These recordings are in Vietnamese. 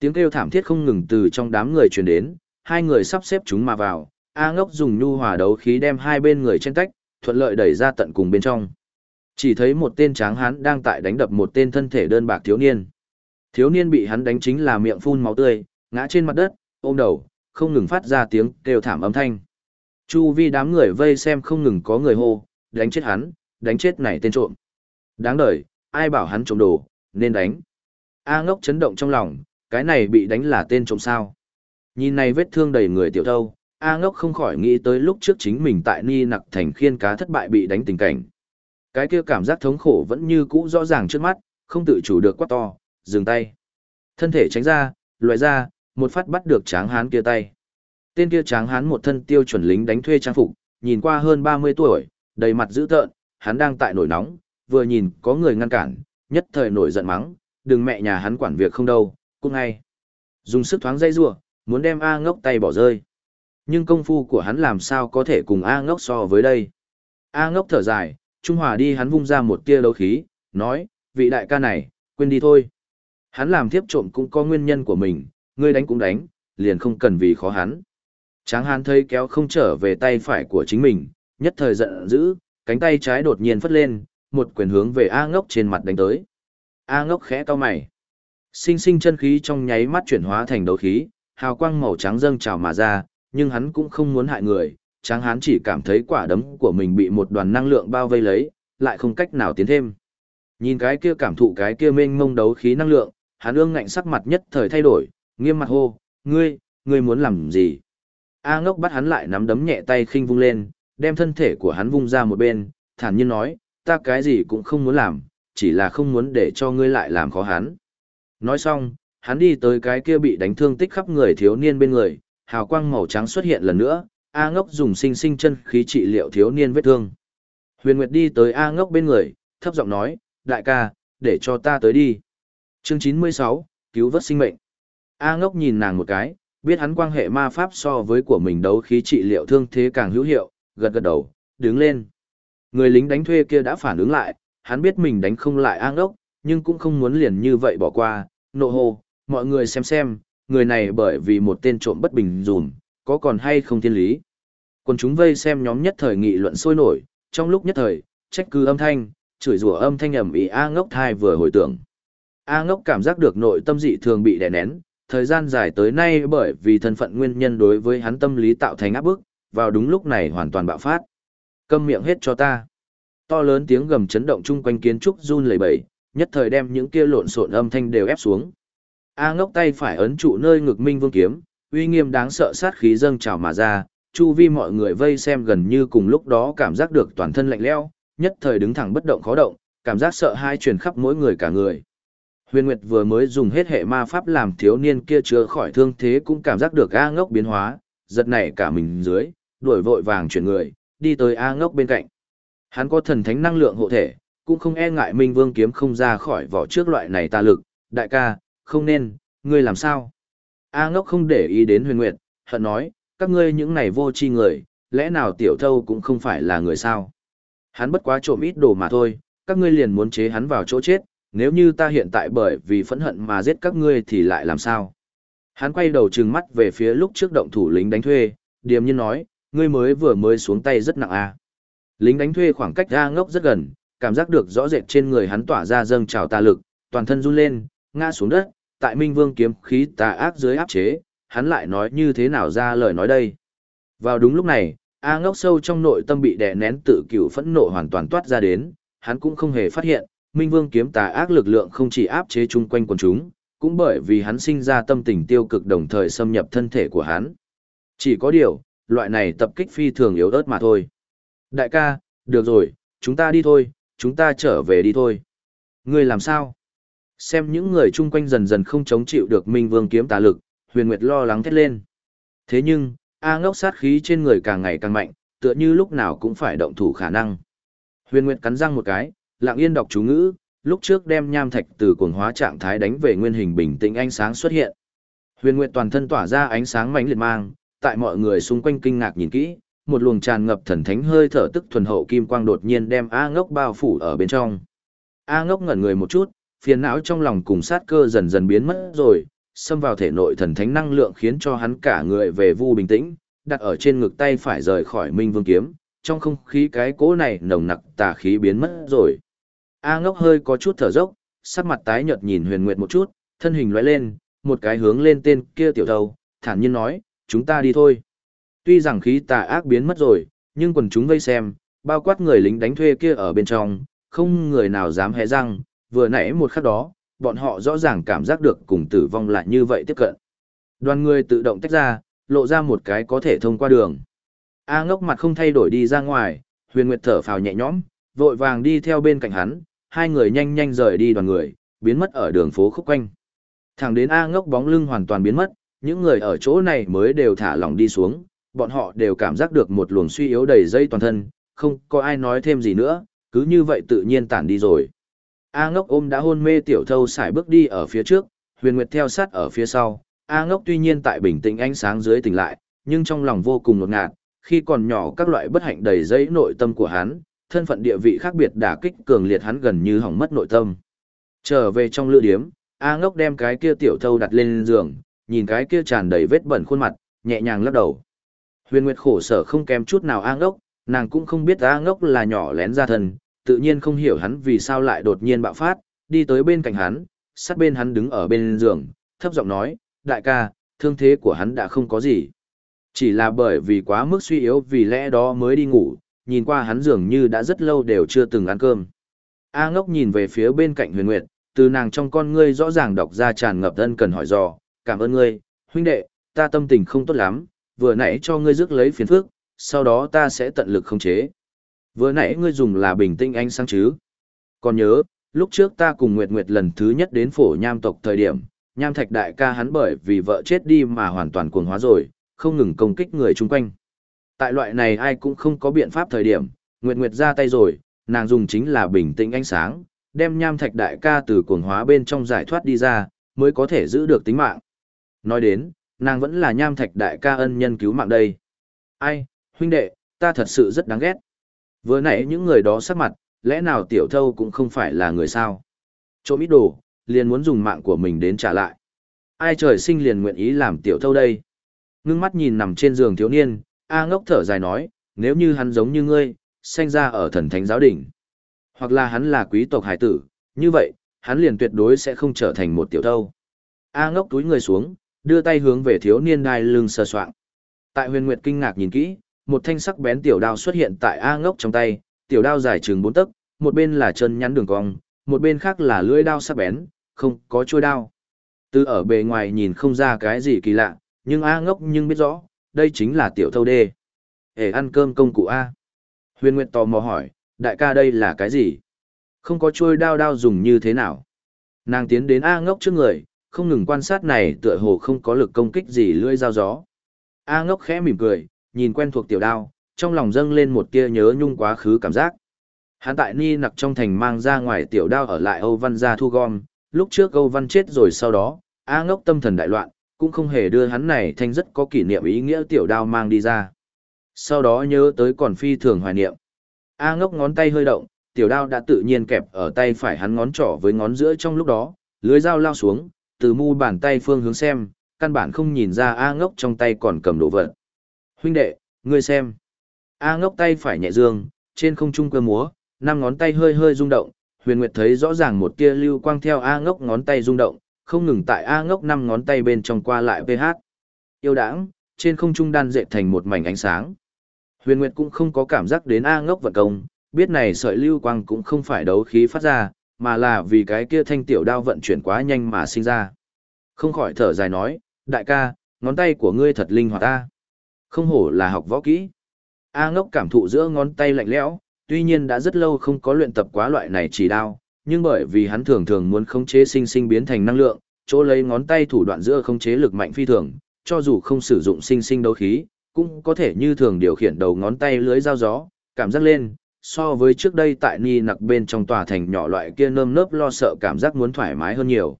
Tiếng kêu thảm thiết không ngừng từ trong đám người truyền đến, hai người sắp xếp chúng mà vào, A ngốc dùng nhu hòa đấu khí đem hai bên người trên tách, thuận lợi đẩy ra tận cùng bên trong. Chỉ thấy một tên tráng hán đang tại đánh đập một tên thân thể đơn bạc thiếu niên. Thiếu niên bị hắn đánh chính là miệng phun máu tươi, ngã trên mặt đất, ôm đầu, không ngừng phát ra tiếng kêu thảm âm thanh. Chu vi đám người vây xem không ngừng có người hô, đánh chết hắn, đánh chết này tên trộm. Đáng đời, ai bảo hắn trộm đồ, nên đánh. A ngốc chấn động trong lòng, cái này bị đánh là tên trộm sao. Nhìn này vết thương đầy người tiểu thâu, A ngốc không khỏi nghĩ tới lúc trước chính mình tại Ni nặc thành khiên cá thất bại bị đánh tình cảnh. Cái kia cảm giác thống khổ vẫn như cũ rõ ràng trước mắt, không tự chủ được quát to, dừng tay. Thân thể tránh ra, loại ra, một phát bắt được tráng hán kia tay. Tên kia tráng hán một thân tiêu chuẩn lính đánh thuê trang phục, nhìn qua hơn 30 tuổi, đầy mặt dữ tợn, hắn đang tại nổi nóng, vừa nhìn có người ngăn cản, nhất thời nổi giận mắng, đừng mẹ nhà hắn quản việc không đâu, cũng ngay. Dùng sức thoáng dây rùa muốn đem A ngốc tay bỏ rơi. Nhưng công phu của hắn làm sao có thể cùng A ngốc so với đây. A ngốc thở dài, Trung Hòa đi hắn vung ra một tia đấu khí, nói, vị đại ca này, quên đi thôi. Hắn làm thiếp trộm cũng có nguyên nhân của mình, ngươi đánh cũng đánh, liền không cần vì khó hắn. Tráng hán thấy kéo không trở về tay phải của chính mình, nhất thời giận dữ, cánh tay trái đột nhiên phất lên, một quyền hướng về A ngốc trên mặt đánh tới. A ngốc khẽ cau mày. Sinh sinh chân khí trong nháy mắt chuyển hóa thành đấu khí, hào quang màu trắng dâng trào mà ra, nhưng hắn cũng không muốn hại người, tráng hán chỉ cảm thấy quả đấm của mình bị một đoàn năng lượng bao vây lấy, lại không cách nào tiến thêm. Nhìn cái kia cảm thụ cái kia mênh mông đấu khí năng lượng, hắn ương ngạnh sắc mặt nhất thời thay đổi, nghiêm mặt hô, ngươi, ngươi muốn làm gì? A ngốc bắt hắn lại nắm đấm nhẹ tay khinh vung lên, đem thân thể của hắn vung ra một bên, thản nhiên nói, ta cái gì cũng không muốn làm, chỉ là không muốn để cho ngươi lại làm khó hắn. Nói xong, hắn đi tới cái kia bị đánh thương tích khắp người thiếu niên bên người, hào quang màu trắng xuất hiện lần nữa, A ngốc dùng sinh sinh chân khí trị liệu thiếu niên vết thương. Huyền Nguyệt đi tới A ngốc bên người, thấp giọng nói, đại ca, để cho ta tới đi. Chương 96, cứu vớt sinh mệnh. A ngốc nhìn nàng một cái, biết hắn quan hệ ma pháp so với của mình đấu khí trị liệu thương thế càng hữu hiệu, gật gật đầu, đứng lên. Người lính đánh thuê kia đã phản ứng lại, hắn biết mình đánh không lại A ngốc, nhưng cũng không muốn liền như vậy bỏ qua, nộ hô, mọi người xem xem, người này bởi vì một tên trộm bất bình dùm, có còn hay không thiên lý. Còn chúng vây xem nhóm nhất thời nghị luận sôi nổi, trong lúc nhất thời, trách cứ âm thanh, chửi rủa âm thanh ầm ĩ A ngốc thai vừa hồi tưởng. A ngốc cảm giác được nội tâm dị thường bị đè nén, thời gian dài tới nay bởi vì thân phận nguyên nhân đối với hắn tâm lý tạo thành áp bức, vào đúng lúc này hoàn toàn bạo phát. Câm miệng hết cho ta. To lớn tiếng gầm chấn động chung quanh kiến trúc run lẩy bẩy, nhất thời đem những kia lộn xộn âm thanh đều ép xuống. A ngốc tay phải ấn trụ nơi ngực minh vương kiếm, uy nghiêm đáng sợ sát khí dâng trào mà ra, chu vi mọi người vây xem gần như cùng lúc đó cảm giác được toàn thân lạnh lẽo, nhất thời đứng thẳng bất động khó động, cảm giác sợ hai truyền khắp mỗi người cả người. Huyền Nguyệt vừa mới dùng hết hệ ma pháp làm thiếu niên kia chữa khỏi thương thế cũng cảm giác được A ngốc biến hóa, giật nảy cả mình dưới, đuổi vội vàng chuyển người, đi tới A ngốc bên cạnh. Hắn có thần thánh năng lượng hộ thể, cũng không e ngại Minh Vương kiếm không ra khỏi vỏ trước loại này tà lực, đại ca, không nên, ngươi làm sao? A ngốc không để ý đến huyền nguyệt, hận nói, các ngươi những này vô tri người, lẽ nào tiểu thâu cũng không phải là người sao? Hắn bất quá trộm ít đồ mà thôi, các ngươi liền muốn chế hắn vào chỗ chết, nếu như ta hiện tại bởi vì phẫn hận mà giết các ngươi thì lại làm sao? Hắn quay đầu trừng mắt về phía lúc trước động thủ lính đánh thuê, điềm nhiên nói, ngươi mới vừa mới xuống tay rất nặng à. Lính đánh thuê khoảng cách A ngốc rất gần, cảm giác được rõ rệt trên người hắn tỏa ra dâng trào tà lực, toàn thân run lên, ngã xuống đất, tại Minh Vương kiếm khí tà ác dưới áp chế, hắn lại nói như thế nào ra lời nói đây. Vào đúng lúc này, A ngốc sâu trong nội tâm bị đè nén tự cửu phẫn nộ hoàn toàn toát ra đến, hắn cũng không hề phát hiện, Minh Vương kiếm tà ác lực lượng không chỉ áp chế chung quanh quần chúng, cũng bởi vì hắn sinh ra tâm tình tiêu cực đồng thời xâm nhập thân thể của hắn. Chỉ có điều, loại này tập kích phi thường yếu ớt mà thôi. Đại ca, được rồi, chúng ta đi thôi, chúng ta trở về đi thôi. Ngươi làm sao? Xem những người chung quanh dần dần không chống chịu được Minh Vương kiếm tà lực, Huyền Nguyệt lo lắng thét lên. Thế nhưng, A ngốc sát khí trên người càng ngày càng mạnh, tựa như lúc nào cũng phải động thủ khả năng. Huyền Nguyệt cắn răng một cái, lặng yên đọc chú ngữ, lúc trước đem nham thạch từ cuồng hóa trạng thái đánh về nguyên hình bình tĩnh ánh sáng xuất hiện. Huyền Nguyệt toàn thân tỏa ra ánh sáng mãnh liệt mang, tại mọi người xung quanh kinh ngạc nhìn kỹ, một luồng tràn ngập thần thánh hơi thở tức thuần hậu kim quang đột nhiên đem A Ngốc bao phủ ở bên trong. A Ngốc ngẩn người một chút, phiền não trong lòng cùng sát cơ dần dần biến mất rồi, xâm vào thể nội thần thánh năng lượng khiến cho hắn cả người về vu bình tĩnh, đặt ở trên ngực tay phải rời khỏi Minh Vương kiếm, trong không khí cái cỗ này nồng nặc tà khí biến mất rồi. A ngốc hơi có chút thở dốc, sắc mặt tái nhợt nhìn huyền nguyệt một chút, thân hình lóe lên, một cái hướng lên tên kia tiểu đầu thản nhiên nói, chúng ta đi thôi. Tuy rằng khí tà ác biến mất rồi, nhưng quần chúng vây xem, bao quát người lính đánh thuê kia ở bên trong, không người nào dám hé răng, vừa nãy một khắc đó, bọn họ rõ ràng cảm giác được cùng tử vong lại như vậy tiếp cận. Đoàn người tự động tách ra, lộ ra một cái có thể thông qua đường. A ngốc mặt không thay đổi đi ra ngoài, huyền nguyệt thở phào nhẹ nhõm, vội vàng đi theo bên cạnh hắn, hai người nhanh nhanh rời đi đoàn người, biến mất ở đường phố khúc quanh. Thẳng đến A ngốc bóng lưng hoàn toàn biến mất, những người ở chỗ này mới đều thả lỏng đi xuống, bọn họ đều cảm giác được một luồng suy yếu đầy dây toàn thân, không có ai nói thêm gì nữa, cứ như vậy tự nhiên tản đi rồi. A ngốc ôm đã hôn mê tiểu thâu xài bước đi ở phía trước, huyền nguyệt theo sát ở phía sau. A ngốc tuy nhiên tại bình tĩnh ánh sáng dưới tỉnh lại, nhưng trong lòng vô cùng ngột ngạt, khi còn nhỏ các loại bất hạnh đầy dây nội tâm của hắn, thân phận địa vị khác biệt đả kích cường liệt hắn gần như hỏng mất nội tâm. Trở về trong lựa điếm, A ngốc đem cái kia tiểu thâu đặt lên giường, nhìn cái kia tràn đầy vết bẩn khuôn mặt, nhẹ nhàng lắc đầu. Huyền Nguyệt khổ sở không kém chút nào A ngốc, nàng cũng không biết A ngốc là nhỏ lén ra thần, tự nhiên không hiểu hắn vì sao lại đột nhiên bạo phát, đi tới bên cạnh hắn, sát bên hắn đứng ở bên giường, thấp giọng nói, đại ca, thương thế của hắn đã không có gì. Chỉ là bởi vì quá mức suy yếu vì lẽ đó mới đi ngủ, nhìn qua hắn dường như đã rất lâu đều chưa từng ăn cơm. A ngốc nhìn về phía bên cạnh huyền nguyệt, từ nàng trong con ngươi rõ ràng đọc ra tràn ngập ân cần hỏi dò, cảm ơn ngươi, huynh đệ, ta tâm tình không tốt lắm, vừa nãy cho ngươi rước lấy phiền phước, sau đó ta sẽ tận lực khống chế. Vừa nãy ngươi dùng là bình tĩnh ánh sáng chứ. Còn nhớ, lúc trước ta cùng Nguyệt Nguyệt lần thứ nhất đến phổ nham tộc thời điểm, nham thạch đại ca hắn bởi vì vợ chết đi mà hoàn toàn cuồng hóa rồi, không ngừng công kích người chung quanh. Tại loại này ai cũng không có biện pháp thời điểm, Nguyệt Nguyệt ra tay rồi, nàng dùng chính là bình tĩnh ánh sáng, đem nham thạch đại ca từ cuồng hóa bên trong giải thoát đi ra, mới có thể giữ được tính mạng. Nói đến, nàng vẫn là nham thạch đại ca ân nhân cứu mạng đây. Ai, huynh đệ, ta thật sự rất đáng ghét. Vừa nãy những người đó sắc mặt, lẽ nào tiểu thâu cũng không phải là người sao? Trộm ít đồ, liền muốn dùng mạng của mình đến trả lại. Ai trời sinh liền nguyện ý làm tiểu thâu đây? Ngưng mắt nhìn nằm trên giường thiếu niên, A ngốc thở dài nói, nếu như hắn giống như ngươi, sinh ra ở thần thánh giáo đỉnh, hoặc là hắn là quý tộc hải tử, như vậy, hắn liền tuyệt đối sẽ không trở thành một tiểu thâu. A ngốc túi người xuống, đưa tay hướng về thiếu niên đai lưng sơ soạng. Tại huyền nguyệt kinh ngạc nhìn kỹ, một thanh sắc bén tiểu đao xuất hiện tại A ngốc trong tay, tiểu đao dài chừng bốn tấc, một bên là chân nhắn đường cong, một bên khác là lưỡi đao sắc bén, không có chuôi đao. Từ ở bề ngoài nhìn không ra cái gì kỳ lạ, nhưng A ngốc nhưng biết rõ, đây chính là tiểu thâu đê. Để ăn cơm công cụ A. Huyền Nguyệt tò mò hỏi, đại ca đây là cái gì? Không có chuôi đao đao dùng như thế nào? Nàng tiến đến A ngốc trước người, không ngừng quan sát này tựa hồ không có lực công kích gì lưỡi dao gió. A ngốc khẽ mỉm cười, nhìn quen thuộc tiểu đao, trong lòng dâng lên một tia nhớ nhung quá khứ cảm giác. Hắn tại ni nặc trong thành mang ra ngoài tiểu đao ở lại Âu Văn ra thu gom, lúc trước Âu Văn chết rồi sau đó, A ngốc tâm thần đại loạn, cũng không hề đưa hắn này thành rất có kỷ niệm ý nghĩa tiểu đao mang đi ra. Sau đó nhớ tới còn phi thường hoài niệm. A ngốc ngón tay hơi động, tiểu đao đã tự nhiên kẹp ở tay phải hắn ngón trỏ với ngón giữa trong lúc đó, lưới dao lao xuống, từ mu bàn tay phương hướng xem, căn bản không nhìn ra A ngốc trong tay còn cầm đồ vật. Huynh đệ, ngươi xem. A ngốc tay phải nhẹ dương, trên không trung cơ múa, năm ngón tay hơi hơi rung động, huyền nguyệt thấy rõ ràng một tia lưu quang theo A ngốc ngón tay rung động, không ngừng tại A ngốc năm ngón tay bên trong qua lại PH. Yêu đãng, trên không trung đan dệt thành một mảnh ánh sáng. Huyền Nguyệt cũng không có cảm giác đến A ngốc vận công, biết này sợi lưu quang cũng không phải đấu khí phát ra, mà là vì cái kia thanh tiểu đao vận chuyển quá nhanh mà sinh ra. Không khỏi thở dài nói, đại ca, ngón tay của ngươi thật linh hoạt ta. Không hổ là học võ kỹ. A ngốc cảm thụ giữa ngón tay lạnh lẽo, tuy nhiên đã rất lâu không có luyện tập quá loại này chỉ đao, nhưng bởi vì hắn thường thường muốn khống chế sinh sinh biến thành năng lượng, chỗ lấy ngón tay thủ đoạn giữa khống chế lực mạnh phi thường, cho dù không sử dụng sinh sinh đấu khí, cũng có thể như thường điều khiển đầu ngón tay lưới dao gió, cảm giác lên, so với trước đây tại ni nặc bên trong tòa thành nhỏ loại kia nơm nớp lo sợ cảm giác muốn thoải mái hơn nhiều.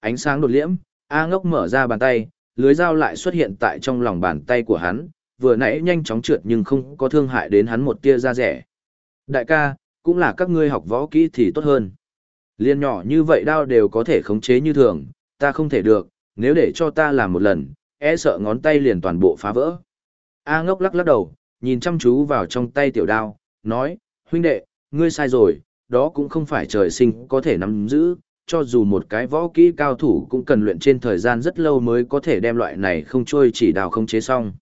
Ánh sáng đột liễm, A ngốc mở ra bàn tay, lưới dao lại xuất hiện tại trong lòng bàn tay của hắn, vừa nãy nhanh chóng trượt nhưng không có thương hại đến hắn một tia da rẻ. Đại ca, cũng là các ngươi học võ kỹ thì tốt hơn. Liên nhỏ như vậy đao đều có thể khống chế như thường, ta không thể được, nếu để cho ta làm một lần, e sợ ngón tay liền toàn bộ phá vỡ. A ngốc lắc lắc đầu, nhìn chăm chú vào trong tay tiểu đao, nói, huynh đệ, ngươi sai rồi, đó cũng không phải trời sinh có thể nắm giữ, cho dù một cái võ kỹ cao thủ cũng cần luyện trên thời gian rất lâu mới có thể đem loại này không trôi chỉ đào không chế xong.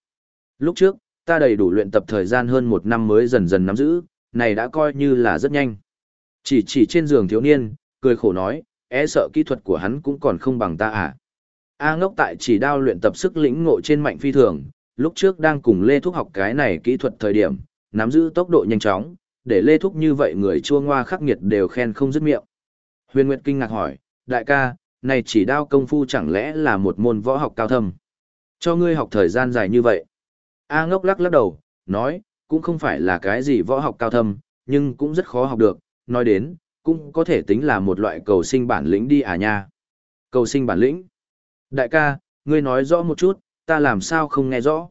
Lúc trước, ta đầy đủ luyện tập thời gian hơn một năm mới dần dần nắm giữ, này đã coi như là rất nhanh. Chỉ chỉ trên giường thiếu niên, cười khổ nói, e sợ kỹ thuật của hắn cũng còn không bằng ta à. A ngốc tại chỉ đao luyện tập sức lĩnh ngộ trên mạnh phi thường, lúc trước đang cùng Lê Thúc học cái này kỹ thuật thời điểm, nắm giữ tốc độ nhanh chóng, để Lê Thúc như vậy người chua ngoa khắc nghiệt đều khen không dứt miệng. Huyền Nguyệt kinh ngạc hỏi, đại ca, này chỉ đao công phu chẳng lẽ là một môn võ học cao thâm? Cho ngươi học thời gian dài như vậy. A ngốc lắc lắc đầu, nói, cũng không phải là cái gì võ học cao thâm, nhưng cũng rất khó học được, nói đến, cũng có thể tính là một loại cầu sinh bản lĩnh đi à nha. Cầu sinh bản lĩnh. Đại ca, ngươi nói rõ một chút, ta làm sao không nghe rõ.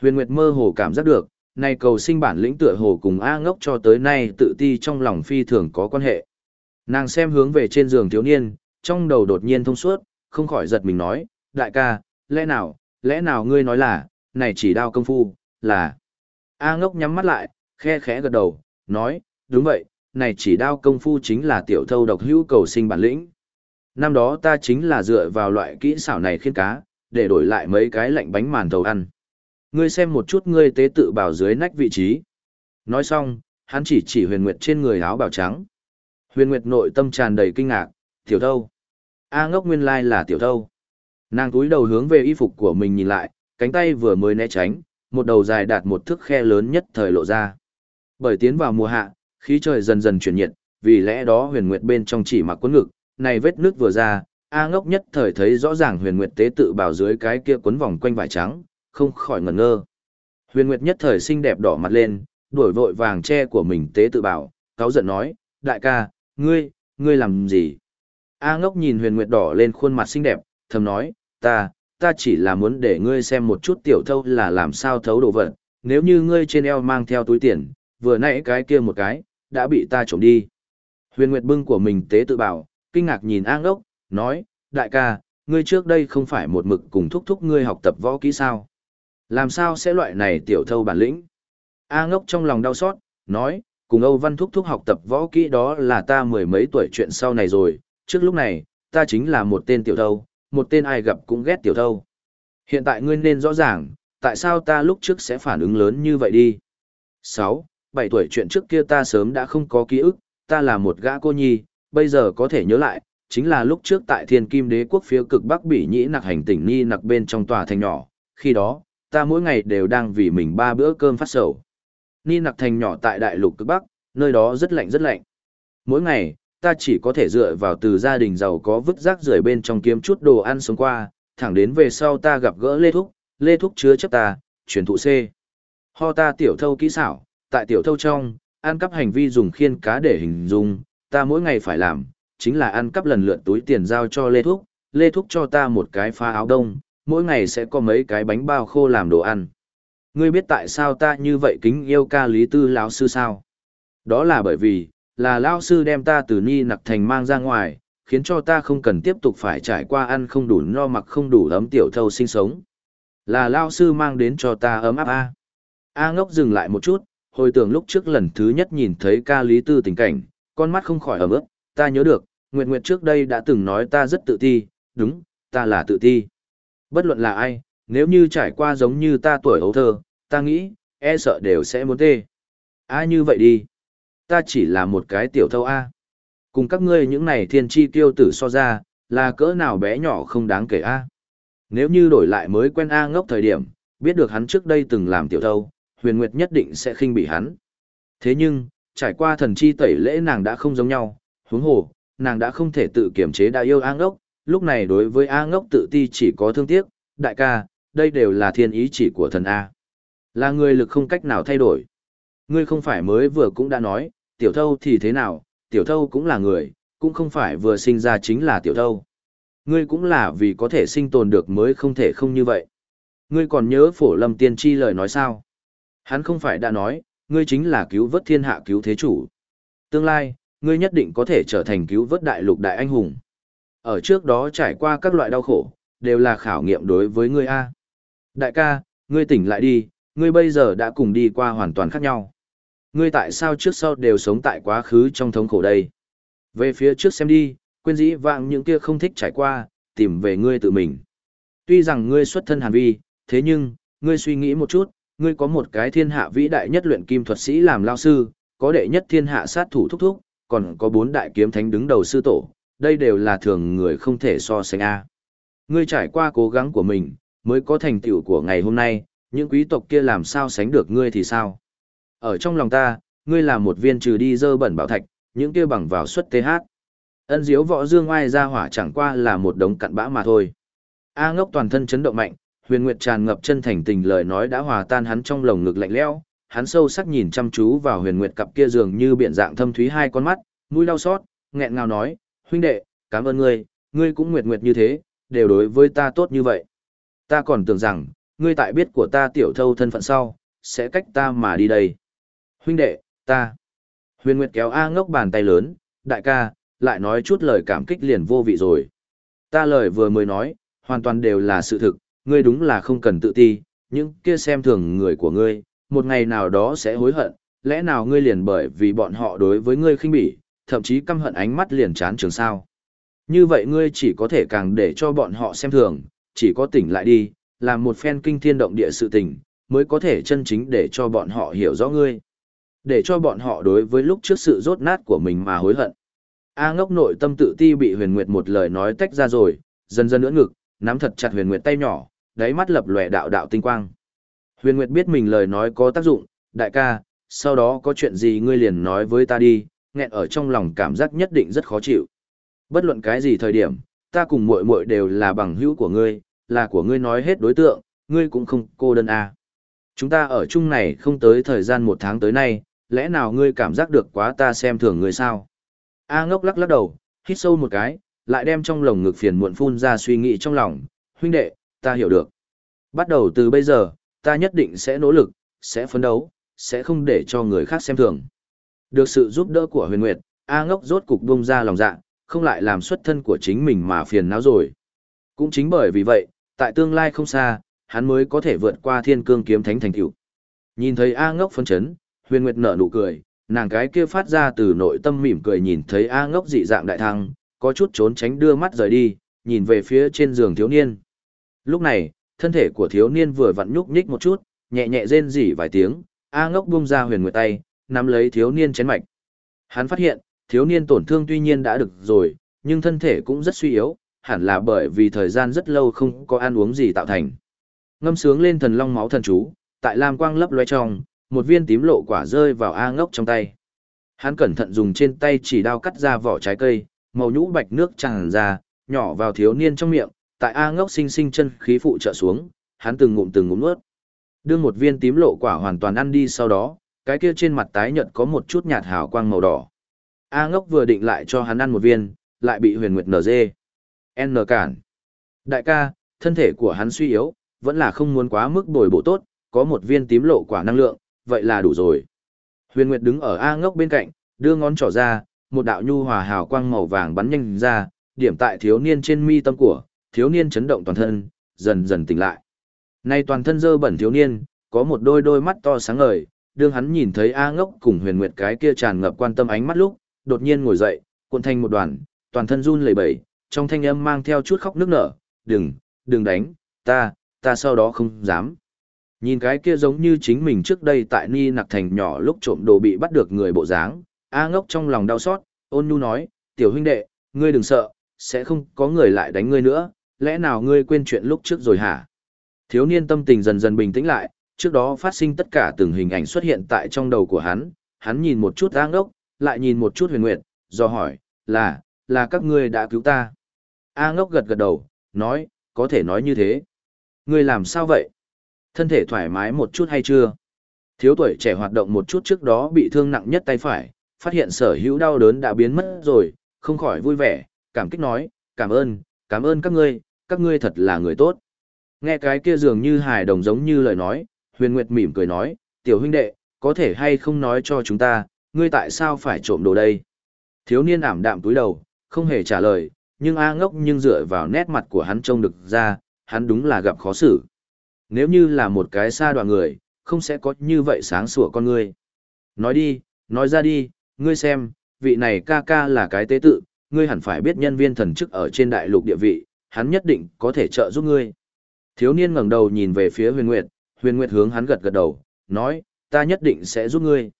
Huyền Nguyệt mơ hồ cảm giác được, này cầu sinh bản lĩnh tựa hồ cùng A ngốc cho tới nay tự ti trong lòng phi thường có quan hệ. Nàng xem hướng về trên giường thiếu niên, trong đầu đột nhiên thông suốt, không khỏi giật mình nói, đại ca, lẽ nào, lẽ nào ngươi nói là, này chỉ đao công phu, là. A ngốc nhắm mắt lại, khe khẽ gật đầu, nói, đúng vậy, này chỉ đao công phu chính là tiểu thâu độc hữu cầu sinh bản lĩnh. Năm đó ta chính là dựa vào loại kỹ xảo này khiến cá, để đổi lại mấy cái lạnh bánh màn thầu ăn. Ngươi xem một chút ngươi tế tự bảo dưới nách vị trí. Nói xong, hắn chỉ chỉ huyền nguyệt trên người áo bào trắng. Huyền nguyệt nội tâm tràn đầy kinh ngạc, tiểu thâu. A ngốc nguyên lai là tiểu thâu. Nàng túi đầu hướng về y phục của mình nhìn lại, cánh tay vừa mới né tránh, một đầu dài đạt một thước khe lớn nhất thời lộ ra. Bởi tiến vào mùa hạ, khí trời dần dần chuyển nhiệt, vì lẽ đó huyền nguyệt bên trong chỉ mặc quấn ngực, này vết nước vừa ra, A ngốc nhất thời thấy rõ ràng huyền nguyệt tế tự bảo dưới cái kia quấn vòng quanh vải trắng, không khỏi ngẩn ngơ. Huyền nguyệt nhất thời xinh đẹp đỏ mặt lên, đuổi vội vàng che của mình tế tự bảo, cáo giận nói, đại ca, ngươi, ngươi làm gì? A ngốc nhìn huyền nguyệt đỏ lên khuôn mặt xinh đẹp, thầm nói, ta, ta chỉ là muốn để ngươi xem một chút tiểu thâu là làm sao thấu đồ vật, nếu như ngươi trên eo mang theo túi tiền, vừa nãy cái kia một cái, đã bị ta trộm đi. Huyền Nguyệt bưng của mình tế tự bảo, kinh ngạc nhìn A ngốc, nói, đại ca, ngươi trước đây không phải một mực cùng thúc thúc ngươi học tập võ kỹ sao? Làm sao sẽ loại này tiểu thâu bản lĩnh? A ngốc trong lòng đau xót, nói, cùng Âu Văn thúc thúc học tập võ kỹ đó là ta mười mấy tuổi chuyện sau này rồi, trước lúc này, ta chính là một tên tiểu thâu, một tên ai gặp cũng ghét tiểu thâu. Hiện tại ngươi nên rõ ràng, tại sao ta lúc trước sẽ phản ứng lớn như vậy đi. 6. 7 tuổi chuyện trước kia ta sớm đã không có ký ức, ta là một gã cô nhi, bây giờ có thể nhớ lại, chính là lúc trước tại thiên kim đế quốc phía cực bắc bị nhĩ nặc hành tỉnh ni nặc bên trong tòa thành nhỏ, khi đó, ta mỗi ngày đều đang vì mình ba bữa cơm phát sầu. Ni nặc thành nhỏ tại đại lục cực bắc, nơi đó rất lạnh rất lạnh. Mỗi ngày, ta chỉ có thể dựa vào từ gia đình giàu có vứt rác rưởi bên trong kiếm chút đồ ăn sống qua, thẳng đến về sau ta gặp gỡ Lê Thúc, Lê Thúc chứa chấp ta, chuyển thụ C. Ho ta tiểu thâu kỹ xảo, tại tiểu thâu trong, ăn cắp hành vi dùng khiên cá để hình dung, ta mỗi ngày phải làm, chính là ăn cắp lần lượt túi tiền giao cho Lê Thúc, Lê Thúc cho ta một cái phá áo đông, mỗi ngày sẽ có mấy cái bánh bao khô làm đồ ăn. Ngươi biết tại sao ta như vậy kính yêu ca lý tư lão sư sao? Đó là bởi vì, là lão sư đem ta từ ni nặc thành mang ra ngoài, khiến cho ta không cần tiếp tục phải trải qua ăn không đủ no mặc không đủ ấm tiểu thâu sinh sống. Là lão sư mang đến cho ta ấm áp a. A ngốc dừng lại một chút, hồi tưởng lúc trước lần thứ nhất nhìn thấy ca lý tư tình cảnh, con mắt không khỏi ấm ướt, ta nhớ được, Nguyệt Nguyệt trước đây đã từng nói ta rất tự ti, đúng, ta là tự ti. Bất luận là ai, nếu như trải qua giống như ta tuổi hấu thơ, ta nghĩ, e sợ đều sẽ muốn tê. A như vậy đi. Ta chỉ là một cái tiểu thâu A. Cùng các ngươi những này thiên chi tiêu tử so ra, là cỡ nào bé nhỏ không đáng kể A. Nếu như đổi lại mới quen A ngốc thời điểm, biết được hắn trước đây từng làm tiểu thâu, huyền nguyệt nhất định sẽ khinh bị hắn. Thế nhưng, trải qua thần chi tẩy lễ nàng đã không giống nhau, huống hồ, nàng đã không thể tự kiểm chế đã yêu A ngốc, lúc này đối với A ngốc tự ti chỉ có thương tiếc, đại ca, đây đều là thiên ý chỉ của thần A. Là người lực không cách nào thay đổi. Ngươi không phải mới vừa cũng đã nói, tiểu thâu thì thế nào, tiểu thâu cũng là người, cũng không phải vừa sinh ra chính là tiểu thâu. Ngươi cũng là vì có thể sinh tồn được mới không thể không như vậy. Ngươi còn nhớ phổ lâm tiên tri lời nói sao? Hắn không phải đã nói, ngươi chính là cứu vớt thiên hạ cứu thế chủ. Tương lai, ngươi nhất định có thể trở thành cứu vớt đại lục đại anh hùng. Ở trước đó trải qua các loại đau khổ, đều là khảo nghiệm đối với ngươi A. Đại ca, ngươi tỉnh lại đi, ngươi bây giờ đã cùng đi qua hoàn toàn khác nhau. Ngươi tại sao trước sau đều sống tại quá khứ trong thống khổ đây? Về phía trước xem đi, quên dĩ vãng những kia không thích trải qua, tìm về ngươi tự mình. Tuy rằng ngươi xuất thân hàn vi, thế nhưng, ngươi suy nghĩ một chút, ngươi có một cái thiên hạ vĩ đại nhất luyện kim thuật sĩ làm lao sư, có đệ nhất thiên hạ sát thủ thúc thúc, còn có bốn đại kiếm thánh đứng đầu sư tổ, đây đều là thường người không thể so sánh a. Ngươi trải qua cố gắng của mình, mới có thành tựu của ngày hôm nay, những quý tộc kia làm sao sánh được ngươi thì sao? Ở trong lòng ta, ngươi là một viên trừ đi dơ bẩn bảo thạch, những kia bằng vào suất TH. Ân diếu võ dương oai ra hỏa chẳng qua là một đống cặn bã mà thôi. A ngốc toàn thân chấn động mạnh, huyền nguyệt tràn ngập chân thành tình lời nói đã hòa tan hắn trong lồng ngực lạnh lẽo. Hắn sâu sắc nhìn chăm chú vào huyền nguyệt cặp kia dường như biển dạng thâm thúy hai con mắt, mũi đau xót, nghẹn ngào nói, huynh đệ, cảm ơn ngươi, ngươi cũng nguyệt nguyệt như thế, đều đối với ta tốt như vậy. Ta còn tưởng rằng, ngươi tại biết của ta tiểu thâu thân phận sau, sẽ cách ta mà đi đây. Huynh đệ, ta. Huyền Nguyệt kéo A ngốc bàn tay lớn, đại ca, lại nói chút lời cảm kích liền vô vị rồi. Ta lời vừa mới nói, hoàn toàn đều là sự thực, ngươi đúng là không cần tự ti, những kia xem thường người của ngươi, một ngày nào đó sẽ hối hận, lẽ nào ngươi liền bởi vì bọn họ đối với ngươi khinh bỉ, thậm chí căm hận ánh mắt liền chán trường sao. Như vậy ngươi chỉ có thể càng để cho bọn họ xem thường, chỉ có tỉnh lại đi, làm một phen kinh thiên động địa sự tình, mới có thể chân chính để cho bọn họ hiểu rõ ngươi. Để cho bọn họ đối với lúc trước sự rốt nát của mình mà hối hận. A ngốc nội tâm tự ti bị huyền nguyệt một lời nói tách ra rồi, dần dần ưỡn ngực, nắm thật chặt huyền nguyệt tay nhỏ, đáy mắt lập lòe đạo đạo tinh quang. Huyền nguyệt biết mình lời nói có tác dụng, đại ca, sau đó có chuyện gì ngươi liền nói với ta đi, nghẹn ở trong lòng cảm giác nhất định rất khó chịu. Bất luận cái gì thời điểm, ta cùng muội muội đều là bằng hữu của ngươi, là của ngươi nói hết đối tượng, ngươi cũng không cô đơn à. Chúng ta ở chung này không tới thời gian một tháng tới nay, lẽ nào ngươi cảm giác được quá ta xem thường ngươi sao? A ngốc lắc lắc đầu, hít sâu một cái, lại đem trong lồng ngực phiền muộn phun ra suy nghĩ trong lòng, huynh đệ, ta hiểu được. Bắt đầu từ bây giờ, ta nhất định sẽ nỗ lực, sẽ phấn đấu, sẽ không để cho người khác xem thường. Được sự giúp đỡ của huyền nguyệt, A ngốc rốt cục buông ra lòng dạ, không lại làm xuất thân của chính mình mà phiền não rồi. Cũng chính bởi vì vậy, tại tương lai không xa, hắn mới có thể vượt qua thiên cương kiếm thánh thành tựu. Nhìn thấy A ngốc phấn chấn, huyền nguyệt nở nụ cười, nàng cái kia phát ra từ nội tâm mỉm cười nhìn thấy A ngốc dị dạng đại thăng, có chút trốn tránh đưa mắt rời đi, nhìn về phía trên giường thiếu niên. Lúc này, thân thể của thiếu niên vừa vặn nhúc nhích một chút, nhẹ nhẹ rên rỉ vài tiếng, A ngốc buông ra huyền nguyệt tay, nắm lấy thiếu niên chén mạch. Hắn phát hiện, thiếu niên tổn thương tuy nhiên đã được rồi, nhưng thân thể cũng rất suy yếu, hẳn là bởi vì thời gian rất lâu không có ăn uống gì tạo thành. Ngâm sướng lên thần long máu thần chú, tại lam quang lấp lóe trong, một viên tím lộ quả rơi vào A ngốc trong tay. Hắn cẩn thận dùng trên tay chỉ đao cắt ra vỏ trái cây, màu nhũ bạch nước tràn ra, nhỏ vào thiếu niên trong miệng, tại A ngốc sinh sinh chân khí phụ trợ xuống, hắn từng ngụm từng ngụm nuốt. Đưa một viên tím lộ quả hoàn toàn ăn đi sau đó, cái kia trên mặt tái nhợt có một chút nhạt hào quang màu đỏ. A ngốc vừa định lại cho hắn ăn một viên, lại bị huyền nguyệt nở dê. N cản. Đại ca, thân thể của hắn suy yếu, vẫn là không muốn quá mức bồi bổ tốt, có một viên tím lộ quả năng lượng, vậy là đủ rồi. Huyền Nguyệt đứng ở A ngốc bên cạnh, đưa ngón trỏ ra, một đạo nhu hòa hào quang màu vàng bắn nhanh ra, điểm tại thiếu niên trên mi tâm của, thiếu niên chấn động toàn thân, dần dần tỉnh lại. Nay toàn thân dơ bẩn thiếu niên, có một đôi đôi mắt to sáng ngời, đương hắn nhìn thấy A ngốc cùng huyền nguyệt cái kia tràn ngập quan tâm ánh mắt lúc, đột nhiên ngồi dậy, cuộn thành một đoàn, toàn thân run lẩy bẩy, trong thanh âm mang theo chút khóc nước nở, đừng, đừng đánh, ta, ta sau đó không dám. Nhìn cái kia giống như chính mình trước đây tại Ni Nặc Thành nhỏ lúc trộm đồ bị bắt được người bộ dáng, A ngốc trong lòng đau xót, ôn nhu nói, tiểu huynh đệ, ngươi đừng sợ, sẽ không có người lại đánh ngươi nữa, lẽ nào ngươi quên chuyện lúc trước rồi hả? Thiếu niên tâm tình dần dần bình tĩnh lại, trước đó phát sinh tất cả từng hình ảnh xuất hiện tại trong đầu của hắn, hắn nhìn một chút A ngốc, lại nhìn một chút huyền nguyệt, do hỏi, là, là các ngươi đã cứu ta. A ngốc gật gật đầu, nói, có thể nói như thế. Ngươi làm sao vậy? Thân thể thoải mái một chút hay chưa? Thiếu tuổi trẻ hoạt động một chút trước đó bị thương nặng nhất tay phải, phát hiện sở hữu đau đớn đã biến mất rồi, không khỏi vui vẻ, cảm kích nói, cảm ơn, cảm ơn các ngươi, các ngươi thật là người tốt. Nghe cái kia dường như hài đồng giống như lời nói, huyền nguyệt mỉm cười nói, tiểu huynh đệ, có thể hay không nói cho chúng ta, ngươi tại sao phải trộm đồ đây? Thiếu niên ảm đạm túi đầu, không hề trả lời, nhưng A ngốc nhưng dựa vào nét mặt của hắn trông được ra, hắn đúng là gặp khó xử. Nếu như là một cái xa đoạn người, không sẽ có như vậy sáng sủa con ngươi. Nói đi, nói ra đi, ngươi xem, vị này ca ca là cái tế tự, ngươi hẳn phải biết nhân viên thần chức ở trên đại lục địa vị, hắn nhất định có thể trợ giúp ngươi. Thiếu niên ngẩng đầu nhìn về phía huyền nguyệt, huyền nguyệt hướng hắn gật gật đầu, nói, ta nhất định sẽ giúp ngươi.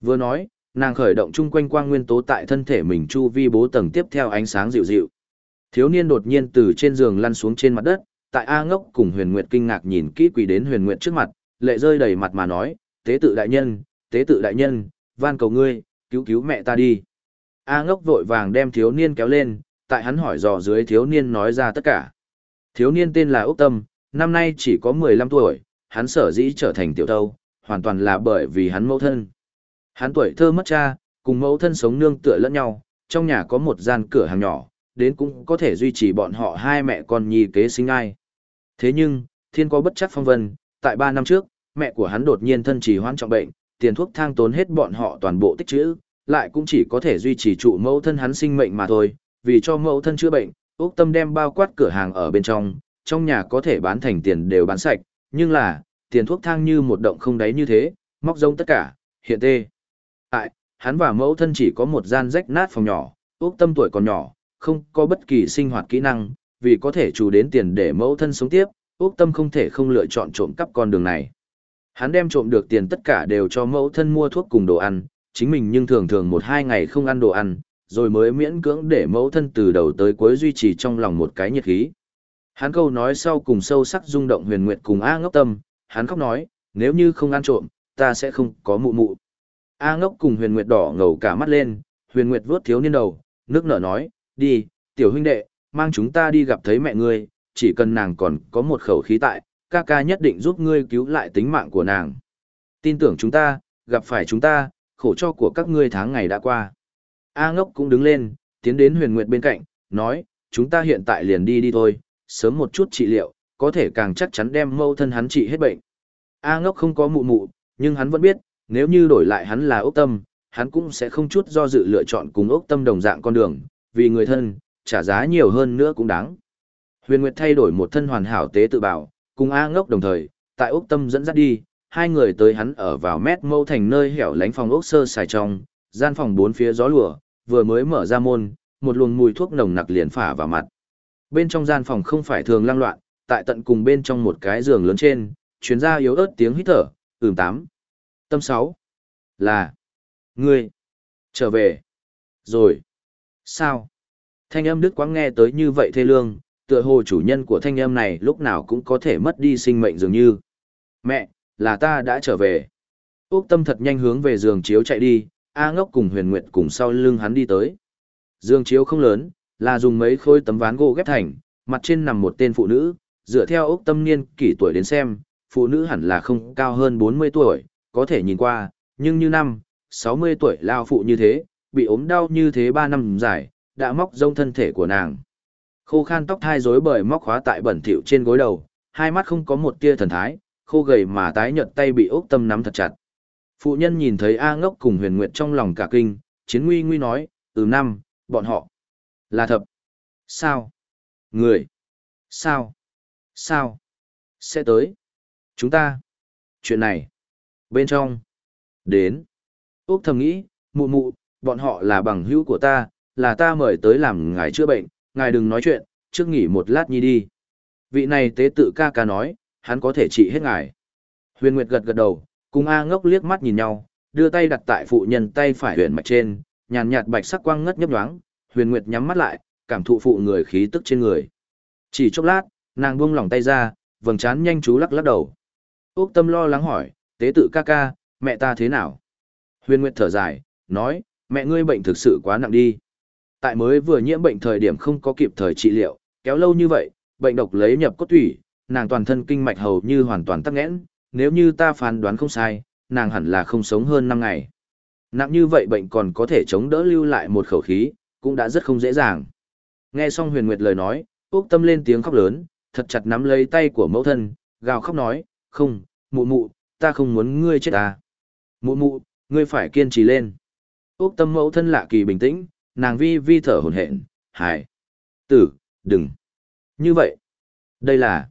Vừa nói, nàng khởi động chung quanh quang nguyên tố tại thân thể mình chu vi bố tầng tiếp theo ánh sáng dịu dịu. Thiếu niên đột nhiên từ trên giường lăn xuống trên mặt đất, tại A ngốc cùng huyền nguyệt kinh ngạc nhìn kỹ quỳ đến huyền nguyệt trước mặt, lệ rơi đầy mặt mà nói, tế tự đại nhân, tế tự đại nhân, van cầu ngươi, cứu cứu mẹ ta đi. A ngốc vội vàng đem thiếu niên kéo lên, tại hắn hỏi dò dưới thiếu niên nói ra tất cả. Thiếu niên tên là Úc Tâm, năm nay chỉ có 15 tuổi, hắn sở dĩ trở thành tiểu thâu, hoàn toàn là bởi vì hắn mẫu thân. Hắn tuổi thơ mất cha, cùng mẫu thân sống nương tựa lẫn nhau, trong nhà có một gian cửa hàng nhỏ, đến cũng có thể duy trì bọn họ hai mẹ con nhi kế sinh ai. Thế nhưng, thiên có bất chắc phong vân, tại ba năm trước, mẹ của hắn đột nhiên thân trì hoãn trọng bệnh, tiền thuốc thang tốn hết bọn họ toàn bộ tích trữ, lại cũng chỉ có thể duy trì trụ mẫu thân hắn sinh mệnh mà thôi, vì cho mẫu thân chữa bệnh, Úc Tâm đem bao quát cửa hàng ở bên trong, trong nhà có thể bán thành tiền đều bán sạch, nhưng là, tiền thuốc thang như một động không đáy như thế, móc rông tất cả, hiện tê. Tại, hắn và mẫu thân chỉ có một gian rách nát phòng nhỏ, Úc Tâm tuổi còn nhỏ, không có bất kỳ sinh hoạt kỹ năng, vì có thể chủ đến tiền để mẫu thân sống tiếp, Úc Tâm không thể không lựa chọn trộm cắp con đường này. Hắn đem trộm được tiền tất cả đều cho mẫu thân mua thuốc cùng đồ ăn, chính mình nhưng thường thường một hai ngày không ăn đồ ăn, rồi mới miễn cưỡng để mẫu thân từ đầu tới cuối duy trì trong lòng một cái nhiệt khí. Hắn câu nói sau cùng sâu sắc rung động huyền nguyệt cùng A ngốc tâm, hắn khóc nói, nếu như không ăn trộm, ta sẽ không có mụ mụ. A ngốc cùng huyền nguyệt đỏ ngầu cả mắt lên, huyền nguyệt vuốt thiếu niên đầu, nước nở nói, đi, tiểu huynh đệ, mang chúng ta đi gặp thấy mẹ ngươi, chỉ cần nàng còn có một khẩu khí tại, ca ca nhất định giúp ngươi cứu lại tính mạng của nàng. Tin tưởng chúng ta, gặp phải chúng ta, khổ cho của các ngươi tháng ngày đã qua. A ngốc cũng đứng lên, tiến đến huyền nguyệt bên cạnh, nói, chúng ta hiện tại liền đi đi thôi, sớm một chút trị liệu, có thể càng chắc chắn đem mâu thân hắn trị hết bệnh. A ngốc không có mụ mụ, nhưng hắn vẫn biết, nếu như đổi lại hắn là ốc tâm, hắn cũng sẽ không chút do dự lựa chọn cùng ốc tâm đồng dạng con đường, vì người thân, trả giá nhiều hơn nữa cũng đáng. Huyền Nguyệt thay đổi một thân hoàn hảo tế tự bảo, cùng A ngốc đồng thời, tại ốc tâm dẫn dắt đi, hai người tới hắn ở vào mét mâu thành nơi hẻo lánh phòng ốc sơ xài trong, gian phòng bốn phía gió lùa, vừa mới mở ra môn, một luồng mùi thuốc nồng nặc liền phả vào mặt. Bên trong gian phòng không phải thường lang loạn, tại tận cùng bên trong một cái giường lớn trên, chuyến ra yếu ớt tiếng hít thở, ừm tám. Tâm sáu. Là. Ngươi. Trở về. Rồi. Sao? Thanh âm đức quáng nghe tới như vậy thê lương, tựa hồ chủ nhân của thanh âm này lúc nào cũng có thể mất đi sinh mệnh dường như. Mẹ, là ta đã trở về. Úc tâm thật nhanh hướng về giường chiếu chạy đi, A ngốc cùng huyền nguyệt cùng sau lưng hắn đi tới. Giường chiếu không lớn, là dùng mấy khối tấm ván gỗ ghép thành, mặt trên nằm một tên phụ nữ, dựa theo ốc tâm niên kỷ tuổi đến xem, phụ nữ hẳn là không cao hơn 40 tuổi, có thể nhìn qua, nhưng như năm, 60 tuổi lao phụ như thế, bị ốm đau như thế 3 năm dài, đã móc rông thân thể của nàng. Khô khan tóc thai rối bời móc khóa tại bẩn thỉu trên gối đầu, hai mắt không có một tia thần thái, khô gầy mà tái nhợt tay bị ốc tâm nắm thật chặt. Phụ nhân nhìn thấy A ngốc cùng huyền nguyệt trong lòng cả kinh, chiến nguy nguy nói, từ năm, bọn họ. Là thập. Sao? Người. Sao? Sao? Sẽ tới. Chúng ta. Chuyện này. Bên trong. Đến. Úc thầm nghĩ, mụ mụ, bọn họ là bằng hữu của ta, là ta mời tới làm ngài chữa bệnh, ngài đừng nói chuyện, trước nghỉ một lát nhi đi. Vị này tế tự ca ca nói, hắn có thể trị hết ngài. Huyền Nguyệt gật gật đầu, cùng A ngốc liếc mắt nhìn nhau, đưa tay đặt tại phụ nhân tay phải huyền mạch trên, nhàn nhạt bạch sắc quang ngất nhấp nhoáng, Huyền Nguyệt nhắm mắt lại, cảm thụ phụ người khí tức trên người. Chỉ chốc lát, nàng buông lỏng tay ra, vầng trán nhanh chú lắc lắc đầu. Úc Tâm lo lắng hỏi, tế tự ca ca, mẹ ta thế nào? Huyền Nguyệt thở dài, nói, mẹ ngươi bệnh thực sự quá nặng đi. Tại mới vừa nhiễm bệnh thời điểm không có kịp thời trị liệu, kéo lâu như vậy, bệnh độc lấy nhập cốt thủy, nàng toàn thân kinh mạch hầu như hoàn toàn tắc nghẽn, nếu như ta phán đoán không sai, nàng hẳn là không sống hơn 5 ngày. Nặng như vậy bệnh còn có thể chống đỡ lưu lại một khẩu khí, cũng đã rất không dễ dàng. Nghe xong huyền nguyệt lời nói, Úc Tâm lên tiếng khóc lớn, thật chặt nắm lấy tay của mẫu thân, gào khóc nói, không, mụ mụ, ta không muốn ngươi chết ta. Mụ mụ, ngươi phải kiên trì lên. Úc Tâm mẫu thân lạ kỳ bình tĩnh, nàng vi vi thở hổn hển, hải. Tử, đừng. Như vậy. Đây là.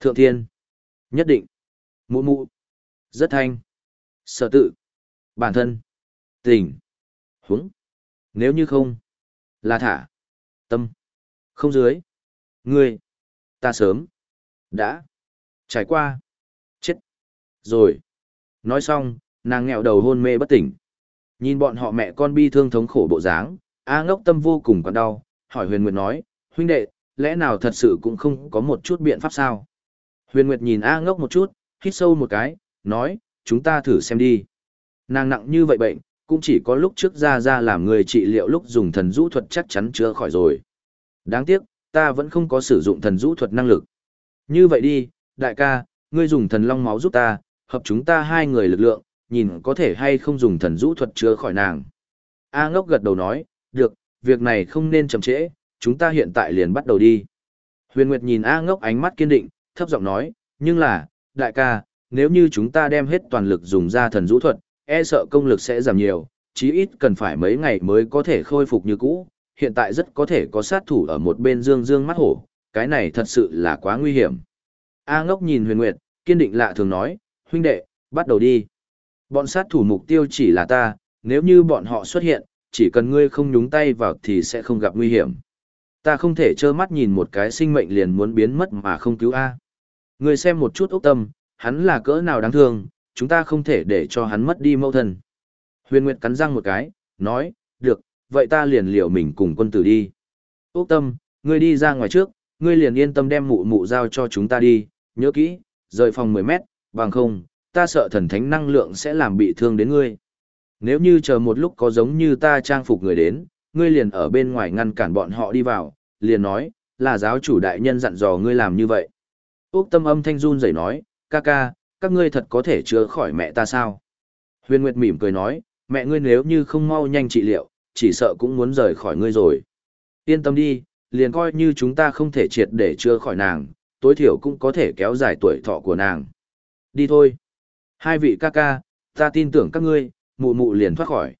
Thượng thiên. Nhất định. Mụ mụ. Rất thanh. Sở tự. Bản thân. Tình. Húng. Nếu như không. Là thả. Tâm. Không dưới. Ngươi. Ta sớm. Đã. Trải qua. Chết. Rồi. Nói xong, nàng nghẹo đầu hôn mê bất tỉnh. Nhìn bọn họ mẹ con bi thương thống khổ bộ dáng, A ngốc tâm vô cùng còn đau, hỏi huyền nguyệt nói, huynh đệ, lẽ nào thật sự cũng không có một chút biện pháp sao? Huyền nguyệt nhìn A ngốc một chút, hít sâu một cái, nói, chúng ta thử xem đi. Nàng nặng như vậy bệnh, cũng chỉ có lúc trước ra ra làm người trị liệu lúc dùng thần rũ thuật chắc chắn chữa khỏi rồi. Đáng tiếc, ta vẫn không có sử dụng thần rũ thuật năng lực. Như vậy đi, đại ca, ngươi dùng thần long máu giúp ta, hợp chúng ta hai người lực lượng, nhìn có thể hay không dùng thần rũ thuật chữa khỏi nàng. A ngốc gật đầu nói, được, việc này không nên chậm trễ, chúng ta hiện tại liền bắt đầu đi. Huyền Nguyệt nhìn A ngốc ánh mắt kiên định, thấp giọng nói, nhưng là, đại ca, nếu như chúng ta đem hết toàn lực dùng ra thần rũ thuật, e sợ công lực sẽ giảm nhiều, chí ít cần phải mấy ngày mới có thể khôi phục như cũ, hiện tại rất có thể có sát thủ ở một bên dương dương mắt hổ, cái này thật sự là quá nguy hiểm. A ngốc nhìn huyền nguyệt, kiên định lạ thường nói, huynh đệ, bắt đầu đi. Bọn sát thủ mục tiêu chỉ là ta, nếu như bọn họ xuất hiện, chỉ cần ngươi không nhúng tay vào thì sẽ không gặp nguy hiểm. Ta không thể trơ mắt nhìn một cái sinh mệnh liền muốn biến mất mà không cứu A. Ngươi xem một chút ốc tâm, hắn là cỡ nào đáng thương, chúng ta không thể để cho hắn mất đi mẫu thân. Huyền Nguyệt cắn răng một cái, nói, được, vậy ta liền liều mình cùng quân tử đi. Úc tâm, ngươi đi ra ngoài trước, ngươi liền yên tâm đem mụ mụ giao cho chúng ta đi, nhớ kỹ, rời phòng 10 mét, bằng không, ta sợ thần thánh năng lượng sẽ làm bị thương đến ngươi. Nếu như chờ một lúc có giống như ta trang phục người đến, ngươi liền ở bên ngoài ngăn cản bọn họ đi vào, liền nói, là giáo chủ đại nhân dặn dò ngươi làm như vậy. Úc tâm âm thanh run rẩy nói, ca ca, các ngươi thật có thể chữa khỏi mẹ ta sao? Huyền Nguyệt mỉm cười nói, mẹ ngươi nếu như không mau nhanh trị liệu, chỉ sợ cũng muốn rời khỏi ngươi rồi. Yên tâm đi, liền coi như chúng ta không thể triệt để chữa khỏi nàng, tối thiểu cũng có thể kéo dài tuổi thọ của nàng. Đi thôi. Hai vị ca ca, ta tin tưởng các ngươi, mụ mụ liền thoát khỏi.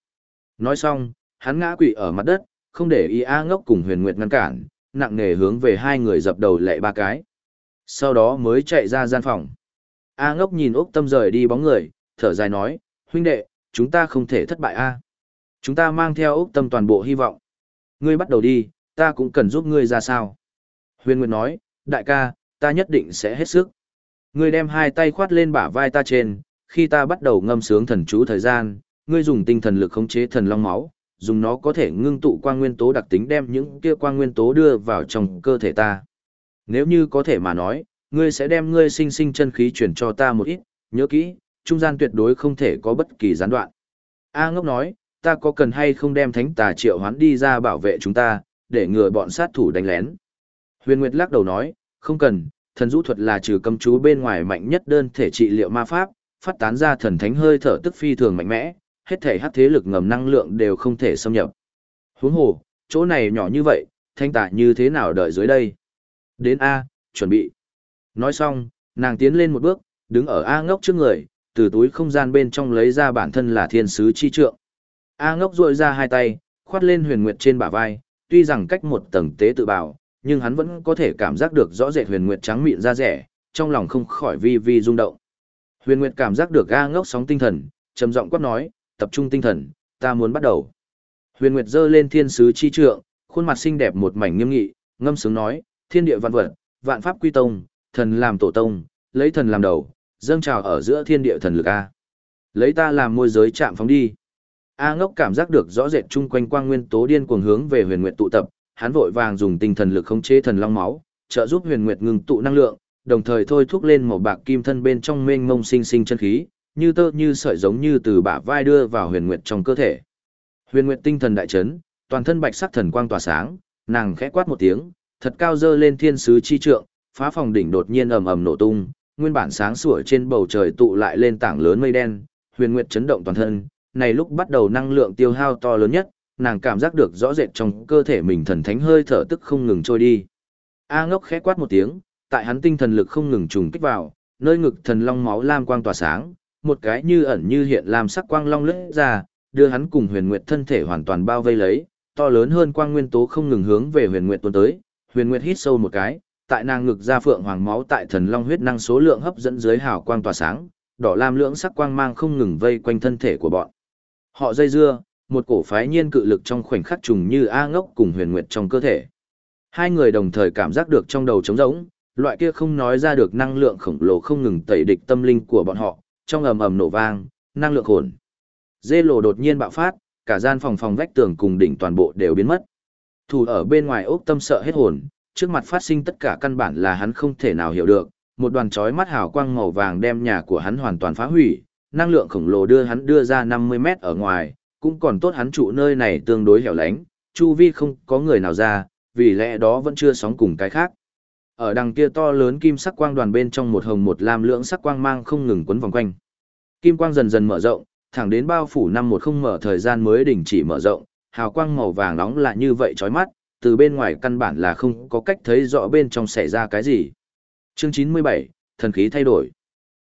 Nói xong, hắn ngã quỵ ở mặt đất, không để ý A ngốc cùng huyền nguyệt ngăn cản, nặng nề hướng về hai người dập đầu lệ ba cái. Sau đó mới chạy ra gian phòng. A ngốc nhìn Úc Tâm rời đi bóng người, thở dài nói, huynh đệ, chúng ta không thể thất bại A. Chúng ta mang theo Úc Tâm toàn bộ hy vọng. Ngươi bắt đầu đi, ta cũng cần giúp ngươi ra sao. Huyền Nguyệt nói, đại ca, ta nhất định sẽ hết sức. Ngươi đem hai tay khoát lên bả vai ta trên, khi ta bắt đầu ngâm sướng thần chú thời gian, ngươi dùng tinh thần lực khống chế thần long máu, dùng nó có thể ngưng tụ quang nguyên tố đặc tính đem những kia quang nguyên tố đưa vào trong cơ thể ta. Nếu như có thể mà nói, ngươi sẽ đem ngươi sinh sinh chân khí chuyển cho ta một ít, nhớ kỹ, trung gian tuyệt đối không thể có bất kỳ gián đoạn. A ngốc nói, ta có cần hay không đem thánh tà triệu hoán đi ra bảo vệ chúng ta, để ngừa bọn sát thủ đánh lén. Huyền Nguyệt lắc đầu nói, không cần, thần rũ thuật là trừ cấm chú bên ngoài mạnh nhất đơn thể trị liệu ma pháp, phát tán ra thần thánh hơi thở tức phi thường mạnh mẽ, hết thể hắc thế lực ngầm năng lượng đều không thể xâm nhập. Huống hồ, chỗ này nhỏ như vậy, thanh tà như thế nào đợi dưới đây? Đến A, chuẩn bị. Nói xong, nàng tiến lên một bước, đứng ở A ngốc trước người, từ túi không gian bên trong lấy ra bản thân là thiên sứ chi trượng. A ngốc ruội ra hai tay, khoát lên huyền nguyệt trên bả vai, tuy rằng cách một tầng tế tự bảo, nhưng hắn vẫn có thể cảm giác được rõ rệt huyền nguyệt trắng mịn da rẻ, trong lòng không khỏi vi vi rung động. Huyền nguyệt cảm giác được A ngốc sóng tinh thần, trầm giọng quát nói, tập trung tinh thần, ta muốn bắt đầu. Huyền nguyệt giơ lên thiên sứ chi trượng, khuôn mặt xinh đẹp một mảnh nghiêm nghị, ngâm sướng nói, thiên địa vạn vật, vạn pháp quy tông, thần làm tổ tông, lấy thần làm đầu, dâng trào ở giữa thiên địa thần lực A. Lấy ta làm môi giới chạm phóng đi. A ngốc cảm giác được rõ rệt chung quanh quang nguyên tố điên cuồng hướng về huyền nguyệt tụ tập, hắn vội vàng dùng tinh thần lực khống chế thần long máu, trợ giúp huyền nguyệt ngừng tụ năng lượng, đồng thời thôi thúc lên một bạc kim thân bên trong mênh mông sinh sinh chân khí, như tơ như sợi giống như từ bả vai đưa vào huyền nguyệt trong cơ thể. Huyền nguyệt tinh thần đại chấn, toàn thân bạch sắc thần quang tỏa sáng, nàng khẽ quát một tiếng, thật cao dơ lên thiên sứ chi trượng, phá phòng đỉnh đột nhiên ầm ầm nổ tung, nguyên bản sáng sủa trên bầu trời tụ lại lên tảng lớn mây đen, huyền nguyệt chấn động toàn thân, này lúc bắt đầu năng lượng tiêu hao to lớn nhất, nàng cảm giác được rõ rệt trong cơ thể mình thần thánh hơi thở tức không ngừng trôi đi. A ngốc khẽ quát một tiếng, tại hắn tinh thần lực không ngừng trùng kích vào, nơi ngực thần long máu lam quang tỏa sáng, một cái như ẩn như hiện làm sắc quang long lướt ra, đưa hắn cùng huyền nguyệt thân thể hoàn toàn bao vây lấy, to lớn hơn quang nguyên tố không ngừng hướng về huyền nguyệt tuôn tới, huyền nguyệt hít sâu một cái, tại nàng ngực ra phượng hoàng máu tại thần long huyết năng số lượng hấp dẫn dưới hào quang tỏa sáng, đỏ lam lưỡng sắc quang mang không ngừng vây quanh thân thể của bọn. Họ dây dưa, một cổ phái nhiên cự lực trong khoảnh khắc trùng như A ngốc cùng huyền nguyệt trong cơ thể. Hai người đồng thời cảm giác được trong đầu trống rỗng, loại kia không nói ra được năng lượng khổng lồ không ngừng tẩy địch tâm linh của bọn họ, trong ầm ầm nổ vang, năng lượng hồn. Dê lồ đột nhiên bạo phát, cả gian phòng phòng vách tường cùng đỉnh toàn bộ đều biến mất. Thủ ở bên ngoài ốc tâm sợ hết hồn, trước mặt phát sinh tất cả căn bản là hắn không thể nào hiểu được, một đoàn chói mắt hào quang màu vàng đem nhà của hắn hoàn toàn phá hủy, năng lượng khổng lồ đưa hắn đưa ra 50 mét ở ngoài, cũng còn tốt hắn trụ nơi này tương đối hẻo lánh, chu vi không có người nào ra, vì lẽ đó vẫn chưa sóng cùng cái khác. Ở đằng kia to lớn kim sắc quang đoàn bên trong một hồng một lam lưỡng sắc quang mang không ngừng quấn vòng quanh. Kim quang dần dần mở rộng, thẳng đến bao phủ năm một không mở thời gian mới đình chỉ mở rộng, hào quang màu vàng nóng là như vậy chói mắt, từ bên ngoài căn bản là không có cách thấy rõ bên trong xảy ra cái gì. Chương 97, thần khí thay đổi.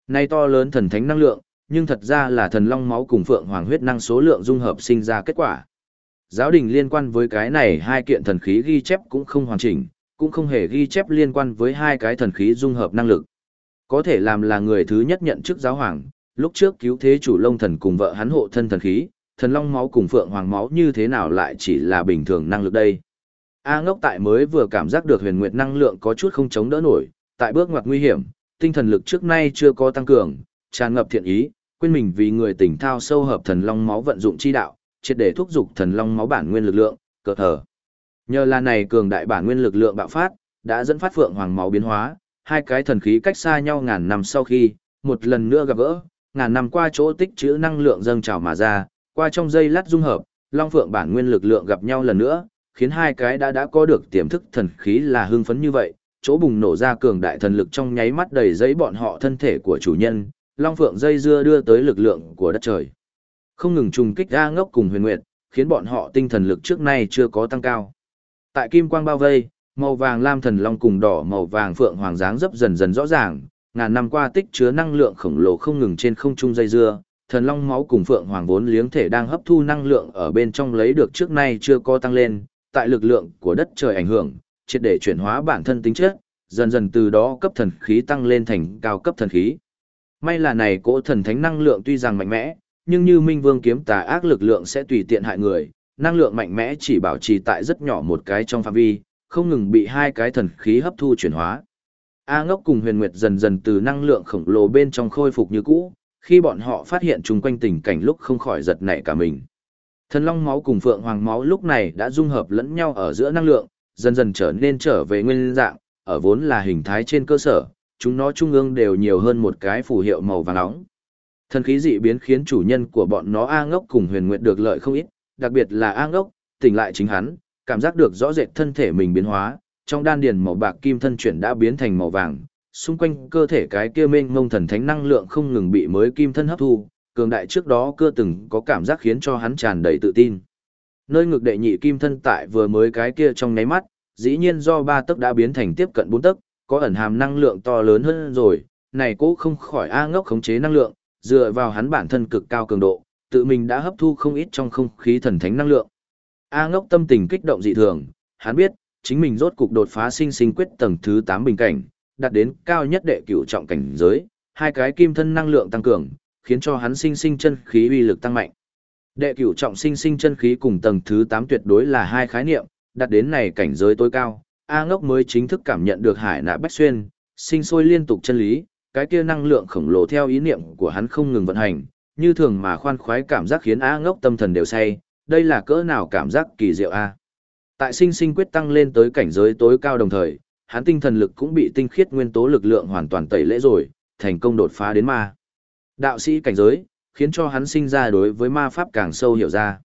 Nay to lớn thần thánh năng lượng, nhưng thật ra là thần long máu cùng phượng hoàng huyết năng số lượng dung hợp sinh ra kết quả. Giáo đình liên quan với cái này hai kiện thần khí ghi chép cũng không hoàn chỉnh, cũng không hề ghi chép liên quan với hai cái thần khí dung hợp năng lực. Có thể làm là người thứ nhất nhận chức giáo hoàng, lúc trước cứu thế chủ lông thần cùng vợ hắn hộ thân thần khí, thần long máu cùng phượng hoàng máu như thế nào lại chỉ là bình thường năng lực đây. A ngốc tại mới vừa cảm giác được huyền nguyệt năng lượng có chút không chống đỡ nổi, tại bước ngoặt nguy hiểm, tinh thần lực trước nay chưa có tăng cường, tràn ngập thiện ý, quên mình vì người tỉnh thao sâu hợp thần long máu vận dụng chi đạo, triệt để thúc giục thần long máu bản nguyên lực lượng, cờ thở. Nhờ là này cường đại bản nguyên lực lượng bạo phát, đã dẫn phát phượng hoàng máu biến hóa, hai cái thần khí cách xa nhau ngàn năm sau khi, một lần nữa gặp gỡ, ngàn năm qua chỗ tích trữ năng lượng dâng trào mà ra, qua trong dây lát dung hợp, long phượng bản nguyên lực lượng gặp nhau lần nữa, khiến hai cái đã đã có được tiềm thức thần khí là hưng phấn như vậy, chỗ bùng nổ ra cường đại thần lực trong nháy mắt đầy giấy bọn họ thân thể của chủ nhân, long phượng dây dưa đưa tới lực lượng của đất trời. Không ngừng trùng kích ra ngốc cùng huyền nguyệt, khiến bọn họ tinh thần lực trước nay chưa có tăng cao. Tại kim quang bao vây, màu vàng lam thần long cùng đỏ màu vàng phượng hoàng dáng dấp dần dần rõ ràng, ngàn năm qua tích chứa năng lượng khổng lồ không ngừng trên không trung dây dưa, thần long máu cùng phượng hoàng vốn liếng thể đang hấp thu năng lượng ở bên trong lấy được trước nay chưa có tăng lên, tại lực lượng của đất trời ảnh hưởng, triệt để chuyển hóa bản thân tính chất, dần dần từ đó cấp thần khí tăng lên thành cao cấp thần khí. May là này cỗ thần thánh năng lượng tuy rằng mạnh mẽ, nhưng như Minh Vương kiếm tà ác lực lượng sẽ tùy tiện hại người, năng lượng mạnh mẽ chỉ bảo trì tại rất nhỏ một cái trong phạm vi, không ngừng bị hai cái thần khí hấp thu chuyển hóa. A ngốc cùng huyền nguyệt dần dần từ năng lượng khổng lồ bên trong khôi phục như cũ, khi bọn họ phát hiện chung quanh tình cảnh lúc không khỏi giật nảy cả mình. Thần long máu cùng phượng hoàng máu lúc này đã dung hợp lẫn nhau ở giữa năng lượng, dần dần trở nên trở về nguyên dạng, ở vốn là hình thái trên cơ sở, chúng nó trung ương đều nhiều hơn một cái phù hiệu màu vàng nóng. Thần khí dị biến khiến chủ nhân của bọn nó A ngốc cùng huyền nguyệt được lợi không ít, đặc biệt là A ngốc, tỉnh lại chính hắn, cảm giác được rõ rệt thân thể mình biến hóa, trong đan điền màu bạc kim thân chuyển đã biến thành màu vàng, xung quanh cơ thể cái kia mênh mông thần thánh năng lượng không ngừng bị mới kim thân hấp thu, cường đại trước đó cưa từng có cảm giác khiến cho hắn tràn đầy tự tin. Nơi ngực đệ nhị kim thân tại vừa mới cái kia trong nháy mắt, dĩ nhiên do ba tấc đã biến thành tiếp cận bốn tấc, có ẩn hàm năng lượng to lớn hơn rồi, này cố không khỏi A ngốc khống chế năng lượng, dựa vào hắn bản thân cực cao cường độ, tự mình đã hấp thu không ít trong không khí thần thánh năng lượng. A ngốc tâm tình kích động dị thường, hắn biết, chính mình rốt cục đột phá sinh sinh quyết tầng thứ 8 bình cảnh, đạt đến cao nhất đệ cửu trọng cảnh giới, hai cái kim thân năng lượng tăng cường, khiến cho hắn sinh sinh chân khí uy lực tăng mạnh. Đệ cửu trọng sinh sinh chân khí cùng tầng thứ 8 tuyệt đối là hai khái niệm, đạt đến này cảnh giới tối cao, A Ngốc mới chính thức cảm nhận được hải nạ bách xuyên, sinh sôi liên tục chân lý, cái kia năng lượng khổng lồ theo ý niệm của hắn không ngừng vận hành, như thường mà khoan khoái cảm giác khiến A Ngốc tâm thần đều say, đây là cỡ nào cảm giác kỳ diệu a. Tại sinh sinh quyết tăng lên tới cảnh giới tối cao đồng thời, hắn tinh thần lực cũng bị tinh khiết nguyên tố lực lượng hoàn toàn tẩy lễ rồi, thành công đột phá đến ma. Đạo sĩ cảnh giới, khiến cho hắn sinh ra đối với ma pháp càng sâu hiểu ra.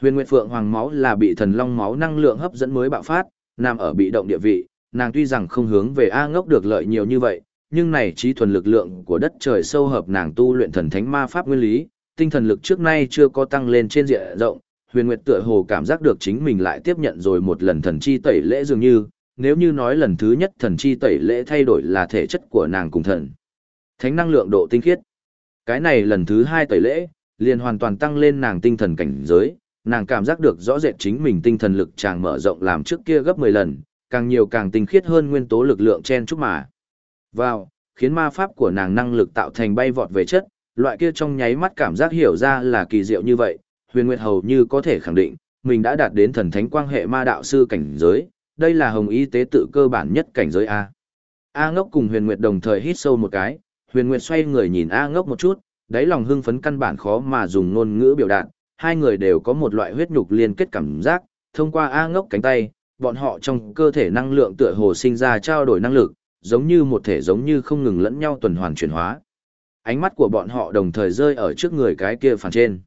Huyền Nguyệt Phượng Hoàng máu là bị thần long máu năng lượng hấp dẫn mới bạo phát, nằm ở bị động địa vị, nàng tuy rằng không hướng về A ngốc được lợi nhiều như vậy, nhưng này trí thuần lực lượng của đất trời sâu hợp nàng tu luyện thần thánh ma pháp nguyên lý, tinh thần lực trước nay chưa có tăng lên trên diện rộng, huyền nguyệt tựa hồ cảm giác được chính mình lại tiếp nhận rồi một lần thần chi tẩy lễ dường như, nếu như nói lần thứ nhất thần chi tẩy lễ thay đổi là thể chất của nàng cùng thần. Thánh năng lượng độ tinh khiết. Cái này lần thứ hai tẩy lễ, liền hoàn toàn tăng lên nàng tinh thần cảnh giới, nàng cảm giác được rõ rệt chính mình tinh thần lực chàng mở rộng làm trước kia gấp 10 lần, càng nhiều càng tinh khiết hơn nguyên tố lực lượng chen chúc mà. Vào, khiến ma pháp của nàng năng lực tạo thành bay vọt về chất, loại kia trong nháy mắt cảm giác hiểu ra là kỳ diệu như vậy, huyền nguyệt hầu như có thể khẳng định, mình đã đạt đến thần thánh quang hệ ma đạo sư cảnh giới, đây là hồng y tế tự cơ bản nhất cảnh giới A. A ngốc cùng huyền nguyệt đồng thời hít sâu một cái, huyền nguyệt xoay người nhìn A ngốc một chút, đáy lòng hưng phấn căn bản khó mà dùng ngôn ngữ biểu đạt, hai người đều có một loại huyết nhục liên kết cảm giác, thông qua A ngốc cánh tay, bọn họ trong cơ thể năng lượng tựa hồ sinh ra trao đổi năng lực, giống như một thể giống như không ngừng lẫn nhau tuần hoàn chuyển hóa. Ánh mắt của bọn họ đồng thời rơi ở trước người cái kia phản trên.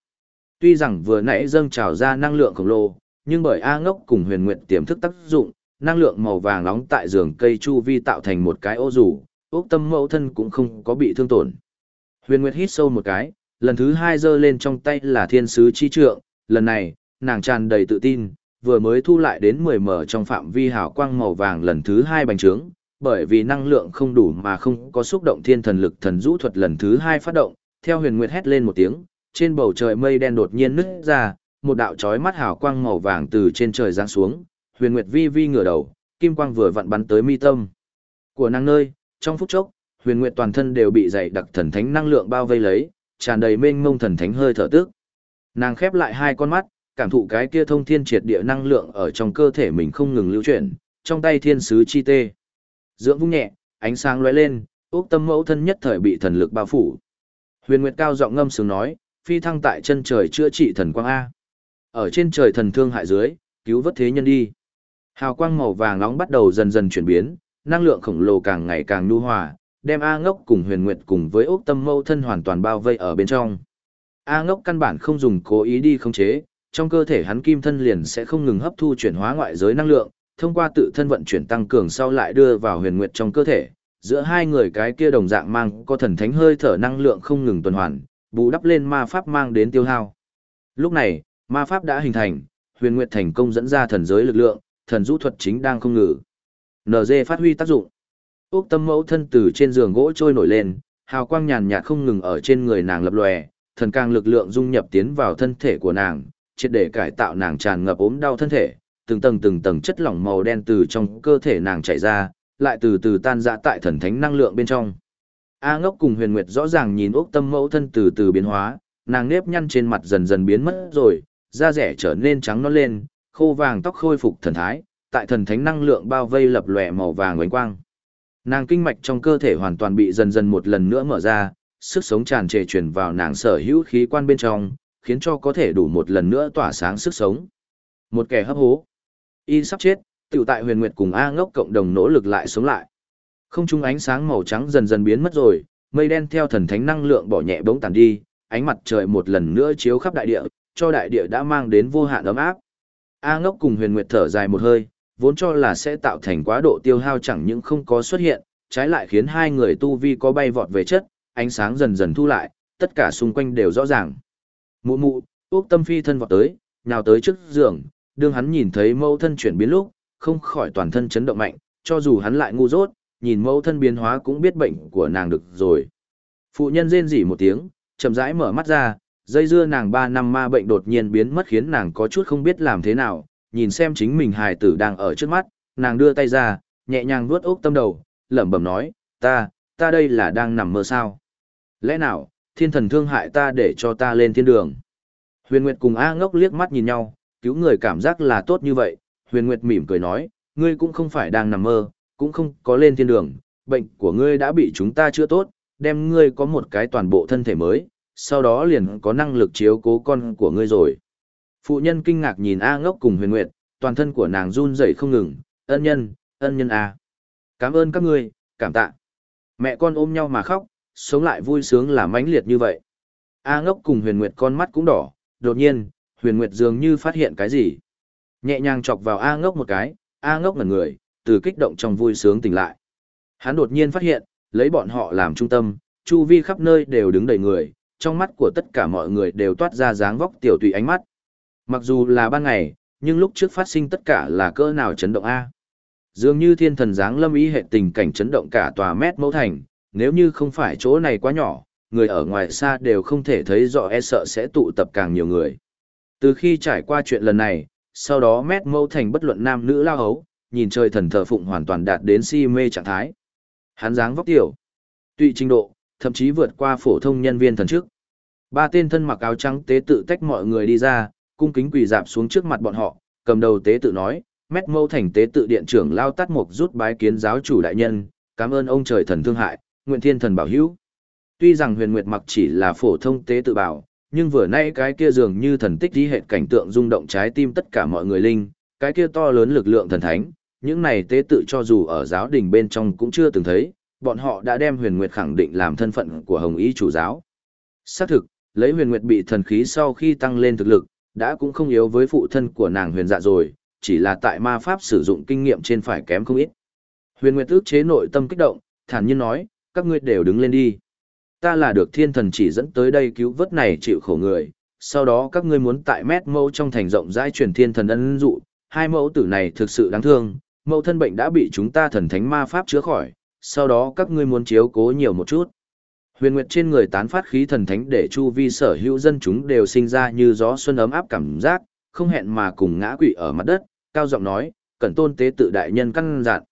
Tuy rằng vừa nãy dâng trào ra năng lượng khổng lồ, nhưng bởi A ngốc cùng huyền nguyện tiềm thức tác dụng, năng lượng màu vàng nóng tại giường cây chu vi tạo thành một cái ô rủ, ốc tâm mẫu thân cũng không có bị thương tổn. Huyền Nguyệt hít sâu một cái, lần thứ hai giơ lên trong tay là thiên sứ chi trượng, lần này, nàng tràn đầy tự tin, vừa mới thu lại đến 10 mở trong phạm vi hào quang màu vàng lần thứ hai bành trướng, bởi vì năng lượng không đủ mà không có xúc động thiên thần lực thần rũ thuật lần thứ hai phát động, theo huyền nguyệt hét lên một tiếng, trên bầu trời mây đen đột nhiên nứt ra, một đạo chói mắt hào quang màu vàng từ trên trời giáng xuống, huyền nguyệt vi vi ngửa đầu, kim quang vừa vặn bắn tới mi tâm. Của nàng nơi, trong phút chốc, huyền nguyệt toàn thân đều bị dày đặc thần thánh năng lượng bao vây lấy, tràn đầy mênh mông thần thánh hơi thở tức. Nàng khép lại hai con mắt, cảm thụ cái kia thông thiên triệt địa năng lượng ở trong cơ thể mình không ngừng lưu chuyển, trong tay thiên sứ chi tê. Dưỡng vung nhẹ, ánh sáng lóe lên, ốc tâm mẫu thân nhất thời bị thần lực bao phủ. Huyền Nguyệt cao giọng ngâm sướng nói, phi thăng tại chân trời chữa trị thần quang A. Ở trên trời thần thương hại dưới, cứu vớt thế nhân đi. Hào quang màu vàng nóng bắt đầu dần dần chuyển biến, năng lượng khổng lồ càng ngày càng nhu hòa, đem A ngốc cùng huyền nguyệt cùng với ốc tâm mâu thân hoàn toàn bao vây ở bên trong. A ngốc căn bản không dùng cố ý đi khống chế, trong cơ thể hắn kim thân liền sẽ không ngừng hấp thu chuyển hóa ngoại giới năng lượng, thông qua tự thân vận chuyển tăng cường sau lại đưa vào huyền nguyệt trong cơ thể. Giữa hai người cái kia đồng dạng mang có thần thánh hơi thở năng lượng không ngừng tuần hoàn, bù đắp lên ma pháp mang đến tiêu hao. Lúc này, ma pháp đã hình thành, huyền nguyệt thành công dẫn ra thần giới lực lượng, thần rũ thuật chính đang không ngừng. NG phát huy tác dụng. Úc tâm mẫu thân từ trên giường gỗ trôi nổi lên, hào quang nhàn nhạt không ngừng ở trên người nàng lập lòe, thần càng lực lượng dung nhập tiến vào thân thể của nàng, triệt để cải tạo nàng tràn ngập ốm đau thân thể, từng tầng từng tầng chất lỏng màu đen từ trong cơ thể nàng chảy ra, lại từ từ tan ra tại thần thánh năng lượng bên trong. A ngốc cùng huyền nguyệt rõ ràng nhìn Úc tâm mẫu thân từ từ biến hóa, nàng nếp nhăn trên mặt dần dần biến mất rồi, da rẻ trở nên trắng nõn lên, khô vàng tóc khôi phục thần thái, tại thần thánh năng lượng bao vây lập lòe màu vàng ánh quang. Nàng kinh mạch trong cơ thể hoàn toàn bị dần dần một lần nữa mở ra, sức sống tràn trề truyền vào nàng sở hữu khí quan bên trong, khiến cho có thể đủ một lần nữa tỏa sáng sức sống. Một kẻ hấp hố. Y sắp chết, tiểu tại huyền nguyệt cùng A ngốc cộng đồng nỗ lực lại sống lại. Không trung ánh sáng màu trắng dần dần biến mất rồi, mây đen theo thần thánh năng lượng bỏ nhẹ bỗng tàn đi, ánh mặt trời một lần nữa chiếu khắp đại địa, cho đại địa đã mang đến vô hạn ấm áp. A ngốc cùng huyền nguyệt thở dài một hơi, vốn cho là sẽ tạo thành quá độ tiêu hao chẳng những không có xuất hiện, trái lại khiến hai người tu vi có bay vọt về chất, ánh sáng dần dần thu lại, tất cả xung quanh đều rõ ràng. Mụ mụ, Úc Tâm Phi thân vọt tới, nhào tới trước giường, đương hắn nhìn thấy mẫu thân chuyển biến lúc, không khỏi toàn thân chấn động mạnh, cho dù hắn lại ngu dốt, nhìn mẫu thân biến hóa cũng biết bệnh của nàng được rồi. Phụ nhân rên rỉ một tiếng, chậm rãi mở mắt ra, dây dưa nàng 3 năm ma bệnh đột nhiên biến mất khiến nàng có chút không biết làm thế nào, nhìn xem chính mình hài tử đang ở trước mắt, nàng đưa tay ra, nhẹ nhàng vuốt ốc tâm đầu, lẩm bẩm nói, ta, ta đây là đang nằm mơ sao. Lẽ nào, thiên thần thương hại ta để cho ta lên thiên đường. Huyền Nguyệt cùng A ngốc liếc mắt nhìn nhau, cứu người cảm giác là tốt như vậy, Huyền Nguyệt mỉm cười nói, ngươi cũng không phải đang nằm mơ, cũng không có lên thiên đường, bệnh của ngươi đã bị chúng ta chữa tốt, đem ngươi có một cái toàn bộ thân thể mới, sau đó liền có năng lực chiếu cố con của ngươi rồi. Phụ nhân kinh ngạc nhìn A ngốc cùng huyền nguyệt, toàn thân của nàng run rẩy không ngừng, ân nhân, ân nhân A. Cảm ơn các ngươi, cảm tạ. Mẹ con ôm nhau mà khóc, sống lại vui sướng là mãnh liệt như vậy. A ngốc cùng huyền nguyệt con mắt cũng đỏ, đột nhiên, huyền nguyệt dường như phát hiện cái gì. Nhẹ nhàng chọc vào A ngốc một cái, A ngốc ngẩn người, từ kích động trong vui sướng tỉnh lại. Hắn đột nhiên phát hiện, lấy bọn họ làm trung tâm, chu vi khắp nơi đều đứng đầy người, trong mắt của tất cả mọi người đều toát ra dáng vóc tiểu tùy ánh mắt. Mặc dù là ban ngày, nhưng lúc trước phát sinh tất cả là cỡ nào chấn động A. Dường như thiên thần giáng lâm ý hệ tình cảnh chấn động cả tòa mét mẫu thành, nếu như không phải chỗ này quá nhỏ, người ở ngoài xa đều không thể thấy rõ e sợ sẽ tụ tập càng nhiều người. Từ khi trải qua chuyện lần này, sau đó mét mâu thành bất luận nam nữ lao hấu, nhìn trời thần thờ phụng hoàn toàn đạt đến si mê trạng thái. Hắn dáng vóc tiểu, tụy trình độ, thậm chí vượt qua phổ thông nhân viên thần chức. Ba tên thân mặc áo trắng tế tự tách mọi người đi ra, cung kính quỳ dạp xuống trước mặt bọn họ, cầm đầu tế tự nói, mét mâu thành tế tự điện trưởng lao tắt mục rút bái kiến giáo chủ đại nhân, cảm ơn ông trời thần thương hại, nguyện thiên thần bảo hữu. Tuy rằng huyền nguyệt mặc chỉ là phổ thông tế tự bảo, nhưng vừa nay cái kia dường như thần tích đi hệ cảnh tượng rung động trái tim tất cả mọi người linh, cái kia to lớn lực lượng thần thánh, những này tế tự cho dù ở giáo đình bên trong cũng chưa từng thấy, bọn họ đã đem huyền nguyệt khẳng định làm thân phận của hồng ý chủ giáo. Xác thực, lấy huyền nguyệt bị thần khí sau khi tăng lên thực lực, đã cũng không yếu với phụ thân của nàng huyền dạ rồi, chỉ là tại ma pháp sử dụng kinh nghiệm trên phải kém không ít. Huyền nguyệt ước chế nội tâm kích động, thản nhiên nói, các ngươi đều đứng lên đi. Ta là được thiên thần chỉ dẫn tới đây cứu vớt này chịu khổ người, sau đó các ngươi muốn tại mét mẫu trong thành rộng rãi truyền thiên thần ân dụ, hai mẫu tử này thực sự đáng thương, mẫu thân bệnh đã bị chúng ta thần thánh ma pháp chữa khỏi, sau đó các ngươi muốn chiếu cố nhiều một chút. Huyền Nguyệt trên người tán phát khí thần thánh để chu vi sở hữu dân chúng đều sinh ra như gió xuân ấm áp cảm giác, không hẹn mà cùng ngã quỵ ở mặt đất, cao giọng nói, cẩn tôn tế tự đại nhân căn dặn.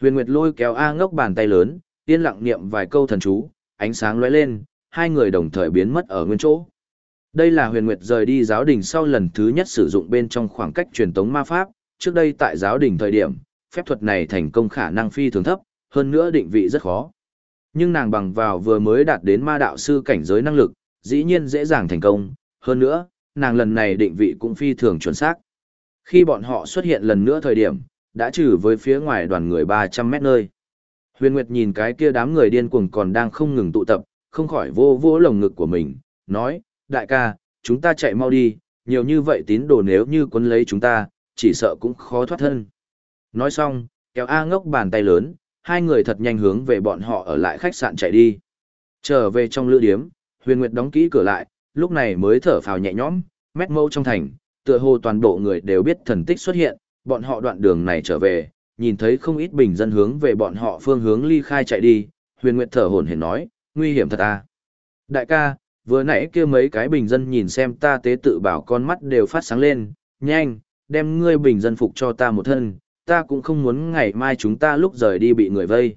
Huyền Nguyệt lôi kéo A ngốc bàn tay lớn, yên lặng niệm vài câu thần chú, ánh sáng lóe lên, hai người đồng thời biến mất ở nguyên chỗ. Đây là huyền nguyệt rời đi giáo đình sau lần thứ nhất sử dụng bên trong khoảng cách truyền tống ma pháp, trước đây tại giáo đình thời điểm, phép thuật này thành công khả năng phi thường thấp, hơn nữa định vị rất khó. Nhưng nàng bằng vào vừa mới đạt đến ma đạo sư cảnh giới năng lực, dĩ nhiên dễ dàng thành công, hơn nữa, nàng lần này định vị cũng phi thường chuẩn xác. Khi bọn họ xuất hiện lần nữa thời điểm, đã trừ với phía ngoài đoàn người 300 mét nơi. Huyền Nguyệt nhìn cái kia đám người điên cuồng còn đang không ngừng tụ tập, không khỏi vô vô lồng ngực của mình, nói, đại ca, chúng ta chạy mau đi, nhiều như vậy tín đồ nếu như quấn lấy chúng ta, chỉ sợ cũng khó thoát thân. Nói xong, kéo A ngốc bàn tay lớn, hai người thật nhanh hướng về bọn họ ở lại khách sạn chạy đi. Trở về trong lữ điếm, huyền nguyệt đóng kỹ cửa lại, lúc này mới thở phào nhẹ nhõm, mét mâu trong thành, tựa hồ toàn bộ người đều biết thần tích xuất hiện, bọn họ đoạn đường này trở về, nhìn thấy không ít bình dân hướng về bọn họ phương hướng ly khai chạy đi, huyền nguyệt thở hổn hển nói, nguy hiểm thật à. Đại ca, vừa nãy kia mấy cái bình dân nhìn xem ta tế tự bảo con mắt đều phát sáng lên, nhanh, đem ngươi bình dân phục cho ta một thân, ta cũng không muốn ngày mai chúng ta lúc rời đi bị người vây.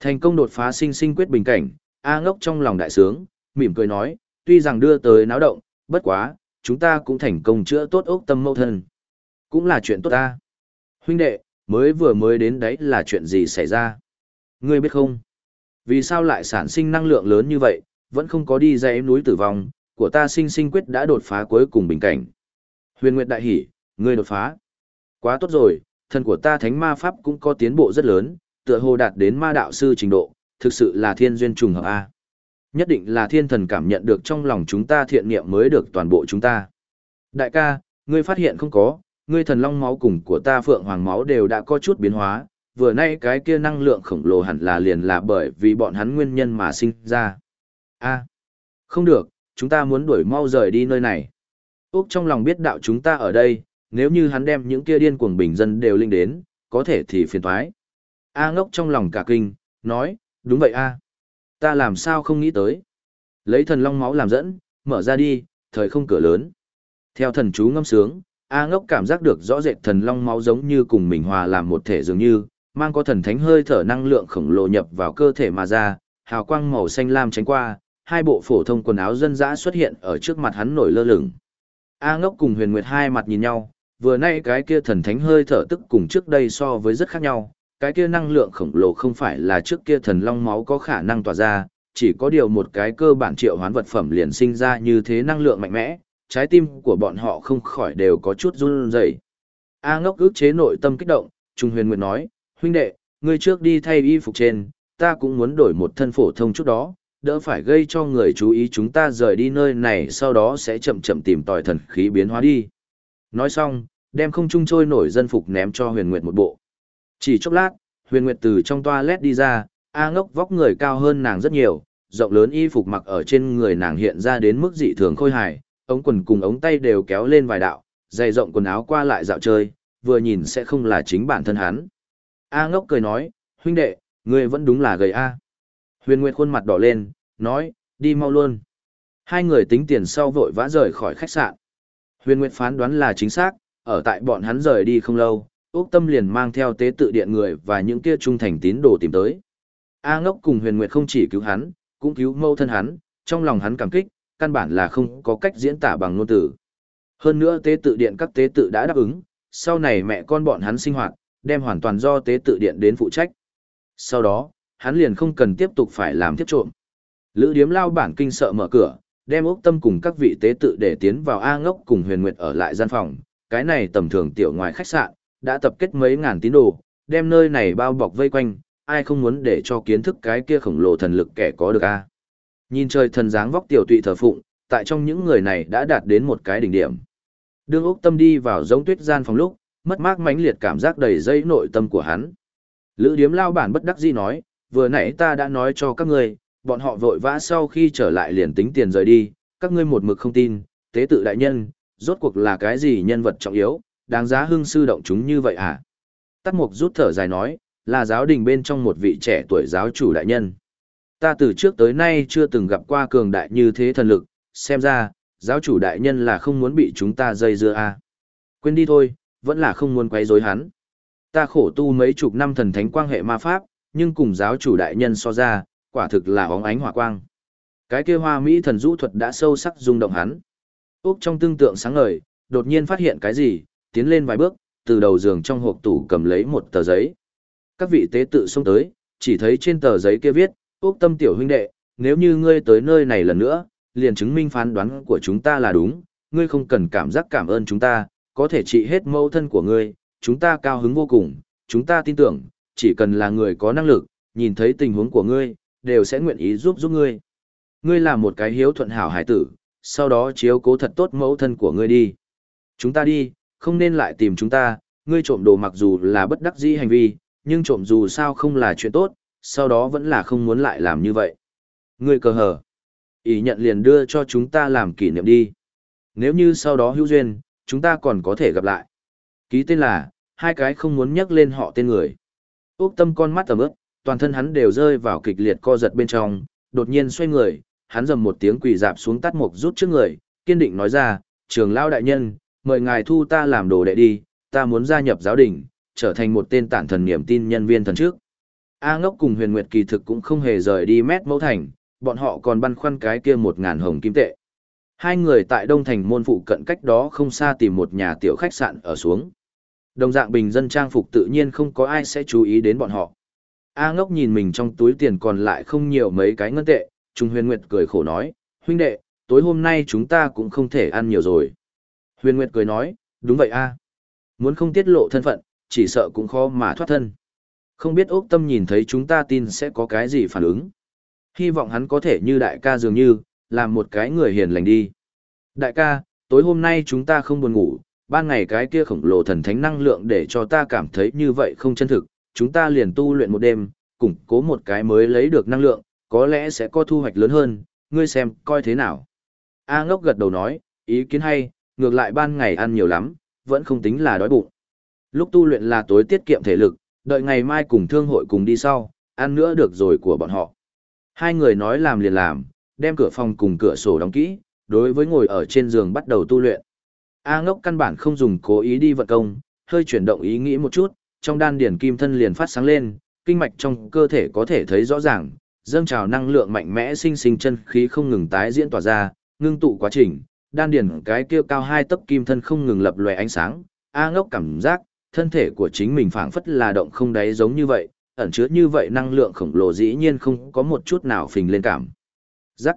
Thành công đột phá sinh sinh quyết bình cảnh, A ngốc trong lòng đại sướng, mỉm cười nói, tuy rằng đưa tới náo động, bất quá, chúng ta cũng thành công chữa tốt ốc tâm mâu thân. Cũng là chuyện tốt ta. Huynh đệ, mới vừa mới đến đấy là chuyện gì xảy ra? Ngươi biết không? Vì sao lại sản sinh năng lượng lớn như vậy, vẫn không có đi ra em núi tử vong, của ta sinh sinh quyết đã đột phá cuối cùng bình cảnh. Huyền Nguyệt đại hỉ, ngươi đột phá. Quá tốt rồi, thần của ta thánh ma pháp cũng có tiến bộ rất lớn, tựa hồ đạt đến ma đạo sư trình độ, thực sự là thiên duyên trùng hợp A. Nhất định là thiên thần cảm nhận được trong lòng chúng ta thiện niệm mới được toàn bộ chúng ta. Đại ca, ngươi phát hiện không có, ngươi thần long máu cùng của ta phượng hoàng máu đều đã có chút biến hóa, vừa nay cái kia năng lượng khổng lồ hẳn là liền là bởi vì bọn hắn nguyên nhân mà sinh ra. A, không được, chúng ta muốn đuổi mau rời đi nơi này. Úc trong lòng biết đạo chúng ta ở đây, nếu như hắn đem những kia điên cuồng bình dân đều linh đến, có thể thì phiền toái. A ngốc trong lòng cả kinh, nói, đúng vậy a, ta làm sao không nghĩ tới. Lấy thần long máu làm dẫn, mở ra đi, thời không cửa lớn. Theo thần chú ngâm sướng, A ngốc cảm giác được rõ rệt thần long máu giống như cùng mình hòa làm một thể dường như, mang có thần thánh hơi thở năng lượng khổng lồ nhập vào cơ thể mà ra, hào quang màu xanh lam tránh qua, hai bộ phổ thông quần áo dân dã xuất hiện ở trước mặt hắn nổi lơ lửng. A ngốc cùng huyền nguyệt hai mặt nhìn nhau, vừa nay cái kia thần thánh hơi thở tức cùng trước đây so với rất khác nhau, cái kia năng lượng khổng lồ không phải là trước kia thần long máu có khả năng tỏa ra, chỉ có điều một cái cơ bản triệu hoán vật phẩm liền sinh ra như thế năng lượng mạnh mẽ, trái tim của bọn họ không khỏi đều có chút run rẩy. A ngốc ức chế nội tâm kích động, Trung Huyền Nguyệt nói, huynh đệ, ngươi trước đi thay y phục trên, ta cũng muốn đổi một thân phổ thông chút đó, đỡ phải gây cho người chú ý chúng ta rời đi nơi này sau đó sẽ chậm chậm tìm tòi thần khí biến hóa đi. Nói xong, đem không trung trôi nổi dân phục ném cho huyền nguyệt một bộ. Chỉ chốc lát, huyền nguyệt từ trong toilet đi ra, A ngốc vóc người cao hơn nàng rất nhiều, rộng lớn y phục mặc ở trên người nàng hiện ra đến mức dị thường khôi hài, ống quần cùng ống tay đều kéo lên vài đạo, dày rộng quần áo qua lại dạo chơi, vừa nhìn sẽ không là chính bản thân hắn. A ngốc cười nói, huynh đệ, ngươi vẫn đúng là gầy A. Huyền Nguyệt khuôn mặt đỏ lên, nói, đi mau luôn. Hai người tính tiền sau vội vã rời khỏi khách sạn. Huyền Nguyệt phán đoán là chính xác, ở tại bọn hắn rời đi không lâu, Úc Tâm liền mang theo tế tự điện người và những kia trung thành tín đồ tìm tới. A ngốc cùng Huyền Nguyệt không chỉ cứu hắn, cũng cứu mâu thân hắn, trong lòng hắn cảm kích, căn bản là không có cách diễn tả bằng ngôn từ. Hơn nữa tế tự điện các tế tự đã đáp ứng, sau này mẹ con bọn hắn sinh hoạt, đem hoàn toàn do tế tự điện đến phụ trách. Sau đó, hắn liền không cần tiếp tục phải làm tiếp trộm. Lữ điếm lao bản kinh sợ mở cửa, đem ốc tâm cùng các vị tế tự để tiến vào A ngốc cùng huyền nguyệt ở lại gian phòng. Cái này tầm thường tiểu ngoài khách sạn, đã tập kết mấy ngàn tín đồ, đem nơi này bao bọc vây quanh, ai không muốn để cho kiến thức cái kia khổng lồ thần lực kẻ có được a Nhìn trời thần dáng vóc tiểu tụy thờ phụng, tại trong những người này đã đạt đến một cái đỉnh điểm. Đương Úc Tâm đi vào giống tuyết gian phòng lúc, mất mát mãnh liệt cảm giác đầy dây nội tâm của hắn. Lữ điếm lao bản bất đắc dĩ nói, vừa nãy ta đã nói cho các ngươi, bọn họ vội vã sau khi trở lại liền tính tiền rời đi, các ngươi một mực không tin, tế tự đại nhân, rốt cuộc là cái gì nhân vật trọng yếu, đáng giá hưng sư động chúng như vậy à? Tắt mục rút thở dài nói, là giáo đình bên trong một vị trẻ tuổi giáo chủ đại nhân. Ta từ trước tới nay chưa từng gặp qua cường đại như thế thần lực, xem ra, giáo chủ đại nhân là không muốn bị chúng ta dây dưa à. Quên đi thôi, vẫn là không muốn quấy rối hắn. Ta khổ tu mấy chục năm thần thánh quang hệ ma pháp, nhưng cùng giáo chủ đại nhân so ra, quả thực là óng ánh hỏa quang. Cái kia hoa mỹ thần rũ thuật đã sâu sắc rung động hắn. Úc trong tương tượng sáng ngời, đột nhiên phát hiện cái gì, tiến lên vài bước, từ đầu giường trong hộp tủ cầm lấy một tờ giấy. Các vị tế tự xông tới, chỉ thấy trên tờ giấy kia viết, Úc tâm tiểu huynh đệ, nếu như ngươi tới nơi này lần nữa, liền chứng minh phán đoán của chúng ta là đúng, ngươi không cần cảm giác cảm ơn chúng ta, có thể trị hết mâu thân của ngươi, chúng ta cao hứng vô cùng, chúng ta tin tưởng, chỉ cần là người có năng lực, nhìn thấy tình huống của ngươi, đều sẽ nguyện ý giúp giúp ngươi. Ngươi là một cái hiếu thuận hảo hải tử, sau đó chiếu cố thật tốt mẫu thân của ngươi đi. Chúng ta đi, không nên lại tìm chúng ta, ngươi trộm đồ mặc dù là bất đắc dĩ hành vi, nhưng trộm dù sao không là chuyện tốt, sau đó vẫn là không muốn lại làm như vậy. Ngươi cờ hờ. Ý nhận liền đưa cho chúng ta làm kỷ niệm đi. Nếu như sau đó hữu duyên, chúng ta còn có thể gặp lại. Ký tên là, hai cái không muốn nhắc lên họ tên người. Úc tâm con mắt tầm ướp, toàn thân hắn đều rơi vào kịch liệt co giật bên trong, đột nhiên xoay người, hắn dầm một tiếng quỳ dạp xuống tắt mục rút trước người, kiên định nói ra, trường lao đại nhân, mời ngài thu ta làm đồ đệ đi, ta muốn gia nhập giáo đình, trở thành một tên tản thần niềm tin nhân viên thần trước. A ngốc cùng huyền nguyệt kỳ thực cũng không hề rời đi mét mẫu thành, bọn họ còn băn khoăn cái kia một ngàn hồng kim tệ. Hai người tại Đông Thành môn phụ cận cách đó không xa tìm một nhà tiểu khách sạn ở xuống. Đồng dạng bình dân trang phục tự nhiên không có ai sẽ chú ý đến bọn họ. A ngốc nhìn mình trong túi tiền còn lại không nhiều mấy cái ngân tệ, Trung Huyền Nguyệt cười khổ nói, huynh đệ, tối hôm nay chúng ta cũng không thể ăn nhiều rồi. Huyền Nguyệt cười nói, đúng vậy a, Muốn không tiết lộ thân phận, chỉ sợ cũng khó mà thoát thân. Không biết ốc tâm nhìn thấy chúng ta tin sẽ có cái gì phản ứng. Hy vọng hắn có thể như đại ca dường như, làm một cái người hiền lành đi. Đại ca, tối hôm nay chúng ta không buồn ngủ, ban ngày cái kia khổng lồ thần thánh năng lượng để cho ta cảm thấy như vậy không chân thực, chúng ta liền tu luyện một đêm, củng cố một cái mới lấy được năng lượng, có lẽ sẽ có thu hoạch lớn hơn, ngươi xem, coi thế nào. A ngốc gật đầu nói, ý kiến hay, ngược lại ban ngày ăn nhiều lắm, vẫn không tính là đói bụng. Lúc tu luyện là tối tiết kiệm thể lực, đợi ngày mai cùng thương hội cùng đi sau, ăn nữa được rồi của bọn họ. Hai người nói làm liền làm, đem cửa phòng cùng cửa sổ đóng kỹ, đối với ngồi ở trên giường bắt đầu tu luyện. A ngốc căn bản không dùng cố ý đi vận công, hơi chuyển động ý nghĩ một chút, trong đan điển kim thân liền phát sáng lên, kinh mạch trong cơ thể có thể thấy rõ ràng, dâng trào năng lượng mạnh mẽ sinh sinh chân khí không ngừng tái diễn tỏa ra, ngưng tụ quá trình, đan điển cái kia cao hai tấc kim thân không ngừng lập lòe ánh sáng, A ngốc cảm giác, thân thể của chính mình phảng phất là động không đáy giống như vậy, ẩn chứa như vậy năng lượng khổng lồ dĩ nhiên không có một chút nào phình lên cảm. Giác.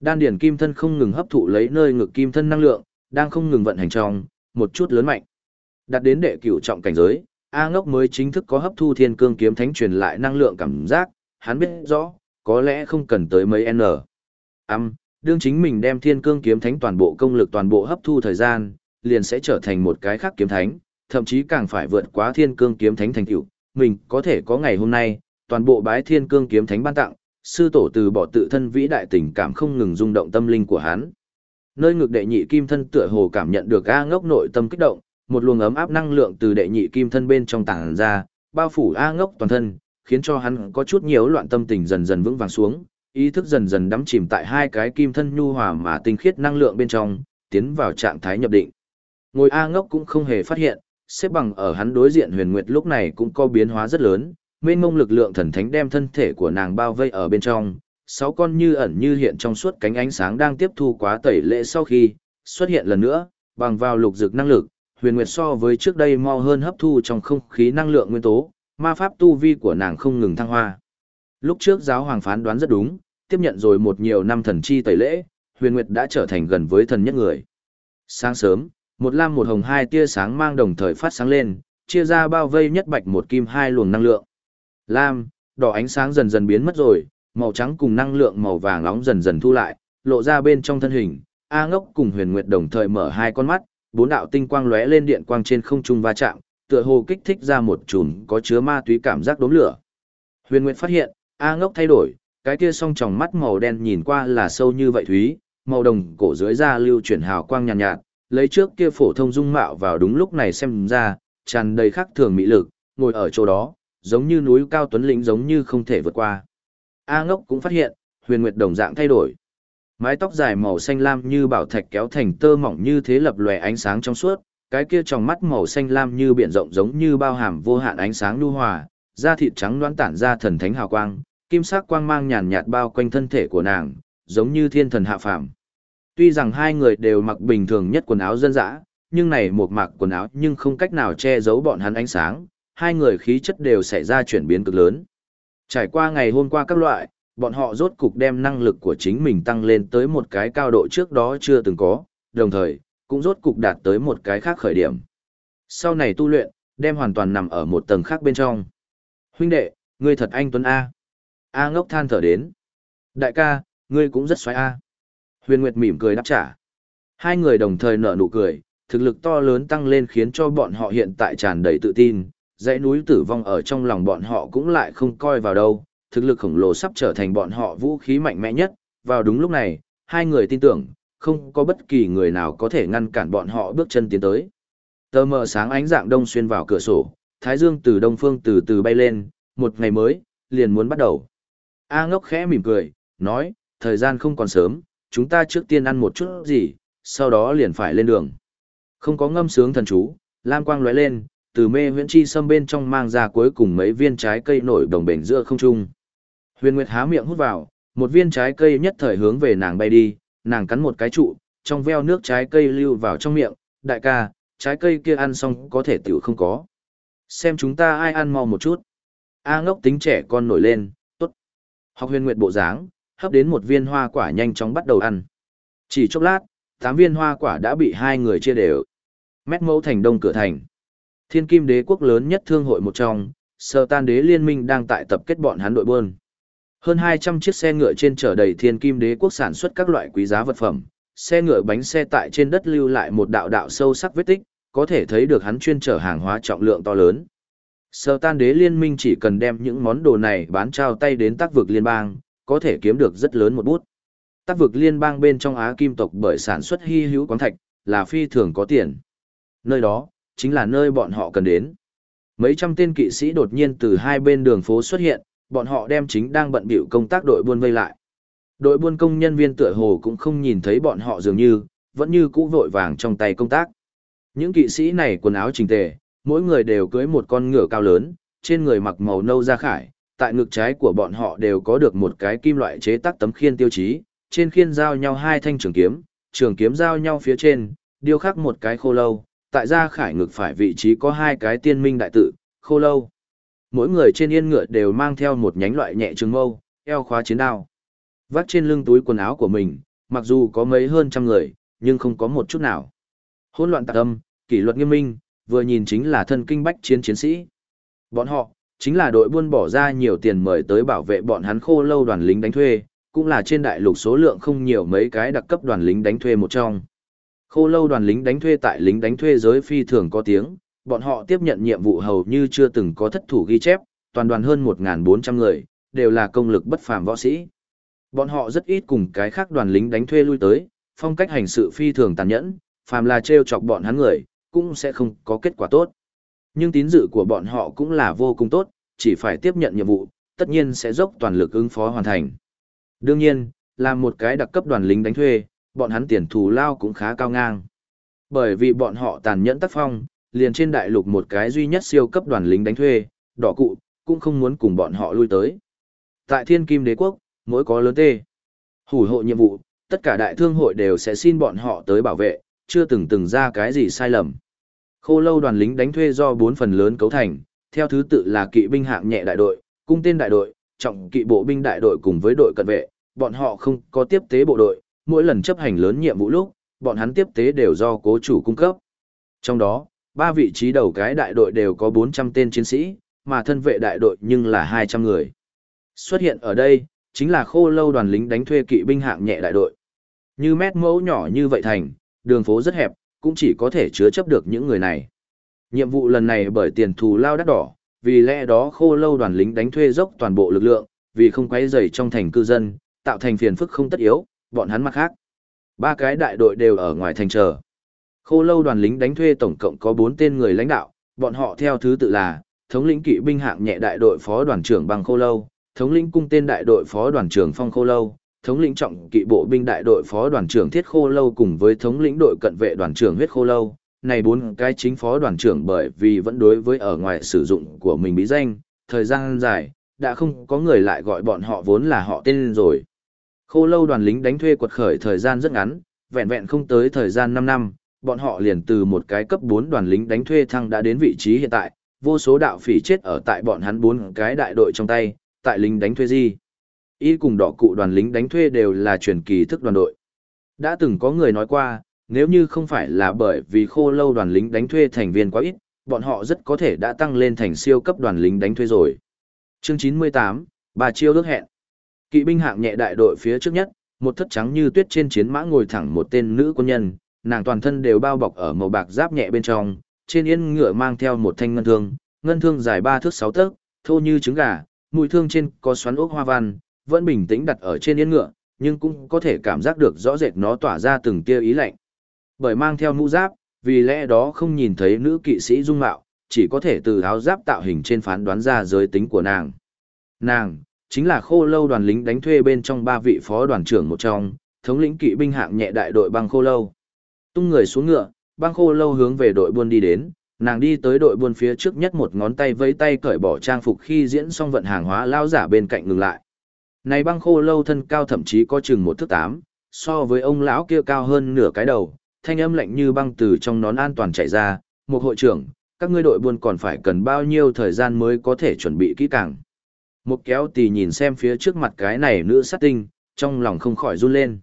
Đan điển kim thân không ngừng hấp thụ lấy nơi ngực kim thân năng lượng, đang không ngừng vận hành trong, một chút lớn mạnh. Đạt đến đệ cửu trọng cảnh giới, A ngốc mới chính thức có hấp thu thiên cương kiếm thánh truyền lại năng lượng cảm giác, hắn biết rõ, có lẽ không cần tới mấy N. Âm, đương chính mình đem thiên cương kiếm thánh toàn bộ công lực toàn bộ hấp thu thời gian, liền sẽ trở thành một cái khác kiếm thánh, thậm chí càng phải vượt quá thiên cương kiếm thánh thành tựu. Mình có thể có ngày hôm nay, toàn bộ bái thiên cương kiếm thánh ban tặng, sư tổ từ bỏ tự thân vĩ đại tình cảm không ngừng rung động tâm linh của hắn. Nơi ngực đệ nhị kim thân tựa hồ cảm nhận được A ngốc nội tâm kích động, một luồng ấm áp năng lượng từ đệ nhị kim thân bên trong tảng ra, bao phủ A ngốc toàn thân, khiến cho hắn có chút nhiều loạn tâm tình dần dần vững vàng xuống, ý thức dần dần đắm chìm tại hai cái kim thân nhu hòa mà tinh khiết năng lượng bên trong, tiến vào trạng thái nhập định. Ngồi A ngốc cũng không hề phát hiện, xếp bằng ở hắn đối diện huyền nguyệt lúc này cũng có biến hóa rất lớn, mênh mông lực lượng thần thánh đem thân thể của nàng bao vây ở bên trong, sáu con như ẩn như hiện trong suốt cánh ánh sáng đang tiếp thu quá tẩy lệ sau khi xuất hiện lần nữa, bằng vào lục dực năng lực, huyền nguyệt so với trước đây mau hơn hấp thu trong không khí năng lượng nguyên tố, ma pháp tu vi của nàng không ngừng thăng hoa. Lúc trước giáo hoàng phán đoán rất đúng, tiếp nhận rồi một nhiều năm thần chi tẩy lễ, huyền nguyệt đã trở thành gần với thần nhất người. Sáng sớm, một lam một hồng hai tia sáng mang đồng thời phát sáng lên, chia ra bao vây nhất bạch một kim hai luồng năng lượng. Lam, đỏ ánh sáng dần dần biến mất rồi, màu trắng cùng năng lượng màu vàng nóng dần dần thu lại, lộ ra bên trong thân hình. A ngốc cùng huyền nguyệt đồng thời mở hai con mắt, bốn đạo tinh quang lóe lên điện quang trên không trung va chạm, tựa hồ kích thích ra một chùm có chứa ma túy cảm giác đốm lửa. Huyền Nguyệt phát hiện, A Ngốc thay đổi, cái kia song tròng mắt màu đen nhìn qua là sâu như vậy thúy, màu đồng cổ dưới da lưu chuyển hào quang nhàn nhạt, nhạt, lấy trước kia phổ thông dung mạo vào đúng lúc này xem ra, tràn đầy khắc thường mỹ lực, ngồi ở chỗ đó, giống như núi cao tuấn lĩnh giống như không thể vượt qua. A Ngốc cũng phát hiện, Huyền Nguyệt đồng dạng thay đổi. Mái tóc dài màu xanh lam như bảo thạch kéo thành tơ mỏng như thế lập lòe ánh sáng trong suốt, cái kia trong mắt màu xanh lam như biển rộng giống như bao hàm vô hạn ánh sáng lưu hòa, da thịt trắng đoán tản ra thần thánh hào quang, kim sắc quang mang nhàn nhạt bao quanh thân thể của nàng, giống như thiên thần hạ phàm. Tuy rằng hai người đều mặc bình thường nhất quần áo dân dã, nhưng này một mặc quần áo nhưng không cách nào che giấu bọn hắn ánh sáng, hai người khí chất đều xảy ra chuyển biến cực lớn. Trải qua ngày hôm qua các loại, bọn họ rốt cục đem năng lực của chính mình tăng lên tới một cái cao độ trước đó chưa từng có, đồng thời, cũng rốt cục đạt tới một cái khác khởi điểm. Sau này tu luyện, đem hoàn toàn nằm ở một tầng khác bên trong. Huynh đệ, ngươi thật anh Tuấn A. A ngốc than thở đến. Đại ca, ngươi cũng rất xoáy A. Huyền Nguyệt mỉm cười đáp trả. Hai người đồng thời nở nụ cười, thực lực to lớn tăng lên khiến cho bọn họ hiện tại tràn đầy tự tin. Dãy núi tử vong ở trong lòng bọn họ cũng lại không coi vào đâu, thực lực khổng lồ sắp trở thành bọn họ vũ khí mạnh mẽ nhất. Vào đúng lúc này, hai người tin tưởng, không có bất kỳ người nào có thể ngăn cản bọn họ bước chân tiến tới. Tờ mờ sáng ánh dạng đông xuyên vào cửa sổ, thái dương từ đông phương từ từ bay lên, một ngày mới, liền muốn bắt đầu. A ngốc khẽ mỉm cười, nói, thời gian không còn sớm, chúng ta trước tiên ăn một chút gì, sau đó liền phải lên đường. Không có ngâm sướng thần chú, lam quang lóe lên, từ mê huyễn chi sâm bên trong mang ra cuối cùng mấy viên trái cây nổi đồng bền giữa không trung. Huyền Nguyệt há miệng hút vào, một viên trái cây nhất thời hướng về nàng bay đi, nàng cắn một cái trụ, trong veo nước trái cây lưu vào trong miệng, đại ca, trái cây kia ăn xong có thể tiểu không có. Xem chúng ta ai ăn mau một chút. A ngốc tính trẻ con nổi lên, tốt. Học huyền nguyệt bộ dáng, hấp đến một viên hoa quả nhanh chóng bắt đầu ăn. Chỉ chốc lát, tám viên hoa quả đã bị hai người chia đều. Mét mẫu thành đông cửa thành. Thiên kim đế quốc lớn nhất thương hội một trong, sơ tan đế liên minh đang tại tập kết bọn hắn đội buôn. Hơn 200 chiếc xe ngựa trên chở đầy thiên kim đế quốc sản xuất các loại quý giá vật phẩm, xe ngựa bánh xe tại trên đất lưu lại một đạo đạo sâu sắc vết tích, có thể thấy được hắn chuyên chở hàng hóa trọng lượng to lớn. Sở tan đế liên minh chỉ cần đem những món đồ này bán trao tay đến tác vực liên bang, có thể kiếm được rất lớn một bút. Tác vực liên bang bên trong Á Kim tộc bởi sản xuất hy hữu quán thạch, là phi thường có tiền. Nơi đó, chính là nơi bọn họ cần đến. Mấy trăm tên kỵ sĩ đột nhiên từ hai bên đường phố xuất hiện, bọn họ đem chính đang bận bịu công tác đội buôn vây lại. Đội buôn công nhân viên tựa hồ cũng không nhìn thấy bọn họ dường như, vẫn như cũ vội vàng trong tay công tác. Những kỵ sĩ này quần áo chỉnh tề, mỗi người đều cưới một con ngựa cao lớn, trên người mặc màu nâu da khải, tại ngực trái của bọn họ đều có được một cái kim loại chế tác tấm khiên tiêu chí, trên khiên giao nhau hai thanh trường kiếm, trường kiếm giao nhau phía trên, điêu khắc một cái khô lâu, tại da khải ngực phải vị trí có hai cái tiên minh đại tự, khô lâu mỗi người trên yên ngựa đều mang theo một nhánh loại nhẹ trường mâu, eo khóa chiến đao. Vắt trên lưng túi quần áo của mình, mặc dù có mấy hơn trăm người, nhưng không có một chút nào. Hỗn loạn tạc âm, kỷ luật nghiêm minh, vừa nhìn chính là thân kinh bách chiến chiến sĩ. Bọn họ, chính là đội buôn bỏ ra nhiều tiền mời tới bảo vệ bọn hắn khô lâu đoàn lính đánh thuê, cũng là trên đại lục số lượng không nhiều mấy cái đặc cấp đoàn lính đánh thuê một trong. Khô lâu đoàn lính đánh thuê tại lính đánh thuê giới phi thường có tiếng, bọn họ tiếp nhận nhiệm vụ hầu như chưa từng có thất thủ ghi chép, toàn đoàn hơn 1.400 người, đều là công lực bất phàm võ sĩ. Bọn họ rất ít cùng cái khác đoàn lính đánh thuê lui tới, phong cách hành sự phi thường tàn nhẫn, phàm là trêu chọc bọn hắn người, cũng sẽ không có kết quả tốt. Nhưng tín dự của bọn họ cũng là vô cùng tốt, chỉ phải tiếp nhận nhiệm vụ, tất nhiên sẽ dốc toàn lực ứng phó hoàn thành. Đương nhiên, là một cái đặc cấp đoàn lính đánh thuê, bọn hắn tiền thù lao cũng khá cao ngang. Bởi vì bọn họ tàn nhẫn tác phong, liền trên đại lục một cái duy nhất siêu cấp đoàn lính đánh thuê, đỏ cụ, cũng không muốn cùng bọn họ lui tới. Tại thiên kim đế quốc, mỗi có lớn tê. Hủ hộ nhiệm vụ, tất cả đại thương hội đều sẽ xin bọn họ tới bảo vệ, chưa từng từng ra cái gì sai lầm. Khô lâu đoàn lính đánh thuê do bốn phần lớn cấu thành, theo thứ tự là kỵ binh hạng nhẹ đại đội, cung tên đại đội, trọng kỵ bộ binh đại đội cùng với đội cận vệ, bọn họ không có tiếp tế bộ đội, mỗi lần chấp hành lớn nhiệm vụ lúc, bọn hắn tiếp tế đều do cố chủ cung cấp. Trong đó, ba vị trí đầu cái đại đội đều có 400 tên chiến sĩ, mà thân vệ đại đội nhưng là 200 người. Xuất hiện ở đây, chính là khô lâu đoàn lính đánh thuê kỵ binh hạng nhẹ đại đội. Như mét mẫu nhỏ như vậy thành, đường phố rất hẹp, cũng chỉ có thể chứa chấp được những người này. Nhiệm vụ lần này bởi tiền thù lao đắt đỏ, vì lẽ đó khô lâu đoàn lính đánh thuê dốc toàn bộ lực lượng, vì không quấy rầy trong thành cư dân, tạo thành phiền phức không tất yếu, bọn hắn mặt khác. Ba cái đại đội đều ở ngoài thành chờ. Khô lâu đoàn lính đánh thuê tổng cộng có 4 tên người lãnh đạo, bọn họ theo thứ tự là, thống lĩnh kỵ binh hạng nhẹ đại đội phó đoàn trưởng bằng khô lâu, thống lĩnh cung tên đại đội phó đoàn trưởng phong khô lâu, thống lĩnh trọng kỵ bộ binh đại đội phó đoàn trưởng thiết khô lâu cùng với thống lĩnh đội cận vệ đoàn trưởng huyết khô lâu. Này bốn cái chính phó đoàn trưởng bởi vì vẫn đối với ở ngoài sử dụng của mình bí danh, thời gian dài, đã không có người lại gọi bọn họ vốn là họ tên rồi. Khô lâu đoàn lính đánh thuê quật khởi thời gian rất ngắn, vẹn vẹn không tới thời gian 5 năm, bọn họ liền từ một cái cấp 4 đoàn lính đánh thuê thăng đã đến vị trí hiện tại, vô số đạo phỉ chết ở tại bọn hắn bốn cái đại đội trong tay, tại lính đánh thuê gì. Y cùng đỏ cụ đoàn lính đánh thuê đều là truyền kỳ thức đoàn đội. Đã từng có người nói qua, nếu như không phải là bởi vì khô lâu đoàn lính đánh thuê thành viên quá ít, bọn họ rất có thể đã tăng lên thành siêu cấp đoàn lính đánh thuê rồi. Chương 98, bà chiêu ước hẹn. Kỵ binh hạng nhẹ đại đội phía trước nhất, một thất trắng như tuyết trên chiến mã ngồi thẳng một tên nữ quân nhân, nàng toàn thân đều bao bọc ở màu bạc giáp nhẹ bên trong, trên yên ngựa mang theo một thanh ngân thương, ngân thương dài ba thước sáu tấc, thô như trứng gà, mũi thương trên có xoắn ốc hoa văn, vẫn bình tĩnh đặt ở trên yên ngựa, nhưng cũng có thể cảm giác được rõ rệt nó tỏa ra từng tia ý lạnh. Bởi mang theo mũ giáp, vì lẽ đó không nhìn thấy nữ kỵ sĩ dung mạo, chỉ có thể từ áo giáp tạo hình trên phán đoán ra giới tính của nàng. Nàng, chính là khô lâu đoàn lính đánh thuê bên trong ba vị phó đoàn trưởng một trong, thống lĩnh kỵ binh hạng nhẹ đại đội băng khô lâu. Tung người xuống ngựa, băng khô lâu hướng về đội buôn đi đến, nàng đi tới đội buôn phía trước nhất một ngón tay vẫy tay cởi bỏ trang phục khi diễn xong vận hàng hóa lao giả bên cạnh ngừng lại. Này băng khô lâu thân cao thậm chí có chừng một thước tám, so với ông lão kia cao hơn nửa cái đầu, thanh âm lạnh như băng từ trong nón an toàn chạy ra, một hội trưởng, các ngươi đội buôn còn phải cần bao nhiêu thời gian mới có thể chuẩn bị kỹ càng. Một kéo tì nhìn xem phía trước mặt cái này nữ sát tinh, trong lòng không khỏi run lên.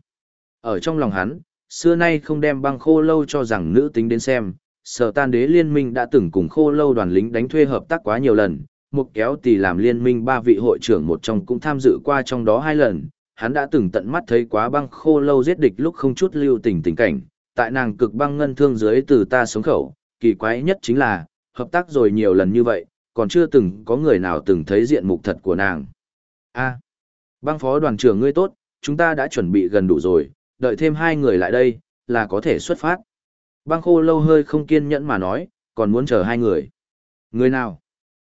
Ở trong lòng hắn, xưa nay không đem băng khô lâu cho rằng nữ tính đến xem, sở tan đế liên minh đã từng cùng khô lâu đoàn lính đánh thuê hợp tác quá nhiều lần, một kéo tì làm liên minh ba vị hội trưởng một trong cũng tham dự qua trong đó hai lần, hắn đã từng tận mắt thấy quá băng khô lâu giết địch lúc không chút lưu tình tình cảnh, tại nàng cực băng ngân thương dưới từ ta sống khẩu, kỳ quái nhất chính là, hợp tác rồi nhiều lần như vậy, còn chưa từng có người nào từng thấy diện mục thật của nàng. A, băng phó đoàn trưởng ngươi tốt, chúng ta đã chuẩn bị gần đủ rồi, đợi thêm hai người lại đây, là có thể xuất phát. Băng khô lâu hơi không kiên nhẫn mà nói, còn muốn chờ hai người. Người nào?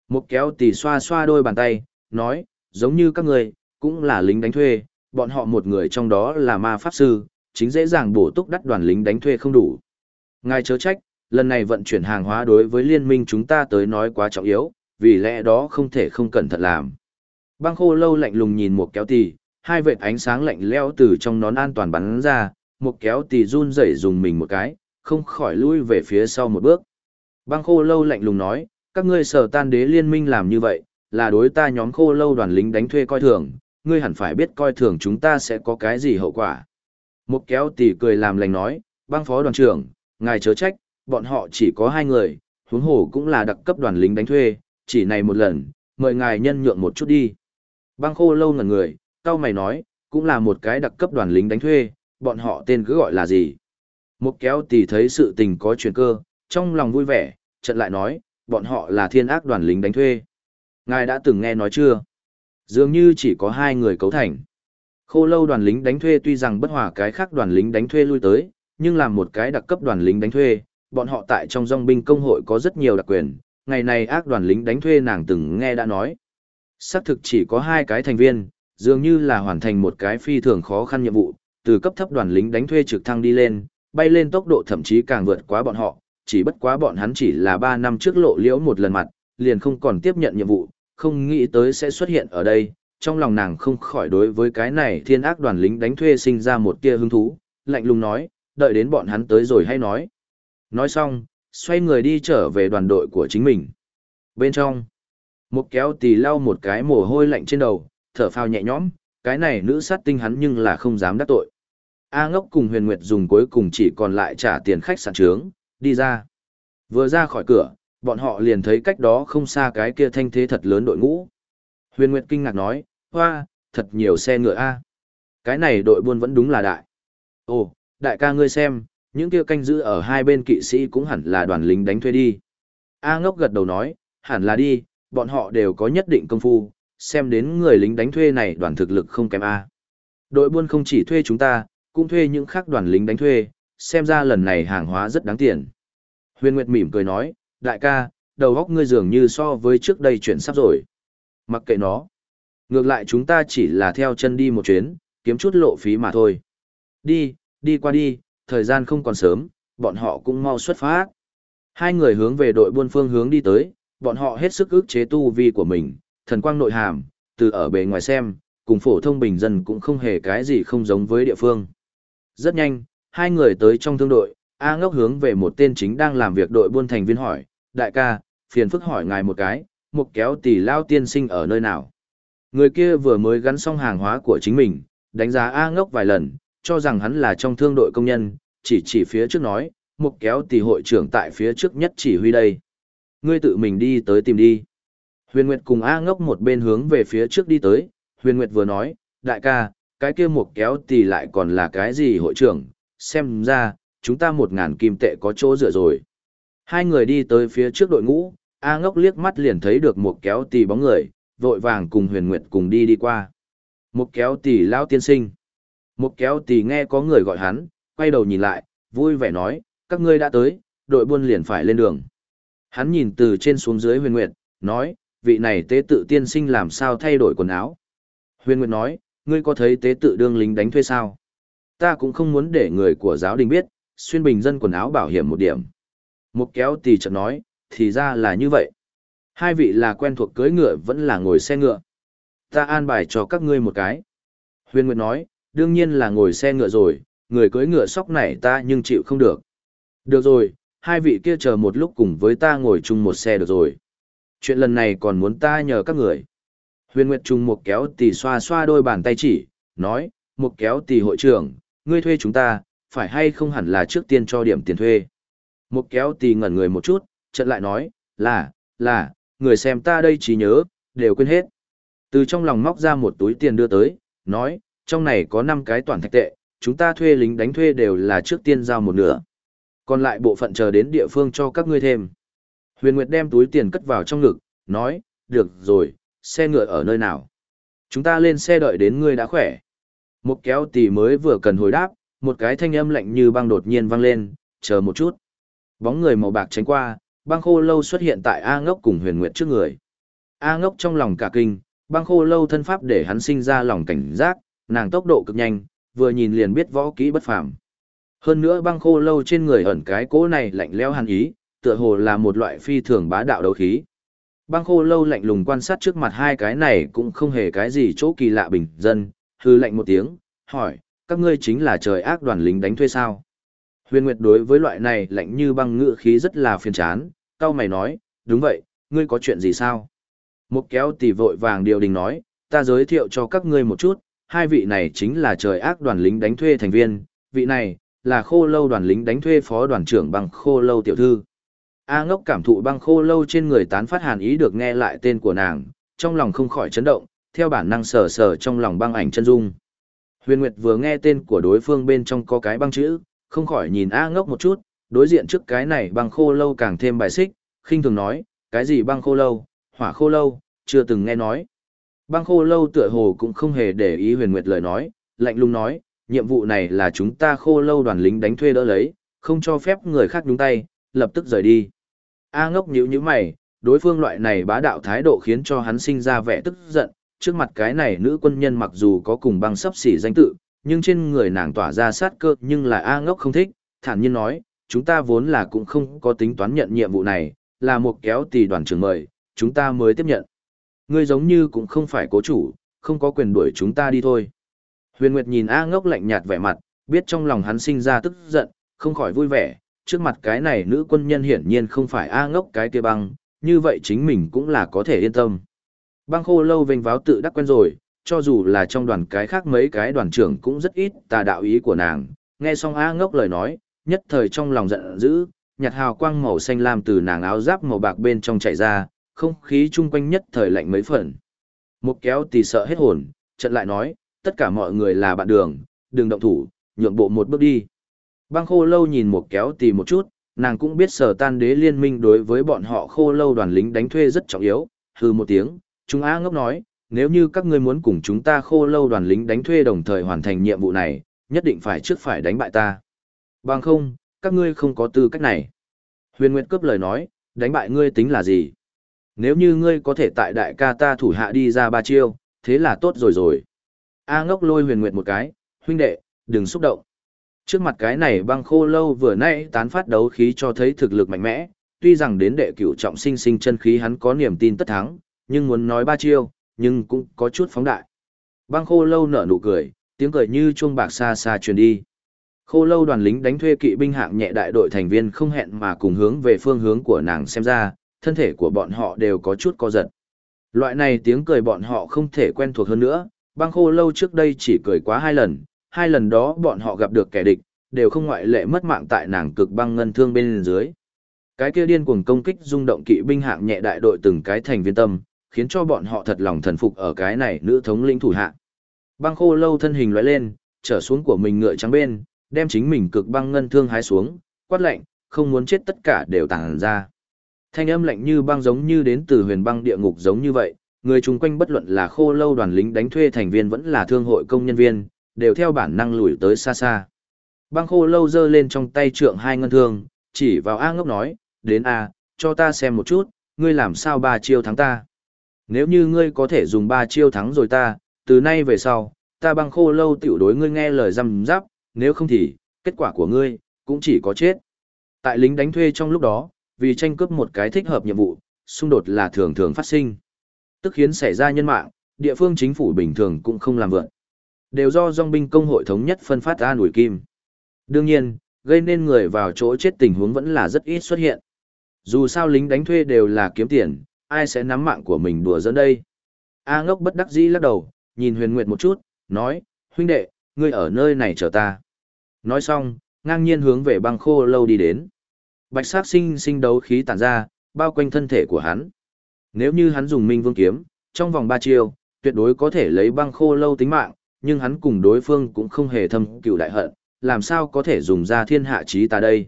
Một kéo tỉ xoa xoa đôi bàn tay, nói, giống như các người, cũng là lính đánh thuê, bọn họ một người trong đó là ma pháp sư, chính dễ dàng bổ túc đắt đoàn lính đánh thuê không đủ. Ngài chớ trách, lần này vận chuyển hàng hóa đối với liên minh chúng ta tới nói quá trọng yếu, vì lẽ đó không thể không cẩn thận làm. Băng khô lâu lạnh lùng nhìn một kéo tì, hai vệt ánh sáng lạnh leo từ trong nón an toàn bắn ra, một kéo tì run rẩy dùng mình một cái, không khỏi lui về phía sau một bước. Băng khô lâu lạnh lùng nói, các ngươi sở tan đế liên minh làm như vậy, là đối ta nhóm khô lâu đoàn lính đánh thuê coi thường, ngươi hẳn phải biết coi thường chúng ta sẽ có cái gì hậu quả. Một kéo tỉ cười làm lành nói, băng phó đoàn trưởng, ngài chớ trách, bọn họ chỉ có hai người, huống hồ cũng là đặc cấp đoàn lính đánh thuê, chỉ này một lần, mời ngài nhân nhượng một chút đi. Băng khô lâu ngẩn người, cao mày nói, cũng là một cái đặc cấp đoàn lính đánh thuê, bọn họ tên cứ gọi là gì. Một kéo tỷ thấy sự tình có chuyển cơ, trong lòng vui vẻ, trận lại nói, bọn họ là thiên ác đoàn lính đánh thuê. Ngài đã từng nghe nói chưa? Dường như chỉ có hai người cấu thành. Khô lâu đoàn lính đánh thuê tuy rằng bất hòa cái khác đoàn lính đánh thuê lui tới, nhưng làm một cái đặc cấp đoàn lính đánh thuê, bọn họ tại trong dòng binh công hội có rất nhiều đặc quyền, ngày này ác đoàn lính đánh thuê nàng từng nghe đã nói. Xác thực chỉ có hai cái thành viên, dường như là hoàn thành một cái phi thường khó khăn nhiệm vụ, từ cấp thấp đoàn lính đánh thuê trực thăng đi lên, bay lên tốc độ thậm chí càng vượt quá bọn họ, chỉ bất quá bọn hắn chỉ là 3 năm trước lộ liễu một lần mặt, liền không còn tiếp nhận nhiệm vụ, không nghĩ tới sẽ xuất hiện ở đây, trong lòng nàng không khỏi đối với cái này thiên ác đoàn lính đánh thuê sinh ra một tia hứng thú, lạnh lùng nói, đợi đến bọn hắn tới rồi hay nói. Nói xong, xoay người đi trở về đoàn đội của chính mình. Bên trong, một kéo tì lau một cái mồ hôi lạnh trên đầu, thở phào nhẹ nhõm, cái này nữ sát tinh hắn nhưng là không dám đắc tội. A ngốc cùng huyền nguyệt dùng cuối cùng chỉ còn lại trả tiền khách sạn trướng, đi ra. Vừa ra khỏi cửa, bọn họ liền thấy cách đó không xa cái kia thanh thế thật lớn đội ngũ. Huyền Nguyệt kinh ngạc nói, hoa, thật nhiều xe ngựa a. Cái này đội buôn vẫn đúng là đại. Ồ, đại ca ngươi xem, những kia canh giữ ở hai bên kỵ sĩ cũng hẳn là đoàn lính đánh thuê đi. A ngốc gật đầu nói, hẳn là đi, bọn họ đều có nhất định công phu, xem đến người lính đánh thuê này đoàn thực lực không kém A. Đội buôn không chỉ thuê chúng ta, cũng thuê những khác đoàn lính đánh thuê, xem ra lần này hàng hóa rất đáng tiền. Huyền Nguyệt mỉm cười nói, đại ca, đầu góc ngươi dường như so với trước đây chuyển sắp rồi. Mặc kệ nó. Ngược lại chúng ta chỉ là theo chân đi một chuyến, kiếm chút lộ phí mà thôi. Đi, đi qua đi, thời gian không còn sớm, bọn họ cũng mau xuất phát. Hai người hướng về đội buôn phương hướng đi tới, bọn họ hết sức ức chế tu vi của mình, thần quang nội hàm, từ ở bề ngoài xem, cùng phổ thông bình dân cũng không hề cái gì không giống với địa phương. Rất nhanh, hai người tới trong thương đội, A ngốc hướng về một tên chính đang làm việc đội buôn thành viên hỏi, đại ca, phiền phức hỏi ngài một cái, một kéo tỷ lao tiên sinh ở nơi nào. Người kia vừa mới gắn xong hàng hóa của chính mình, đánh giá A ngốc vài lần, cho rằng hắn là trong thương đội công nhân, chỉ chỉ phía trước nói, một kéo tỷ hội trưởng tại phía trước nhất chỉ huy đây. Ngươi tự mình đi tới tìm đi. Huyền Nguyệt cùng A ngốc một bên hướng về phía trước đi tới, Huyền Nguyệt vừa nói, đại ca, cái kia một kéo thì lại còn là cái gì hội trưởng, xem ra, chúng ta một ngàn kim tệ có chỗ dựa rồi. Hai người đi tới phía trước đội ngũ, A ngốc liếc mắt liền thấy được một kéo tì bóng người, vội vàng cùng huyền nguyệt cùng đi đi qua. Một kéo tì lao tiên sinh. Một kéo tì nghe có người gọi hắn, quay đầu nhìn lại, vui vẻ nói, các ngươi đã tới, đội buôn liền phải lên đường. Hắn nhìn từ trên xuống dưới huyền nguyệt, nói, vị này tế tự tiên sinh làm sao thay đổi quần áo. Huyền nguyệt nói, ngươi có thấy tế tự đương lính đánh thuê sao? Ta cũng không muốn để người của giáo đình biết, xuyên bình dân quần áo bảo hiểm một điểm. Một kéo tì chợt nói, thì ra là như vậy. Hai vị là quen thuộc cưới ngựa vẫn là ngồi xe ngựa. Ta an bài cho các ngươi một cái. Huyền Nguyệt nói, đương nhiên là ngồi xe ngựa rồi, người cưới ngựa sóc này ta nhưng chịu không được. Được rồi, hai vị kia chờ một lúc cùng với ta ngồi chung một xe được rồi. Chuyện lần này còn muốn ta nhờ các người. Huyền Nguyệt trùng một kéo tì xoa xoa đôi bàn tay chỉ, nói, một kéo tì hội trưởng, ngươi thuê chúng ta, phải hay không hẳn là trước tiên cho điểm tiền thuê. Một kéo tì ngẩn người một chút, trận lại nói, là, là, người xem ta đây chỉ nhớ, đều quên hết. Từ trong lòng móc ra một túi tiền đưa tới, nói, trong này có 5 cái toàn thạch tệ, chúng ta thuê lính đánh thuê đều là trước tiên giao một nửa. Còn lại bộ phận chờ đến địa phương cho các ngươi thêm. Huyền Nguyệt đem túi tiền cất vào trong ngực, nói, được rồi, xe ngựa ở nơi nào? Chúng ta lên xe đợi đến ngươi đã khỏe. Một kéo tỷ mới vừa cần hồi đáp, một cái thanh âm lạnh như băng đột nhiên vang lên, chờ một chút. Bóng người màu bạc tránh qua, băng khô lâu xuất hiện tại A ngốc cùng huyền nguyệt trước người. A ngốc trong lòng cả kinh, băng khô lâu thân pháp để hắn sinh ra lòng cảnh giác, nàng tốc độ cực nhanh, vừa nhìn liền biết võ kỹ bất phàm. Hơn nữa băng khô lâu trên người ẩn cái cỗ này lạnh lẽo hàn ý, tựa hồ là một loại phi thường bá đạo đấu khí. Băng khô lâu lạnh lùng quan sát trước mặt hai cái này cũng không hề cái gì chỗ kỳ lạ bình dân, hư lạnh một tiếng, hỏi, các ngươi chính là trời ác đoàn lính đánh thuê sao? Huyền Nguyệt đối với loại này lạnh như băng ngựa khí rất là phiền chán, cao mày nói, đúng vậy, ngươi có chuyện gì sao? Một kéo tỷ vội vàng điều đình nói, ta giới thiệu cho các ngươi một chút, hai vị này chính là trời ác đoàn lính đánh thuê thành viên, vị này, là khô lâu đoàn lính đánh thuê phó đoàn trưởng băng khô lâu tiểu thư. A ngốc cảm thụ băng khô lâu trên người tán phát hàn ý được nghe lại tên của nàng, trong lòng không khỏi chấn động, theo bản năng sờ sờ trong lòng băng ảnh chân dung. Huyền Nguyệt vừa nghe tên của đối phương bên trong có cái băng chữ, không khỏi nhìn A ngốc một chút, đối diện trước cái này băng khô lâu càng thêm bài xích, khinh thường nói, cái gì băng khô lâu, hỏa khô lâu, chưa từng nghe nói. Băng khô lâu tựa hồ cũng không hề để ý huyền nguyệt lời nói, lạnh lùng nói, nhiệm vụ này là chúng ta khô lâu đoàn lính đánh thuê đỡ lấy, không cho phép người khác nhúng tay, lập tức rời đi. A ngốc nhíu nhíu mày, đối phương loại này bá đạo thái độ khiến cho hắn sinh ra vẻ tức giận, trước mặt cái này nữ quân nhân mặc dù có cùng băng sấp xỉ danh tự, nhưng trên người nàng tỏa ra sát cơ nhưng là A ngốc không thích, thản nhiên nói, chúng ta vốn là cũng không có tính toán nhận nhiệm vụ này, là một kéo tỷ đoàn trưởng mời, chúng ta mới tiếp nhận. Ngươi giống như cũng không phải cố chủ, không có quyền đuổi chúng ta đi thôi. Huyền Nguyệt nhìn A ngốc lạnh nhạt vẻ mặt, biết trong lòng hắn sinh ra tức giận, không khỏi vui vẻ, trước mặt cái này nữ quân nhân hiển nhiên không phải A ngốc cái kia băng, như vậy chính mình cũng là có thể yên tâm. Băng khô lâu vênh váo tự đắc quen rồi, cho dù là trong đoàn cái khác mấy cái đoàn trưởng cũng rất ít tà đạo ý của nàng, nghe xong A ngốc lời nói, nhất thời trong lòng giận dữ, nhạt hào quang màu xanh lam từ nàng áo giáp màu bạc bên trong chảy ra, không khí chung quanh nhất thời lạnh mấy phần. Một kéo tì sợ hết hồn, trận lại nói, tất cả mọi người là bạn đường, đừng động thủ, nhượng bộ một bước đi. Băng khô lâu nhìn một kéo tì một chút, nàng cũng biết sở tan đế liên minh đối với bọn họ khô lâu đoàn lính đánh thuê rất trọng yếu, Hừ một tiếng, chúng A ngốc nói, nếu như các ngươi muốn cùng chúng ta khô lâu đoàn lính đánh thuê đồng thời hoàn thành nhiệm vụ này, nhất định phải trước phải đánh bại ta. Bằng không, các ngươi không có tư cách này. Huyền Nguyệt cướp lời nói, đánh bại ngươi tính là gì? Nếu như ngươi có thể tại đại ca ta thủ hạ đi ra ba chiêu, thế là tốt rồi rồi. A ngốc lôi huyền nguyệt một cái, huynh đệ, đừng xúc động. Trước mặt cái này băng khô lâu vừa nãy tán phát đấu khí cho thấy thực lực mạnh mẽ, tuy rằng đến đệ cửu trọng sinh sinh chân khí hắn có niềm tin tất thắng, nhưng muốn nói ba chiêu, nhưng cũng có chút phóng đại. Băng khô lâu nở nụ cười, tiếng cười như chuông bạc xa xa truyền đi. Khô lâu đoàn lính đánh thuê kỵ binh hạng nhẹ đại đội thành viên không hẹn mà cùng hướng về phương hướng của nàng xem ra, thân thể của bọn họ đều có chút co giật. Loại này tiếng cười bọn họ không thể quen thuộc hơn nữa, băng khô lâu trước đây chỉ cười quá hai lần, hai lần đó bọn họ gặp được kẻ địch, đều không ngoại lệ mất mạng tại nàng cực băng ngân thương bên dưới. Cái kia điên cuồng công kích rung động kỵ binh hạng nhẹ đại đội từng cái thành viên tâm, khiến cho bọn họ thật lòng thần phục ở cái này nữ thống lĩnh thủ hạ. Băng khô lâu thân hình lóe lên, trở xuống của mình ngựa trắng bên, đem chính mình cực băng ngân thương hái xuống, quát lạnh, không muốn chết tất cả đều tàng ra. Thanh âm lạnh như băng giống như đến từ huyền băng địa ngục giống như vậy, người chung quanh bất luận là khô lâu đoàn lính đánh thuê thành viên vẫn là thương hội công nhân viên, đều theo bản năng lùi tới xa xa. Băng khô lâu giơ lên trong tay trượng hai ngân thương, chỉ vào A ngốc nói, đến A, cho ta xem một chút, ngươi làm sao ba chiêu thắng ta. Nếu như ngươi có thể dùng ba chiêu thắng rồi ta, từ nay về sau, ta băng khô lâu tiểu đối ngươi nghe lời răm giáp, nếu không thì, kết quả của ngươi, cũng chỉ có chết. Tại lính đánh thuê trong lúc đó, vì tranh cướp một cái thích hợp nhiệm vụ, xung đột là thường thường phát sinh. Tức khiến xảy ra nhân mạng, địa phương chính phủ bình thường cũng không làm vượn. Đều do dòng binh công hội thống nhất phân phát ra nổi kim. Đương nhiên, gây nên người vào chỗ chết tình huống vẫn là rất ít xuất hiện. Dù sao lính đánh thuê đều là kiếm tiền, ai sẽ nắm mạng của mình đùa dẫn đây. A ngốc bất đắc dĩ lắc đầu, nhìn huyền nguyệt một chút, nói, huynh đệ, ngươi ở nơi này chờ ta. Nói xong, ngang nhiên hướng về băng khô lâu đi đến. Bạch sắc sinh sinh đấu khí tản ra, bao quanh thân thể của hắn. Nếu như hắn dùng minh vương kiếm, trong vòng ba chiêu, tuyệt đối có thể lấy băng khô lâu tính mạng, nhưng hắn cùng đối phương cũng không hề thâm cựu đại hận, làm sao có thể dùng ra thiên hạ trí ta đây.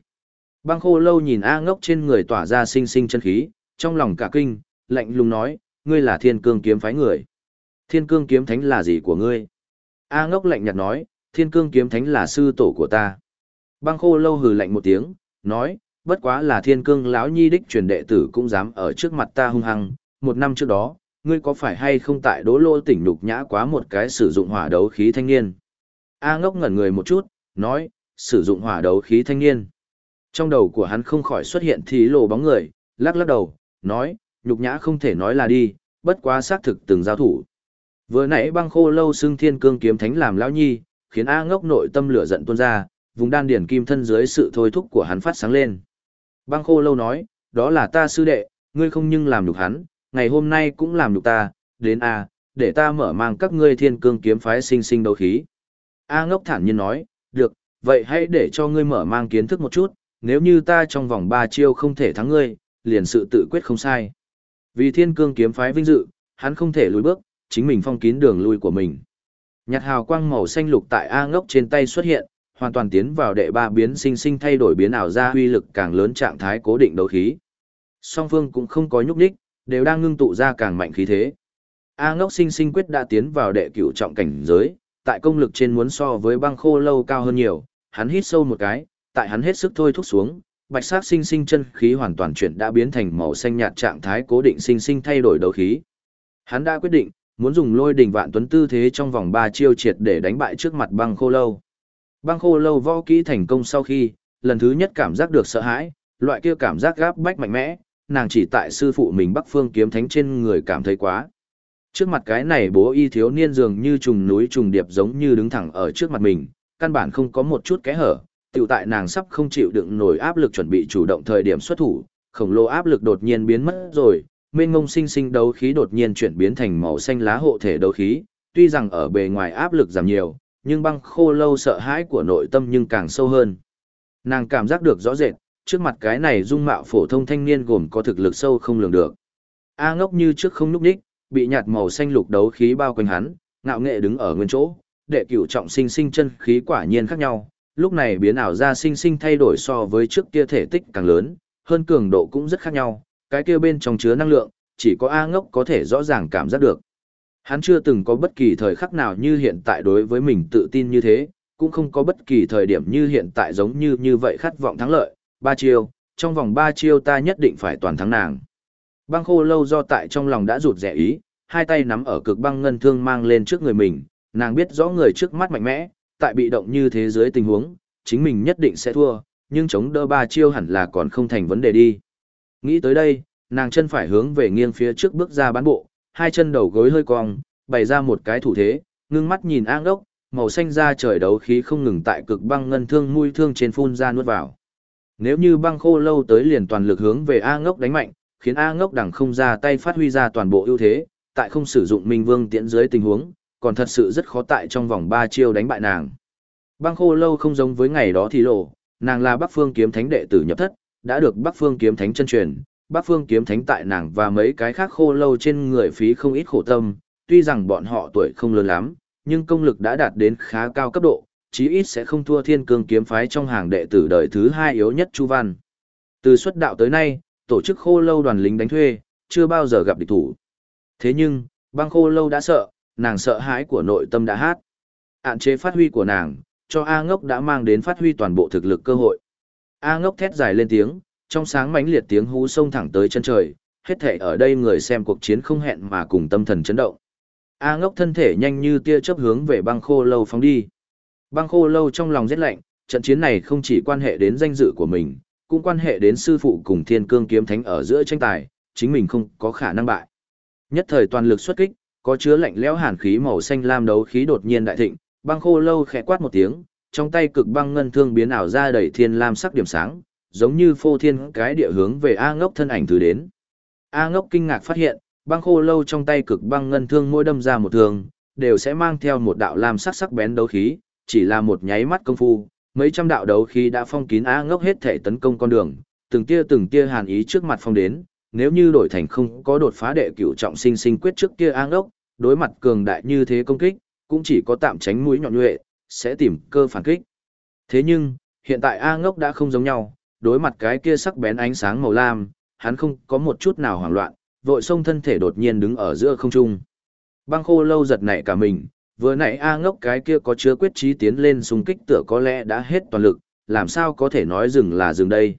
Băng khô lâu nhìn A ngốc trên người tỏa ra sinh sinh chân khí, trong lòng cả kinh, lạnh lùng nói, ngươi là thiên cương kiếm phái người. Thiên cương kiếm thánh là gì của ngươi? A ngốc lạnh nhạt nói, thiên cương kiếm thánh là sư tổ của ta. Băng khô lâu hừ lạnh một tiếng, nói, bất quá là thiên cương lão nhi đích truyền đệ tử cũng dám ở trước mặt ta hung hăng, một năm trước đó, ngươi có phải hay không tại đố lô tỉnh nhục nhã quá một cái sử dụng hỏa đấu khí thanh niên? A ngốc ngẩn người một chút, nói, sử dụng hỏa đấu khí thanh niên. Trong đầu của hắn không khỏi xuất hiện thí lộ bóng người, lắc lắc đầu, nói, nhục nhã không thể nói là đi, bất quá xác thực từng giao thủ. Vừa nãy băng khô lâu xưng thiên cương kiếm thánh làm lão nhi, khiến A ngốc nội tâm lửa giận tuôn ra, vùng đan điển kim thân dưới sự thôi thúc của hắn phát sáng lên. Băng khô lâu nói, đó là ta sư đệ, ngươi không nhưng làm nhục hắn, ngày hôm nay cũng làm nhục ta, đến A, để ta mở mang các ngươi thiên cương kiếm phái sinh sinh đấu khí. A ngốc thản nhiên nói, được, vậy hãy để cho ngươi mở mang kiến thức một chút, nếu như ta trong vòng ba chiêu không thể thắng ngươi, liền sự tự quyết không sai. Vì thiên cương kiếm phái vinh dự, hắn không thể lùi bước, chính mình phong kín đường lui của mình. Nhạt hào quang màu xanh lục tại A ngốc trên tay xuất hiện, hoàn toàn tiến vào đệ ba biến sinh sinh thay đổi biến ảo ra uy lực càng lớn trạng thái cố định đấu khí. Song phương cũng không có nhúc nhích, đều đang ngưng tụ ra càng mạnh khí thế. A ngốc sinh sinh quyết đã tiến vào đệ cửu trọng cảnh giới, tại công lực trên muốn so với băng khô lâu cao hơn nhiều, hắn hít sâu một cái, tại hắn hết sức thôi thúc xuống, bạch sắc sinh sinh chân khí hoàn toàn chuyển đã biến thành màu xanh nhạt trạng thái cố định sinh sinh thay đổi đấu khí. Hắn đã quyết định, muốn dùng lôi đỉnh vạn tuấn tư thế trong vòng 3 chiêu triệt để đánh bại trước mặt băng khô lâu. Băng khô lâu võ kỹ thành công sau khi, lần thứ nhất cảm giác được sợ hãi, loại kia cảm giác gáp bách mạnh mẽ, nàng chỉ tại sư phụ mình Bắc Phương kiếm thánh trên người cảm thấy quá. Trước mặt cái này bố y thiếu niên dường như trùng núi trùng điệp giống như đứng thẳng ở trước mặt mình, căn bản không có một chút kẽ hở, tiểu tại nàng sắp không chịu đựng nổi áp lực chuẩn bị chủ động thời điểm xuất thủ, khổng lồ áp lực đột nhiên biến mất rồi, mênh ngông sinh sinh đấu khí đột nhiên chuyển biến thành màu xanh lá hộ thể đấu khí, tuy rằng ở bề ngoài áp lực giảm nhiều, nhưng băng khô lâu sợ hãi của nội tâm nhưng càng sâu hơn. Nàng cảm giác được rõ rệt, trước mặt cái này dung mạo phổ thông thanh niên gồm có thực lực sâu không lường được. A ngốc như trước không núp đích, bị nhạt màu xanh lục đấu khí bao quanh hắn, ngạo nghệ đứng ở nguyên chỗ, đệ cửu trọng sinh sinh chân khí quả nhiên khác nhau, lúc này biến ảo ra sinh sinh thay đổi so với trước kia thể tích càng lớn, hơn cường độ cũng rất khác nhau, cái kia bên trong chứa năng lượng, chỉ có A ngốc có thể rõ ràng cảm giác được. Hắn chưa từng có bất kỳ thời khắc nào như hiện tại đối với mình tự tin như thế, cũng không có bất kỳ thời điểm như hiện tại giống như như vậy khát vọng thắng lợi, ba chiêu, trong vòng ba chiêu ta nhất định phải toàn thắng nàng. Băng khô lâu do tại trong lòng đã rụt rẻ ý, hai tay nắm ở cực băng ngân thương mang lên trước người mình, nàng biết rõ người trước mắt mạnh mẽ, tại bị động như thế giới tình huống, chính mình nhất định sẽ thua, nhưng chống đỡ ba chiêu hẳn là còn không thành vấn đề đi. Nghĩ tới đây, nàng chân phải hướng về nghiêng phía trước bước ra bán bộ, hai chân đầu gối hơi cong, bày ra một cái thủ thế, ngưng mắt nhìn ang đốc, màu xanh da trời đấu khí không ngừng tại cực băng ngân thương mũi thương trên phun ra nuốt vào. Nếu như băng khô lâu tới liền toàn lực hướng về A ngốc đánh mạnh, khiến A ngốc đằng không ra tay phát huy ra toàn bộ ưu thế, tại không sử dụng minh vương tiễn dưới tình huống, còn thật sự rất khó tại trong vòng 3 chiêu đánh bại nàng. Băng khô lâu không giống với ngày đó thì lộ, nàng là Bắc Phương kiếm thánh đệ tử nhập thất, đã được Bắc Phương kiếm thánh chân truyền, Bắc Phương kiếm thánh tại nàng và mấy cái khác khô lâu trên người phí không ít khổ tâm, tuy rằng bọn họ tuổi không lớn lắm, nhưng công lực đã đạt đến khá cao cấp độ, chí ít sẽ không thua thiên cương kiếm phái trong hàng đệ tử đời thứ hai yếu nhất Chu Văn. Từ xuất đạo tới nay, tổ chức khô lâu đoàn lính đánh thuê, chưa bao giờ gặp địch thủ. Thế nhưng, băng khô lâu đã sợ, nàng sợ hãi của nội tâm đã hát. hạn chế phát huy của nàng, cho A ngốc đã mang đến phát huy toàn bộ thực lực cơ hội. A ngốc thét dài lên tiếng, trong sáng mãnh liệt tiếng hú sông thẳng tới chân trời, hết thể ở đây người xem cuộc chiến không hẹn mà cùng tâm thần chấn động. A ngốc thân thể nhanh như tia chớp hướng về băng khô lâu phóng đi. Băng khô lâu trong lòng rét lạnh, trận chiến này không chỉ quan hệ đến danh dự của mình, cũng quan hệ đến sư phụ cùng thiên cương kiếm thánh ở giữa tranh tài, chính mình không có khả năng bại. Nhất thời toàn lực xuất kích, có chứa lạnh lẽo hàn khí màu xanh lam đấu khí đột nhiên đại thịnh, băng khô lâu khẽ quát một tiếng, trong tay cực băng ngân thương biến ảo ra đầy thiên lam sắc điểm sáng, giống như phô thiên cái địa hướng về A ngốc thân ảnh thứ đến. A ngốc kinh ngạc phát hiện, băng khô lâu trong tay cực băng ngân thương mỗi đâm ra một thương, đều sẽ mang theo một đạo lam sắc sắc bén đấu khí, chỉ là một nháy mắt công phu, mấy trăm đạo đấu khí đã phong kín A ngốc hết thể tấn công con đường, từng tia từng tia hàn ý trước mặt phong đến, nếu như đổi thành không có đột phá đệ cửu trọng sinh sinh quyết trước kia A ngốc, đối mặt cường đại như thế công kích, cũng chỉ có tạm tránh mũi nhọn nhuệ, sẽ tìm cơ phản kích. Thế nhưng, hiện tại A ngốc đã không giống nhau, đối mặt cái kia sắc bén ánh sáng màu lam, hắn không có một chút nào hoảng loạn, vội xông thân thể đột nhiên đứng ở giữa không trung. Băng khô lâu giật nảy cả mình, vừa nãy A ngốc cái kia có chứa quyết trí tiến lên xung kích tựa có lẽ đã hết toàn lực, làm sao có thể nói dừng là dừng đây.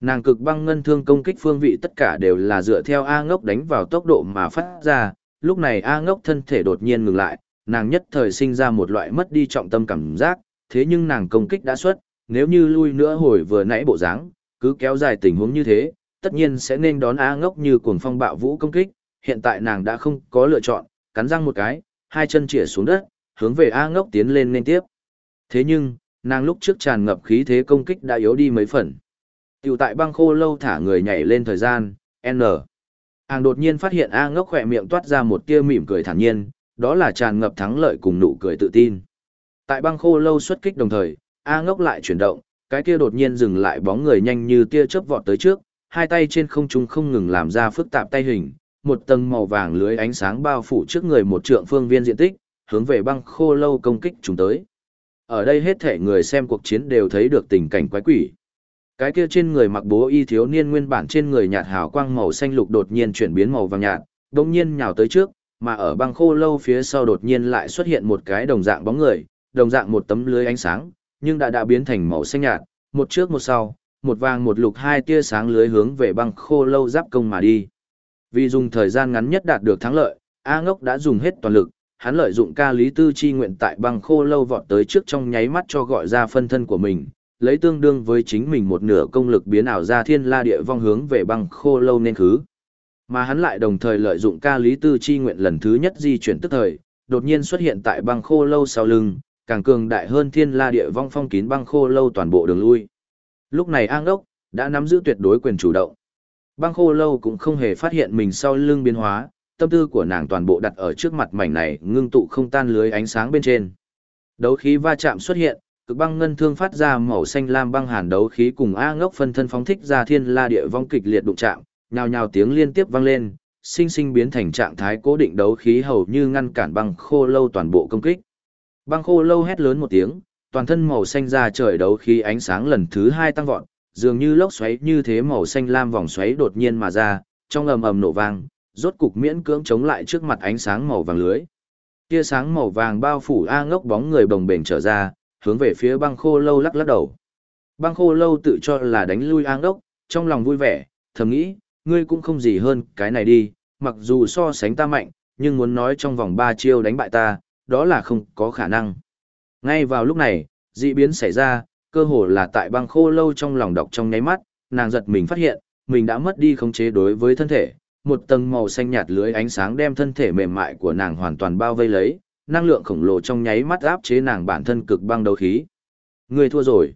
Nàng cực băng ngân thương công kích phương vị tất cả đều là dựa theo A ngốc đánh vào tốc độ mà phát ra, lúc này A ngốc thân thể đột nhiên ngừng lại, nàng nhất thời sinh ra một loại mất đi trọng tâm cảm giác, thế nhưng nàng công kích đã xuất, nếu như lui nữa hồi vừa nãy bộ dáng, cứ kéo dài tình huống như thế, tất nhiên sẽ nên đón A ngốc như cuồng phong bạo vũ công kích, hiện tại nàng đã không có lựa chọn, cắn răng một cái, hai chân chĩa xuống đất, hướng về A ngốc tiến lên nên tiếp. Thế nhưng, nàng lúc trước tràn ngập khí thế công kích đã yếu đi mấy phần. Tiểu tại băng khô lâu thả người nhảy lên thời gian, N. Hàng đột nhiên phát hiện A ngốc khỏe miệng toát ra một tia mỉm cười thản nhiên, đó là tràn ngập thắng lợi cùng nụ cười tự tin. Tại băng khô lâu xuất kích đồng thời, A ngốc lại chuyển động, cái kia đột nhiên dừng lại bóng người nhanh như tia chớp vọt tới trước, hai tay trên không trung không ngừng làm ra phức tạp tay hình, một tầng màu vàng lưới ánh sáng bao phủ trước người một trượng phương viên diện tích, hướng về băng khô lâu công kích chúng tới. Ở đây hết thể người xem cuộc chiến đều thấy được tình cảnh quái quỷ. Cái kia trên người mặc bố y thiếu niên nguyên bản trên người nhạt hào quang màu xanh lục đột nhiên chuyển biến màu vàng nhạt, đồng nhiên nhào tới trước, mà ở băng khô lâu phía sau đột nhiên lại xuất hiện một cái đồng dạng bóng người, đồng dạng một tấm lưới ánh sáng, nhưng đã đã biến thành màu xanh nhạt, một trước một sau, một vàng một lục hai tia sáng lưới hướng về băng khô lâu giáp công mà đi. Vì dùng thời gian ngắn nhất đạt được thắng lợi, A ngốc đã dùng hết toàn lực, hắn lợi dụng ca lý tư chi nguyện tại băng khô lâu vọt tới trước trong nháy mắt cho gọi ra phân thân của mình, lấy tương đương với chính mình một nửa công lực biến ảo ra thiên la địa vong hướng về băng khô lâu nên khứ. Mà hắn lại đồng thời lợi dụng ca lý tư chi nguyện lần thứ nhất di chuyển tức thời, đột nhiên xuất hiện tại băng khô lâu sau lưng, càng cường đại hơn thiên la địa vong phong kín băng khô lâu toàn bộ đường lui. Lúc này A Ngốc đã nắm giữ tuyệt đối quyền chủ động. Băng khô lâu cũng không hề phát hiện mình sau lưng biến hóa, tâm tư của nàng toàn bộ đặt ở trước mặt mảnh này ngưng tụ không tan lưới ánh sáng bên trên. Đấu khí va chạm xuất hiện, cực băng ngân thương phát ra màu xanh lam băng hàn đấu khí cùng A ngốc phân thân phóng thích ra thiên la địa vong kịch liệt đụng chạm, nhào nhào tiếng liên tiếp vang lên, sinh sinh biến thành trạng thái cố định đấu khí hầu như ngăn cản băng khô lâu toàn bộ công kích. Băng khô lâu hét lớn một tiếng, toàn thân màu xanh ra trời đấu khí ánh sáng lần thứ hai tăng vọt, dường như lốc xoáy như thế màu xanh lam vòng xoáy đột nhiên mà ra, trong ầm ầm nổ vang, rốt cục miễn cưỡng chống lại trước mặt ánh sáng màu vàng lưới. Tia sáng màu vàng bao phủ A ngốc bóng người bồng bềnh trở ra, hướng về phía băng khô lâu lắc lắc đầu. Băng khô lâu tự cho là đánh lui A ngốc, trong lòng vui vẻ, thầm nghĩ, ngươi cũng không gì hơn cái này đi, mặc dù so sánh ta mạnh, nhưng muốn nói trong vòng 3 chiêu đánh bại ta, đó là không có khả năng. Ngay vào lúc này, dị biến xảy ra, cơ hồ là tại băng khô lâu trong lòng đọc trong nháy mắt, nàng giật mình phát hiện, mình đã mất đi khống chế đối với thân thể, một tầng màu xanh nhạt lưới ánh sáng đem thân thể mềm mại của nàng hoàn toàn bao vây lấy, năng lượng khổng lồ trong nháy mắt áp chế nàng bản thân cực băng đấu khí. Người thua rồi.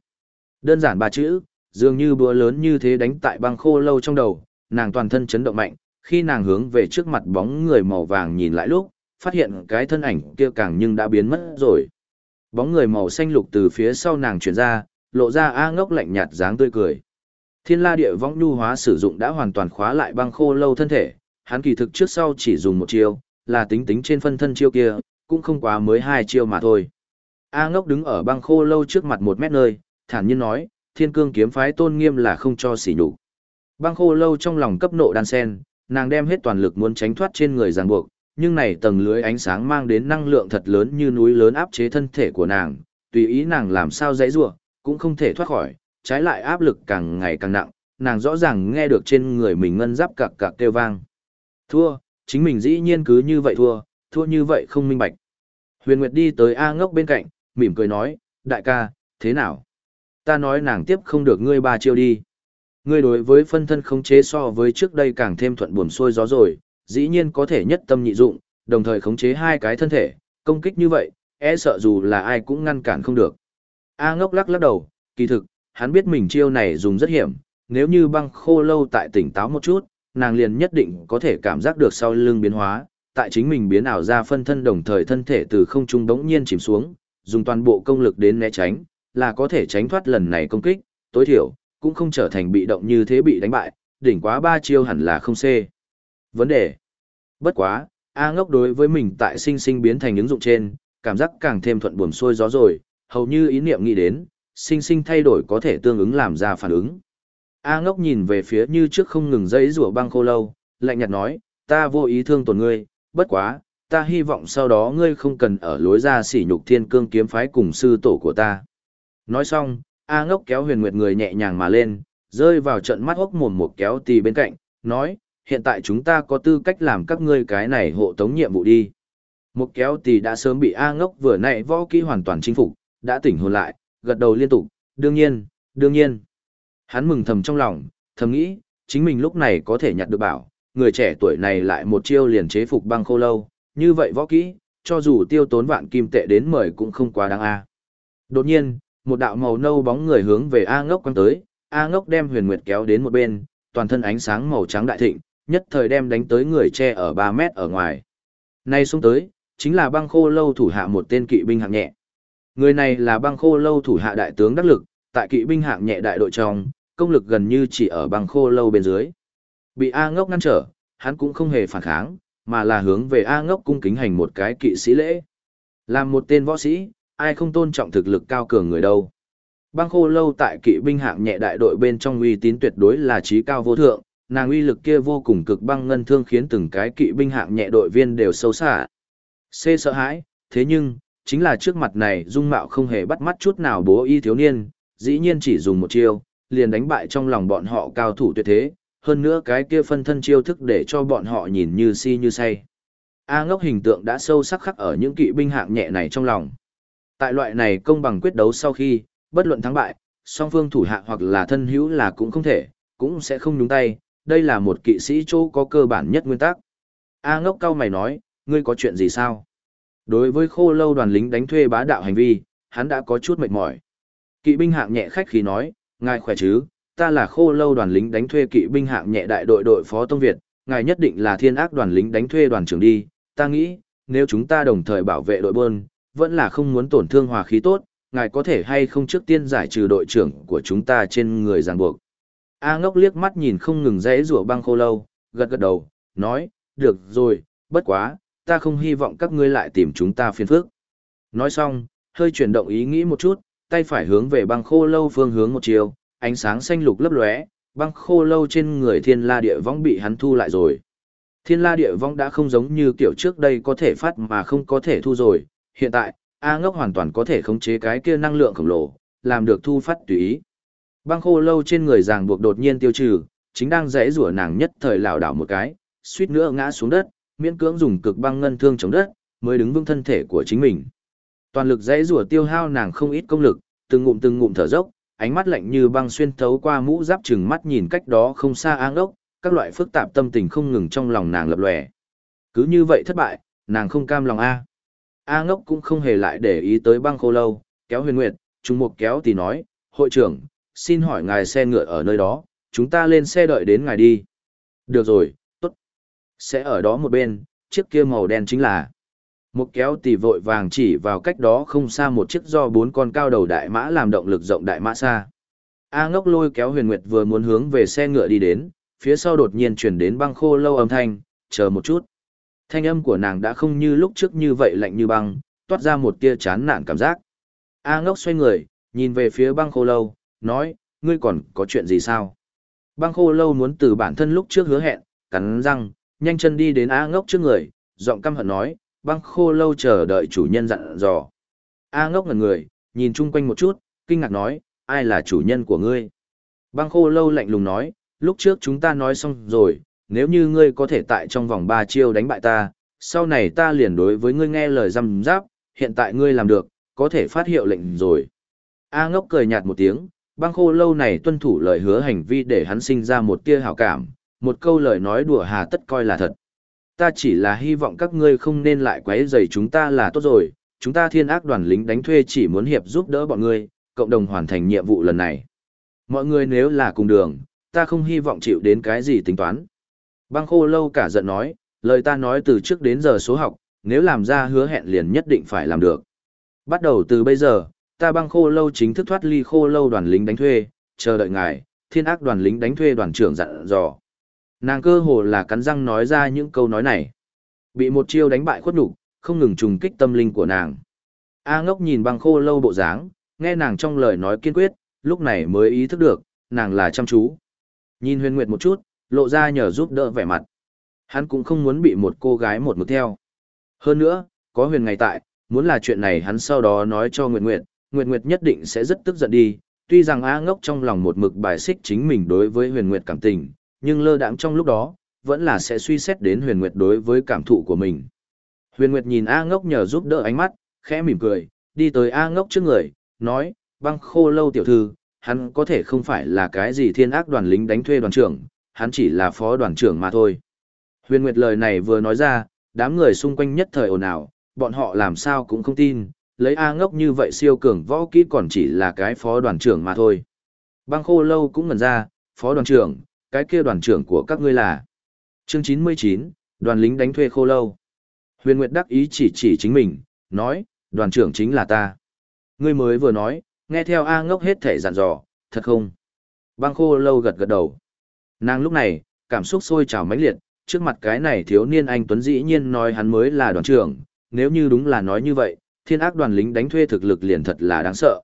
Đơn giản ba chữ, dường như búa lớn như thế đánh tại băng khô lâu trong đầu, nàng toàn thân chấn động mạnh, khi nàng hướng về trước mặt bóng người màu vàng nhìn lại lúc, phát hiện cái thân ảnh kia càng nhưng đã biến mất rồi. Bóng người màu xanh lục từ phía sau nàng chuyển ra, lộ ra A ngốc lạnh nhạt dáng tươi cười. Thiên la địa võng nhu hóa sử dụng đã hoàn toàn khóa lại băng khô lâu thân thể, hắn kỳ thực trước sau chỉ dùng một chiêu, là tính tính trên phân thân chiêu kia, cũng không quá mới hai chiêu mà thôi. A ngốc đứng ở băng khô lâu trước mặt một mét nơi, thản nhiên nói, thiên cương kiếm phái tôn nghiêm là không cho xỉ nhục. Băng khô lâu trong lòng cấp nộ đan sen, nàng đem hết toàn lực muốn tránh thoát trên người ràng buộc, nhưng này tầng lưới ánh sáng mang đến năng lượng thật lớn như núi lớn áp chế thân thể của nàng, tùy ý nàng làm sao dãy rủa, cũng không thể thoát khỏi, trái lại áp lực càng ngày càng nặng, nàng rõ ràng nghe được trên người mình ngân giáp cạc cạc kêu vang. Thua, chính mình dĩ nhiên cứ như vậy thua, thua như vậy không minh bạch. Huyền Nguyệt đi tới A ngốc bên cạnh, mỉm cười nói, đại ca, thế nào? Ta nói nàng tiếp không được ngươi ba chiêu đi. Ngươi đối với phân thân khống chế so với trước đây càng thêm thuận buồm xuôi gió rồi, dĩ nhiên có thể nhất tâm nhị dụng, đồng thời khống chế hai cái thân thể, công kích như vậy, e sợ dù là ai cũng ngăn cản không được. A ngốc lắc lắc đầu, kỳ thực, hắn biết mình chiêu này dùng rất hiểm, nếu như băng khô lâu tại tỉnh táo một chút, nàng liền nhất định có thể cảm giác được sau lưng biến hóa, tại chính mình biến ảo ra phân thân đồng thời thân thể từ không trung đống nhiên chìm xuống, dùng toàn bộ công lực đến né tránh, là có thể tránh thoát lần này công kích, tối thiểu, cũng không trở thành bị động như thế bị đánh bại, đỉnh quá ba chiêu hẳn là không xê. Vấn đề. Bất quá, A ngốc đối với mình tại sinh sinh biến thành ứng dụng trên, cảm giác càng thêm thuận buồm xuôi gió rồi, hầu như ý niệm nghĩ đến, sinh sinh thay đổi có thể tương ứng làm ra phản ứng. A ngốc nhìn về phía như trước không ngừng dây rùa băng khô lâu, lạnh nhạt nói, ta vô ý thương tổn ngươi, bất quá, ta hy vọng sau đó ngươi không cần ở lối ra sỉ nhục thiên cương kiếm phái cùng sư tổ của ta. Nói xong, A ngốc kéo huyền nguyệt người nhẹ nhàng mà lên, rơi vào trận mắt hốc mồm một kéo tì bên cạnh, nói, hiện tại chúng ta có tư cách làm các ngươi cái này hộ tống nhiệm vụ đi. Một kéo tì đã sớm bị A ngốc vừa nãy võ kỹ hoàn toàn chinh phục, đã tỉnh hồn lại, gật đầu liên tục, đương nhiên, đương nhiên. Hắn mừng thầm trong lòng, thầm nghĩ, chính mình lúc này có thể nhặt được bảo, người trẻ tuổi này lại một chiêu liền chế phục băng khô lâu, như vậy võ kỹ, cho dù tiêu tốn vạn kim tệ đến mời cũng không quá đáng A. Đột nhiên, một đạo màu nâu bóng người hướng về A ngốc quăng tới, A ngốc đem huyền nguyệt kéo đến một bên, toàn thân ánh sáng màu trắng đại thịnh, nhất thời đem đánh tới người che ở 3 mét ở ngoài. Nay xuống tới, chính là băng khô lâu thủ hạ một tên kỵ binh hạng nhẹ. Người này là băng khô lâu thủ hạ đại tướng đắc lực, tại kỵ binh hạng nhẹ đại đội trong, công lực gần như chỉ ở băng khô lâu bên dưới. Bị A ngốc ngăn trở, hắn cũng không hề phản kháng, mà là hướng về A ngốc cung kính hành một cái kỵ sĩ lễ. Làm một tên võ sĩ, ai không tôn trọng thực lực cao cường người đâu. Băng khô lâu tại kỵ binh hạng nhẹ đại đội bên trong uy tín tuyệt đối là trí cao vô thượng, nàng uy lực kia vô cùng cực băng ngân thương khiến từng cái kỵ binh hạng nhẹ đội viên đều sâu xa. C sợ hãi, thế nhưng, chính là trước mặt này dung mạo không hề bắt mắt chút nào bố y thiếu niên, dĩ nhiên chỉ dùng một chiêu, liền đánh bại trong lòng bọn họ cao thủ tuyệt thế, hơn nữa cái kia phân thân chiêu thức để cho bọn họ nhìn như si như say. A ngốc hình tượng đã sâu sắc khắc ở những kỵ binh hạng nhẹ này trong lòng. Tại loại này công bằng quyết đấu sau khi, bất luận thắng bại, song phương thủ hạ hoặc là thân hữu là cũng không thể, cũng sẽ không nhúng tay, đây là một kỵ sĩ chỗ có cơ bản nhất nguyên tắc. A ngốc cao mày nói, ngươi có chuyện gì sao? Đối với khô lâu đoàn lính đánh thuê bá đạo hành vi, hắn đã có chút mệt mỏi. Kỵ binh hạng nhẹ khách khí nói, ngài khỏe chứ, ta là khô lâu đoàn lính đánh thuê kỵ binh hạng nhẹ đại đội đội phó Tông Việt, ngài nhất định là thiên ác đoàn lính đánh thuê đoàn trưởng đi, ta nghĩ, nếu chúng ta đồng thời bảo vệ đội bơn, vẫn là không muốn tổn thương hòa khí tốt, ngài có thể hay không trước tiên giải trừ đội trưởng của chúng ta trên người ràng buộc. A ngốc liếc mắt nhìn không ngừng rẽ rủa băng khô lâu, gật gật đầu, nói, được rồi, bất quá, ta không hy vọng các ngươi lại tìm chúng ta phiền phức. Nói xong, hơi chuyển động ý nghĩ một chút, tay phải hướng về băng khô lâu phương hướng một chiều, ánh sáng xanh lục lấp lóe, băng khô lâu trên người thiên la địa vong bị hắn thu lại rồi. Thiên la địa vong đã không giống như kiểu trước đây có thể phát mà không có thể thu rồi, hiện tại, A ngốc hoàn toàn có thể khống chế cái kia năng lượng khổng lồ, làm được thu phát tùy ý. Băng khô lâu trên người ràng buộc đột nhiên tiêu trừ, chính đang rẽ rủa nàng nhất thời lảo đảo một cái, suýt nữa ngã xuống đất, miễn cưỡng dùng cực băng ngân thương chống đất, mới đứng vững thân thể của chính mình. Toàn lực rẽ rủa tiêu hao nàng không ít công lực, từng ngụm từng ngụm thở dốc, ánh mắt lạnh như băng xuyên thấu qua mũ giáp chừng mắt nhìn cách đó không xa áng ốc, các loại phức tạp tâm tình không ngừng trong lòng nàng lập lòe. Cứ như vậy thất bại, nàng không cam lòng a. A ngốc cũng không hề lại để ý tới băng khô lâu, kéo huyền nguyệt, trung mục kéo thì nói, hội trưởng, xin hỏi ngài xe ngựa ở nơi đó, chúng ta lên xe đợi đến ngài đi. Được rồi, tốt. Sẽ ở đó một bên, chiếc kia màu đen chính là. Một kéo tỉ vội vàng chỉ vào cách đó không xa một chiếc do bốn con cao đầu đại mã làm động lực rộng đại mã xa. A ngốc lôi kéo huyền nguyệt vừa muốn hướng về xe ngựa đi đến, phía sau đột nhiên chuyển đến băng khô lâu âm thanh, chờ một chút. Thanh âm của nàng đã không như lúc trước như vậy lạnh như băng, toát ra một tia chán nản cảm giác. A ngốc xoay người, nhìn về phía băng khô lâu, nói, ngươi còn có chuyện gì sao? Băng khô lâu muốn từ bản thân lúc trước hứa hẹn, cắn răng, nhanh chân đi đến A ngốc trước người, giọng căm hận nói, băng khô lâu chờ đợi chủ nhân dặn dò. A ngốc ngần người, nhìn chung quanh một chút, kinh ngạc nói, ai là chủ nhân của ngươi? Băng khô lâu lạnh lùng nói, lúc trước chúng ta nói xong rồi, nếu như ngươi có thể tại trong vòng ba chiêu đánh bại ta, sau này ta liền đối với ngươi nghe lời răm giáp, hiện tại ngươi làm được, có thể phát hiệu lệnh rồi. A ngốc cười nhạt một tiếng, băng khô lâu này tuân thủ lời hứa hành vi để hắn sinh ra một tia hảo cảm, một câu lời nói đùa hà tất coi là thật. Ta chỉ là hy vọng các ngươi không nên lại quấy rầy chúng ta là tốt rồi, chúng ta thiên ác đoàn lính đánh thuê chỉ muốn hiệp giúp đỡ bọn ngươi, cộng đồng hoàn thành nhiệm vụ lần này. Mọi người nếu là cùng đường, ta không hy vọng chịu đến cái gì tính toán. Băng khô lâu cả giận nói, lời ta nói từ trước đến giờ số học, nếu làm ra hứa hẹn liền nhất định phải làm được. Bắt đầu từ bây giờ, ta băng khô lâu chính thức thoát ly khô lâu đoàn lính đánh thuê, chờ đợi ngài, thiên ác đoàn lính đánh thuê đoàn trưởng dặn dò. Nàng cơ hồ là cắn răng nói ra những câu nói này. Bị một chiêu đánh bại khuất nhục, không ngừng trùng kích tâm linh của nàng. A ngốc nhìn băng khô lâu bộ dáng, nghe nàng trong lời nói kiên quyết, lúc này mới ý thức được, nàng là chăm chú. Nhìn huyền nguyệt một chút, lộ ra nhờ giúp đỡ vẻ mặt. Hắn cũng không muốn bị một cô gái một mực theo. Hơn nữa, có huyền ngày tại, muốn là chuyện này hắn sau đó nói cho Nguyệt Nguyệt, Nguyệt Nguyệt nhất định sẽ rất tức giận đi, tuy rằng A ngốc trong lòng một mực bài xích chính mình đối với huyền Nguyệt cảm tình, nhưng lơ đãng trong lúc đó, vẫn là sẽ suy xét đến huyền Nguyệt đối với cảm thụ của mình. Huyền Nguyệt nhìn A ngốc nhờ giúp đỡ ánh mắt, khẽ mỉm cười, đi tới A ngốc trước người, nói, băng khô lâu tiểu thư, hắn có thể không phải là cái gì thiên ác đoàn lính đánh thuê đoàn trưởng, hắn chỉ là phó đoàn trưởng mà thôi. Huyền Nguyệt lời này vừa nói ra, đám người xung quanh nhất thời ồn ào, bọn họ làm sao cũng không tin, lấy A ngốc như vậy siêu cường võ kỹ còn chỉ là cái phó đoàn trưởng mà thôi. Băng khô lâu cũng ngần ra, phó đoàn trưởng, cái kia đoàn trưởng của các ngươi là. Chương 99, đoàn lính đánh thuê khô lâu. Huyền Nguyệt đắc ý chỉ chỉ chính mình, nói, đoàn trưởng chính là ta. Ngươi mới vừa nói, nghe theo A ngốc hết thể dặn dò, thật không? Băng khô lâu gật gật đầu. Nàng lúc này, cảm xúc sôi trào mãnh liệt, trước mặt cái này thiếu niên anh Tuấn dĩ nhiên nói hắn mới là đoàn trưởng, nếu như đúng là nói như vậy, thiên ác đoàn lính đánh thuê thực lực liền thật là đáng sợ.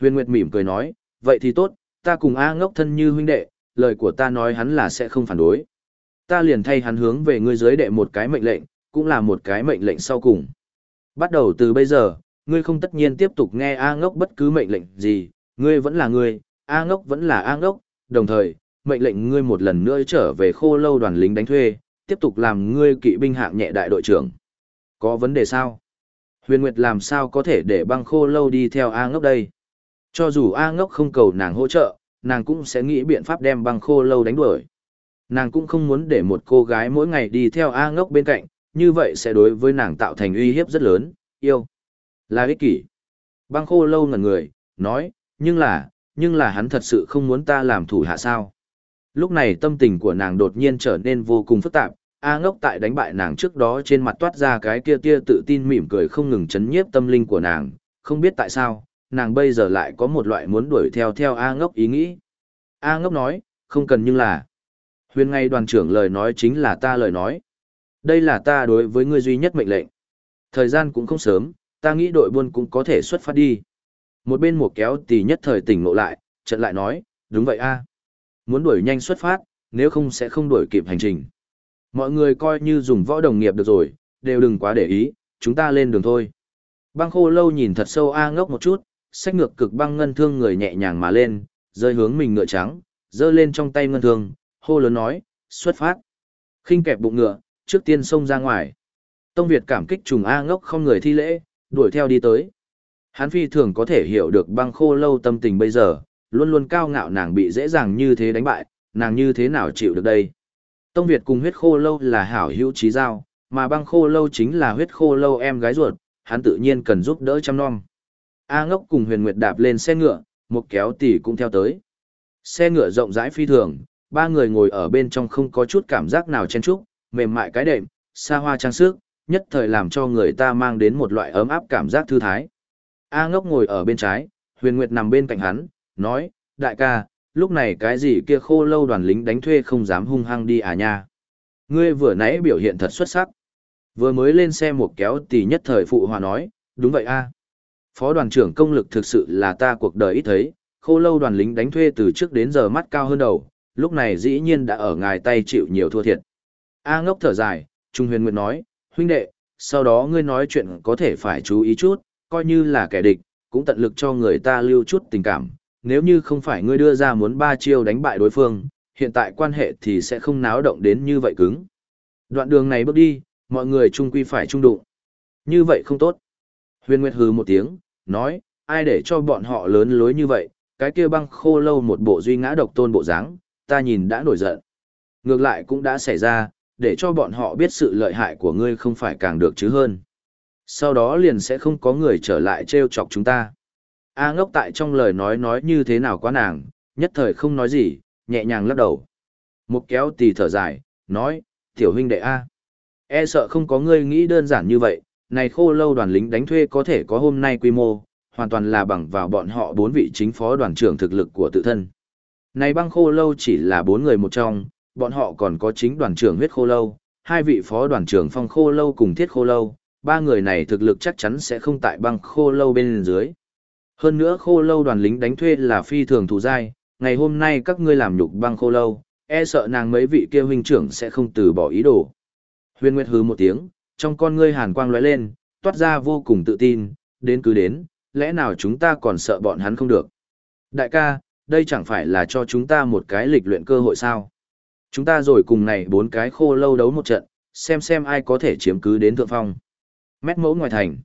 Huyền Nguyệt mỉm cười nói, vậy thì tốt, ta cùng A ngốc thân như huynh đệ, lời của ta nói hắn là sẽ không phản đối. Ta liền thay hắn hướng về ngươi giới đệ một cái mệnh lệnh, cũng là một cái mệnh lệnh sau cùng. Bắt đầu từ bây giờ, ngươi không tất nhiên tiếp tục nghe A ngốc bất cứ mệnh lệnh gì, ngươi vẫn là ngươi, A ngốc vẫn là A ngốc, đồng thời, mệnh lệnh ngươi một lần nữa trở về khô lâu đoàn lính đánh thuê, tiếp tục làm ngươi kỵ binh hạng nhẹ đại đội trưởng. Có vấn đề sao? Huyền Nguyệt làm sao có thể để băng khô lâu đi theo A ngốc đây? Cho dù A ngốc không cầu nàng hỗ trợ, nàng cũng sẽ nghĩ biện pháp đem băng khô lâu đánh đuổi. Nàng cũng không muốn để một cô gái mỗi ngày đi theo A ngốc bên cạnh, như vậy sẽ đối với nàng tạo thành uy hiếp rất lớn, yêu. Là ích kỷ. Băng khô lâu ngẩn người, nói, nhưng là, nhưng là hắn thật sự không muốn ta làm thủ hạ sao. Lúc này tâm tình của nàng đột nhiên trở nên vô cùng phức tạp, A ngốc tại đánh bại nàng trước đó trên mặt toát ra cái kia tia tự tin mỉm cười không ngừng chấn nhiếp tâm linh của nàng, không biết tại sao, nàng bây giờ lại có một loại muốn đuổi theo theo A ngốc ý nghĩ. A ngốc nói, không cần nhưng là. Huyền ngay đoàn trưởng lời nói chính là ta lời nói. Đây là ta đối với ngươi duy nhất mệnh lệnh. Thời gian cũng không sớm, ta nghĩ đội buôn cũng có thể xuất phát đi. Một bên một kéo tỷ nhất thời tỉnh ngộ lại, trận lại nói, đúng vậy a Muốn đuổi nhanh xuất phát, nếu không sẽ không đuổi kịp hành trình. Mọi người coi như dùng võ đồng nghiệp được rồi, đều đừng quá để ý, chúng ta lên đường thôi. Băng khô lâu nhìn thật sâu A ngốc một chút, sách ngược cực băng ngân thương người nhẹ nhàng mà lên, rơi hướng mình ngựa trắng, giơ lên trong tay ngân thương, hô lớn nói, xuất phát. khinh kẹp bụng ngựa, trước tiên xông ra ngoài. Tông Việt cảm kích trùng A ngốc không người thi lễ, đuổi theo đi tới. Hán phi thường có thể hiểu được băng khô lâu tâm tình bây giờ, luôn luôn cao ngạo nàng bị dễ dàng như thế đánh bại, nàng như thế nào chịu được đây. Tông Việt cùng huyết khô lâu là hảo hữu trí giao, mà băng khô lâu chính là huyết khô lâu em gái ruột, hắn tự nhiên cần giúp đỡ chăm nom. A ngốc cùng huyền nguyệt đạp lên xe ngựa, một kéo tỷ cũng theo tới. Xe ngựa rộng rãi phi thường, ba người ngồi ở bên trong không có chút cảm giác nào chen chúc, mềm mại cái đệm, xa hoa trang sức, nhất thời làm cho người ta mang đến một loại ấm áp cảm giác thư thái. A ngốc ngồi ở bên trái, huyền nguyệt nằm bên cạnh hắn, nói, đại ca, lúc này cái gì kia khô lâu đoàn lính đánh thuê không dám hung hăng đi à nha. Ngươi vừa nãy biểu hiện thật xuất sắc. Vừa mới lên xe một kéo tỷ nhất thời phụ hòa nói, đúng vậy a Phó đoàn trưởng công lực thực sự là ta cuộc đời ít thấy, khô lâu đoàn lính đánh thuê từ trước đến giờ mắt cao hơn đầu, lúc này dĩ nhiên đã ở ngài tay chịu nhiều thua thiệt. A ngốc thở dài, Trung huyền nguyệt nói, huynh đệ, sau đó ngươi nói chuyện có thể phải chú ý chút, coi như là kẻ địch, cũng tận lực cho người ta lưu chút tình cảm, nếu như không phải ngươi đưa ra muốn ba chiêu đánh bại đối phương, hiện tại quan hệ thì sẽ không náo động đến như vậy cứng. Đoạn đường này bước đi, mọi người chung quy phải chung đụng. Như vậy không tốt. Huyền Nguyệt hừ một tiếng, nói, ai để cho bọn họ lớn lối như vậy, cái kia băng khô lâu một bộ duy ngã độc tôn bộ dáng, ta nhìn đã nổi giận. Ngược lại cũng đã xảy ra, để cho bọn họ biết sự lợi hại của ngươi không phải càng được chứ hơn. Sau đó liền sẽ không có người trở lại trêu chọc chúng ta. A ngốc tại trong lời nói nói như thế nào quá nàng, nhất thời không nói gì, nhẹ nhàng lắc đầu. Một kéo tì thở dài, nói, tiểu huynh đệ A. E sợ không có ngươi nghĩ đơn giản như vậy, này khô lâu đoàn lính đánh thuê có thể có hôm nay quy mô, hoàn toàn là bằng vào bọn họ bốn vị chính phó đoàn trưởng thực lực của tự thân. Này băng khô lâu chỉ là bốn người một trong, bọn họ còn có chính đoàn trưởng huyết khô lâu, hai vị phó đoàn trưởng phong khô lâu cùng thiết khô lâu, ba người này thực lực chắc chắn sẽ không tại băng khô lâu bên dưới. Hơn nữa khô lâu đoàn lính đánh thuê là phi thường thủ dai, ngày hôm nay các ngươi làm nhục băng khô lâu, e sợ nàng mấy vị kia huynh trưởng sẽ không từ bỏ ý đồ. Huyền Nguyệt hứ một tiếng, trong con ngươi hàn quang lóe lên, toát ra vô cùng tự tin, đến cứ đến, lẽ nào chúng ta còn sợ bọn hắn không được. Đại ca, đây chẳng phải là cho chúng ta một cái lịch luyện cơ hội sao. Chúng ta rồi cùng này bốn cái khô lâu đấu một trận, xem xem ai có thể chiếm cứ đến thượng phong. Mét mẫu ngoài thành.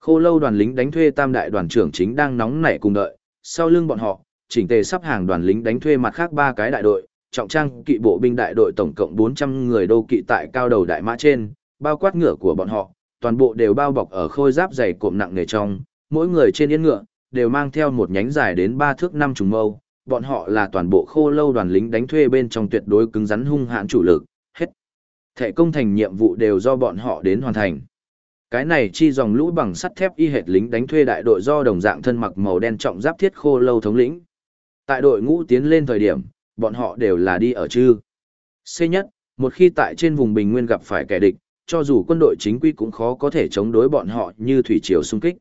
Khô lâu đoàn lính đánh thuê tam đại đoàn trưởng chính đang nóng nảy cùng đợi, sau lưng bọn họ, chỉnh tề sắp hàng đoàn lính đánh thuê mặt khác ba cái đại đội, trọng trang kỵ bộ binh đại đội tổng cộng 400 người đô kỵ tại cao đầu đại mã trên, bao quát ngựa của bọn họ, toàn bộ đều bao bọc ở khôi giáp dày cộm nặng nề trong, mỗi người trên yên ngựa, đều mang theo một nhánh dài đến 3 thước 5 trùng mâu, bọn họ là toàn bộ khô lâu đoàn lính đánh thuê bên trong tuyệt đối cứng rắn hung hãn chủ lực, hết. Thể công thành nhiệm vụ đều do bọn họ đến hoàn thành. Cái này chi dòng lũ bằng sắt thép y hệt lính đánh thuê đại đội do đồng dạng thân mặc màu đen trọng giáp thiết khô lâu thống lĩnh. Tại đội ngũ tiến lên thời điểm, bọn họ đều là đi ở chư. C nhất, một khi tại trên vùng bình nguyên gặp phải kẻ địch, cho dù quân đội chính quy cũng khó có thể chống đối bọn họ như thủy triều xung kích.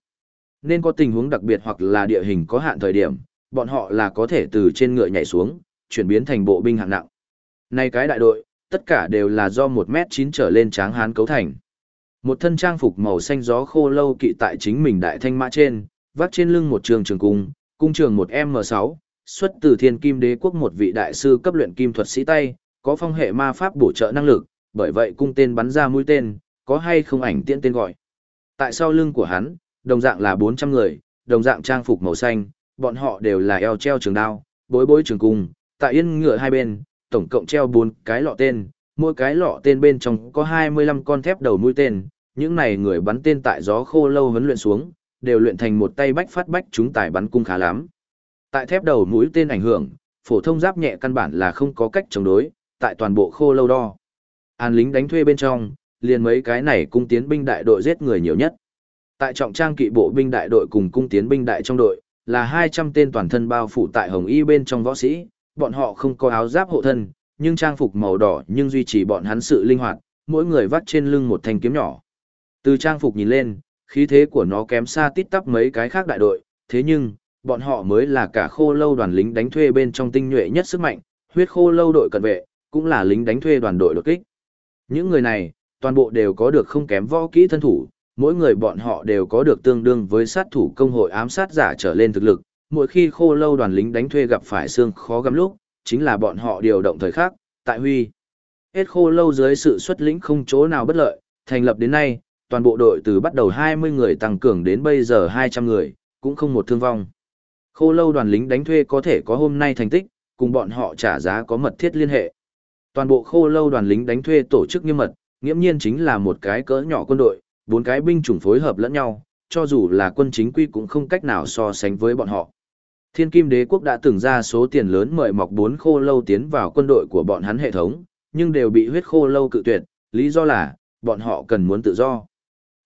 Nên có tình huống đặc biệt hoặc là địa hình có hạn thời điểm, bọn họ là có thể từ trên ngựa nhảy xuống, chuyển biến thành bộ binh hạng nặng. Nay cái đại đội, tất cả đều là do 1m9 trở lên tráng hán cấu thành. Một thân trang phục màu xanh gió khô lâu kỵ tại chính mình đại thanh mã trên, vắt trên lưng một trường trường cung, cung trường một M6, xuất từ thiên kim đế quốc một vị đại sư cấp luyện kim thuật sĩ tay, có phong hệ ma pháp bổ trợ năng lực, bởi vậy cung tên bắn ra mũi tên, có hay không ảnh tiễn tên gọi. Tại sau lưng của hắn, đồng dạng là 400 người, đồng dạng trang phục màu xanh, bọn họ đều là eo treo trường đao, bối bối trường cung, tại yên ngựa hai bên, tổng cộng treo 4 cái lọ tên, mỗi cái lọ tên bên trong có 25 con thép đầu mũi tên, những này người bắn tên tại gió khô lâu huấn luyện xuống, đều luyện thành một tay bách phát bách chúng tài bắn cung khá lắm. Tại thép đầu mũi tên ảnh hưởng, phổ thông giáp nhẹ căn bản là không có cách chống đối, tại toàn bộ khô lâu đo. An lính đánh thuê bên trong, liền mấy cái này cung tiến binh đại đội giết người nhiều nhất. Tại trọng trang kỵ bộ binh đại đội cùng cung tiến binh đại trong đội, là 200 tên toàn thân bao phủ tại hồng y bên trong võ sĩ, bọn họ không có áo giáp hộ thân, nhưng trang phục màu đỏ nhưng duy trì bọn hắn sự linh hoạt, mỗi người vắt trên lưng một thanh kiếm nhỏ. Từ trang phục nhìn lên, khí thế của nó kém xa tít tắp mấy cái khác đại đội, thế nhưng, bọn họ mới là cả khô lâu đoàn lính đánh thuê bên trong tinh nhuệ nhất sức mạnh, huyết khô lâu đội cận vệ, cũng là lính đánh thuê đoàn đội đột kích. Những người này, toàn bộ đều có được không kém võ kỹ thân thủ, mỗi người bọn họ đều có được tương đương với sát thủ công hội ám sát giả trở lên thực lực, mỗi khi khô lâu đoàn lính đánh thuê gặp phải xương khó găm lúc, chính là bọn họ điều động thời khắc, tại huy. Hết khô lâu dưới sự xuất lĩnh không chỗ nào bất lợi, thành lập đến nay, toàn bộ đội từ bắt đầu 20 người tăng cường đến bây giờ 200 người, cũng không một thương vong. Khô lâu đoàn lính đánh thuê có thể có hôm nay thành tích, cùng bọn họ trả giá có mật thiết liên hệ. Toàn bộ khô lâu đoàn lính đánh thuê tổ chức nghiêm mật, nghiễm nhiên chính là một cái cỡ nhỏ quân đội, bốn cái binh chủng phối hợp lẫn nhau, cho dù là quân chính quy cũng không cách nào so sánh với bọn họ. Thiên Kim Đế quốc đã từng ra số tiền lớn mời mọc bốn khô lâu tiến vào quân đội của bọn hắn hệ thống, nhưng đều bị huyết khô lâu cự tuyệt, lý do là, bọn họ cần muốn tự do.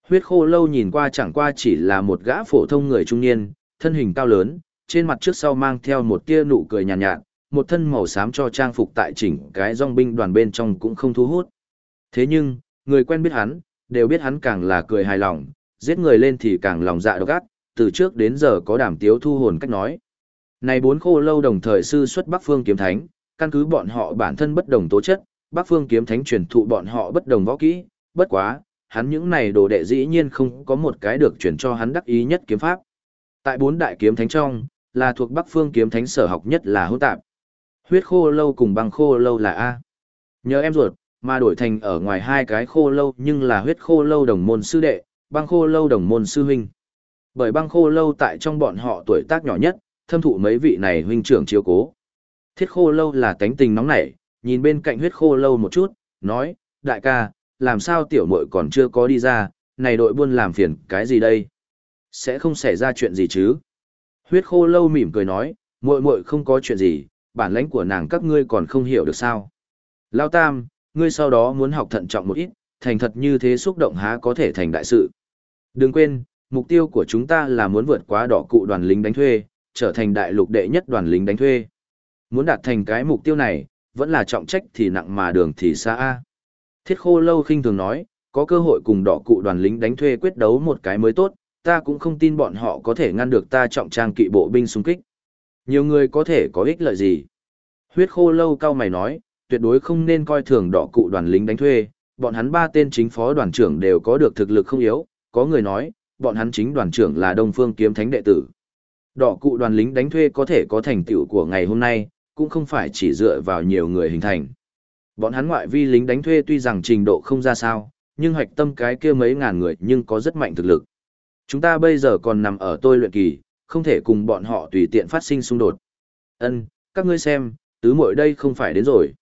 Huyết khô lâu nhìn qua chẳng qua chỉ là một gã phổ thông người trung niên, thân hình cao lớn, trên mặt trước sau mang theo một tia nụ cười nhàn nhạt, nhạt, một thân màu xám cho trang phục tại chỉnh cái dòng binh đoàn bên trong cũng không thu hút. Thế nhưng, người quen biết hắn, đều biết hắn càng là cười hài lòng, giết người lên thì càng lòng dạ độc ác, từ trước đến giờ có đảm tiếu thu hồn cách nói. Này bốn khô lâu đồng thời sư xuất Bắc Phương Kiếm Thánh, căn cứ bọn họ bản thân bất đồng tố chất, Bắc Phương Kiếm Thánh truyền thụ bọn họ bất đồng võ kỹ, bất quá, hắn những này đồ đệ dĩ nhiên không có một cái được truyền cho hắn đắc ý nhất kiếm pháp. Tại bốn đại kiếm thánh trong, là thuộc Bắc Phương Kiếm Thánh sở học nhất là hỗn tạp. Huyết khô lâu cùng băng khô lâu là A. Nhớ em ruột, mà đổi thành ở ngoài hai cái khô lâu nhưng là huyết khô lâu đồng môn sư đệ, băng khô lâu đồng môn sư huynh. Bởi băng khô lâu tại trong bọn họ tuổi tác nhỏ nhất, thâm thụ mấy vị này huynh trưởng chiếu cố. Thiết khô lâu là tánh tình nóng nảy, nhìn bên cạnh huyết khô lâu một chút, nói, đại ca, làm sao tiểu muội còn chưa có đi ra, này đội buôn làm phiền cái gì đây? Sẽ không xảy ra chuyện gì chứ? Huyết khô lâu mỉm cười nói, muội muội không có chuyện gì, bản lãnh của nàng các ngươi còn không hiểu được sao. Lao tam, ngươi sau đó muốn học thận trọng một ít, thành thật như thế xúc động há có thể thành đại sự. Đừng quên, mục tiêu của chúng ta là muốn vượt qua đỏ cụ đoàn lính đánh thuê, trở thành đại lục đệ nhất đoàn lính đánh thuê. Muốn đạt thành cái mục tiêu này, vẫn là trọng trách thì nặng mà đường thì xa. a. Thiết khô lâu khinh thường nói, có cơ hội cùng đỏ cụ đoàn lính đánh thuê quyết đấu một cái mới tốt, ta cũng không tin bọn họ có thể ngăn được ta trọng trang kỵ bộ binh xung kích. Nhiều người có thể có ích lợi gì? Huyết khô lâu cao mày nói, tuyệt đối không nên coi thường đỏ cụ đoàn lính đánh thuê, bọn hắn ba tên chính phó đoàn trưởng đều có được thực lực không yếu, có người nói, bọn hắn chính đoàn trưởng là Đông Phương Kiếm Thánh đệ tử. Đỏ cụ đoàn lính đánh thuê có thể có thành tựu của ngày hôm nay, cũng không phải chỉ dựa vào nhiều người hình thành. Bọn hắn ngoại vi lính đánh thuê tuy rằng trình độ không ra sao, nhưng hoạch tâm cái kia mấy ngàn người nhưng có rất mạnh thực lực. Chúng ta bây giờ còn nằm ở tôi luyện kỳ, không thể cùng bọn họ tùy tiện phát sinh xung đột. Ân, các ngươi xem, tứ muội đây không phải đến rồi.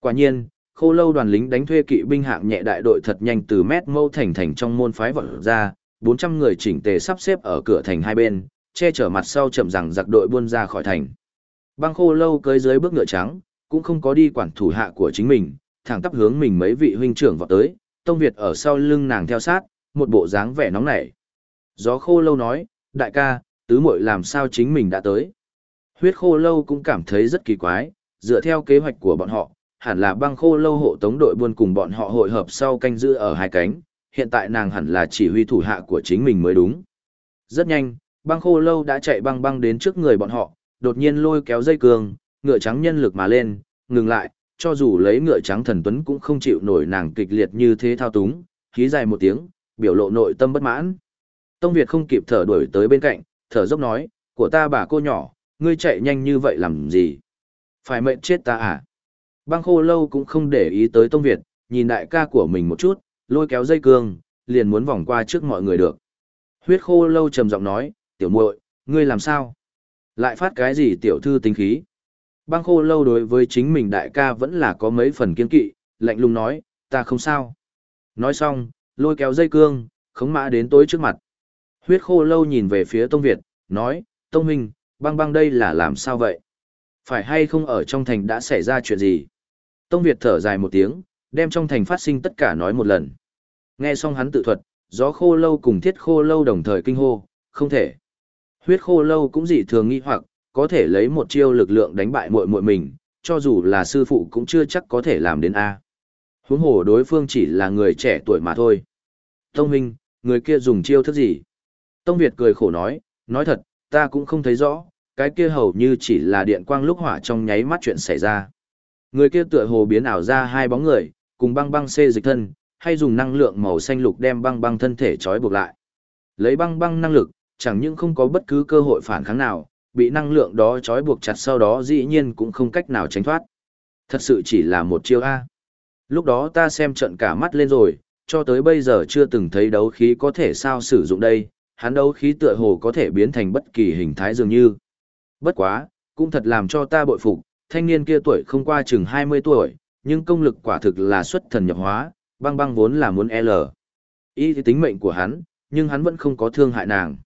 Quả nhiên, khô lâu đoàn lính đánh thuê kỵ binh hạng nhẹ đại đội thật nhanh từ mét mâu thành thành trong môn phái vọt ra, 400 người chỉnh tề sắp xếp ở cửa thành hai bên, che chở mặt sau chậm rằng giặc đội buôn ra khỏi thành. Băng khô lâu cưới dưới bước ngựa trắng, cũng không có đi quản thủ hạ của chính mình, thẳng tắp hướng mình mấy vị huynh trưởng vào tới, Tông Việt ở sau lưng nàng theo sát, một bộ dáng vẻ nóng nảy. Gió khô lâu nói, đại ca, tứ muội làm sao chính mình đã tới. Huyết khô lâu cũng cảm thấy rất kỳ quái, dựa theo kế hoạch của bọn họ, hẳn là băng khô lâu hộ tống đội buôn cùng bọn họ hội hợp sau canh giữ ở hai cánh, hiện tại nàng hẳn là chỉ huy thủ hạ của chính mình mới đúng. Rất nhanh, băng khô lâu đã chạy băng băng đến trước người bọn họ, đột nhiên lôi kéo dây cường, ngựa trắng nhân lực mà lên, ngừng lại, cho dù lấy ngựa trắng thần tuấn cũng không chịu nổi nàng kịch liệt như thế thao túng, khí dài một tiếng, biểu lộ nội tâm bất mãn. Tông Việt không kịp thở đuổi tới bên cạnh, thở dốc nói, của ta bà cô nhỏ, ngươi chạy nhanh như vậy làm gì? Phải mệnh chết ta à? Băng khô lâu cũng không để ý tới Tông Việt, nhìn đại ca của mình một chút, lôi kéo dây cương, liền muốn vòng qua trước mọi người được. Huyết khô lâu trầm giọng nói, tiểu muội, ngươi làm sao? Lại phát cái gì tiểu thư tính khí? Băng khô lâu đối với chính mình đại ca vẫn là có mấy phần kiên kỵ, lạnh lùng nói, ta không sao. Nói xong, lôi kéo dây cương, khống mã đến tối trước mặt. Huyết khô lâu nhìn về phía Tông Việt, nói, Tông Minh, băng băng đây là làm sao vậy? Phải hay không ở trong thành đã xảy ra chuyện gì? Tông Việt thở dài một tiếng, đem trong thành phát sinh tất cả nói một lần. Nghe xong hắn tự thuật, gió khô lâu cùng thiết khô lâu đồng thời kinh hô, không thể. Huyết khô lâu cũng dị thường nghi hoặc, có thể lấy một chiêu lực lượng đánh bại muội muội mình, cho dù là sư phụ cũng chưa chắc có thể làm đến A. Huống hồ đối phương chỉ là người trẻ tuổi mà thôi. Tông Minh, người kia dùng chiêu thức gì? Tông Việt cười khổ nói, nói thật, ta cũng không thấy rõ, cái kia hầu như chỉ là điện quang lúc hỏa trong nháy mắt chuyện xảy ra. Người kia tựa hồ biến ảo ra hai bóng người, cùng băng băng xê dịch thân, hay dùng năng lượng màu xanh lục đem băng băng thân thể trói buộc lại. Lấy băng băng năng lực, chẳng những không có bất cứ cơ hội phản kháng nào, bị năng lượng đó trói buộc chặt sau đó dĩ nhiên cũng không cách nào tránh thoát. Thật sự chỉ là một chiêu A. Lúc đó ta xem trận cả mắt lên rồi, cho tới bây giờ chưa từng thấy đấu khí có thể sao sử dụng đây, hắn đấu khí tựa hồ có thể biến thành bất kỳ hình thái dường như. Bất quá, cũng thật làm cho ta bội phục, thanh niên kia tuổi không qua chừng 20 tuổi, nhưng công lực quả thực là xuất thần nhập hóa, băng băng vốn là muốn L. Ý thì tính mệnh của hắn, nhưng hắn vẫn không có thương hại nàng.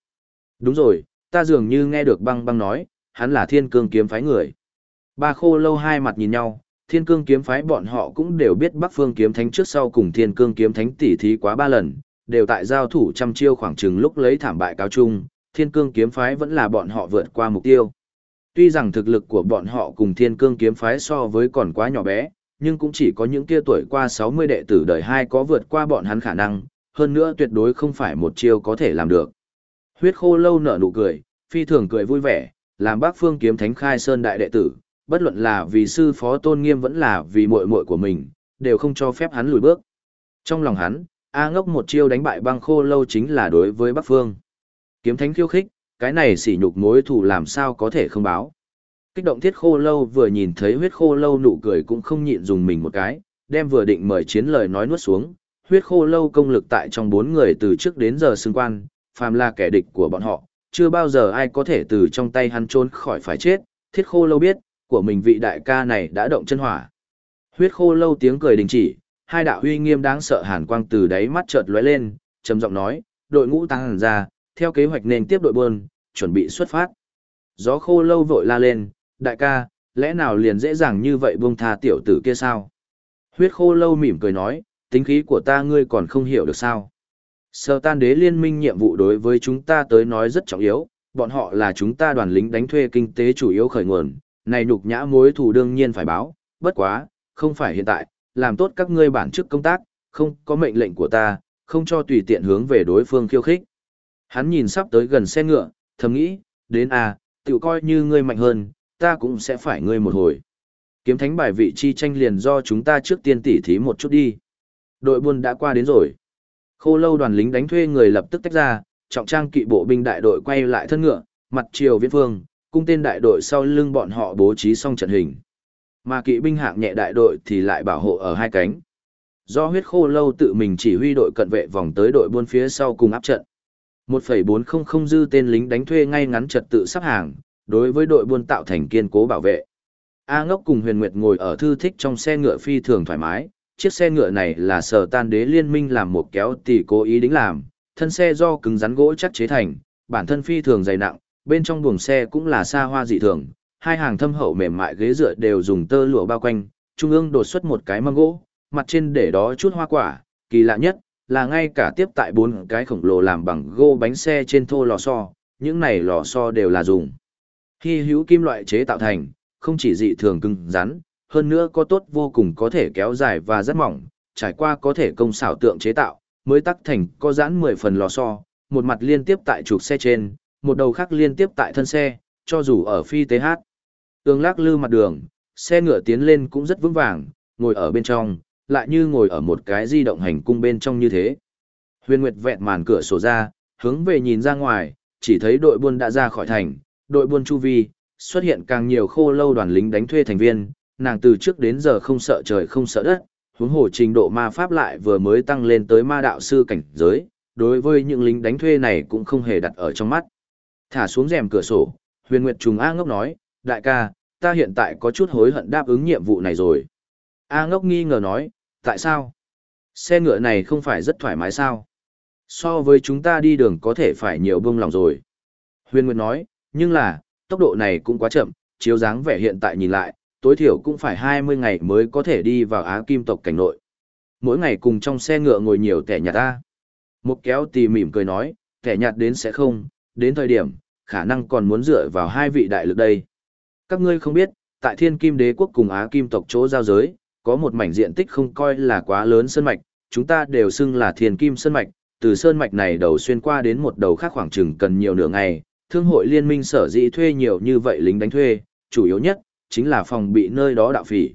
Đúng rồi, ta dường như nghe được băng băng nói, hắn là thiên cương kiếm phái người. Ba khô lâu hai mặt nhìn nhau, thiên cương kiếm phái bọn họ cũng đều biết Bắc Phương kiếm thánh trước sau cùng thiên cương kiếm thánh tỉ thí quá ba lần, đều tại giao thủ trăm chiêu khoảng chừng lúc lấy thảm bại cao chung, thiên cương kiếm phái vẫn là bọn họ vượt qua mục tiêu. Tuy rằng thực lực của bọn họ cùng thiên cương kiếm phái so với còn quá nhỏ bé, nhưng cũng chỉ có những kia tuổi qua 60 đệ tử đời hai có vượt qua bọn hắn khả năng, hơn nữa tuyệt đối không phải một chiêu có thể làm được. Huyết khô lâu nở nụ cười, phi thường cười vui vẻ, làm bác phương kiếm thánh khai sơn đại đệ tử, bất luận là vì sư phó tôn nghiêm vẫn là vì muội muội của mình, đều không cho phép hắn lùi bước. Trong lòng hắn, A ngốc một chiêu đánh bại băng khô lâu chính là đối với Bắc Phương. Kiếm thánh khiêu khích, cái này sỉ nhục mối thù làm sao có thể không báo. Kích động thiết khô lâu vừa nhìn thấy huyết khô lâu nụ cười cũng không nhịn dùng mình một cái, đem vừa định mời chiến lời nói nuốt xuống. Huyết khô lâu công lực tại trong bốn người từ trước đến giờ xương quan, phàm là kẻ địch của bọn họ, chưa bao giờ ai có thể từ trong tay hắn trốn khỏi phải chết. Thiết khô lâu biết, của mình vị đại ca này đã động chân hỏa. Huyết khô lâu tiếng cười đình chỉ, hai đạo huy nghiêm đáng sợ hàn quang từ đáy mắt chợt lóe lên, trầm giọng nói, đội ngũ tăng hẳn ra, theo kế hoạch nên tiếp đội bơn, chuẩn bị xuất phát. Gió khô lâu vội la lên, đại ca, lẽ nào liền dễ dàng như vậy buông tha tiểu tử kia sao? Huyết khô lâu mỉm cười nói, tính khí của ta ngươi còn không hiểu được sao? Sơ tan đế liên minh nhiệm vụ đối với chúng ta tới nói rất trọng yếu, bọn họ là chúng ta đoàn lính đánh thuê kinh tế chủ yếu khởi nguồn, này nhục nhã mối thù đương nhiên phải báo, bất quá, không phải hiện tại, làm tốt các ngươi bản chức công tác, không có mệnh lệnh của ta, không cho tùy tiện hướng về đối phương khiêu khích. Hắn nhìn sắp tới gần xe ngựa, thầm nghĩ, đến à, tự coi như ngươi mạnh hơn, ta cũng sẽ phải ngươi một hồi. Kiếm thánh bài vị chi tranh liền do chúng ta trước tiên tỉ thí một chút đi. Đội buôn đã qua đến rồi. Khô lâu đoàn lính đánh thuê người lập tức tách ra, trọng trang kỵ bộ binh đại đội quay lại thân ngựa, mặt chiều viễn phương, cung tên đại đội sau lưng bọn họ bố trí xong trận hình. Mà kỵ binh hạng nhẹ đại đội thì lại bảo hộ ở hai cánh. Do huyết khô lâu tự mình chỉ huy đội cận vệ vòng tới đội buôn phía sau cùng áp trận. 1.400 dư tên lính đánh thuê ngay ngắn trật tự sắp hàng, đối với đội buôn tạo thành kiên cố bảo vệ. A ngốc cùng huyền nguyệt ngồi ở thư thích trong xe ngựa phi thường thoải mái, chiếc xe ngựa này là sở tan đế liên minh làm một kéo tỷ cố ý đính làm, thân xe do cứng rắn gỗ chắc chế thành, bản thân phi thường dày nặng, bên trong buồng xe cũng là xa hoa dị thường, hai hàng thâm hậu mềm mại ghế dựa đều dùng tơ lụa bao quanh, trung ương đột xuất một cái mâm gỗ, mặt trên để đó chút hoa quả, kỳ lạ nhất là ngay cả tiếp tại bốn cái khổng lồ làm bằng gỗ bánh xe trên thô lò xo, những này lò xo đều là dùng. Hy hữu kim loại chế tạo thành, không chỉ dị thường cứng rắn, hơn nữa có tốt vô cùng có thể kéo dài và rất mỏng, trải qua có thể công xảo tượng chế tạo, mới tắc thành có giãn 10 phần lò xo, một mặt liên tiếp tại trục xe trên, một đầu khác liên tiếp tại thân xe, cho dù ở phi tế hát. Tương lắc lư mặt đường, xe ngựa tiến lên cũng rất vững vàng, ngồi ở bên trong, lại như ngồi ở một cái di động hành cung bên trong như thế. Huyền Nguyệt vẹn màn cửa sổ ra, hướng về nhìn ra ngoài, chỉ thấy đội buôn đã ra khỏi thành, đội buôn chu vi, xuất hiện càng nhiều khô lâu đoàn lính đánh thuê thành viên, nàng từ trước đến giờ không sợ trời không sợ đất, huống hồ trình độ ma pháp lại vừa mới tăng lên tới ma đạo sư cảnh giới, đối với những lính đánh thuê này cũng không hề đặt ở trong mắt. Thả xuống rèm cửa sổ, huyền nguyệt trùng A ngốc nói, đại ca, ta hiện tại có chút hối hận đáp ứng nhiệm vụ này rồi. A ngốc nghi ngờ nói, tại sao? Xe ngựa này không phải rất thoải mái sao? So với chúng ta đi đường có thể phải nhiều bông lòng rồi. Huyền Nguyệt nói, nhưng là, tốc độ này cũng quá chậm, chiếu dáng vẻ hiện tại nhìn lại, tối thiểu cũng phải 20 ngày mới có thể đi vào Á Kim tộc cảnh nội. Mỗi ngày cùng trong xe ngựa ngồi nhiều kẻ nhạt ta. Một kéo tì mỉm cười nói, kẻ nhạt đến sẽ không, đến thời điểm, khả năng còn muốn dựa vào hai vị đại lực đây. Các ngươi không biết, tại thiên kim đế quốc cùng Á Kim tộc chỗ giao giới, có một mảnh diện tích không coi là quá lớn sơn mạch, chúng ta đều xưng là thiên kim sơn mạch, từ sơn mạch này đầu xuyên qua đến một đầu khác khoảng chừng cần nhiều nửa ngày, thương hội liên minh sở dĩ thuê nhiều như vậy lính đánh thuê, chủ yếu nhất, chính là phòng bị nơi đó đạo phỉ.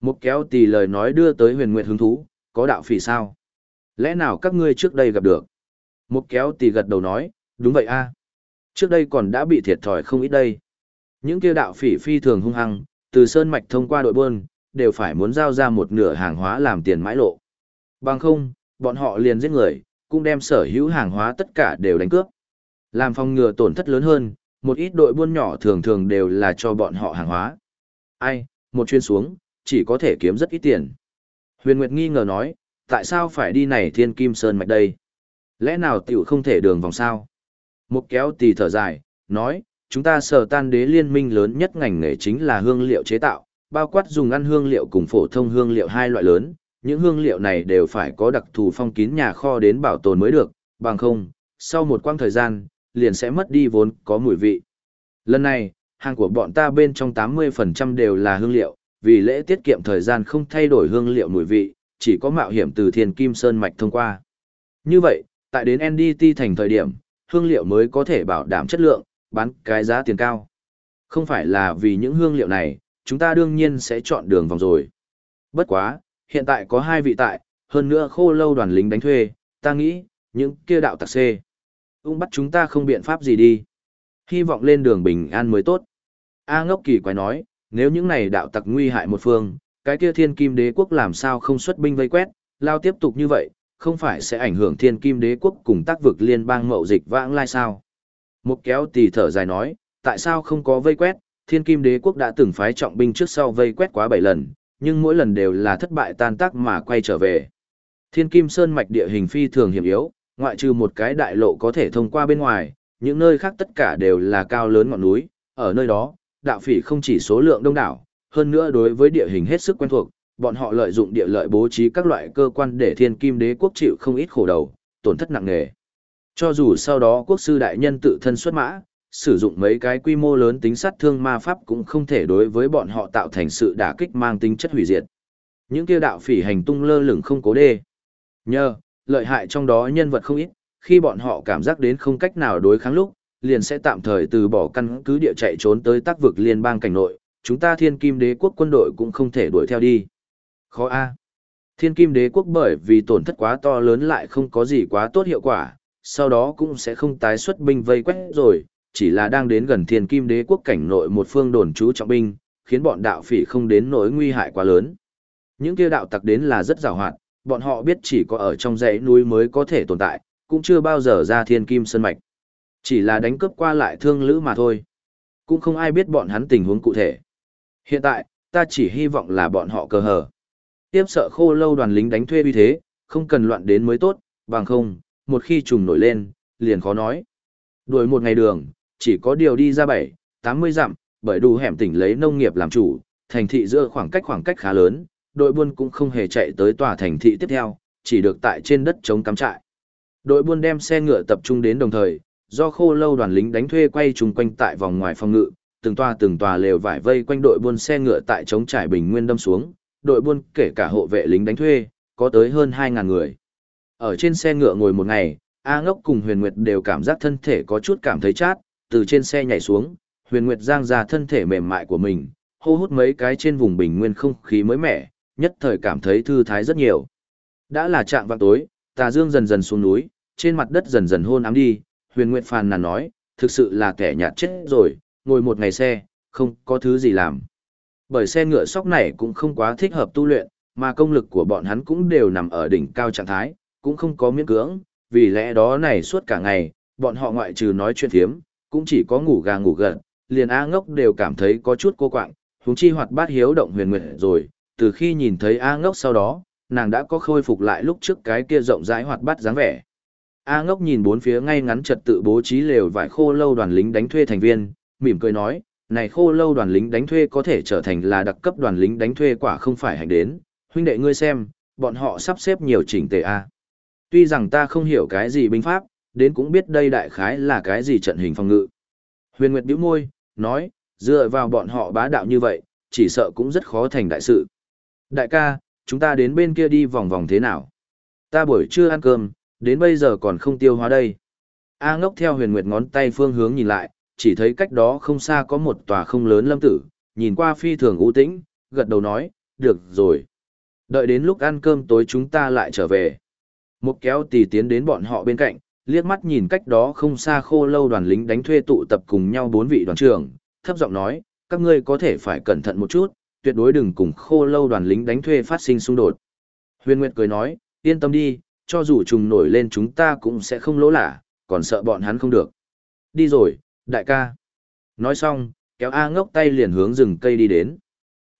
Một kéo tì lời nói đưa tới huyền nguyệt hứng thú, có đạo phỉ sao? Lẽ nào các ngươi trước đây gặp được? Một kéo tì gật đầu nói, đúng vậy a Trước đây còn đã bị thiệt thòi không ít đây. Những kia đạo phỉ phi thường hung hăng, từ sơn mạch thông qua đội buôn, đều phải muốn giao ra một nửa hàng hóa làm tiền mãi lộ. Bằng không, bọn họ liền giết người, cũng đem sở hữu hàng hóa tất cả đều đánh cướp. Làm phòng ngừa tổn thất lớn hơn, một ít đội buôn nhỏ thường thường đều là cho bọn họ hàng hóa. Ai, một chuyên xuống, chỉ có thể kiếm rất ít tiền. Huyền Nguyệt nghi ngờ nói, tại sao phải đi này thiên kim sơn mạch đây? Lẽ nào tiểu không thể đường vòng sao? Một kéo tì thở dài, nói, chúng ta sở tan đế liên minh lớn nhất ngành nghề chính là hương liệu chế tạo, bao quát dùng ăn hương liệu cùng phổ thông hương liệu hai loại lớn, những hương liệu này đều phải có đặc thù phong kín nhà kho đến bảo tồn mới được, bằng không, sau một quãng thời gian, liền sẽ mất đi vốn có mùi vị. Lần này, hàng của bọn ta bên trong 80% đều là hương liệu, vì lễ tiết kiệm thời gian không thay đổi hương liệu mùi vị, chỉ có mạo hiểm từ thiên kim sơn mạch thông qua. Như vậy, tại đến NDT thành thời điểm, hương liệu mới có thể bảo đảm chất lượng, bán cái giá tiền cao. Không phải là vì những hương liệu này, chúng ta đương nhiên sẽ chọn đường vòng rồi. Bất quá, hiện tại có hai vị tại, hơn nữa khô lâu đoàn lính đánh thuê, ta nghĩ, những kia đạo tặc xê. Ung bắt chúng ta không biện pháp gì đi. Hy vọng lên đường bình an mới tốt. A ngốc kỳ quái nói, nếu những này đạo tặc nguy hại một phương, cái kia thiên kim đế quốc làm sao không xuất binh vây quét, lao tiếp tục như vậy, không phải sẽ ảnh hưởng thiên kim đế quốc cùng tác vực liên bang mậu dịch vãng lai sao. Một kéo tì thở dài nói, tại sao không có vây quét, thiên kim đế quốc đã từng phái trọng binh trước sau vây quét quá bảy lần, nhưng mỗi lần đều là thất bại tan tác mà quay trở về. Thiên kim sơn mạch địa hình phi thường hiểm yếu, ngoại trừ một cái đại lộ có thể thông qua bên ngoài, những nơi khác tất cả đều là cao lớn ngọn núi, ở nơi đó, đạo phỉ không chỉ số lượng đông đảo, hơn nữa đối với địa hình hết sức quen thuộc, bọn họ lợi dụng địa lợi bố trí các loại cơ quan để thiên kim đế quốc chịu không ít khổ đầu, tổn thất nặng nề. Cho dù sau đó quốc sư đại nhân tự thân xuất mã, sử dụng mấy cái quy mô lớn tính sát thương ma pháp cũng không thể đối với bọn họ tạo thành sự đả kích mang tính chất hủy diệt. Những kia đạo phỉ hành tung lơ lửng không cố đê. Nhờ, lợi hại trong đó nhân vật không ít, khi bọn họ cảm giác đến không cách nào đối kháng lúc, liền sẽ tạm thời từ bỏ căn cứ địa chạy trốn tới tác vực liên bang cảnh nội, chúng ta thiên kim đế quốc quân đội cũng không thể đuổi theo đi. Khó A. Thiên kim đế quốc bởi vì tổn thất quá to lớn lại không có gì quá tốt hiệu quả, sau đó cũng sẽ không tái xuất binh vây quét rồi, chỉ là đang đến gần thiên kim đế quốc cảnh nội một phương đồn trú trọng binh, khiến bọn đạo phỉ không đến nỗi nguy hại quá lớn. Những kia đạo tặc đến là rất rào hoạt, bọn họ biết chỉ có ở trong dãy núi mới có thể tồn tại, cũng chưa bao giờ ra thiên kim sơn mạch. Chỉ là đánh cướp qua lại thương lữ mà thôi. Cũng không ai biết bọn hắn tình huống cụ thể. Hiện tại, ta chỉ hy vọng là bọn họ cờ hở. Tiếp sợ khô lâu đoàn lính đánh thuê uy thế, không cần loạn đến mới tốt, bằng không, một khi trùng nổi lên, liền khó nói. Đuổi một ngày đường, chỉ có điều đi ra bảy, tám mươi dặm, bởi đủ hẻm tỉnh lấy nông nghiệp làm chủ, thành thị giữa khoảng cách khoảng cách khá lớn, đội buôn cũng không hề chạy tới tòa thành thị tiếp theo, chỉ được tại trên đất chống cắm trại. Đội buôn đem xe ngựa tập trung đến đồng thời, do khô lâu đoàn lính đánh thuê quay chung quanh tại vòng ngoài phòng ngự, từng tòa từng tòa lều vải vây quanh đội buôn xe ngựa tại chống trải bình nguyên đâm xuống, đội buôn kể cả hộ vệ lính đánh thuê, có tới hơn 2.000 người. Ở trên xe ngựa ngồi một ngày, A ngốc cùng huyền nguyệt đều cảm giác thân thể có chút cảm thấy chát, từ trên xe nhảy xuống, huyền nguyệt giang ra thân thể mềm mại của mình, hô hút mấy cái trên vùng bình nguyên không khí mới mẻ, nhất thời cảm thấy thư thái rất nhiều. Đã là trạng vạng tối, tà dương dần dần xuống núi, trên mặt đất dần dần hôn ám đi, huyền nguyệt phàn nàn nói, thực sự là kẻ nhạt chết rồi, ngồi một ngày xe, không có thứ gì làm. Bởi xe ngựa sóc này cũng không quá thích hợp tu luyện, mà công lực của bọn hắn cũng đều nằm ở đỉnh cao trạng thái, cũng không có miễn cưỡng, vì lẽ đó này suốt cả ngày, bọn họ ngoại trừ nói chuyện thiếm, cũng chỉ có ngủ gà ngủ gật, liền A ngốc đều cảm thấy có chút cô quạng, huống chi hoạt bát hiếu động huyền nguyệt rồi, từ khi nhìn thấy A ngốc sau đó, nàng đã có khôi phục lại lúc trước cái kia rộng rãi hoạt bát dáng vẻ. A ngốc nhìn bốn phía ngay ngắn trật tự bố trí lều vải khô lâu đoàn lính đánh thuê thành viên, mỉm cười nói, này khô lâu đoàn lính đánh thuê có thể trở thành là đặc cấp đoàn lính đánh thuê quả không phải hành đến, huynh đệ ngươi xem, bọn họ sắp xếp nhiều chỉnh tề A. Tuy rằng ta không hiểu cái gì binh pháp, đến cũng biết đây đại khái là cái gì trận hình phòng ngự. Huyền Nguyệt bĩu môi, nói, dựa vào bọn họ bá đạo như vậy, chỉ sợ cũng rất khó thành đại sự. Đại ca, chúng ta đến bên kia đi vòng vòng thế nào? Ta buổi trưa ăn cơm, đến bây giờ còn không tiêu hóa đây. A ngốc theo huyền nguyệt ngón tay phương hướng nhìn lại, chỉ thấy cách đó không xa có một tòa không lớn lâm tử, nhìn qua phi thường ưu tĩnh, gật đầu nói, được rồi. Đợi đến lúc ăn cơm tối chúng ta lại trở về. Một kéo tì tiến đến bọn họ bên cạnh, liếc mắt nhìn cách đó không xa khô lâu đoàn lính đánh thuê tụ tập cùng nhau bốn vị đoàn trưởng, thấp giọng nói, các ngươi có thể phải cẩn thận một chút, tuyệt đối đừng cùng khô lâu đoàn lính đánh thuê phát sinh xung đột. Huyền Nguyệt cười nói, yên tâm đi, cho dù trùng nổi lên chúng ta cũng sẽ không lỗ lả, còn sợ bọn hắn không được. Đi rồi, đại ca. Nói xong, kéo A ngốc tay liền hướng rừng cây đi đến.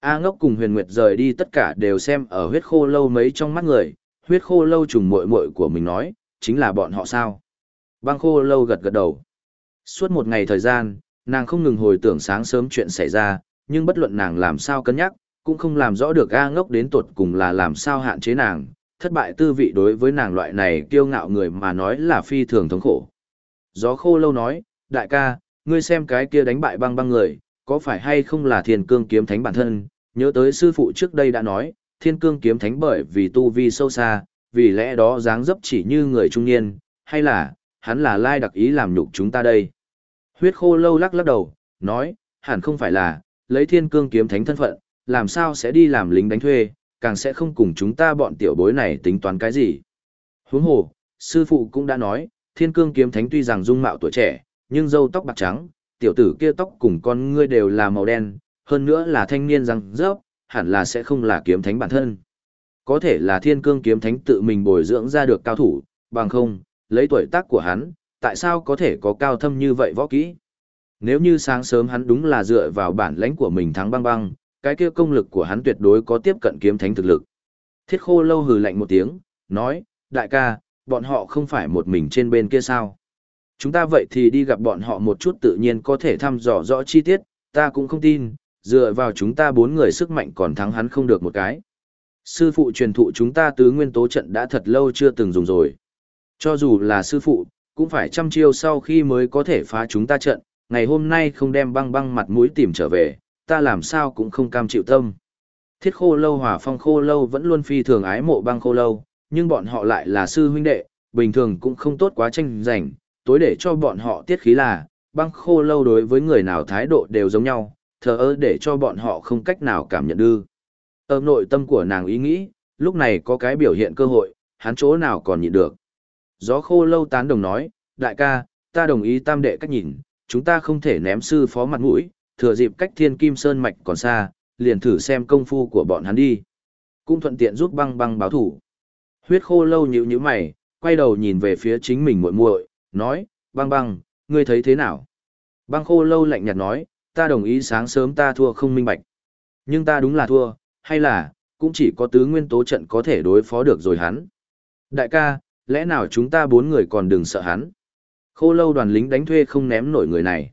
A ngốc cùng huyền nguyệt rời đi tất cả đều xem ở huyết khô lâu mấy trong mắt người, huyết khô lâu trùng muội muội của mình nói, chính là bọn họ sao. Băng khô lâu gật gật đầu. Suốt một ngày thời gian, nàng không ngừng hồi tưởng sáng sớm chuyện xảy ra, nhưng bất luận nàng làm sao cân nhắc, cũng không làm rõ được A ngốc đến tột cùng là làm sao hạn chế nàng, thất bại tư vị đối với nàng loại này kiêu ngạo người mà nói là phi thường thống khổ. Gió khô lâu nói, đại ca, ngươi xem cái kia đánh bại băng băng người, có phải hay không là thiên cương kiếm thánh bản thân, nhớ tới sư phụ trước đây đã nói, thiên cương kiếm thánh bởi vì tu vi sâu xa, vì lẽ đó dáng dấp chỉ như người trung niên, hay là, hắn là lai đặc ý làm nhục chúng ta đây. Huyết khô lâu lắc lắc đầu, nói, hẳn không phải là, lấy thiên cương kiếm thánh thân phận, làm sao sẽ đi làm lính đánh thuê, càng sẽ không cùng chúng ta bọn tiểu bối này tính toán cái gì. Huống hồ, sư phụ cũng đã nói, thiên cương kiếm thánh tuy rằng dung mạo tuổi trẻ, nhưng râu tóc bạc trắng, tiểu tử kia tóc cùng con ngươi đều là màu đen, hơn nữa là thanh niên răng rớp, hẳn là sẽ không là kiếm thánh bản thân. Có thể là thiên cương kiếm thánh tự mình bồi dưỡng ra được cao thủ, bằng không, lấy tuổi tác của hắn, tại sao có thể có cao thâm như vậy võ kỹ? Nếu như sáng sớm hắn đúng là dựa vào bản lãnh của mình thắng băng băng, cái kia công lực của hắn tuyệt đối có tiếp cận kiếm thánh thực lực. Thiết khô lâu hừ lạnh một tiếng, nói, đại ca, bọn họ không phải một mình trên bên kia sao. Chúng ta vậy thì đi gặp bọn họ một chút tự nhiên có thể thăm dò rõ chi tiết, ta cũng không tin, dựa vào chúng ta bốn người sức mạnh còn thắng hắn không được một cái. Sư phụ truyền thụ chúng ta tứ nguyên tố trận đã thật lâu chưa từng dùng rồi. Cho dù là sư phụ, cũng phải trăm chiêu sau khi mới có thể phá chúng ta trận, ngày hôm nay không đem băng băng mặt mũi tìm trở về, ta làm sao cũng không cam chịu tâm. Thiết khô lâu hòa phong khô lâu vẫn luôn phi thường ái mộ băng khô lâu, nhưng bọn họ lại là sư huynh đệ, bình thường cũng không tốt quá tranh giành, tối để cho bọn họ tiết khí là, băng khô lâu đối với người nào thái độ đều giống nhau, thờ ơ để cho bọn họ không cách nào cảm nhận được. Ở nội tâm của nàng ý nghĩ, lúc này có cái biểu hiện cơ hội, hắn chỗ nào còn nhịn được. Gió khô lâu tán đồng nói, đại ca, ta đồng ý tam đệ cách nhìn, chúng ta không thể ném sư phó mặt mũi, thừa dịp cách thiên kim sơn mạch còn xa, liền thử xem công phu của bọn hắn đi. Cũng thuận tiện giúp băng băng báo thủ. Huyết khô lâu nhíu nhíu mày, quay đầu nhìn về phía chính mình muội muội, nói, băng băng, ngươi thấy thế nào? Băng khô lâu lạnh nhạt nói, ta đồng ý sáng sớm ta thua không minh bạch. Nhưng ta đúng là thua, hay là, cũng chỉ có tứ nguyên tố trận có thể đối phó được rồi hắn. Đại ca, lẽ nào chúng ta bốn người còn đừng sợ hắn? Khô lâu đoàn lính đánh thuê không ném nổi người này.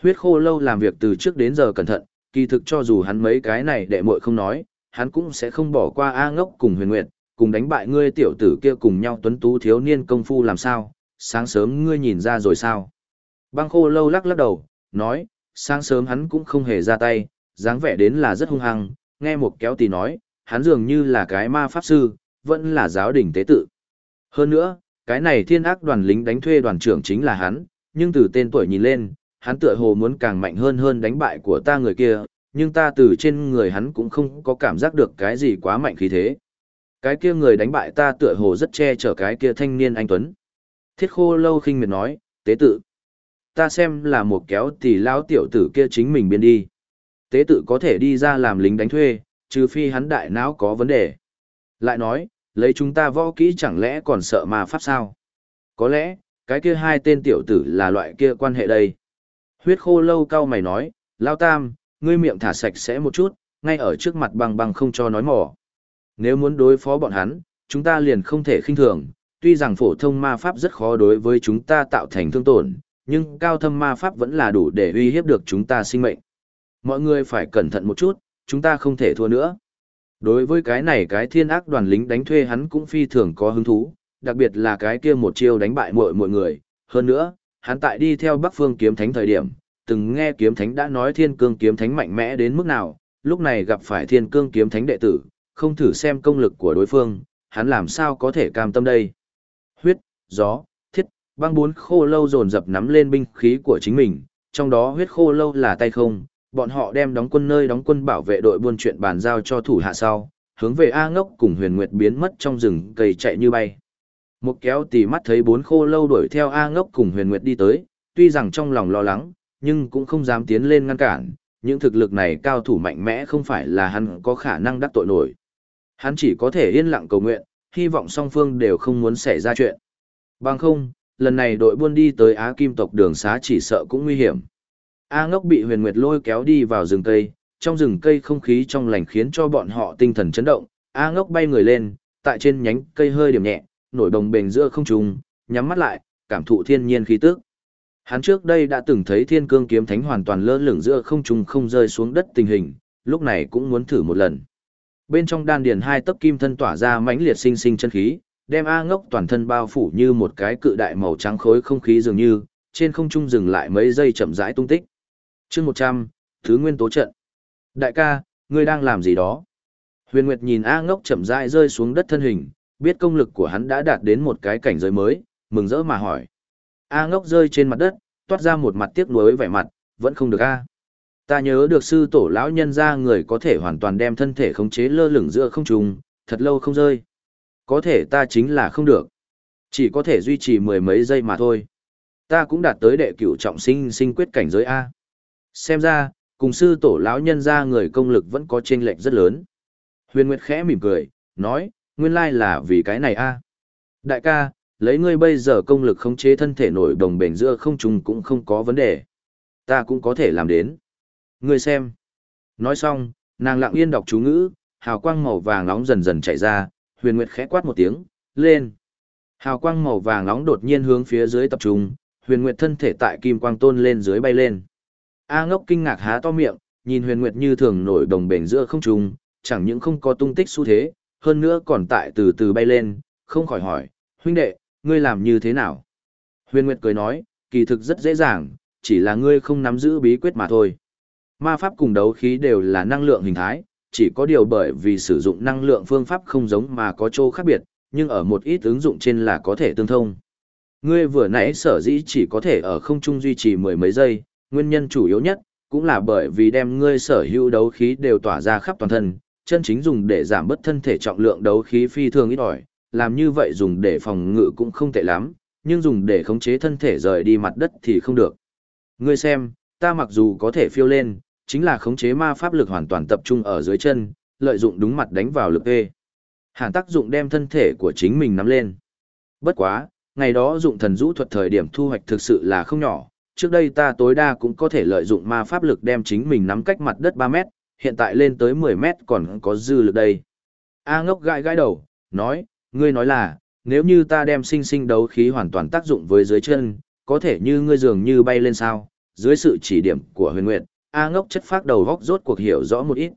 Huyết khô lâu làm việc từ trước đến giờ cẩn thận, kỳ thực cho dù hắn mấy cái này đệ muội không nói, hắn cũng sẽ không bỏ qua A ngốc cùng huyền nguyệt, cùng đánh bại ngươi tiểu tử kia cùng nhau tuấn tú thiếu niên công phu làm sao, sáng sớm ngươi nhìn ra rồi sao. Băng khô lâu lắc lắc đầu, nói, sáng sớm hắn cũng không hề ra tay, dáng vẻ đến là rất hung hăng, nghe một kéo tì nói, hắn dường như là cái ma pháp sư, vẫn là giáo đình tế tự. Hơn nữa, cái này thiên ác đoàn lính đánh thuê đoàn trưởng chính là hắn, nhưng từ tên tuổi nhìn lên, hắn tựa hồ muốn càng mạnh hơn hơn đánh bại của ta người kia, nhưng ta từ trên người hắn cũng không có cảm giác được cái gì quá mạnh khí thế. Cái kia người đánh bại ta tựa hồ rất che chở cái kia thanh niên anh Tuấn. Thiết khô lâu khinh miệt nói, tế tự. Ta xem là một kéo thì lão tiểu tử kia chính mình biên đi. Tế tự có thể đi ra làm lính đánh thuê, Trừ phi hắn đại não có vấn đề. Lại nói, lấy chúng ta võ kỹ chẳng lẽ còn sợ ma pháp sao? Có lẽ, cái kia hai tên tiểu tử là loại kia quan hệ đây. Huyết khô lâu cao mày nói, Lao Tam, ngươi miệng thả sạch sẽ một chút, ngay ở trước mặt băng băng không cho nói mỏ. Nếu muốn đối phó bọn hắn, chúng ta liền không thể khinh thường, tuy rằng phổ thông ma pháp rất khó đối với chúng ta tạo thành thương tổn, nhưng cao thâm ma pháp vẫn là đủ để uy hiếp được chúng ta sinh mệnh. Mọi người phải cẩn thận một chút, chúng ta không thể thua nữa. Đối với cái này cái thiên ác đoàn lính đánh thuê hắn cũng phi thường có hứng thú, đặc biệt là cái kia một chiêu đánh bại mọi mọi người. Hơn nữa, hắn tại đi theo Bắc Phương kiếm thánh thời điểm, từng nghe kiếm thánh đã nói thiên cương kiếm thánh mạnh mẽ đến mức nào, lúc này gặp phải thiên cương kiếm thánh đệ tử, không thử xem công lực của đối phương, hắn làm sao có thể cam tâm đây. Huyết, gió, thiết, băng bốn khô lâu dồn dập nắm lên binh khí của chính mình, trong đó huyết khô lâu là tay không, bọn họ đem đóng quân nơi đóng quân bảo vệ đội buôn chuyện bàn giao cho thủ hạ sau, hướng về A ngốc cùng huyền nguyệt biến mất trong rừng cây chạy như bay. Một kéo tì mắt thấy bốn khô lâu đuổi theo A ngốc cùng huyền nguyệt đi tới, tuy rằng trong lòng lo lắng, nhưng cũng không dám tiến lên ngăn cản, những thực lực này cao thủ mạnh mẽ không phải là hắn có khả năng đắc tội nổi. Hắn chỉ có thể yên lặng cầu nguyện, hy vọng song phương đều không muốn xảy ra chuyện. Bằng không, lần này đội buôn đi tới Á Kim tộc đường xá chỉ sợ cũng nguy hiểm. A ngốc bị huyền nguyệt lôi kéo đi vào rừng cây, trong rừng cây không khí trong lành khiến cho bọn họ tinh thần chấn động. A ngốc bay người lên, tại trên nhánh cây hơi điểm nhẹ, nổi đồng bền giữa không trung, nhắm mắt lại, cảm thụ thiên nhiên khí tức. Hắn trước đây đã từng thấy thiên cương kiếm thánh hoàn toàn lơ lửng giữa không trung không rơi xuống đất tình hình, lúc này cũng muốn thử một lần. Bên trong đan điền hai tấc kim thân tỏa ra mãnh liệt sinh sinh chân khí, đem A ngốc toàn thân bao phủ như một cái cự đại màu trắng khối không khí dường như, trên không trung dừng lại mấy giây chậm rãi tung tích chương 100, Thứ Nguyên Tố Trận. Đại ca, ngươi đang làm gì đó? Huyền Nguyệt nhìn A ngốc chậm rãi rơi xuống đất thân hình, biết công lực của hắn đã đạt đến một cái cảnh giới mới, mừng rỡ mà hỏi. A ngốc rơi trên mặt đất, toát ra một mặt tiếc nuối vẻ mặt, vẫn không được A. Ta nhớ được sư tổ lão nhân ra người có thể hoàn toàn đem thân thể khống chế lơ lửng giữa không trung, thật lâu không rơi. Có thể ta chính là không được. Chỉ có thể duy trì mười mấy giây mà thôi. Ta cũng đạt tới đệ cửu trọng sinh sinh quyết cảnh giới A. Xem ra, cùng sư tổ lão nhân ra người công lực vẫn có chênh lệch rất lớn. Huyền Nguyệt khẽ mỉm cười, nói, nguyên lai là vì cái này A. Đại ca, lấy ngươi bây giờ công lực khống chế thân thể nổi đồng bền giữa không trung cũng không có vấn đề. Ta cũng có thể làm đến. Ngươi xem. Nói xong, nàng lặng yên đọc chú ngữ, hào quang màu vàng nóng dần dần chạy ra, huyền nguyệt khẽ quát một tiếng, lên. Hào quang màu vàng nóng đột nhiên hướng phía dưới tập trung, huyền nguyệt thân thể tại kim quang tôn lên dưới bay lên. A ngốc kinh ngạc há to miệng, nhìn huyền nguyệt như thường nổi đồng bền giữa không trung, chẳng những không có tung tích xu thế, hơn nữa còn tại từ từ bay lên, không khỏi hỏi, huynh đệ, ngươi làm như thế nào? Huyền Nguyệt cười nói, kỳ thực rất dễ dàng, chỉ là ngươi không nắm giữ bí quyết mà thôi. Ma pháp cùng đấu khí đều là năng lượng hình thái, chỉ có điều bởi vì sử dụng năng lượng phương pháp không giống mà có chỗ khác biệt, nhưng ở một ít ứng dụng trên là có thể tương thông. Ngươi vừa nãy sở dĩ chỉ có thể ở không trung duy trì mười mấy giây, nguyên nhân chủ yếu nhất, cũng là bởi vì đem ngươi sở hữu đấu khí đều tỏa ra khắp toàn thân, chân chính dùng để giảm bớt thân thể trọng lượng đấu khí phi thường ít ỏi, làm như vậy dùng để phòng ngự cũng không tệ lắm, nhưng dùng để khống chế thân thể rời đi mặt đất thì không được. Ngươi xem, ta mặc dù có thể phiêu lên, chính là khống chế ma pháp lực hoàn toàn tập trung ở dưới chân, lợi dụng đúng mặt đánh vào lực E. Hàn tác dụng đem thân thể của chính mình nắm lên. Bất quá, ngày đó dụng thần rũ thuật thời điểm thu hoạch thực sự là không nhỏ, trước đây ta tối đa cũng có thể lợi dụng ma pháp lực đem chính mình nắm cách mặt đất 3 mét, hiện tại lên tới 10 mét còn có dư lực đây. A ngốc gãi gãi đầu, nói, ngươi nói là, nếu như ta đem sinh sinh đấu khí hoàn toàn tác dụng với dưới chân, có thể như ngươi dường như bay lên sao, dưới sự chỉ điểm của huyền nguyệt, A ngốc chất phát đầu góc rốt cuộc hiểu rõ một ít.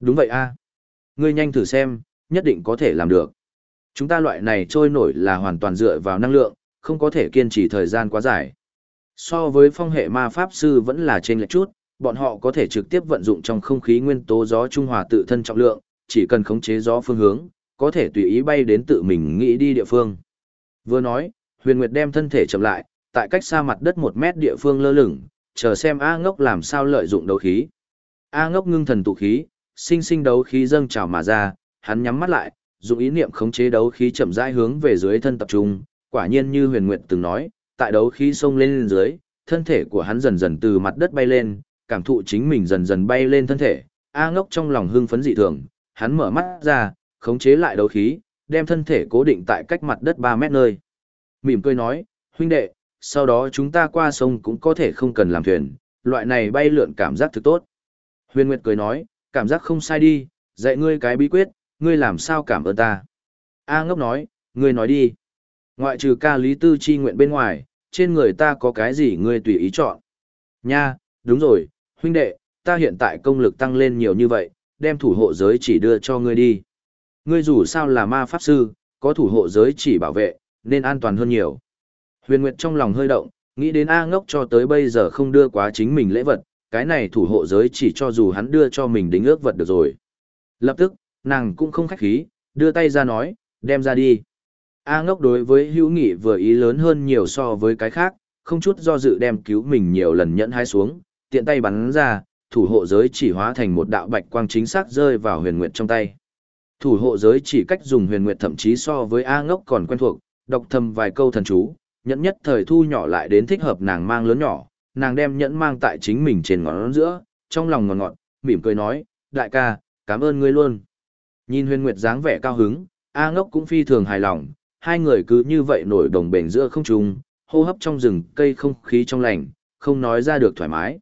Đúng vậy A. Ngươi nhanh thử xem, nhất định có thể làm được. Chúng ta loại này trôi nổi là hoàn toàn dựa vào năng lượng, không có thể kiên trì thời gian quá dài. So với phong hệ ma pháp sư vẫn là trên lệch chút, bọn họ có thể trực tiếp vận dụng trong không khí nguyên tố gió trung hòa tự thân trọng lượng, chỉ cần khống chế gió phương hướng, có thể tùy ý bay đến tự mình nghĩ đi địa phương. Vừa nói, huyền nguyệt đem thân thể chậm lại, tại cách xa mặt đất một mét địa phương lơ lửng, chờ xem A ngốc làm sao lợi dụng đấu khí. A ngốc ngưng thần tụ khí, sinh sinh đấu khí dâng trào mà ra, hắn nhắm mắt lại, dùng ý niệm khống chế đấu khí chậm rãi hướng về dưới thân tập trung, quả nhiên như huyền nguyệt từng nói, tại đấu khí xông lên, lên dưới, thân thể của hắn dần dần từ mặt đất bay lên, cảm thụ chính mình dần dần bay lên thân thể, A ngốc trong lòng hưng phấn dị thường, hắn mở mắt ra, khống chế lại đấu khí, đem thân thể cố định tại cách mặt đất 3 mét nơi. Mỉm cười nói, huynh đệ, sau đó chúng ta qua sông cũng có thể không cần làm thuyền, loại này bay lượn cảm giác thực tốt. Huyền Nguyệt cười nói, cảm giác không sai đi, dạy ngươi cái bí quyết, ngươi làm sao cảm ơn ta. A ngốc nói, ngươi nói đi. Ngoại trừ ca lý tư chi nguyện bên ngoài, trên người ta có cái gì ngươi tùy ý chọn. Nha, đúng rồi, huynh đệ, ta hiện tại công lực tăng lên nhiều như vậy, đem thủ hộ giới chỉ đưa cho ngươi đi. Ngươi dù sao là ma pháp sư, có thủ hộ giới chỉ bảo vệ, nên an toàn hơn nhiều. Huyền Nguyệt trong lòng hơi động, nghĩ đến A ngốc cho tới bây giờ không đưa quá chính mình lễ vật, cái này thủ hộ giới chỉ cho dù hắn đưa cho mình đính ước vật được rồi. Lập tức, nàng cũng không khách khí, đưa tay ra nói, đem ra đi. A ngốc đối với hữu nghị vừa ý lớn hơn nhiều so với cái khác, không chút do dự đem cứu mình nhiều lần nhẫn hai xuống, tiện tay bắn ra, thủ hộ giới chỉ hóa thành một đạo bạch quang chính xác rơi vào huyền nguyệt trong tay. Thủ hộ giới chỉ cách dùng huyền nguyệt thậm chí so với A ngốc còn quen thuộc, đọc thầm vài câu thần chú, nhẫn nhất thời thu nhỏ lại đến thích hợp nàng mang lớn nhỏ, nàng đem nhẫn mang tại chính mình trên ngón giữa, trong lòng ngọt ngọt, mỉm cười nói, đại ca, cảm ơn ngươi luôn. Nhìn huyền nguyệt dáng vẻ cao hứng, A ngốc cũng phi thường hài lòng, hai người cứ như vậy nổi đồng bền giữa không trung, hô hấp trong rừng cây không khí trong lành, không nói ra được thoải mái.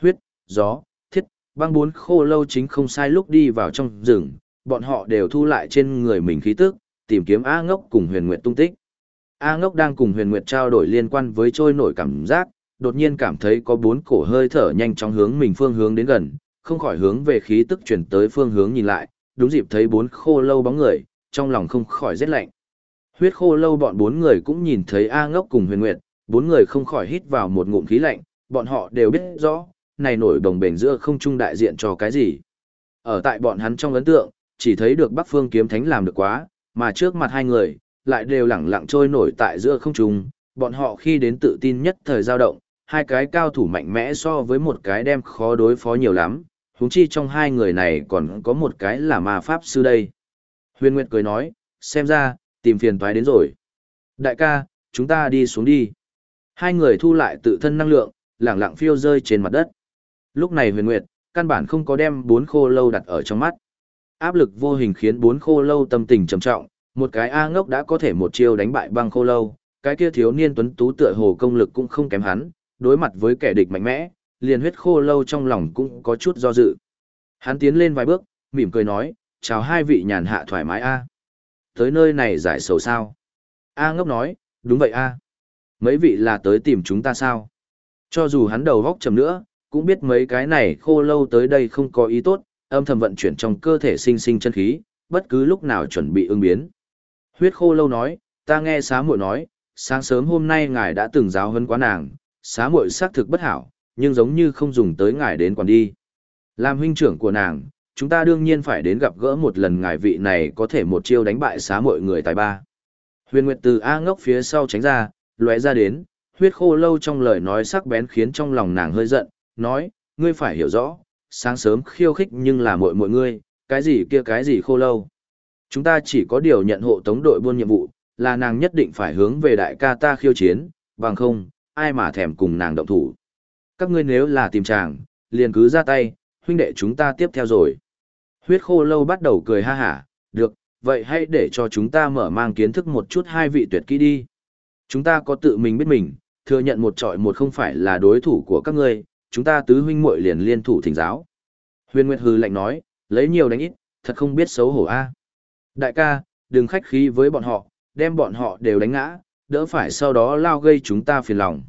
Huyết, gió, thiết, băng bốn khô lâu chính không sai lúc đi vào trong rừng, bọn họ đều thu lại trên người mình khí tức, tìm kiếm A ngốc cùng huyền nguyệt tung tích. A ngốc đang cùng huyền nguyệt trao đổi liên quan với trôi nổi cảm giác, đột nhiên cảm thấy có bốn cổ hơi thở nhanh chóng hướng mình phương hướng đến gần, không khỏi hướng về khí tức chuyển tới phương hướng nhìn lại, đúng dịp thấy bốn khô lâu bóng người, trong lòng không khỏi rét lạnh. Huyết khô lâu bọn bốn người cũng nhìn thấy A ngốc cùng huyền nguyệt, bốn người không khỏi hít vào một ngụm khí lạnh, bọn họ đều biết rõ, này nổi đồng bền giữa không trung đại diện cho cái gì. Ở tại bọn hắn trong ấn tượng, chỉ thấy được Bắc Phương kiếm thánh làm được quá, mà trước mặt hai người, lại đều lẳng lặng trôi nổi tại giữa không trung, bọn họ khi đến tự tin nhất thời dao động, hai cái cao thủ mạnh mẽ so với một cái đem khó đối phó nhiều lắm, huống chi trong hai người này còn có một cái là ma pháp sư đây. Huyền Nguyệt cười nói, xem ra, tìm phiền toái đến rồi. Đại ca, chúng ta đi xuống đi. Hai người thu lại tự thân năng lượng, lẳng lặng phiêu rơi trên mặt đất. Lúc này huyền nguyệt, căn bản không có đem bốn khô lâu đặt ở trong mắt. Áp lực vô hình khiến bốn khô lâu tâm tình trầm trọng, một cái A ngốc đã có thể một chiêu đánh bại băng khô lâu, cái kia thiếu niên tuấn tú tựa hồ công lực cũng không kém hắn, đối mặt với kẻ địch mạnh mẽ, liền huyết khô lâu trong lòng cũng có chút do dự. Hắn tiến lên vài bước, mỉm cười nói, chào hai vị nhàn hạ thoải mái A. Tới nơi này giải sầu sao? A ngốc nói, đúng vậy A. Mấy vị là tới tìm chúng ta sao? Cho dù hắn đầu góc chầm nữa, cũng biết mấy cái này khô lâu tới đây không có ý tốt, âm thầm vận chuyển trong cơ thể sinh sinh chân khí, bất cứ lúc nào chuẩn bị ứng biến. Huyết khô lâu nói, ta nghe xá muội nói, sáng sớm hôm nay ngài đã từng giáo huấn quá nàng, xá muội xác thực bất hảo, nhưng giống như không dùng tới ngài đến quản đi. Làm huynh trưởng của nàng, chúng ta đương nhiên phải đến gặp gỡ một lần ngài vị này có thể một chiêu đánh bại xá mọi người tài ba. Huyền Nguyệt từ A ngốc phía sau tránh ra, lóe ra đến, huyết khô lâu trong lời nói sắc bén khiến trong lòng nàng hơi giận, nói, ngươi phải hiểu rõ, sáng sớm khiêu khích nhưng là muội muội ngươi, cái gì kia cái gì khô lâu. Chúng ta chỉ có điều nhận hộ tống đội buôn nhiệm vụ, là nàng nhất định phải hướng về đại ca ta khiêu chiến, bằng không, ai mà thèm cùng nàng động thủ. Các ngươi nếu là tìm chàng, liền cứ ra tay, huynh đệ chúng ta tiếp theo rồi. Huyết khô lâu bắt đầu cười ha hả, được, vậy hãy để cho chúng ta mở mang kiến thức một chút hai vị tuyệt kỹ đi. Chúng ta có tự mình biết mình, thừa nhận một trọi một không phải là đối thủ của các ngươi, chúng ta tứ huynh muội liền liên thủ thỉnh giáo. Huyền Nguyệt hừ lạnh nói, lấy nhiều đánh ít, thật không biết xấu hổ a. Đại ca, đừng khách khí với bọn họ, đem bọn họ đều đánh ngã, đỡ phải sau đó lao gây chúng ta phiền lòng.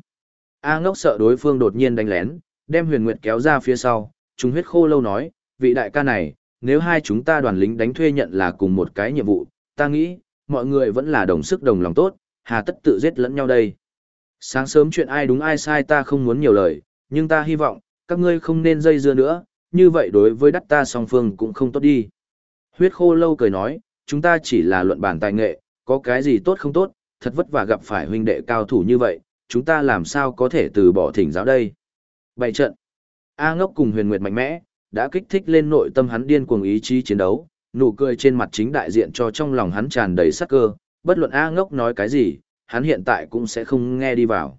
A ngốc sợ đối phương đột nhiên đánh lén, đem huyền nguyệt kéo ra phía sau, chúng huyết khô lâu nói, vị đại ca này, nếu hai chúng ta đoàn lính đánh thuê nhận là cùng một cái nhiệm vụ, ta nghĩ, mọi người vẫn là đồng sức đồng lòng tốt, hà tất tự giết lẫn nhau đây. Sáng sớm chuyện ai đúng ai sai ta không muốn nhiều lời, nhưng ta hy vọng, các ngươi không nên dây dưa nữa, như vậy đối với đắt ta song phương cũng không tốt đi. Huyết khô lâu cười nói, chúng ta chỉ là luận bản tài nghệ, có cái gì tốt không tốt, thật vất vả gặp phải huynh đệ cao thủ như vậy, chúng ta làm sao có thể từ bỏ thỉnh giáo đây. Bảy trận, A ngốc cùng huyền nguyệt mạnh mẽ, đã kích thích lên nội tâm hắn điên cuồng ý chí chiến đấu, nụ cười trên mặt chính đại diện cho trong lòng hắn tràn đầy sắc cơ, bất luận A ngốc nói cái gì, hắn hiện tại cũng sẽ không nghe đi vào.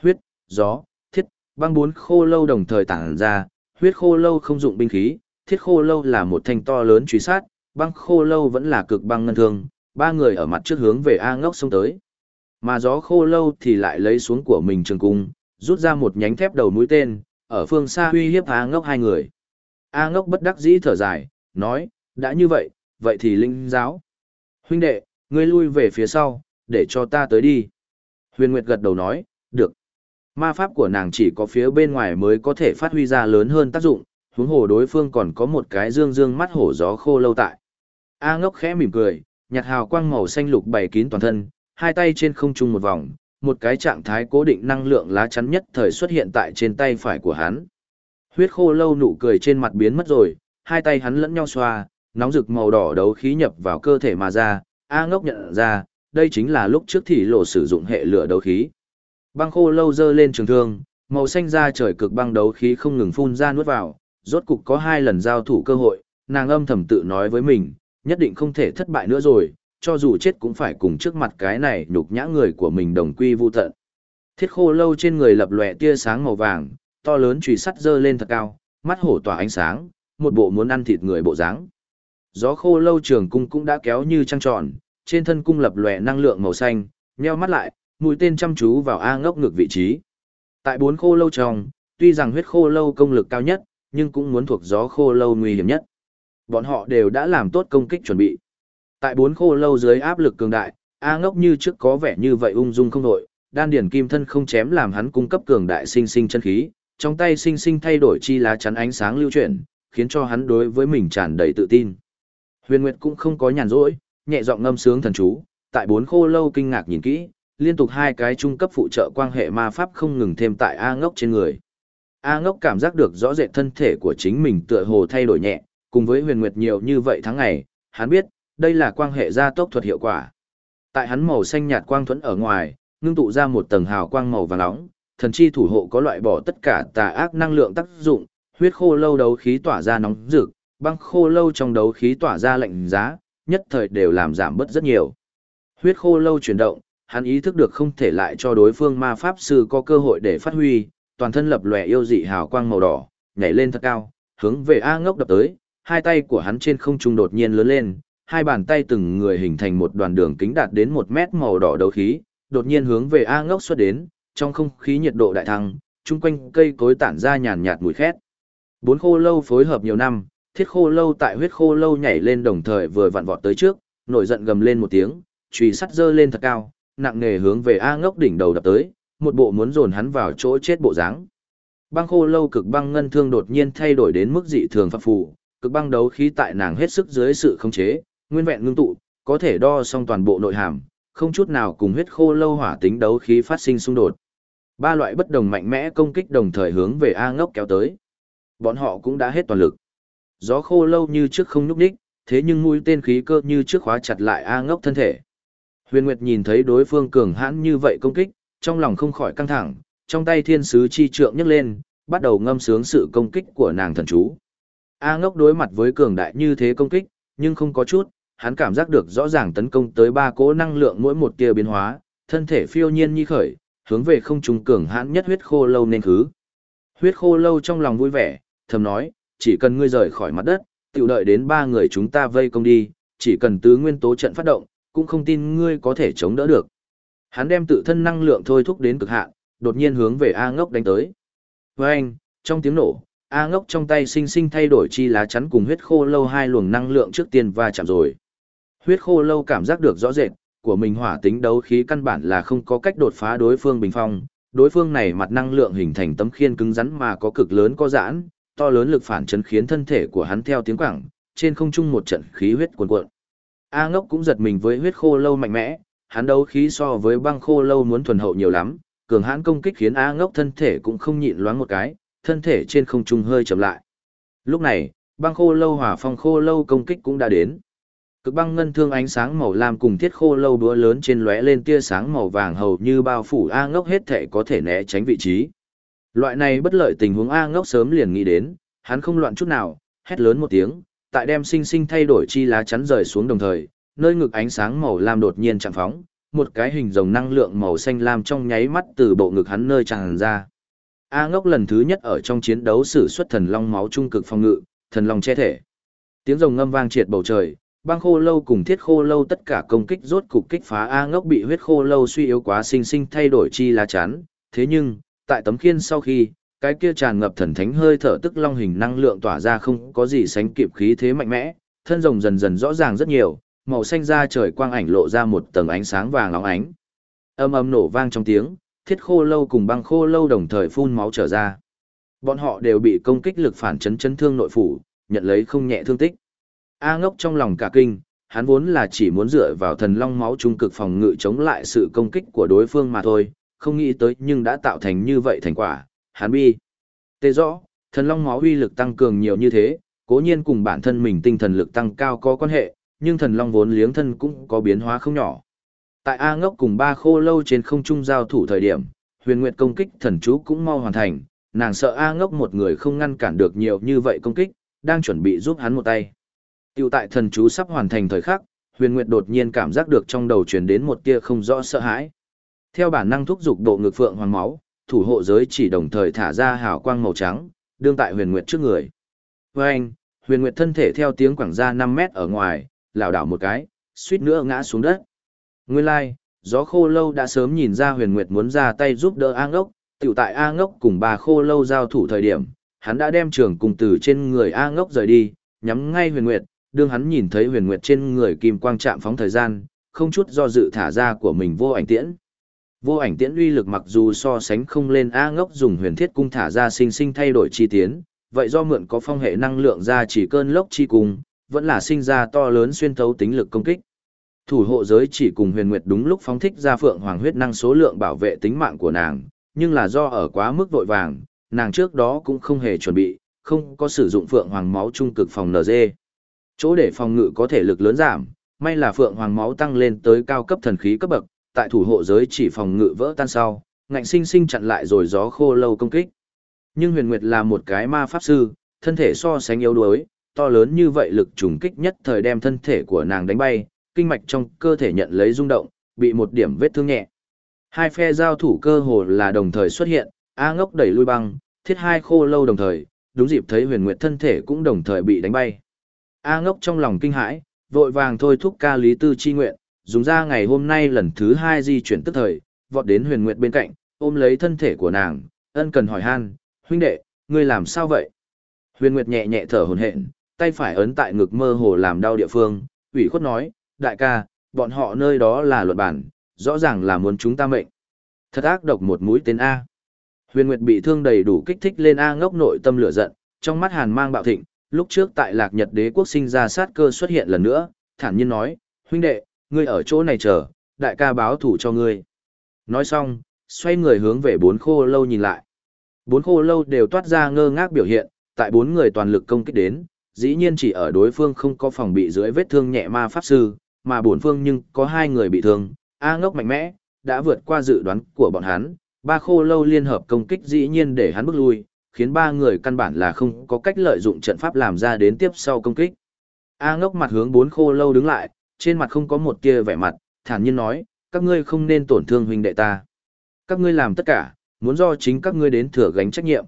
Huyết, gió, thiết, băng bốn khô lâu đồng thời tản ra, huyết khô lâu không dụng binh khí, thiết khô lâu là một thanh to lớn truy sát, băng khô lâu vẫn là cực băng ngân thương, ba người ở mặt trước hướng về A ngốc xông tới. Mà gió khô lâu thì lại lấy xuống của mình trường cung, rút ra một nhánh thép đầu mũi tên, ở phương xa uy hiếp A ngốc hai người. A ngốc bất đắc dĩ thở dài, nói, đã như vậy, vậy thì linh giáo. Huynh đệ, ngươi lui về phía sau, để cho ta tới đi. Huyền Nguyệt gật đầu nói, được. Ma pháp của nàng chỉ có phía bên ngoài mới có thể phát huy ra lớn hơn tác dụng, huống hồ đối phương còn có một cái dương dương mắt hổ gió khô lâu tại. A ngốc khẽ mỉm cười, nhạt hào quang màu xanh lục bày kín toàn thân, hai tay trên không trung một vòng, một cái trạng thái cố định năng lượng lá chắn nhất thời xuất hiện tại trên tay phải của hắn. Huyết khô lâu nụ cười trên mặt biến mất rồi, hai tay hắn lẫn nhau xoa, nóng rực màu đỏ đấu khí nhập vào cơ thể mà ra, A ngốc nhận ra, đây chính là lúc trước thì lộ sử dụng hệ lửa đấu khí. Băng khô lâu dơ lên trường thương, màu xanh ra trời cực băng đấu khí không ngừng phun ra nuốt vào, rốt cục có hai lần giao thủ cơ hội, nàng âm thầm tự nói với mình, nhất định không thể thất bại nữa rồi, cho dù chết cũng phải cùng trước mặt cái này nhục nhã người của mình đồng quy vu tận. Thiết khô lâu trên người lập lòe tia sáng màu vàng, to lớn chùy sắt dơ lên thật cao, mắt hổ tỏa ánh sáng, một bộ muốn ăn thịt người bộ dáng. Gió khô lâu trường cung cũng đã kéo như trăng tròn, trên thân cung lập lòe năng lượng màu xanh, nheo mắt lại, mũi tên chăm chú vào A ngốc ngược vị trí. Tại bốn khô lâu trong, tuy rằng huyết khô lâu công lực cao nhất, nhưng cũng muốn thuộc gió khô lâu nguy hiểm nhất. Bọn họ đều đã làm tốt công kích chuẩn bị. Tại bốn khô lâu dưới áp lực cường đại, A ngốc như trước có vẻ như vậy ung dung không đội, đan điển kim thân không chém làm hắn cung cấp cường đại sinh sinh chân khí, trong tay sinh sinh thay đổi chi lá chắn ánh sáng lưu chuyển, khiến cho hắn đối với mình tràn đầy tự tin. Huyền Nguyệt cũng không có nhàn rỗi, nhẹ giọng ngâm sướng thần chú, tại bốn khô lâu kinh ngạc nhìn kỹ, liên tục hai cái trung cấp phụ trợ quan hệ ma pháp không ngừng thêm tại A ngốc trên người. A ngốc cảm giác được rõ rệt thân thể của chính mình tựa hồ thay đổi nhẹ, cùng với huyền nguyệt nhiều như vậy tháng ngày, hắn biết, đây là quan hệ gia tốc thuật hiệu quả. Tại hắn màu xanh nhạt quang thuẫn ở ngoài, ngưng tụ ra một tầng hào quang màu vàng nóng, thần chi thủ hộ có loại bỏ tất cả tà ác năng lượng tác dụng, huyết khô lâu đấu khí tỏa ra nóng rực, băng khô lâu trong đấu khí tỏa ra lạnh giá, nhất thời đều làm giảm bớt rất nhiều. Huyết khô lâu chuyển động, hắn ý thức được không thể lại cho đối phương ma pháp sư có cơ hội để phát huy, toàn thân lập lòe yêu dị hào quang màu đỏ, nhảy lên thật cao, hướng về A ngốc đập tới, hai tay của hắn trên không trung đột nhiên lớn lên, hai bàn tay từng người hình thành một đoàn đường kính đạt đến một mét màu đỏ đấu khí, đột nhiên hướng về A ngốc xuất đến, trong không khí nhiệt độ đại thăng, chung quanh cây cối tản ra nhàn nhạt mùi khét. Bốn khô lâu phối hợp nhiều năm, thiết khô lâu tại huyết khô lâu nhảy lên đồng thời vừa vặn vọt tới trước, nổi giận gầm lên một tiếng, chùy sắt dơ lên thật cao, nặng nề hướng về A ngốc đỉnh đầu đập tới, một bộ muốn dồn hắn vào chỗ chết bộ dáng. Băng khô lâu cực băng ngân thương đột nhiên thay đổi đến mức dị thường phập phù, cực băng đấu khí tại nàng hết sức dưới sự khống chế, nguyên vẹn ngưng tụ, có thể đo xong toàn bộ nội hàm, không chút nào cùng huyết khô lâu hỏa tính đấu khí phát sinh xung đột. Ba loại bất đồng mạnh mẽ công kích đồng thời hướng về A ngốc kéo tới. Bọn họ cũng đã hết toàn lực. Gió khô lâu như trước không nhúc đích, thế nhưng mũi tên khí cơ như trước khóa chặt lại A ngốc thân thể. Huyền Nguyệt nhìn thấy đối phương cường hãn như vậy công kích, trong lòng không khỏi căng thẳng, trong tay thiên sứ chi trượng nhấc lên, bắt đầu ngâm sướng sự công kích của nàng thần chú. A ngốc đối mặt với cường đại như thế công kích, nhưng không có chút, hắn cảm giác được rõ ràng tấn công tới ba cỗ năng lượng mỗi một tia biến hóa, thân thể phiêu nhiên như khởi, hướng về không trung cường hãn nhất huyết khô lâu nên khứ. Huyết khô lâu trong lòng vui vẻ, thầm nói, chỉ cần ngươi rời khỏi mặt đất, tiểu đợi đến ba người chúng ta vây công đi, chỉ cần tứ nguyên tố trận phát động, cũng không tin ngươi có thể chống đỡ được. Hắn đem tự thân năng lượng thôi thúc đến cực hạn, đột nhiên hướng về A ngốc đánh tới. Với anh, trong tiếng nổ, A ngốc trong tay sinh sinh thay đổi chi lá chắn cùng huyết khô lâu hai luồng năng lượng trước tiên va chạm rồi. Huyết khô lâu cảm giác được rõ rệt, của mình hỏa tính đấu khí căn bản là không có cách đột phá đối phương bình phong. Đối phương này mặt năng lượng hình thành tấm khiên cứng rắn mà có cực lớn có giãn, to lớn lực phản chấn khiến thân thể của hắn theo tiếng quảng, trên không trung một trận khí huyết cuồn cuộn. A ngốc cũng giật mình với huyết khô lâu mạnh mẽ, hắn đấu khí so với băng khô lâu muốn thuần hậu nhiều lắm, cường hãn công kích khiến A ngốc thân thể cũng không nhịn loáng một cái, thân thể trên không trung hơi chậm lại. Lúc này, băng khô lâu hỏa phong khô lâu công kích cũng đã đến. Cực băng ngân thương ánh sáng màu lam cùng thiết khô lâu đũa lớn trên lóe lên tia sáng màu vàng hầu như bao phủ A ngốc hết thể có thể né tránh vị trí. Loại này bất lợi tình huống A ngốc sớm liền nghĩ đến, hắn không loạn chút nào, hét lớn một tiếng, tại đem sinh sinh thay đổi chi lá chắn rời xuống đồng thời, nơi ngực ánh sáng màu lam đột nhiên chạm phóng, một cái hình rồng năng lượng màu xanh lam trong nháy mắt từ bộ ngực hắn nơi tràn ra. A ngốc lần thứ nhất ở trong chiến đấu sử xuất thần long máu trung cực phòng ngự, thần long che thể. Tiếng rồng ngâm vang triệt bầu trời, băng khô lâu cùng thiết khô lâu tất cả công kích rốt cục kích phá A ngốc bị huyết khô lâu suy yếu quá sinh sinh thay đổi chi lá chắn. Thế nhưng, tại tấm khiên sau khi, cái kia tràn ngập thần thánh hơi thở tức long hình năng lượng tỏa ra không có gì sánh kịp khí thế mạnh mẽ, thân rồng dần dần rõ ràng rất nhiều, màu xanh da trời quang ảnh lộ ra một tầng ánh sáng vàng óng ánh. Âm âm nổ vang trong tiếng, thiết khô lâu cùng băng khô lâu đồng thời phun máu trở ra. Bọn họ đều bị công kích lực phản chấn chấn thương nội phủ, nhận lấy không nhẹ thương tích. A ngốc trong lòng cả kinh, hắn vốn là chỉ muốn dựa vào thần long máu trung cực phòng ngự chống lại sự công kích của đối phương mà thôi, không nghĩ tới nhưng đã tạo thành như vậy thành quả, hắn bi. Tê rõ, thần long máu uy lực tăng cường nhiều như thế, cố nhiên cùng bản thân mình tinh thần lực tăng cao có quan hệ, nhưng thần long vốn liếng thân cũng có biến hóa không nhỏ. Tại A ngốc cùng ba khô lâu trên không trung giao thủ thời điểm, huyền nguyệt công kích thần chú cũng mau hoàn thành, nàng sợ A ngốc một người không ngăn cản được nhiều như vậy công kích, đang chuẩn bị giúp hắn một tay. Tiểu tại thần chú sắp hoàn thành thời khắc, huyền nguyệt đột nhiên cảm giác được trong đầu truyền đến một tia không rõ sợ hãi. Theo bản năng thúc dục độ ngực phượng hoàng máu, thủ hộ giới chỉ đồng thời thả ra hào quang màu trắng, đương tại huyền nguyệt trước người. Với anh, huyền nguyệt thân thể theo tiếng quảng ra 5 mét ở ngoài, lảo đảo một cái, suýt nữa ngã xuống đất. Nguyên lai, like, gió khô lâu đã sớm nhìn ra huyền nguyệt muốn ra tay giúp đỡ A ngốc, tiểu tại A ngốc cùng bà khô lâu giao thủ thời điểm, hắn đã đem trường cùng từ trên người A ngốc rời đi, nhắm ngay huyền nguyệt, đương hắn nhìn thấy huyền nguyệt trên người kim quang chạm phóng thời gian, không chút do dự thả ra của mình vô ảnh tiễn. Vô ảnh tiễn uy lực mặc dù so sánh không lên A ngốc dùng huyền thiết cung thả ra sinh sinh thay đổi chi tiến, vậy do mượn có phong hệ năng lượng ra chỉ cơn lốc chi cùng, vẫn là sinh ra to lớn xuyên thấu tính lực công kích. Thủ hộ giới chỉ cùng huyền nguyệt đúng lúc phóng thích ra phượng hoàng huyết năng số lượng bảo vệ tính mạng của nàng, nhưng là do ở quá mức vội vàng, nàng trước đó cũng không hề chuẩn bị, không có sử dụng phượng hoàng máu trung cực phòng NG. Chỗ để phòng ngự có thể lực lớn giảm, may là phượng hoàng máu tăng lên tới cao cấp thần khí cấp bậc, tại thủ hộ giới chỉ phòng ngự vỡ tan sau, ngạnh sinh sinh chặn lại rồi gió khô lâu công kích. Nhưng Huyền Nguyệt là một cái ma pháp sư, thân thể so sánh yếu đuối, to lớn như vậy lực trùng kích nhất thời đem thân thể của nàng đánh bay, kinh mạch trong cơ thể nhận lấy rung động, bị một điểm vết thương nhẹ. Hai phe giao thủ cơ hồ là đồng thời xuất hiện, A ngốc đẩy lui băng, thiết hai khô lâu đồng thời, đúng dịp thấy huyền nguyệt thân thể cũng đồng thời bị đánh bay. A ngốc trong lòng kinh hãi, vội vàng thôi thúc ca lý tư chi nguyện, dùng ra ngày hôm nay lần thứ hai di chuyển tức thời, vọt đến huyền nguyệt bên cạnh, ôm lấy thân thể của nàng, ân cần hỏi han, huynh đệ, ngươi làm sao vậy? Huyền nguyệt nhẹ nhẹ thở hồn hển, tay phải ấn tại ngực mơ hồ làm đau địa phương, ủy khuất nói, đại ca, bọn họ nơi đó là luật bản, rõ ràng là muốn chúng ta mệnh. Thật ác độc một mũi tên A. Huyền Nguyệt bị thương đầy đủ kích thích lên A ngốc nội tâm lửa giận, trong mắt hàn mang bạo thịnh, lúc trước tại lạc nhật đế quốc sinh ra sát cơ xuất hiện lần nữa, thản nhiên nói, huynh đệ, ngươi ở chỗ này chờ, đại ca báo thủ cho ngươi. Nói xong, xoay người hướng về bốn khô lâu nhìn lại. Bốn khô lâu đều toát ra ngơ ngác biểu hiện, tại bốn người toàn lực công kích đến, dĩ nhiên chỉ ở đối phương không có phòng bị dưới vết thương nhẹ ma pháp sư, mà bổn phương nhưng có hai người bị thương, A ngốc mạnh mẽ, đã vượt qua dự đoán của bọn hắn, ba khô lâu liên hợp công kích dĩ nhiên để hắn bước lui, khiến ba người căn bản là không có cách lợi dụng trận pháp làm ra đến tiếp sau công kích. A ngốc mặt hướng bốn khô lâu đứng lại, trên mặt không có một tia vẻ mặt, thản nhiên nói, các ngươi không nên tổn thương huynh đệ ta. Các ngươi làm tất cả, muốn do chính các ngươi đến thừa gánh trách nhiệm.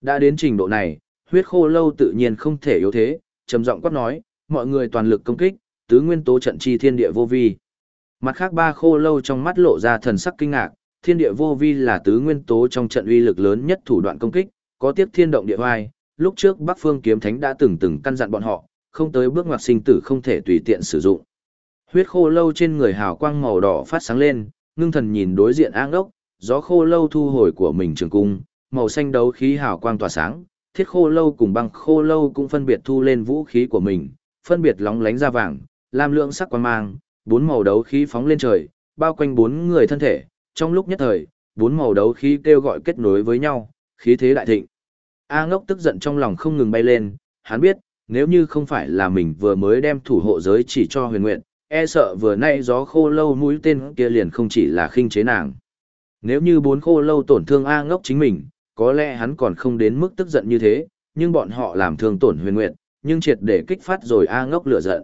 Đã đến trình độ này, huyết khô lâu tự nhiên không thể yếu thế, trầm giọng quát nói, mọi người toàn lực công kích, tứ nguyên tố trận chi thiên địa vô vi. Mặt khác ba khô lâu trong mắt lộ ra thần sắc kinh ngạc, thiên địa vô vi là tứ nguyên tố trong trận uy lực lớn nhất thủ đoạn công kích, có tiếp thiên động địa hoai lúc trước Bắc Phương kiếm thánh đã từng từng căn dặn bọn họ, không tới bước ngoặt sinh tử không thể tùy tiện sử dụng. Huyết khô lâu trên người hào quang màu đỏ phát sáng lên, ngưng thần nhìn đối diện áng đốc, gió khô lâu thu hồi của mình trường cung, màu xanh đấu khí hào quang tỏa sáng, thiết khô lâu cùng băng khô lâu cũng phân biệt thu lên vũ khí của mình, phân biệt lóng lánh ra vàng, làm lượng sắc quang mang, bốn màu đấu khí phóng lên trời, bao quanh bốn người thân thể, trong lúc nhất thời, bốn màu đấu khí kêu gọi kết nối với nhau, khí thế đại thịnh. A ngốc tức giận trong lòng không ngừng bay lên, hắn biết, nếu như không phải là mình vừa mới đem thủ hộ giới chỉ cho huyền nguyện, e sợ vừa nay gió khô lâu mũi tên kia liền không chỉ là khinh chế nàng. Nếu như bốn khô lâu tổn thương A ngốc chính mình, có lẽ hắn còn không đến mức tức giận như thế, nhưng bọn họ làm thương tổn huyền nguyện, nhưng triệt để kích phát rồi A ngốc lửa giận.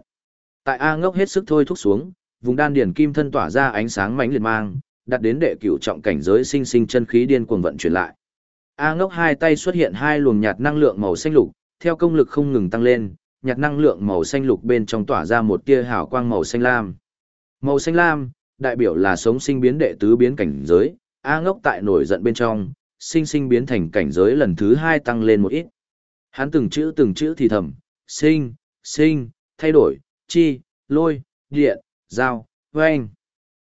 Tại A ngốc hết sức thôi thúc xuống, vùng đan điển kim thân tỏa ra ánh sáng mãnh liệt mang, đặt đến đệ cửu trọng cảnh giới sinh sinh chân khí điên cuồng vận chuyển lại. A ngốc hai tay xuất hiện hai luồng nhạt năng lượng màu xanh lục, theo công lực không ngừng tăng lên, nhạt năng lượng màu xanh lục bên trong tỏa ra một tia hào quang màu xanh lam. Màu xanh lam, đại biểu là sống sinh biến đệ tứ biến cảnh giới, A ngốc tại nổi giận bên trong, sinh sinh biến thành cảnh giới lần thứ hai tăng lên một ít. Hắn từng chữ từng chữ thì thầm, sinh, sinh, thay đổi, chi, lôi, điện, dao, vang.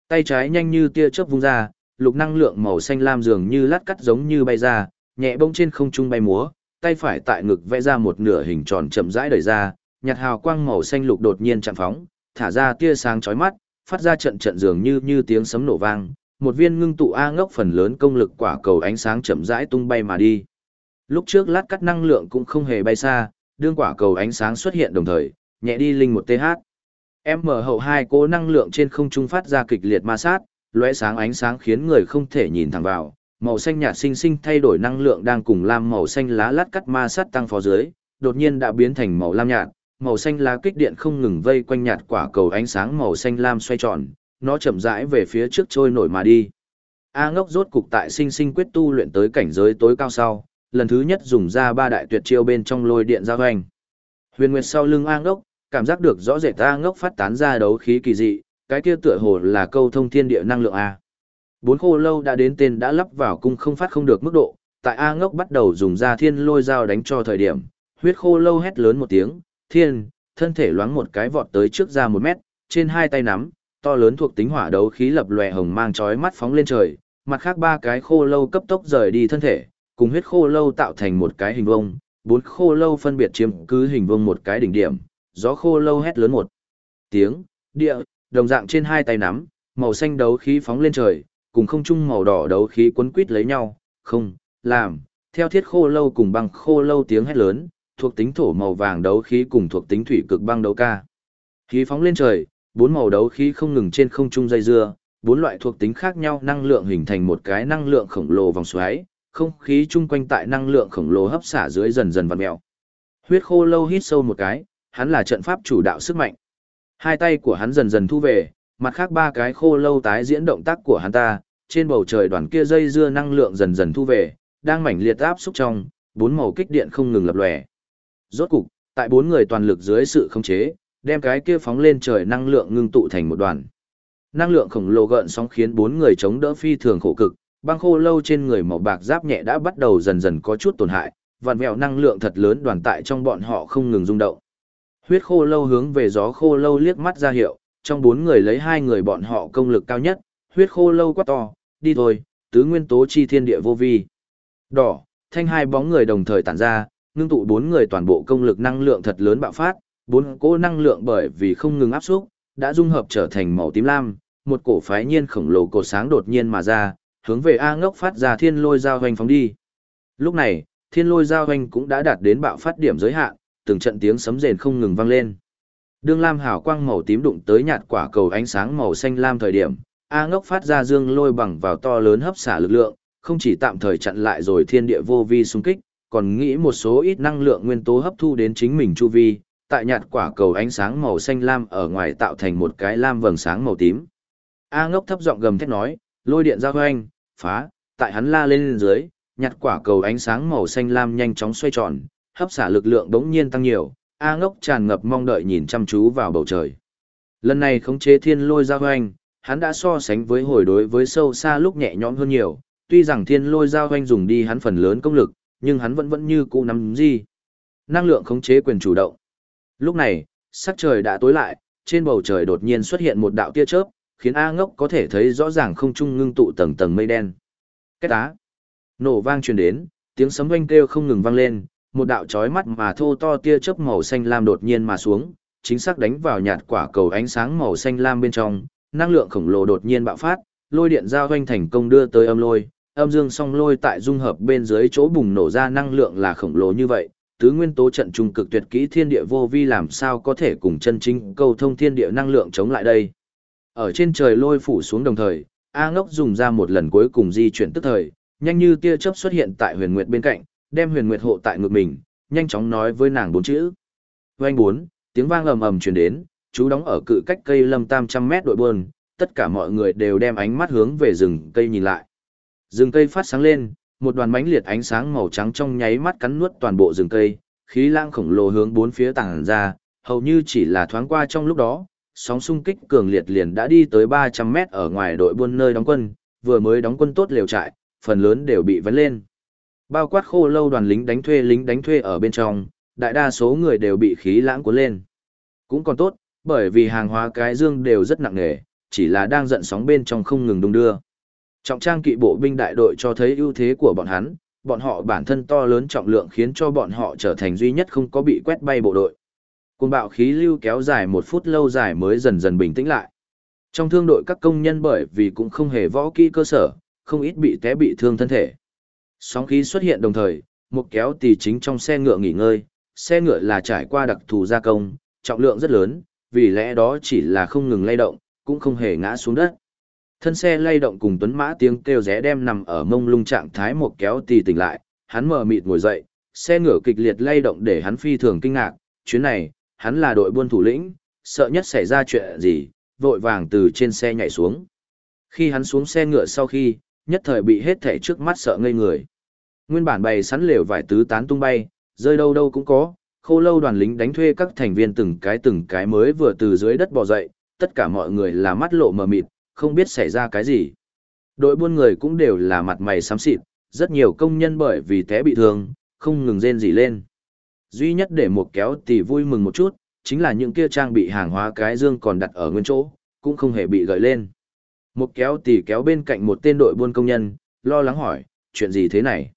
Tay trái nhanh như tia chớp vung ra, lục năng lượng màu xanh lam dường như lát cắt giống như bay ra, nhẹ bông trên không trung bay múa, tay phải tại ngực vẽ ra một nửa hình tròn chậm rãi đẩy ra, nhạt hào quang màu xanh lục đột nhiên chạm phóng, thả ra tia sáng chói mắt, phát ra trận trận dường như như tiếng sấm nổ vang, một viên ngưng tụ A ngốc phần lớn công lực quả cầu ánh sáng chậm rãi tung bay mà đi. Lúc trước lát cắt năng lượng cũng không hề bay xa, đương quả cầu ánh sáng xuất hiện đồng thời, nhẹ đi linh một TH. em mở hậu hai cố năng lượng trên không trung phát ra kịch liệt ma sát, lóe sáng ánh sáng khiến người không thể nhìn thẳng vào, màu xanh nhạt sinh sinh thay đổi năng lượng đang cùng lam màu xanh lá lát cắt ma sát tăng phó dưới, đột nhiên đã biến thành màu lam nhạt, màu xanh lá kích điện không ngừng vây quanh nhạt quả cầu ánh sáng màu xanh lam xoay tròn, nó chậm rãi về phía trước trôi nổi mà đi. A ngốc rốt cục tại sinh sinh quyết tu luyện tới cảnh giới tối cao sau, lần thứ nhất dùng ra ba đại tuyệt chiêu bên trong lôi điện giao hoành. Huyền Nguyệt sau lưng A ngốc, cảm giác được rõ rệt A ngốc phát tán ra đấu khí kỳ dị, cái kia tựa hồ là câu thông thiên địa năng lượng A. Bốn khô lâu đã đến tên đã lắp vào cung không phát không được mức độ, tại A ngốc bắt đầu dùng ra thiên lôi dao đánh cho thời điểm, huyết khô lâu hét lớn một tiếng, thiên, thân thể loáng một cái vọt tới trước ra một mét, trên hai tay nắm, to lớn thuộc tính hỏa đấu khí lập lòe hồng mang chói mắt phóng lên trời, mặt khác ba cái khô lâu cấp tốc rời đi thân thể, cùng huyết khô lâu tạo thành một cái hình vông, bốn khô lâu phân biệt chiếm cứ hình vông một cái đỉnh điểm, gió khô lâu hét lớn một tiếng, địa, đồng dạng trên hai tay nắm, màu xanh đấu khí phóng lên trời, cùng không trung màu đỏ đấu khí quấn quít lấy nhau, không, làm, theo thiết khô lâu cùng băng khô lâu tiếng hét lớn, thuộc tính thổ màu vàng đấu khí cùng thuộc tính thủy cực băng đấu ca. Khí phóng lên trời, bốn màu đấu khí không ngừng trên không trung dây dưa, bốn loại thuộc tính khác nhau năng lượng hình thành một cái năng lượng khổng lồ vòng xoáy, không khí chung quanh tại năng lượng khổng lồ hấp xả dưới dần dần vặn mèo. Huyết khô lâu hít sâu một cái, hắn là trận pháp chủ đạo sức mạnh. Hai tay của hắn dần dần thu về, mặt khác ba cái khô lâu tái diễn động tác của hắn ta, trên bầu trời đoàn kia dây dưa năng lượng dần dần thu về, đang mảnh liệt áp xúc trong, bốn màu kích điện không ngừng lập lòe. Rốt cục, tại bốn người toàn lực dưới sự khống chế, đem cái kia phóng lên trời năng lượng ngưng tụ thành một đoàn. Năng lượng khổng lồ gợn sóng khiến bốn người chống đỡ phi thường khổ cực, băng khô lâu trên người màu bạc giáp nhẹ đã bắt đầu dần dần có chút tổn hại, vạn vẹo năng lượng thật lớn đoàn tại trong bọn họ không ngừng rung động. Huyết khô lâu hướng về gió khô lâu liếc mắt ra hiệu, trong bốn người lấy hai người bọn họ công lực cao nhất, huyết khô lâu quá to, đi thôi, tứ nguyên tố chi thiên địa vô vi. Đỏ, thanh hai bóng người đồng thời tản ra, ngưng tụ bốn người toàn bộ công lực năng lượng thật lớn bạo phát, bốn cỗ năng lượng bởi vì không ngừng áp xúc, đã dung hợp trở thành màu tím lam, một cổ phái nhiên khổng lồ cột sáng đột nhiên mà ra, hướng về A ngốc phát ra thiên lôi giao hoành phóng đi. Lúc này, thiên lôi giao hoành cũng đã đạt đến bạo phát điểm giới hạn, từng trận tiếng sấm rền không ngừng vang lên. Đương lam hào quang màu tím đụng tới nhạt quả cầu ánh sáng màu xanh lam thời điểm, A ngốc phát ra dương lôi bằng vào to lớn hấp xả lực lượng, không chỉ tạm thời chặn lại rồi thiên địa vô vi xung kích, còn nghĩ một số ít năng lượng nguyên tố hấp thu đến chính mình chu vi, tại nhạt quả cầu ánh sáng màu xanh lam ở ngoài tạo thành một cái lam vầng sáng màu tím. A ngốc thấp giọng gầm thét nói, lôi điện giao hoanh, phá, tại hắn la lên dưới, nhạt quả cầu ánh sáng màu xanh lam nhanh chóng xoay tròn, hấp xả lực lượng đống nhiên tăng nhiều, A ngốc tràn ngập mong đợi nhìn chăm chú vào bầu trời. Lần này khống chế thiên lôi giao hoanh, hắn đã so sánh với hồi đối với sâu xa lúc nhẹ nhõm hơn nhiều, tuy rằng thiên lôi giao hoanh dùng đi hắn phần lớn công lực, nhưng hắn vẫn vẫn như cũ nắm gì. Năng lượng khống chế quyền chủ động. Lúc này, sắc trời đã tối lại, trên bầu trời đột nhiên xuất hiện một đạo tia chớp, khiến A ngốc có thể thấy rõ ràng không trung ngưng tụ tầng tầng mây đen. Cái tá. Nổ vang truyền đến, tiếng sấm oanh kêu không ngừng vang lên, một đạo chói mắt mà thô to tia chớp màu xanh lam đột nhiên mà xuống, chính xác đánh vào nhạt quả cầu ánh sáng màu xanh lam bên trong, năng lượng khổng lồ đột nhiên bạo phát, lôi điện giao doanh thành công đưa tới âm lôi, âm dương song lôi tại dung hợp bên dưới chỗ bùng nổ ra năng lượng là khổng lồ như vậy, tứ nguyên tố trận trung cực tuyệt kỹ thiên địa vô vi làm sao có thể cùng chân chính câu thông thiên địa năng lượng chống lại đây. Ở trên trời lôi phủ xuống đồng thời, A ngốc dùng ra một lần cuối cùng di chuyển tức thời, nhanh như tia chớp xuất hiện tại huyền nguyệt bên cạnh, đem huyền nguyệt hộ tại ngực mình, nhanh chóng nói với nàng bốn chữ. Vâng bốn, tiếng vang ầm ầm truyền đến, chú đóng ở cự cách cây lâm tam trăm mét đội buôn, tất cả mọi người đều đem ánh mắt hướng về rừng cây nhìn lại. Rừng cây phát sáng lên, một đoàn mánh liệt ánh sáng màu trắng trong nháy mắt cắn nuốt toàn bộ rừng cây, khí lãng khổng lồ hướng bốn phía tàng ra, hầu như chỉ là thoáng qua trong lúc đó, sóng xung kích cường liệt liền đã đi tới 300 mét ở ngoài đội buôn nơi đóng quân, vừa mới đóng quân tốt liều trại, phần lớn đều bị vấn lên. Bao quát khô lâu đoàn lính đánh thuê lính đánh thuê ở bên trong, đại đa số người đều bị khí lãng cuốn lên. Cũng còn tốt, bởi vì hàng hóa cái dương đều rất nặng nề, chỉ là đang giận sóng bên trong không ngừng đung đưa. Trọng trang kỵ bộ binh đại đội cho thấy ưu thế của bọn hắn, bọn họ bản thân to lớn trọng lượng khiến cho bọn họ trở thành duy nhất không có bị quét bay bộ đội. Cùng bạo khí lưu kéo dài một phút lâu dài mới dần dần bình tĩnh lại. Trong thương đội các công nhân bởi vì cũng không hề võ kỹ cơ sở, không ít bị té bị thương thân thể. Sóng khí xuất hiện đồng thời, một kéo tì chính trong xe ngựa nghỉ ngơi, xe ngựa là trải qua đặc thù gia công, trọng lượng rất lớn, vì lẽ đó chỉ là không ngừng lay động, cũng không hề ngã xuống đất. Thân xe lay động cùng tuấn mã tiếng kêu rẽ đem nằm ở mông lung trạng thái một kéo tì tỉnh lại, hắn mở mịt ngồi dậy, xe ngựa kịch liệt lay động để hắn phi thường kinh ngạc, chuyến này, hắn là đội buôn thủ lĩnh, sợ nhất xảy ra chuyện gì, vội vàng từ trên xe nhảy xuống. Khi hắn xuống xe ngựa sau khi, nhất thời bị hết thảy trước mắt sợ ngây người. Nguyên bản bày sẵn lều vải tứ tán tung bay, rơi đâu đâu cũng có, khô lâu đoàn lính đánh thuê các thành viên từng cái từng cái mới vừa từ dưới đất bò dậy, tất cả mọi người là mắt lộ mờ mịt, không biết xảy ra cái gì. Đội buôn người cũng đều là mặt mày xám xịt, rất nhiều công nhân bởi vì té bị thương, không ngừng rên gì lên. Duy nhất để một kéo tỷ vui mừng một chút, chính là những kia trang bị hàng hóa cái dương còn đặt ở nguyên chỗ, cũng không hề bị gợi lên. Một kéo tỷ kéo bên cạnh một tên đội buôn công nhân, lo lắng hỏi, chuyện gì thế này?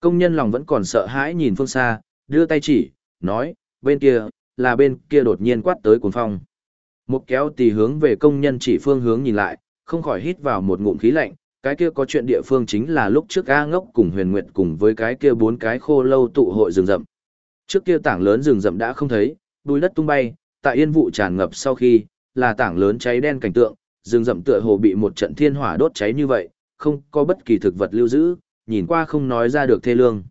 Công nhân lòng vẫn còn sợ hãi nhìn phương xa, đưa tay chỉ, nói, bên kia, là bên kia đột nhiên quát tới cuồng phong. Một kéo tì hướng về công nhân chỉ phương hướng nhìn lại, không khỏi hít vào một ngụm khí lạnh, cái kia có chuyện địa phương chính là lúc trước A ngốc cùng huyền nguyệt cùng với cái kia bốn cái khô lâu tụ hội rừng rậm. Trước kia tảng lớn rừng rậm đã không thấy, bùi đất tung bay, tại yên vụ tràn ngập sau khi, là tảng lớn cháy đen cảnh tượng, rừng rậm tựa hồ bị một trận thiên hỏa đốt cháy như vậy, không có bất kỳ thực vật lưu giữ, nhìn qua không nói ra được thê lương.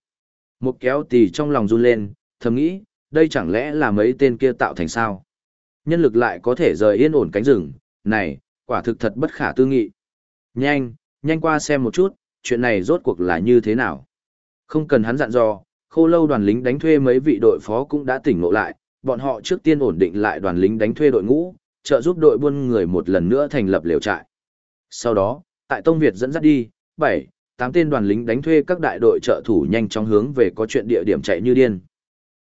Một kéo tì trong lòng run lên, thầm nghĩ, đây chẳng lẽ là mấy tên kia tạo thành sao? Nhân lực lại có thể rời yên ổn cánh rừng, này, quả thực thật bất khả tư nghị. Nhanh, nhanh qua xem một chút, chuyện này rốt cuộc là như thế nào? Không cần hắn dặn dò, khô lâu đoàn lính đánh thuê mấy vị đội phó cũng đã tỉnh ngộ lại, bọn họ trước tiên ổn định lại đoàn lính đánh thuê đội ngũ, trợ giúp đội buôn người một lần nữa thành lập liều trại. Sau đó, tại Tông Việt dẫn dắt đi, 7, 8 tên đoàn lính đánh thuê các đại đội trợ thủ nhanh chóng hướng về có chuyện địa điểm chạy như điên.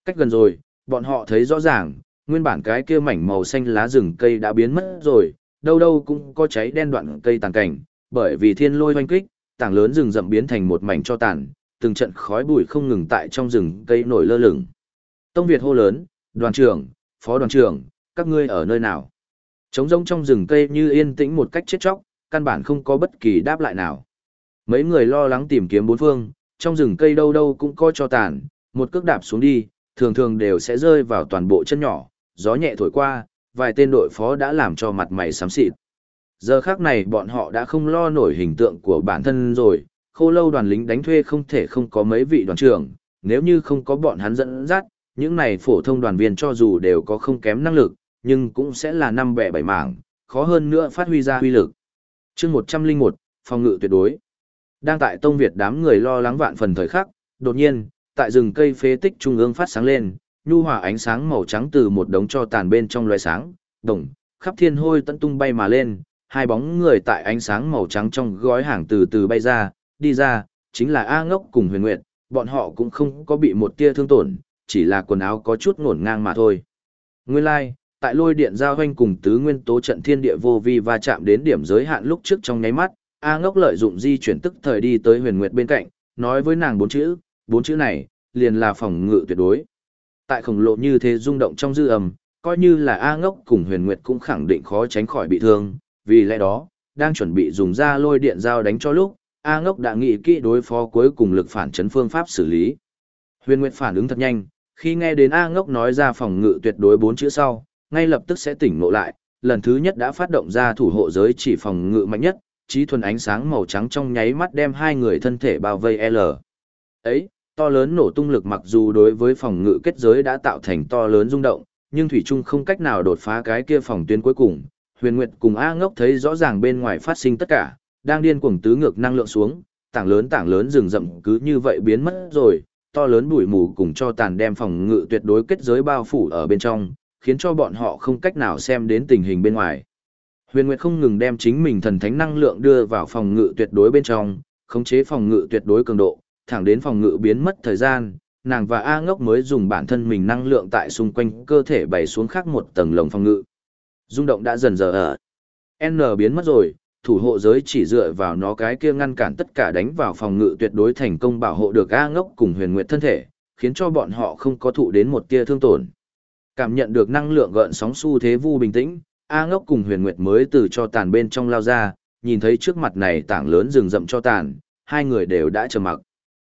Cách gần rồi, bọn họ thấy rõ ràng, nguyên bản cái kia mảnh màu xanh lá rừng cây đã biến mất rồi, đâu đâu cũng có cháy đen đoạn cây tàn cảnh, bởi vì thiên lôi oanh kích, tảng lớn rừng rậm biến thành một mảnh cho tàn, từng trận khói bụi không ngừng tại trong rừng cây nổi lơ lửng. Tông Việt hô lớn, đoàn trưởng, phó đoàn trưởng, các ngươi ở nơi nào? Trống rông trong rừng cây như yên tĩnh một cách chết chóc, căn bản không có bất kỳ đáp lại nào. Mấy người lo lắng tìm kiếm bốn phương, trong rừng cây đâu đâu cũng có cho tàn, một cước đạp xuống đi, thường thường đều sẽ rơi vào toàn bộ chân nhỏ, gió nhẹ thổi qua, vài tên đội phó đã làm cho mặt mày xám xịt. Giờ khác này bọn họ đã không lo nổi hình tượng của bản thân rồi, khô lâu đoàn lính đánh thuê không thể không có mấy vị đoàn trưởng, nếu như không có bọn hắn dẫn dắt, những này phổ thông đoàn viên cho dù đều có không kém năng lực, nhưng cũng sẽ là năm bẻ bảy mảng, khó hơn nữa phát huy ra huy lực. chương 101, phòng ngự tuyệt đối. Đang tại Tông Việt đám người lo lắng vạn phần thời khắc, đột nhiên, tại rừng cây phế tích trung ương phát sáng lên, nhu hòa ánh sáng màu trắng từ một đống cho tàn bên trong loài sáng, đồng, khắp thiên hôi tận tung bay mà lên, hai bóng người tại ánh sáng màu trắng trong gói hàng từ từ bay ra, đi ra, chính là A Ngốc cùng Huyền Nguyệt, bọn họ cũng không có bị một tia thương tổn, chỉ là quần áo có chút ngổn ngang mà thôi. Nguyên lai, like, tại lôi điện giao hoanh cùng tứ nguyên tố trận thiên địa vô vi va chạm đến điểm giới hạn lúc trước trong nháy mắt, A Ngốc lợi dụng di chuyển tức thời đi tới Huyền Nguyệt bên cạnh, nói với nàng bốn chữ, bốn chữ này, liền là phòng ngự tuyệt đối. Tại khổng lồ như thế rung động trong dư âm, coi như là A ngốc cùng huyền nguyệt cũng khẳng định khó tránh khỏi bị thương, vì lẽ đó, đang chuẩn bị dùng ra lôi điện dao đánh cho lúc, A ngốc đã nghĩ kỹ đối phó cuối cùng lực phản chấn phương pháp xử lý. Huyền nguyệt phản ứng thật nhanh, khi nghe đến A ngốc nói ra phòng ngự tuyệt đối bốn chữ sau, ngay lập tức sẽ tỉnh ngộ lại, lần thứ nhất đã phát động ra thủ hộ giới chỉ phòng ngự mạnh nhất, trí thuần ánh sáng màu trắng trong nháy mắt đem hai người thân thể bao vây L. Ấy, to lớn nổ tung lực mặc dù đối với phòng ngự kết giới đã tạo thành to lớn rung động, nhưng Thủy Trung không cách nào đột phá cái kia phòng tuyến cuối cùng. Huyền Nguyệt cùng A Ngốc thấy rõ ràng bên ngoài phát sinh tất cả, đang điên cuồng tứ ngược năng lượng xuống, tảng lớn tảng lớn rừng rậm cứ như vậy biến mất rồi, to lớn bụi mù cùng cho tàn đem phòng ngự tuyệt đối kết giới bao phủ ở bên trong, khiến cho bọn họ không cách nào xem đến tình hình bên ngoài. Huyền Nguyệt không ngừng đem chính mình thần thánh năng lượng đưa vào phòng ngự tuyệt đối bên trong, khống chế phòng ngự tuyệt đối cường độ, thẳng đến phòng ngự biến mất thời gian, nàng và A Ngốc mới dùng bản thân mình năng lượng tại xung quanh cơ thể bày xuống khác một tầng lồng phòng ngự. Dung động đã dần dần ở. N biến mất rồi, thủ hộ giới chỉ dựa vào nó cái kia ngăn cản tất cả đánh vào phòng ngự tuyệt đối thành công bảo hộ được A Ngốc cùng Huyền Nguyệt thân thể, khiến cho bọn họ không có thụ đến một tia thương tổn. Cảm nhận được năng lượng gợn sóng xu thế vu bình tĩnh, A Ngốc cùng Huyền Nguyệt mới từ cho tàn bên trong lao ra, nhìn thấy trước mặt này tảng lớn rừng rậm cho tàn, hai người đều đã trầm mặc.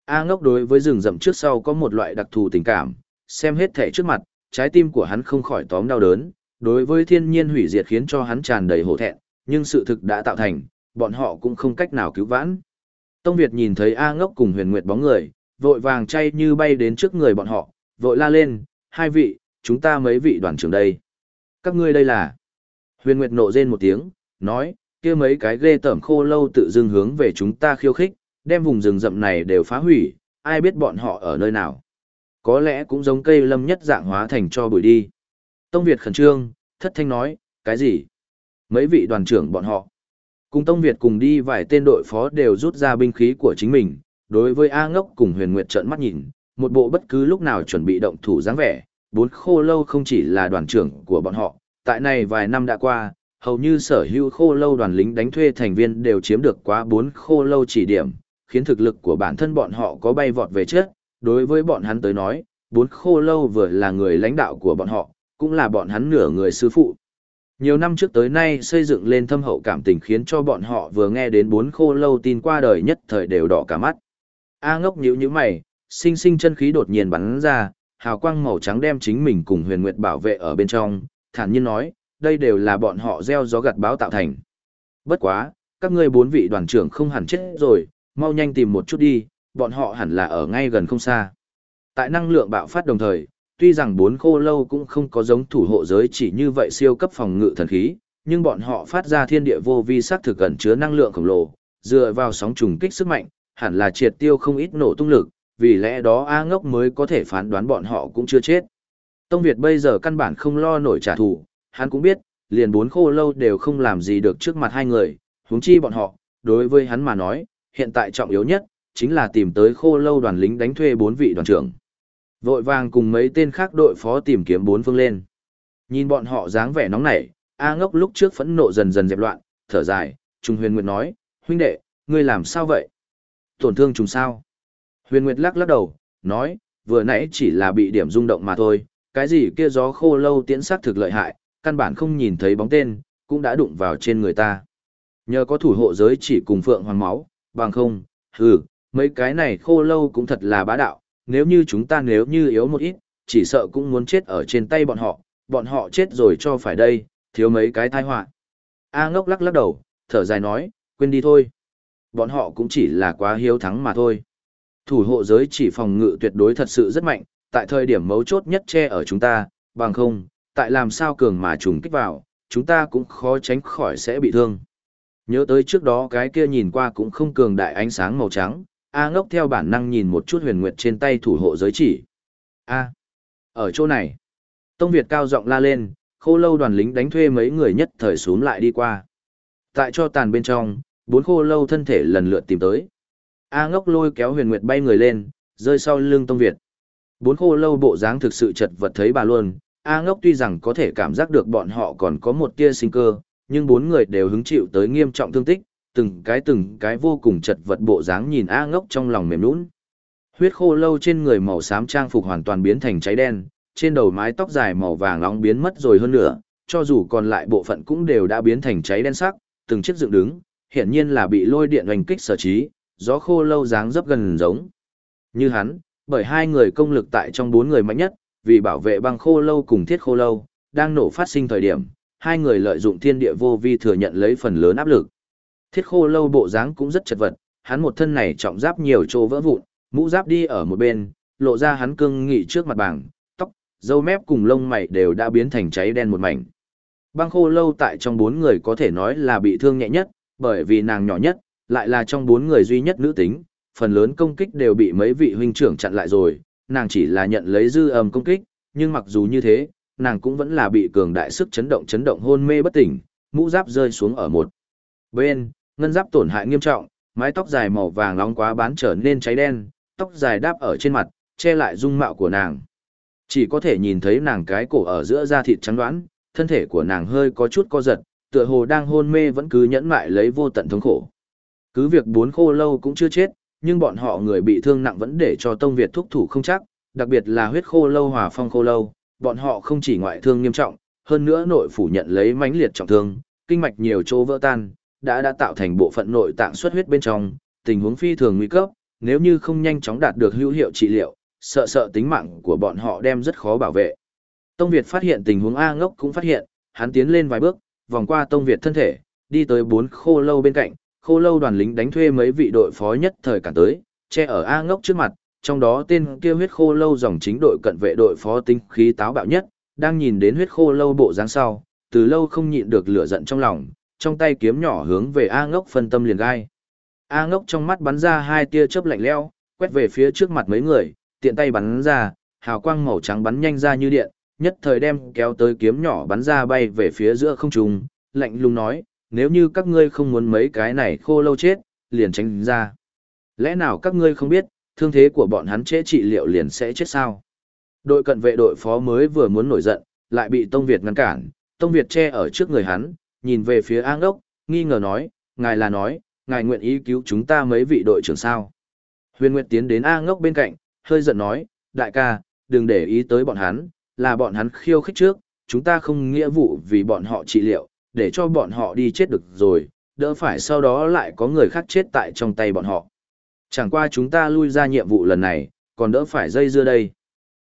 A Ngốc đối với rừng rậm trước sau có một loại đặc thù tình cảm, xem hết thể trước mặt, trái tim của hắn không khỏi tóm đau đớn, đối với thiên nhiên hủy diệt khiến cho hắn tràn đầy hổ thẹn, nhưng sự thực đã tạo thành, bọn họ cũng không cách nào cứu vãn. Tông Việt nhìn thấy A Ngốc cùng Huyền Nguyệt bóng người, vội vàng chay như bay đến trước người bọn họ, vội la lên, hai vị, chúng ta mấy vị đoàn trưởng đây. Các ngươi đây là... Huyền Nguyệt nộ rên một tiếng, nói, kia mấy cái ghê tởm khô lâu tự dưng hướng về chúng ta khiêu khích, đem vùng rừng rậm này đều phá hủy, ai biết bọn họ ở nơi nào. Có lẽ cũng giống cây lâm nhất dạng hóa thành cho bụi đi. Tông Việt khẩn trương, thất thanh nói, cái gì? Mấy vị đoàn trưởng bọn họ. Cùng Tông Việt cùng đi vài tên đội phó đều rút ra binh khí của chính mình, đối với A ngốc cùng huyền nguyệt trợn mắt nhìn, một bộ bất cứ lúc nào chuẩn bị động thủ dáng vẻ, bốn khô lâu không chỉ là đoàn trưởng của bọn họ, tại này vài năm đã qua, hầu như sở hữu khô lâu đoàn lính đánh thuê thành viên đều chiếm được quá bốn khô lâu chỉ điểm, khiến thực lực của bản thân bọn họ có bay vọt về trước, đối với bọn hắn tới nói, bốn khô lâu vừa là người lãnh đạo của bọn họ, cũng là bọn hắn nửa người sư phụ. Nhiều năm trước tới nay xây dựng lên thâm hậu cảm tình khiến cho bọn họ vừa nghe đến bốn khô lâu tin qua đời nhất thời đều đỏ cả mắt. A ngốc nhíu nhíu mày, sinh sinh chân khí đột nhiên bắn ra, hào quang màu trắng đem chính mình cùng huyền nguyệt bảo vệ ở bên trong, thản nhiên nói, đây đều là bọn họ gieo gió gặt báo tạo thành. Bất quá, các ngươi bốn vị đoàn trưởng không hẳn chết rồi, mau nhanh tìm một chút đi, bọn họ hẳn là ở ngay gần không xa. Tại năng lượng bạo phát đồng thời, tuy rằng bốn khô lâu cũng không có giống thủ hộ giới chỉ như vậy siêu cấp phòng ngự thần khí, nhưng bọn họ phát ra thiên địa vô vi sắc thực gần chứa năng lượng khổng lồ, dựa vào sóng trùng kích sức mạnh, hẳn là triệt tiêu không ít nổ tung lực, vì lẽ đó A ngốc mới có thể phán đoán bọn họ cũng chưa chết. Tông Việt bây giờ căn bản không lo nổi trả thù, hắn cũng biết, liền bốn khô lâu đều không làm gì được trước mặt hai người, huống chi bọn họ, đối với hắn mà nói, hiện tại trọng yếu nhất, chính là tìm tới khô lâu đoàn lính đánh thuê bốn vị đoàn trưởng. Vội vàng cùng mấy tên khác đội phó tìm kiếm bốn phương lên. Nhìn bọn họ dáng vẻ nóng nảy, A ngốc lúc trước phẫn nộ dần dần dẹp loạn, thở dài, Trung Huyền Nguyệt nói, huynh đệ, ngươi làm sao vậy? Tổn thương trùng sao? Huyền Nguyệt lắc lắc đầu, nói, vừa nãy chỉ là bị điểm rung động mà thôi, cái gì kia gió khô lâu tiễn sát thực lợi hại, căn bản không nhìn thấy bóng tên, cũng đã đụng vào trên người ta. Nhờ có thủ hộ giới chỉ cùng phượng hoàng máu, bằng không, hừ, mấy cái này khô lâu cũng thật là bá đạo, nếu như chúng ta nếu như yếu một ít, chỉ sợ cũng muốn chết ở trên tay bọn họ, bọn họ chết rồi cho phải đây, thiếu mấy cái tai họa. A ngốc lắc lắc đầu, thở dài nói, quên đi thôi. Bọn họ cũng chỉ là quá hiếu thắng mà thôi. Thủ hộ giới chỉ phòng ngự tuyệt đối thật sự rất mạnh, tại thời điểm mấu chốt nhất che ở chúng ta, bằng không, tại làm sao cường mà trùng kích vào, chúng ta cũng khó tránh khỏi sẽ bị thương. Nhớ tới trước đó cái kia nhìn qua cũng không cường đại ánh sáng màu trắng, A ngốc theo bản năng nhìn một chút huyền nguyệt trên tay thủ hộ giới chỉ. A. ở chỗ này. Tông Việt cao giọng la lên, khô lâu đoàn lính đánh thuê mấy người nhất thời xuống lại đi qua. Tại cho tàn bên trong, bốn khô lâu thân thể lần lượt tìm tới. A ngốc lôi kéo huyền nguyệt bay người lên, rơi sau lưng Tông Việt. Bốn khô lâu bộ dáng thực sự chật vật thấy bà luôn, A ngốc tuy rằng có thể cảm giác được bọn họ còn có một tia sinh cơ, nhưng bốn người đều hứng chịu tới nghiêm trọng thương tích, từng cái từng cái vô cùng chật vật bộ dáng nhìn A ngốc trong lòng mềm nũng. Huyết khô lâu trên người màu xám trang phục hoàn toàn biến thành cháy đen, trên đầu mái tóc dài màu vàng nóng biến mất rồi hơn nữa, cho dù còn lại bộ phận cũng đều đã biến thành cháy đen sắc, từng chiếc dựng đứng, hiển nhiên là bị lôi điện hoành kích sở trí, gió khô lâu dáng dấp gần giống. Như hắn, bởi hai người công lực tại trong bốn người mạnh nhất, vì bảo vệ băng khô lâu cùng thiết khô lâu, đang nổ phát sinh thời điểm, hai người lợi dụng thiên địa vô vi thừa nhận lấy phần lớn áp lực. Thiết khô lâu bộ dáng cũng rất chật vật, hắn một thân này trọng giáp nhiều chỗ vỡ vụn, mũ giáp đi ở một bên, lộ ra hắn cương nghị trước mặt bảng, tóc, dâu mép cùng lông mày đều đã biến thành cháy đen một mảnh. Băng khô lâu tại trong bốn người có thể nói là bị thương nhẹ nhất, bởi vì nàng nhỏ nhất, lại là trong bốn người duy nhất nữ tính, phần lớn công kích đều bị mấy vị huynh trưởng chặn lại rồi, nàng chỉ là nhận lấy dư âm công kích, nhưng mặc dù như thế, nàng cũng vẫn là bị cường đại sức chấn động chấn động hôn mê bất tỉnh, mũ giáp rơi xuống ở một bên, ngân giáp tổn hại nghiêm trọng, mái tóc dài màu vàng nóng quá bán trở nên cháy đen, tóc dài đáp ở trên mặt, che lại dung mạo của nàng. Chỉ có thể nhìn thấy nàng cái cổ ở giữa da thịt trắng đoán, thân thể của nàng hơi có chút co giật, tựa hồ đang hôn mê vẫn cứ nhẫn mại lấy vô tận thống khổ. Cứ việc bốn khô lâu cũng chưa chết, nhưng bọn họ người bị thương nặng vẫn để cho Tông Việt thúc thủ không chắc, đặc biệt là huyết khô lâu hòa phong khô lâu, bọn họ không chỉ ngoại thương nghiêm trọng, hơn nữa nội phủ nhận lấy mãnh liệt trọng thương, kinh mạch nhiều chỗ vỡ tan, đã đã tạo thành bộ phận nội tạng xuất huyết bên trong, tình huống phi thường nguy cấp, nếu như không nhanh chóng đạt được hữu hiệu trị liệu, sợ sợ tính mạng của bọn họ đem rất khó bảo vệ. Tông Việt phát hiện tình huống A ngốc cũng phát hiện, hắn tiến lên vài bước, vòng qua Tông Việt thân thể, đi tới bốn khô lâu bên cạnh, khô lâu đoàn lính đánh thuê mấy vị đội phó nhất thời cả tới, che ở A ngốc trước mặt, trong đó tên kia huyết khô lâu dòng chính đội cận vệ đội phó tinh khí táo bạo nhất, đang nhìn đến huyết khô lâu bộ dáng sau, từ lâu không nhịn được lửa giận trong lòng, trong tay kiếm nhỏ hướng về A ngốc phân tâm liền gai. A ngốc trong mắt bắn ra hai tia chớp lạnh lẽo, quét về phía trước mặt mấy người, tiện tay bắn ra, hào quang màu trắng bắn nhanh ra như điện, nhất thời đem kéo tới kiếm nhỏ bắn ra bay về phía giữa không trung, lạnh lùng nói, nếu như các ngươi không muốn mấy cái này khô lâu chết, liền tránh ra. Lẽ nào các ngươi không biết, thương thế của bọn hắn chế trị liệu liền sẽ chết sao? Đội cận vệ đội phó mới vừa muốn nổi giận, lại bị Tông Việt ngăn cản, Tông Việt che ở trước người hắn, nhìn về phía An ngốc, nghi ngờ nói, ngài là nói, ngài nguyện ý cứu chúng ta mấy vị đội trưởng sao? Huyền Nguyệt tiến đến A ngốc bên cạnh, hơi giận nói, đại ca, đừng để ý tới bọn hắn, là bọn hắn khiêu khích trước, chúng ta không nghĩa vụ vì bọn họ trị liệu, để cho bọn họ đi chết được rồi, đỡ phải sau đó lại có người khác chết tại trong tay bọn họ. Chẳng qua chúng ta lui ra nhiệm vụ lần này, còn đỡ phải dây dưa đây.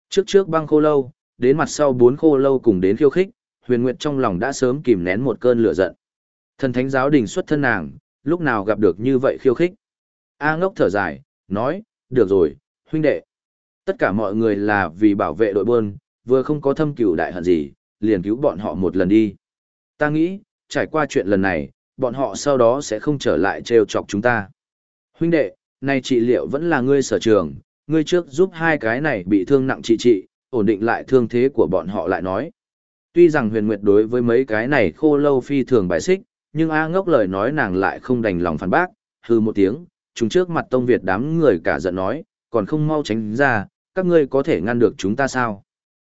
Trước trước băng khô lâu, đến mặt sau bốn khô lâu cùng đến khiêu khích, huyền nguyệt trong lòng đã sớm kìm nén một cơn lửa giận. Thần thánh giáo đình xuất thân nàng, lúc nào gặp được như vậy khiêu khích. A ngốc thở dài, nói, được rồi, huynh đệ. Tất cả mọi người là vì bảo vệ đội bơn, vừa không có thâm cửu đại hận gì, liền cứu bọn họ một lần đi. Ta nghĩ, trải qua chuyện lần này, bọn họ sau đó sẽ không trở lại trêu chọc chúng ta. Huynh đệ, nay trị liệu vẫn là ngươi sở trường, ngươi trước giúp hai cái này bị thương nặng trị trị, ổn định lại thương thế của bọn họ lại nói. Tuy rằng huyền nguyệt đối với mấy cái này khô lâu phi thường bài xích, nhưng A ngốc lời nói nàng lại không đành lòng phản bác, hư một tiếng, chúng trước mặt Tông Việt đám người cả giận nói, còn không mau tránh ra, các ngươi có thể ngăn được chúng ta sao?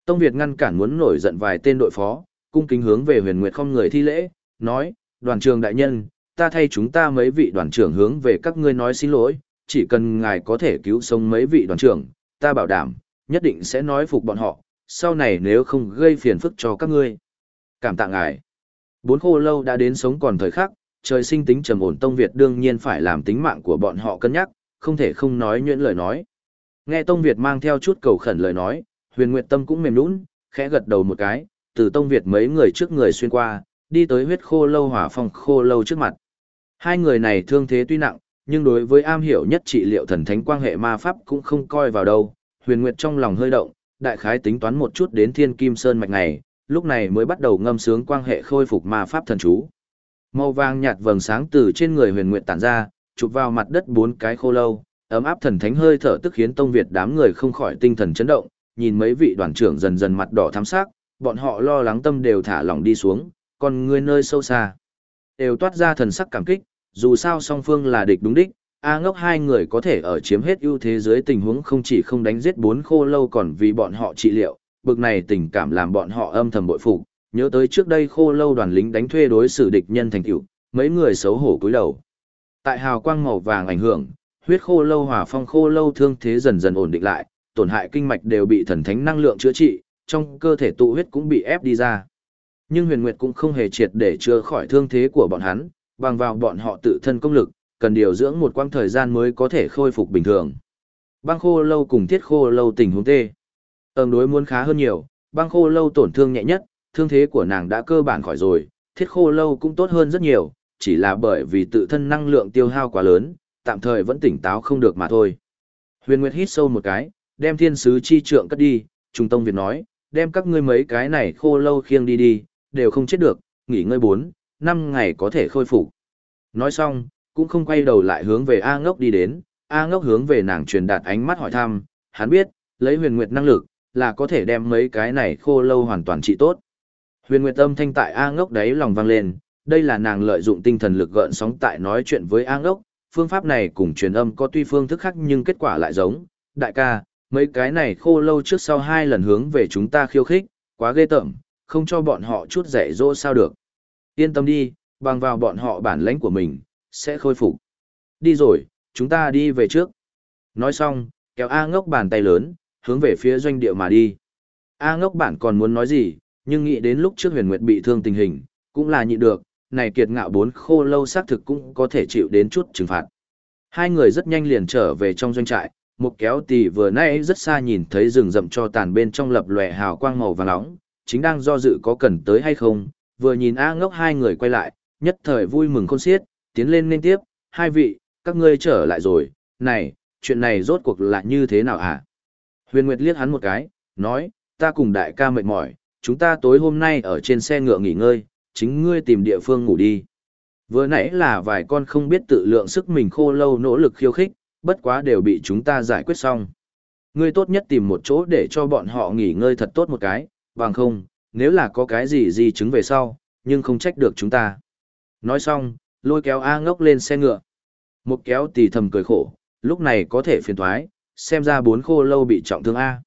Tông Việt ngăn cản muốn nổi giận vài tên đội phó, cung kính hướng về huyền nguyệt không người thi lễ, nói, đoàn trường đại nhân, ta thay chúng ta mấy vị đoàn trưởng hướng về các ngươi nói xin lỗi, chỉ cần ngài có thể cứu sống mấy vị đoàn trưởng, ta bảo đảm, nhất định sẽ nói phục bọn họ, sau này nếu không gây phiền phức cho các ngươi. Cảm tạ ngài. Bốn khô lâu đã đến sống còn thời khắc, trời sinh tính trầm ổn Tông Việt đương nhiên phải làm tính mạng của bọn họ cân nhắc, không thể không nói nhuyễn lời nói. Nghe Tông Việt mang theo chút cầu khẩn lời nói, huyền nguyệt tâm cũng mềm nũng, khẽ gật đầu một cái, từ Tông Việt mấy người trước người xuyên qua, đi tới huyết khô lâu hỏa phong khô lâu trước mặt. Hai người này thương thế tuy nặng, nhưng đối với am hiểu nhất trị liệu thần thánh quan hệ ma pháp cũng không coi vào đâu. Huyền Nguyệt trong lòng hơi động, đại khái tính toán một chút đến Thiên Kim Sơn mạch này, lúc này mới bắt đầu ngâm sướng quan hệ khôi phục ma pháp thần chú. Màu vàng nhạt vầng sáng từ trên người Huyền Nguyệt tản ra, chụp vào mặt đất bốn cái khô lâu, ấm áp thần thánh hơi thở tức khiến Tông Việt đám người không khỏi tinh thần chấn động, nhìn mấy vị đoàn trưởng dần dần mặt đỏ thắm sắc, bọn họ lo lắng tâm đều thả lỏng đi xuống, còn người nơi sâu xa đều toát ra thần sắc cảm kích, dù sao song phương là địch đúng đích, A ngốc hai người có thể ở chiếm hết ưu thế dưới tình huống không chỉ không đánh giết bốn khô lâu còn vì bọn họ trị liệu, bực này tình cảm làm bọn họ âm thầm bội phục, nhớ tới trước đây khô lâu đoàn lính đánh thuê đối xử địch nhân thành tựu, mấy người xấu hổ cúi đầu. Tại hào quang màu vàng ảnh hưởng, huyết khô lâu hỏa phong khô lâu thương thế dần dần ổn định lại, tổn hại kinh mạch đều bị thần thánh năng lượng chữa trị, trong cơ thể tụ huyết cũng bị ép đi ra. Nhưng Huyền Nguyệt cũng không hề triệt để chữa khỏi thương thế của bọn hắn, bằng vào bọn họ tự thân công lực, cần điều dưỡng một quãng thời gian mới có thể khôi phục bình thường. Băng khô lâu cùng thiết khô lâu tình huống tê. Ẩm đối muốn khá hơn nhiều, băng khô lâu tổn thương nhẹ nhất, thương thế của nàng đã cơ bản khỏi rồi, thiết khô lâu cũng tốt hơn rất nhiều, chỉ là bởi vì tự thân năng lượng tiêu hao quá lớn, tạm thời vẫn tỉnh táo không được mà thôi. Huyền Nguyệt hít sâu một cái, đem thiên sứ chi trượng cất đi, Trung Tông Việt nói, đem các ngươi mấy cái này khô lâu khiêng đi đi, đều không chết được, nghỉ ngơi bốn, năm ngày có thể khôi phục. Nói xong, cũng không quay đầu lại hướng về A ngốc đi đến, A ngốc hướng về nàng truyền đạt ánh mắt hỏi thăm, hắn biết, lấy huyền nguyệt năng lực, là có thể đem mấy cái này khô lâu hoàn toàn trị tốt. Huyền nguyệt âm thanh tại A ngốc đấy lòng vang lên, đây là nàng lợi dụng tinh thần lực gợn sóng tại nói chuyện với A ngốc, phương pháp này cùng truyền âm có tuy phương thức khác nhưng kết quả lại giống. Đại ca, mấy cái này khô lâu trước sau hai lần hướng về chúng ta khiêu khích, quá ghê tởm, không cho bọn họ chút dạy dỗ sao được. Yên tâm đi, bằng vào bọn họ bản lãnh của mình, sẽ khôi phục. Đi rồi, chúng ta đi về trước. Nói xong, kéo A ngốc bàn tay lớn, hướng về phía doanh địa mà đi. A ngốc bản còn muốn nói gì, nhưng nghĩ đến lúc trước huyền nguyệt bị thương tình hình, cũng là nhịn được, này kiệt ngạo bốn khô lâu xác thực cũng có thể chịu đến chút trừng phạt. Hai người rất nhanh liền trở về trong doanh trại, một kéo tì vừa nãy rất xa nhìn thấy rừng rậm cho tàn bên trong lập lòe hào quang màu vàng nóng, chính đang do dự có cần tới hay không, vừa nhìn A ngốc hai người quay lại, nhất thời vui mừng khôn xiết, tiến lên nên tiếp, hai vị, các ngươi trở lại rồi, này, chuyện này rốt cuộc là như thế nào hả? Huyền Nguyệt liếc hắn một cái, nói, ta cùng đại ca mệt mỏi, chúng ta tối hôm nay ở trên xe ngựa nghỉ ngơi, chính ngươi tìm địa phương ngủ đi. Vừa nãy là vài con không biết tự lượng sức mình khô lâu nỗ lực khiêu khích, bất quá đều bị chúng ta giải quyết xong. Ngươi tốt nhất tìm một chỗ để cho bọn họ nghỉ ngơi thật tốt một cái, bằng không, nếu là có cái gì gì chứng về sau, nhưng không trách được chúng ta. Nói xong, lôi kéo A ngốc lên xe ngựa. Một kéo tì thầm cười khổ, lúc này có thể phiền thoái, xem ra bốn khô lâu bị trọng thương A.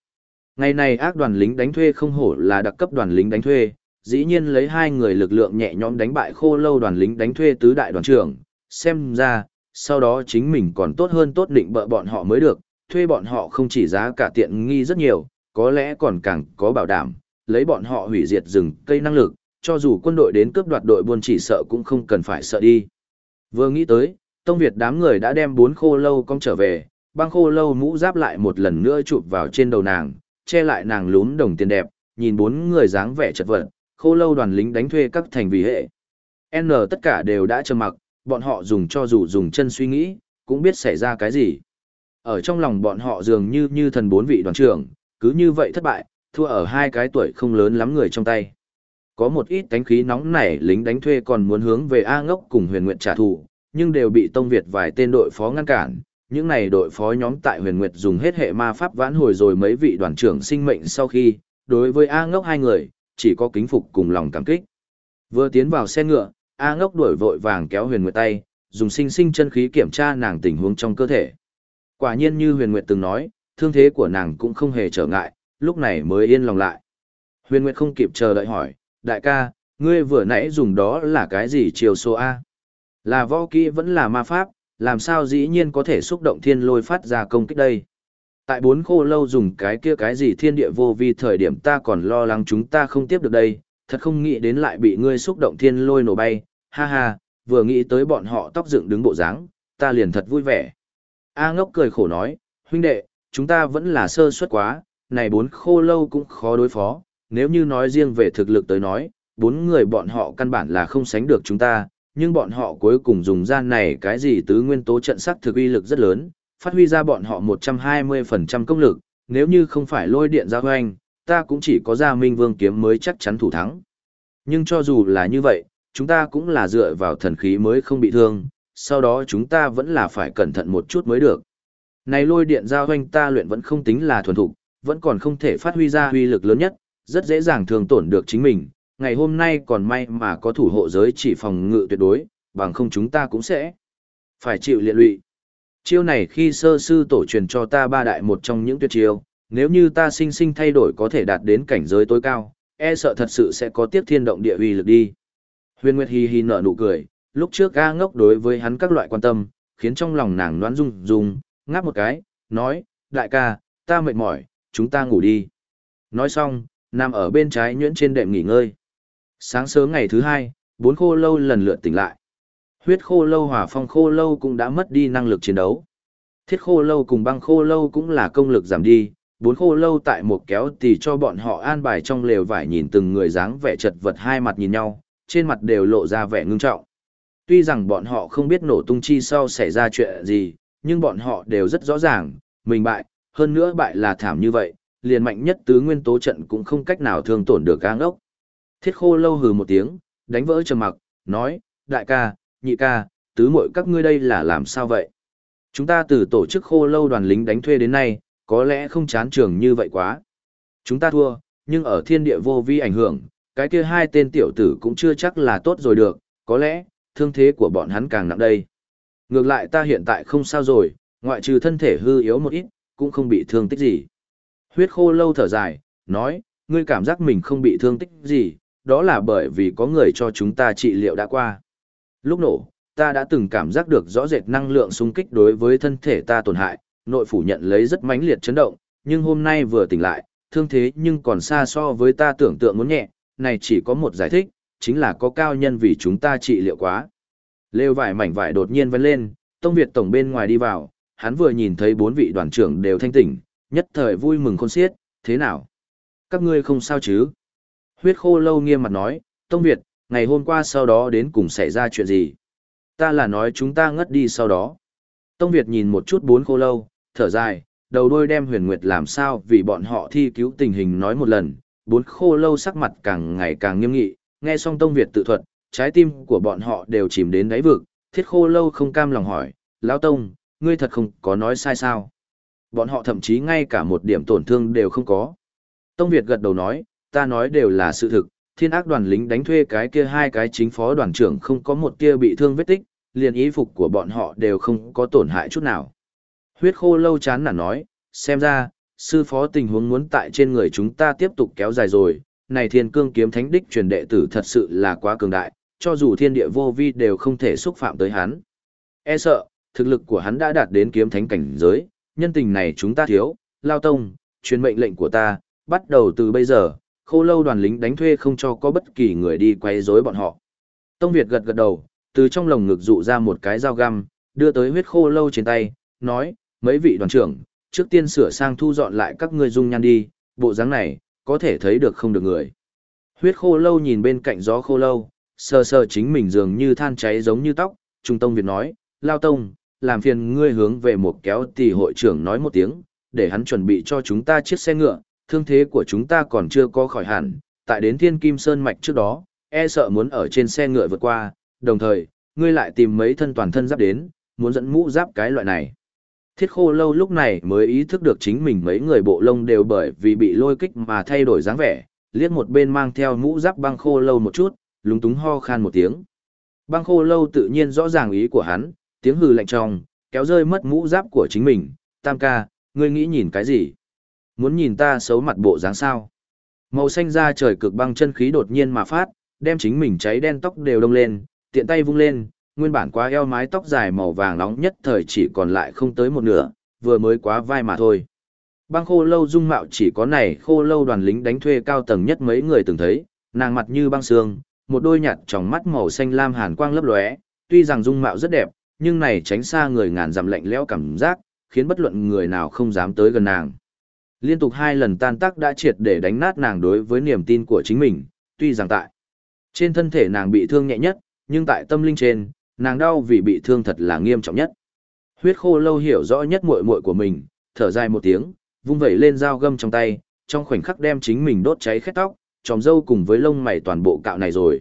Ngày này ác đoàn lính đánh thuê không hổ là đặc cấp đoàn lính đánh thuê, dĩ nhiên lấy hai người lực lượng nhẹ nhõm đánh bại khô lâu đoàn lính đánh thuê tứ đại đoàn trưởng, xem ra, sau đó chính mình còn tốt hơn tốt định bợ bọn họ mới được, thuê bọn họ không chỉ giá cả tiện nghi rất nhiều, có lẽ còn càng có bảo đảm, lấy bọn họ hủy diệt rừng cây năng lực, cho dù quân đội đến cướp đoạt đội buôn chỉ sợ cũng không cần phải sợ đi. Vừa nghĩ tới, Tông Việt đám người đã đem bốn khô lâu cong trở về, băng khô lâu mũ giáp lại một lần nữa chụp vào trên đầu nàng, che lại nàng lún đồng tiền đẹp, nhìn bốn người dáng vẻ chật vật, khô lâu đoàn lính đánh thuê các thành vì hệ. N tất cả đều đã trầm mặc, bọn họ dùng cho dù dùng chân suy nghĩ, cũng biết xảy ra cái gì. Ở trong lòng bọn họ dường như như thần bốn vị đoàn trưởng, cứ như vậy thất bại, thua ở hai cái tuổi không lớn lắm người trong tay. Có một ít cánh khí nóng nảy lính đánh thuê còn muốn hướng về A ngốc cùng huyền nguyện trả thù, nhưng đều bị Tông Việt vài tên đội phó ngăn cản. Những này đội phó nhóm tại huyền nguyệt dùng hết hệ ma pháp vãn hồi rồi mấy vị đoàn trưởng sinh mệnh sau khi, đối với A ngốc hai người, chỉ có kính phục cùng lòng cảm kích. Vừa tiến vào xe ngựa, A ngốc đuổi vội vàng kéo huyền nguyệt tay, dùng sinh sinh chân khí kiểm tra nàng tình huống trong cơ thể. Quả nhiên như huyền nguyệt từng nói, thương thế của nàng cũng không hề trở ngại, lúc này mới yên lòng lại. Huyền nguyệt không kịp chờ đợi hỏi, đại ca, ngươi vừa nãy dùng đó là cái gì chiều số A? Là võ kỹ vẫn là ma pháp, làm sao dĩ nhiên có thể xúc động thiên lôi phát ra công kích đây? Tại bốn khô lâu dùng cái kia cái gì thiên địa vô vi thời điểm ta còn lo lắng chúng ta không tiếp được đây, thật không nghĩ đến lại bị ngươi xúc động thiên lôi nổ bay, ha ha, vừa nghĩ tới bọn họ tóc dựng đứng bộ dáng, ta liền thật vui vẻ. A ngốc cười khổ nói, huynh đệ, chúng ta vẫn là sơ suất quá, này bốn khô lâu cũng khó đối phó, nếu như nói riêng về thực lực tới nói, bốn người bọn họ căn bản là không sánh được chúng ta, nhưng bọn họ cuối cùng dùng ra này cái gì tứ nguyên tố trận sắc thực uy lực rất lớn, phát huy ra bọn họ 120% công lực, nếu như không phải lôi điện giao hoanh, ta cũng chỉ có ra minh vương kiếm mới chắc chắn thủ thắng. Nhưng cho dù là như vậy, chúng ta cũng là dựa vào thần khí mới không bị thương, sau đó chúng ta vẫn là phải cẩn thận một chút mới được. Này lôi điện giao hoanh ta luyện vẫn không tính là thuần thục, vẫn còn không thể phát huy ra uy lực lớn nhất, rất dễ dàng thường tổn được chính mình. Ngày hôm nay còn may mà có thủ hộ giới chỉ phòng ngự tuyệt đối, bằng không chúng ta cũng sẽ phải chịu liệt lụy. Chiêu này khi sơ sư tổ truyền cho ta ba đại một trong những tuyệt chiêu, nếu như ta sinh sinh thay đổi có thể đạt đến cảnh giới tối cao, e sợ thật sự sẽ có tiếp thiên động địa uy lực đi. Huyền Nguyệt hi hi nở nụ cười, lúc trước ga ngốc đối với hắn các loại quan tâm, khiến trong lòng nàng noãn rung rung, ngáp một cái, nói, đại ca, ta mệt mỏi, chúng ta ngủ đi. Nói xong, nằm ở bên trái nhuyễn trên đệm nghỉ ngơi. Sáng sớm ngày thứ hai, bốn khô lâu lần lượt tỉnh lại. Huyết khô lâu hỏa phong khô lâu cũng đã mất đi năng lực chiến đấu. Thiết khô lâu cùng băng khô lâu cũng là công lực giảm đi, bốn khô lâu tại một kéo tì cho bọn họ an bài trong lều vải nhìn từng người dáng vẻ chật vật hai mặt nhìn nhau, trên mặt đều lộ ra vẻ ngưng trọng. Tuy rằng bọn họ không biết nổ tung chi sau xảy ra chuyện gì, nhưng bọn họ đều rất rõ ràng, mình bại, hơn nữa bại là thảm như vậy, liền mạnh nhất tứ nguyên tố trận cũng không cách nào thương tổn được gang ốc. Thiết khô lâu hừ một tiếng, đánh vỡ trầm mặc, nói, đại ca, nhị ca, tứ muội các ngươi đây là làm sao vậy? Chúng ta từ tổ chức khô lâu đoàn lính đánh thuê đến nay, có lẽ không chán trường như vậy quá. Chúng ta thua, nhưng ở thiên địa vô vi ảnh hưởng, cái kia hai tên tiểu tử cũng chưa chắc là tốt rồi được, có lẽ, thương thế của bọn hắn càng nặng đây. Ngược lại ta hiện tại không sao rồi, ngoại trừ thân thể hư yếu một ít, cũng không bị thương tích gì. Huyết khô lâu thở dài, nói, ngươi cảm giác mình không bị thương tích gì, đó là bởi vì có người cho chúng ta trị liệu đã qua. Lúc nổ, ta đã từng cảm giác được rõ rệt năng lượng xung kích đối với thân thể ta tổn hại, nội phủ nhận lấy rất mãnh liệt chấn động, nhưng hôm nay vừa tỉnh lại, thương thế nhưng còn xa so với ta tưởng tượng muốn nhẹ, này chỉ có một giải thích, chính là có cao nhân vì chúng ta trị liệu quá. Lêu vải mảnh vải đột nhiên vén lên, Tông Việt tổng bên ngoài đi vào, hắn vừa nhìn thấy bốn vị đoàn trưởng đều thanh tỉnh, nhất thời vui mừng khôn xiết, thế nào? Các ngươi không sao chứ? Huyết khô lâu nghiêm mặt nói, Tông Việt, ngày hôm qua sau đó đến cùng xảy ra chuyện gì? Ta là nói chúng ta ngất đi sau đó. Tông Việt nhìn một chút bốn khô lâu, thở dài, đầu đôi đem huyền nguyệt làm sao vì bọn họ thi cứu tình hình nói một lần, bốn khô lâu sắc mặt càng ngày càng nghiêm nghị, nghe xong Tông Việt tự thuật, trái tim của bọn họ đều chìm đến đáy vực, thiết khô lâu không cam lòng hỏi, Lão Tông, ngươi thật không có nói sai sao? Bọn họ thậm chí ngay cả một điểm tổn thương đều không có. Tông Việt gật đầu nói, ta nói đều là sự thực, thiên ác đoàn lính đánh thuê cái kia hai cái chính phó đoàn trưởng không có một kia bị thương vết tích, liền ý phục của bọn họ đều không có tổn hại chút nào. Huyết khô lâu chán nản nói, xem ra, sư phó tình huống muốn tại trên người chúng ta tiếp tục kéo dài rồi, này thiên cương kiếm thánh đích truyền đệ tử thật sự là quá cường đại, cho dù thiên địa vô vi đều không thể xúc phạm tới hắn. E sợ, thực lực của hắn đã đạt đến kiếm thánh cảnh giới, nhân tình này chúng ta thiếu, lao tông, truyền mệnh lệnh của ta, bắt đầu từ bây giờ, khô lâu đoàn lính đánh thuê không cho có bất kỳ người đi quay rối bọn họ. Tông Việt gật gật đầu, từ trong lồng ngực dụ ra một cái dao găm, đưa tới huyết khô lâu trên tay, nói, mấy vị đoàn trưởng, trước tiên sửa sang thu dọn lại các ngươi dung nhan đi, bộ dáng này, có thể thấy được không được người. Huyết khô lâu nhìn bên cạnh gió khô lâu, sờ sờ chính mình dường như than cháy giống như tóc, Trung Tông Việt nói, Lao Tông, làm phiền ngươi hướng về một kéo tỷ hội trưởng nói một tiếng, để hắn chuẩn bị cho chúng ta chiếc xe ngựa, thương thế của chúng ta còn chưa có khỏi hẳn, tại đến Thiên Kim Sơn Mạch trước đó, e sợ muốn ở trên xe ngựa vượt qua, đồng thời, ngươi lại tìm mấy thân toàn thân giáp đến, muốn dẫn mũ giáp cái loại này. Thiết khô lâu lúc này mới ý thức được chính mình mấy người bộ lông đều bởi vì bị lôi kích mà thay đổi dáng vẻ, liếc một bên mang theo mũ giáp băng khô lâu một chút, lúng túng ho khan một tiếng. Băng khô lâu tự nhiên rõ ràng ý của hắn, tiếng hừ lạnh trong, kéo rơi mất mũ giáp của chính mình, tam ca, ngươi nghĩ nhìn cái gì? Muốn nhìn ta xấu mặt bộ dáng sao? Màu xanh da trời cực băng chân khí đột nhiên mà phát, đem chính mình cháy đen tóc đều đông lên, tiện tay vung lên, nguyên bản quá eo mái tóc dài màu vàng nóng nhất thời chỉ còn lại không tới một nửa, vừa mới quá vai mà thôi. Băng khô lâu dung mạo chỉ có này khô lâu đoàn lính đánh thuê cao tầng nhất mấy người từng thấy, nàng mặt như băng sương, một đôi nhạt trong mắt màu xanh lam hàn quang lấp lóe, tuy rằng dung mạo rất đẹp, nhưng này tránh xa người ngàn dặm lạnh lẽo cảm giác, khiến bất luận người nào không dám tới gần nàng. Liên tục hai lần tan tác đã triệt để đánh nát nàng đối với niềm tin của chính mình, tuy rằng tại trên thân thể nàng bị thương nhẹ nhất, nhưng tại tâm linh trên, nàng đau vì bị thương thật là nghiêm trọng nhất. Huyết khô lâu hiểu rõ nhất muội muội của mình, thở dài một tiếng, vung vẩy lên dao găm trong tay, trong khoảnh khắc đem chính mình đốt cháy khét tóc, tròm dâu cùng với lông mày toàn bộ cạo này rồi.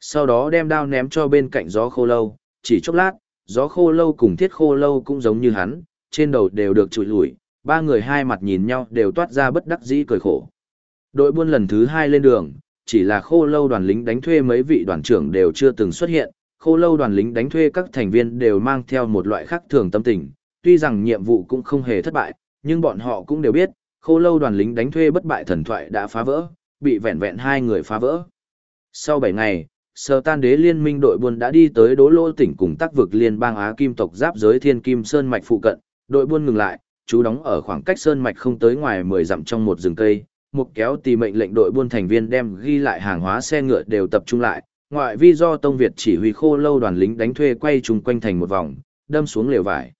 Sau đó đem đao ném cho bên cạnh gió khô lâu, chỉ chốc lát, gió khô lâu cùng thiết khô lâu cũng giống như hắn, trên đầu đều được trụi lủi, ba người hai mặt nhìn nhau đều toát ra bất đắc dĩ cười khổ. Đội buôn lần thứ hai lên đường, chỉ là khô lâu đoàn lính đánh thuê mấy vị đoàn trưởng đều chưa từng xuất hiện, khô lâu đoàn lính đánh thuê các thành viên đều mang theo một loại khác thường tâm tình, tuy rằng nhiệm vụ cũng không hề thất bại, nhưng bọn họ cũng đều biết, khô lâu đoàn lính đánh thuê bất bại thần thoại đã phá vỡ, bị vẹn vẹn hai người phá vỡ. Sau 7 ngày, Sở Tan Đế Liên minh đội buôn đã đi tới Đố Lô tỉnh cùng tác vực liên bang Á Kim tộc giáp giới Thiên Kim Sơn mạch phụ cận, đội buôn ngừng lại, chú đóng ở khoảng cách sơn mạch không tới ngoài 10 dặm trong một rừng cây, một kéo tì mệnh lệnh đội buôn thành viên đem ghi lại hàng hóa xe ngựa đều tập trung lại, ngoại vi do Tông Việt chỉ huy khô lâu đoàn lính đánh thuê quay chung quanh thành một vòng, đâm xuống lều vải.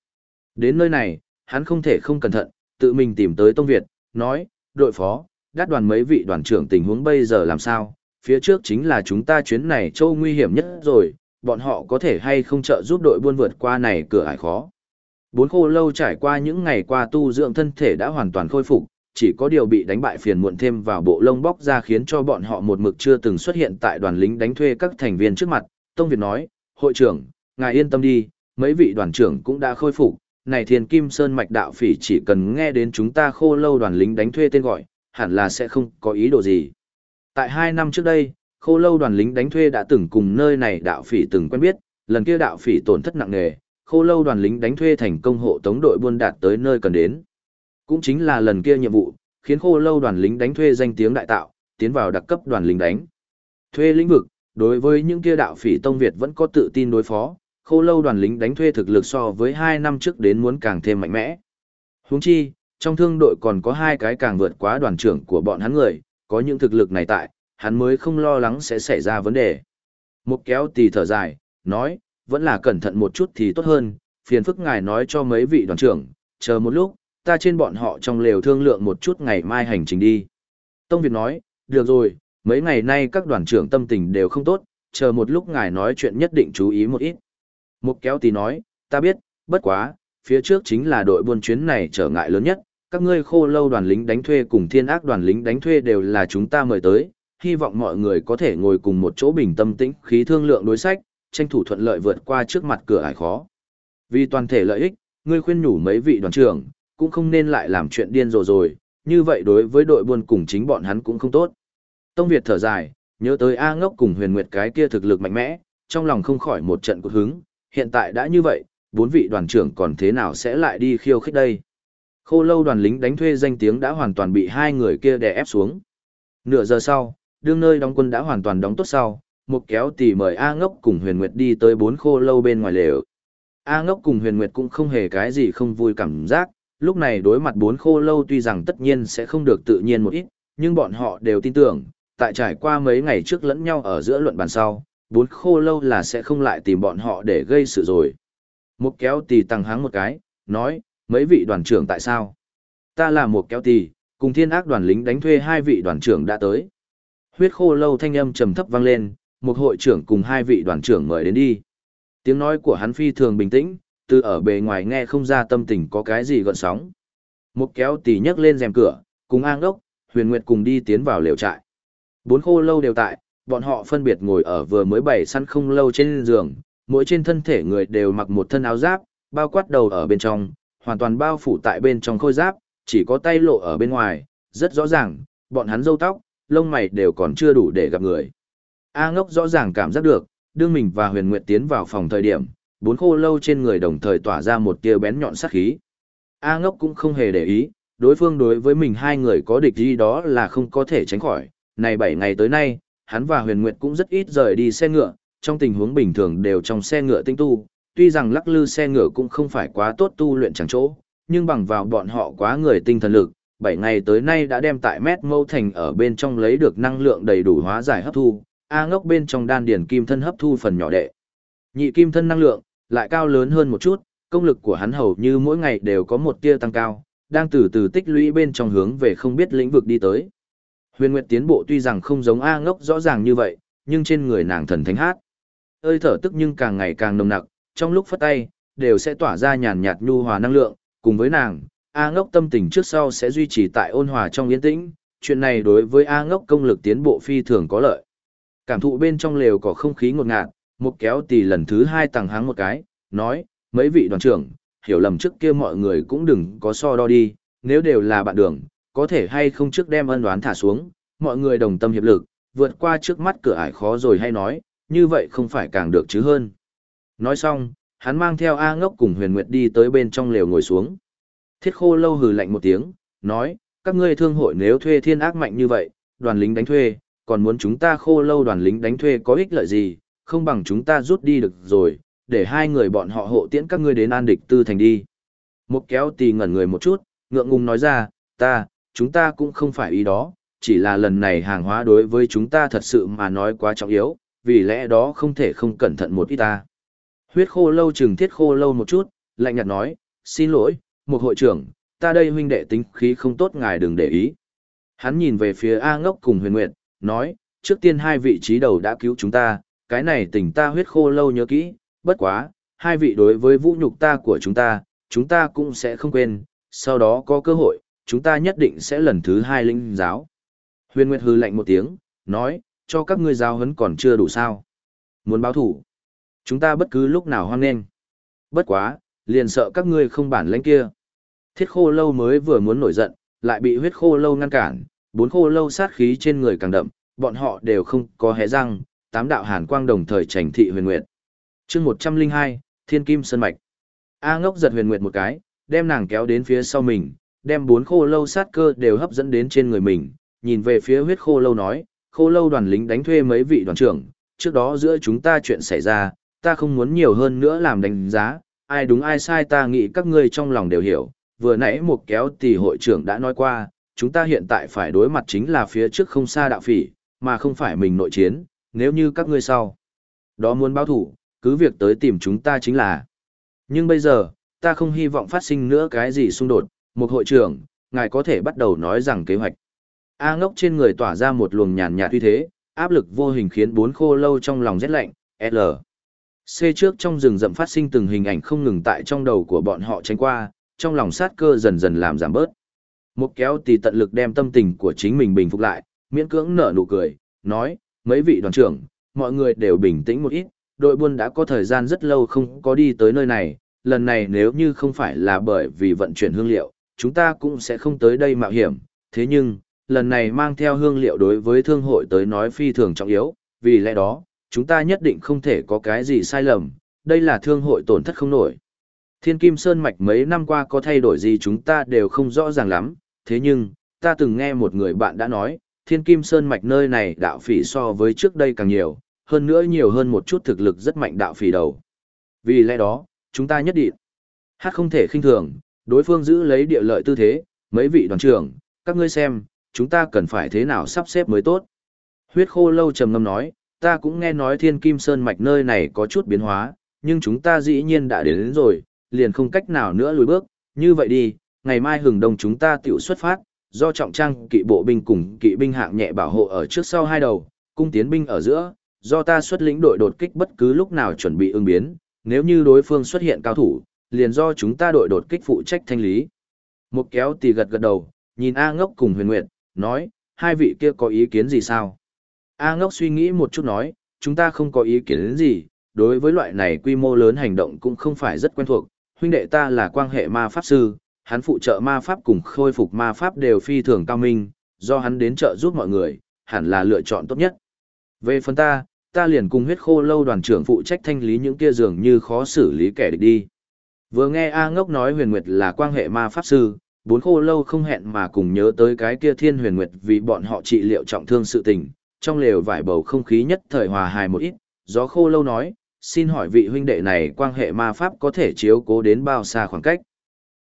Đến nơi này, hắn không thể không cẩn thận, tự mình tìm tới Tông Việt, nói, đội phó, đắt đoàn mấy vị đoàn trưởng tình huống bây giờ làm sao, phía trước chính là chúng ta chuyến này châu nguy hiểm nhất rồi, bọn họ có thể hay không trợ giúp đội buôn vượt qua này cửa ải khó. Bốn khô lâu trải qua những ngày qua tu dưỡng thân thể đã hoàn toàn khôi phục, chỉ có điều bị đánh bại phiền muộn thêm vào bộ lông bóc ra khiến cho bọn họ một mực chưa từng xuất hiện tại đoàn lính đánh thuê các thành viên trước mặt. Tông Việt nói, hội trưởng, ngài yên tâm đi, mấy vị đoàn trưởng cũng đã khôi phục, này Thiên Kim Sơn mạch đạo phỉ chỉ cần nghe đến chúng ta khô lâu đoàn lính đánh thuê tên gọi, hẳn là sẽ không có ý đồ gì. Tại hai năm trước đây, khô lâu đoàn lính đánh thuê đã từng cùng nơi này đạo phỉ từng quen biết, lần kia đạo phỉ tổn thất nặng nề, khô lâu đoàn lính đánh thuê thành công hộ tống đội buôn đạt tới nơi cần đến. Cũng chính là lần kia nhiệm vụ, khiến khô lâu đoàn lính đánh thuê danh tiếng đại tạo, tiến vào đặc cấp đoàn lính đánh. Thuê lĩnh vực, đối với những kia đạo phỉ tông Việt vẫn có tự tin đối phó, khô lâu đoàn lính đánh thuê thực lực so với hai năm trước đến muốn càng thêm mạnh mẽ. Huống chi, trong thương đội còn có hai cái càng vượt quá đoàn trưởng của bọn hắn người, có những thực lực này tại, hắn mới không lo lắng sẽ xảy ra vấn đề. Một kéo tì thở dài, nói, vẫn là cẩn thận một chút thì tốt hơn, phiền phức ngài nói cho mấy vị đoàn trưởng, chờ một lúc, ta trên bọn họ trong lều thương lượng một chút ngày mai hành trình đi. Tông Việt nói, được rồi, mấy ngày nay các đoàn trưởng tâm tình đều không tốt, chờ một lúc ngài nói chuyện nhất định chú ý một ít. Mục kéo tì nói, ta biết, bất quá, phía trước chính là đội buôn chuyến này trở ngại lớn nhất, các ngươi khô lâu đoàn lính đánh thuê cùng thiên ác đoàn lính đánh thuê đều là chúng ta mời tới, hy vọng mọi người có thể ngồi cùng một chỗ bình tâm tĩnh khí thương lượng đối sách, tranh thủ thuận lợi vượt qua trước mặt cửa ải khó. Vì toàn thể lợi ích, ngươi khuyên nhủ mấy vị đoàn trưởng, cũng không nên lại làm chuyện điên rồ rồi, như vậy đối với đội buôn cùng chính bọn hắn cũng không tốt. Tông Việt thở dài, nhớ tới A ngốc cùng huyền nguyệt cái kia thực lực mạnh mẽ, trong lòng không khỏi một trận cột hứng, hiện tại đã như vậy, bốn vị đoàn trưởng còn thế nào sẽ lại đi khiêu khích đây. Khô lâu đoàn lính đánh thuê danh tiếng đã hoàn toàn bị hai người kia đè ép xuống. Nửa giờ sau, đương nơi đóng quân đã hoàn toàn đóng tốt sau, một kéo tỉ mời A ngốc cùng huyền nguyệt đi tới bốn khô lâu bên ngoài lều. A ngốc cùng huyền nguyệt cũng không hề cái gì không vui cảm giác, lúc này đối mặt bốn khô lâu tuy rằng tất nhiên sẽ không được tự nhiên một ít, nhưng bọn họ đều tin tưởng, tại trải qua mấy ngày trước lẫn nhau ở giữa luận bàn sau, bốn khô lâu là sẽ không lại tìm bọn họ để gây sự rồi. Một kéo tì tăng háng một cái, nói, mấy vị đoàn trưởng tại sao? Ta là một kéo tì, cùng thiên ác đoàn lính đánh thuê hai vị đoàn trưởng đã tới. Huyết khô lâu thanh âm trầm thấp vang lên, một hội trưởng cùng hai vị đoàn trưởng mời đến đi. Tiếng nói của hắn phi thường bình tĩnh, từ ở bề ngoài nghe không ra tâm tình có cái gì gợn sóng. Một kéo tì nhấc lên rèm cửa, cùng an đốc, huyền nguyệt cùng đi tiến vào lều trại. Bốn khô lâu đều tại, bọn họ phân biệt ngồi ở vừa mới bày săn không lâu trên giường, mỗi trên thân thể người đều mặc một thân áo giáp, bao quát đầu ở bên trong, hoàn toàn bao phủ tại bên trong khôi giáp, chỉ có tay lộ ở bên ngoài, rất rõ ràng, bọn hắn râu tóc, lông mày đều còn chưa đủ để gặp người. A ngốc rõ ràng cảm giác được, đương mình và huyền nguyệt tiến vào phòng thời điểm, bốn khô lâu trên người đồng thời tỏa ra một tia bén nhọn sát khí. A ngốc cũng không hề để ý, đối phương đối với mình hai người có địch gì đó là không có thể tránh khỏi. Này bảy ngày tới nay, hắn và huyền nguyệt cũng rất ít rời đi xe ngựa, trong tình huống bình thường đều trong xe ngựa tinh tu, tuy rằng lắc lư xe ngựa cũng không phải quá tốt tu luyện chẳng chỗ, nhưng bằng vào bọn họ quá người tinh thần lực, 7 ngày tới nay đã đem tại mét mâu thành ở bên trong lấy được năng lượng đầy đủ hóa giải hấp thu, A ngốc bên trong đan điển kim thân hấp thu phần nhỏ đệ. Nhị kim thân năng lượng, lại cao lớn hơn một chút, công lực của hắn hầu như mỗi ngày đều có một tia tăng cao, đang từ từ tích lũy bên trong hướng về không biết lĩnh vực đi tới. Huyền Nguyệt tiến bộ tuy rằng không giống A ngốc rõ ràng như vậy, nhưng trên người nàng thần thánh hát. Hơi thở tức nhưng càng ngày càng nồng nặc, trong lúc phất tay, đều sẽ tỏa ra nhàn nhạt nhu hòa năng lượng, cùng với nàng, A ngốc tâm tình trước sau sẽ duy trì tại ôn hòa trong yên tĩnh, chuyện này đối với A ngốc công lực tiến bộ phi thường có lợi. Cảm thụ bên trong lều có không khí ngột ngạt, một kéo tỷ lần thứ hai tàng háng một cái, nói, mấy vị đoàn trưởng, hiểu lầm trước kia mọi người cũng đừng có so đo đi, nếu đều là bạn đường, có thể hay không trước đem ân đoán thả xuống, mọi người đồng tâm hiệp lực, vượt qua trước mắt cửa ải khó rồi hay nói, như vậy không phải càng được chứ hơn. Nói xong, hắn mang theo A ngốc cùng huyền nguyệt đi tới bên trong lều ngồi xuống. Thiết khô lâu hừ lạnh một tiếng, nói, các ngươi thương hội nếu thuê thiên ác mạnh như vậy, đoàn lính đánh thuê, còn muốn chúng ta khô lâu đoàn lính đánh thuê có ích lợi gì, không bằng chúng ta rút đi được rồi, để hai người bọn họ hộ tiễn các ngươi đến an địch tư thành đi. Một kéo tì ngẩn người một chút, ngượng ngùng nói ra, ta, chúng ta cũng không phải ý đó, chỉ là lần này hàng hóa đối với chúng ta thật sự mà nói quá trọng yếu, vì lẽ đó không thể không cẩn thận một ít ta. Huyết khô lâu chừng thiết khô lâu một chút, lạnh nhạt nói, xin lỗi, một hội trưởng, ta đây huynh đệ tính khí không tốt ngài đừng để ý. Hắn nhìn về phía A ngốc cùng huyền nguyệt, nói, trước tiên hai vị trí đầu đã cứu chúng ta, cái này tình ta huyết khô lâu nhớ kỹ, bất quá, hai vị đối với vũ nhục ta của chúng ta, chúng ta cũng sẽ không quên, sau đó có cơ hội, chúng ta nhất định sẽ lần thứ hai linh giáo. Huyền Nguyệt hư lạnh một tiếng, nói, cho các ngươi giáo huấn còn chưa đủ sao. Muốn báo thủ, chúng ta bất cứ lúc nào hoan nghênh. Bất quá, Liền sợ các ngươi không bản lãnh kia. Thiết khô lâu mới vừa muốn nổi giận, lại bị huyết khô lâu ngăn cản, bốn khô lâu sát khí trên người càng đậm, bọn họ đều không có hé răng, tám đạo hàn quang đồng thời trành thị huyền nguyệt. chương 102, Thiên Kim Sơn Mạch. A ngốc giật huyền nguyệt một cái, đem nàng kéo đến phía sau mình, đem bốn khô lâu sát cơ đều hấp dẫn đến trên người mình, nhìn về phía huyết khô lâu nói, khô lâu đoàn lính đánh thuê mấy vị đoàn trưởng, trước đó giữa chúng ta chuyện xảy ra, ta không muốn nhiều hơn nữa làm đánh giá, ai đúng ai sai ta nghĩ các ngươi trong lòng đều hiểu, vừa nãy một kéo tỷ hội trưởng đã nói qua, chúng ta hiện tại phải đối mặt chính là phía trước không xa đạo phỉ, mà không phải mình nội chiến, nếu như các ngươi sau. Đó muốn báo thủ, cứ việc tới tìm chúng ta chính là. Nhưng bây giờ, ta không hy vọng phát sinh nữa cái gì xung đột, một hội trưởng, ngài có thể bắt đầu nói rằng kế hoạch. A ngốc trên người tỏa ra một luồng nhàn nhạt uy thế, áp lực vô hình khiến bốn khô lâu trong lòng rét lạnh, L. C trước trong rừng rậm phát sinh từng hình ảnh không ngừng tại trong đầu của bọn họ tránh qua, trong lòng sát cơ dần dần làm giảm bớt. Một kéo tì tận lực đem tâm tình của chính mình bình phục lại, miễn cưỡng nở nụ cười, nói, mấy vị đoàn trưởng, mọi người đều bình tĩnh một ít, đội buôn đã có thời gian rất lâu không có đi tới nơi này, lần này nếu như không phải là bởi vì vận chuyển hương liệu, chúng ta cũng sẽ không tới đây mạo hiểm, thế nhưng, lần này mang theo hương liệu đối với thương hội tới nói phi thường trọng yếu, vì lẽ đó, chúng ta nhất định không thể có cái gì sai lầm, đây là thương hội tổn thất không nổi. Thiên Kim Sơn Mạch mấy năm qua có thay đổi gì chúng ta đều không rõ ràng lắm, thế nhưng, ta từng nghe một người bạn đã nói, Thiên Kim Sơn Mạch nơi này đạo phỉ so với trước đây càng nhiều, hơn nữa nhiều hơn một chút thực lực rất mạnh đạo phỉ đầu. Vì lẽ đó, chúng ta nhất định, hát không thể khinh thường, đối phương giữ lấy địa lợi tư thế, mấy vị đoàn trưởng, các ngươi xem, chúng ta cần phải thế nào sắp xếp mới tốt. Huyết khô lâu trầm ngâm nói, ta cũng nghe nói thiên kim sơn mạch nơi này có chút biến hóa, nhưng chúng ta dĩ nhiên đã đến, đến rồi, liền không cách nào nữa lùi bước, như vậy đi, ngày mai hừng đông chúng ta tiểu xuất phát, do trọng trang kỵ bộ binh cùng kỵ binh hạng nhẹ bảo hộ ở trước sau hai đầu, cung tiến binh ở giữa, do ta xuất lĩnh đội đột kích bất cứ lúc nào chuẩn bị ứng biến, nếu như đối phương xuất hiện cao thủ, liền do chúng ta đội đột kích phụ trách thanh lý. Một kéo tì gật gật đầu, nhìn A ngốc cùng huyền nguyệt, nói, hai vị kia có ý kiến gì sao? A ngốc suy nghĩ một chút nói, chúng ta không có ý kiến gì, đối với loại này quy mô lớn hành động cũng không phải rất quen thuộc, huynh đệ ta là quan hệ ma pháp sư, hắn phụ trợ ma pháp cùng khôi phục ma pháp đều phi thường cao minh, do hắn đến trợ giúp mọi người, hẳn là lựa chọn tốt nhất. Về phần ta, ta liền cùng huyết khô lâu đoàn trưởng phụ trách thanh lý những kia dường như khó xử lý kẻ địch đi. Vừa nghe A ngốc nói huyền nguyệt là quan hệ ma pháp sư, bốn khô lâu không hẹn mà cùng nhớ tới cái kia thiên huyền nguyệt vì bọn họ trị liệu trọng thương sự tình, trong lều vải bầu không khí nhất thời hòa hài một ít, gió khô lâu nói, xin hỏi vị huynh đệ này quan hệ ma pháp có thể chiếu cố đến bao xa khoảng cách.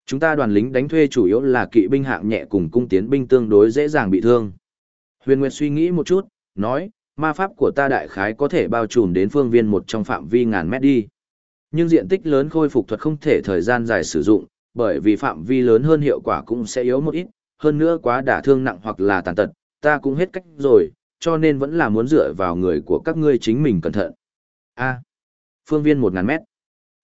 Chúng ta đoàn lính đánh thuê chủ yếu là kỵ binh hạng nhẹ cùng cung tiến binh tương đối dễ dàng bị thương. Huyền Nguyệt suy nghĩ một chút, nói, ma pháp của ta đại khái có thể bao trùm đến phương viên một trong phạm vi ngàn mét đi. Nhưng diện tích lớn khôi phục thuật không thể thời gian dài sử dụng, bởi vì phạm vi lớn hơn hiệu quả cũng sẽ yếu một ít, hơn nữa quá đả thương nặng hoặc là tàn tật, ta cũng hết cách rồi, cho nên vẫn là muốn dựa vào người của các ngươi chính mình cẩn thận. A. À, phương viên 1000 mét.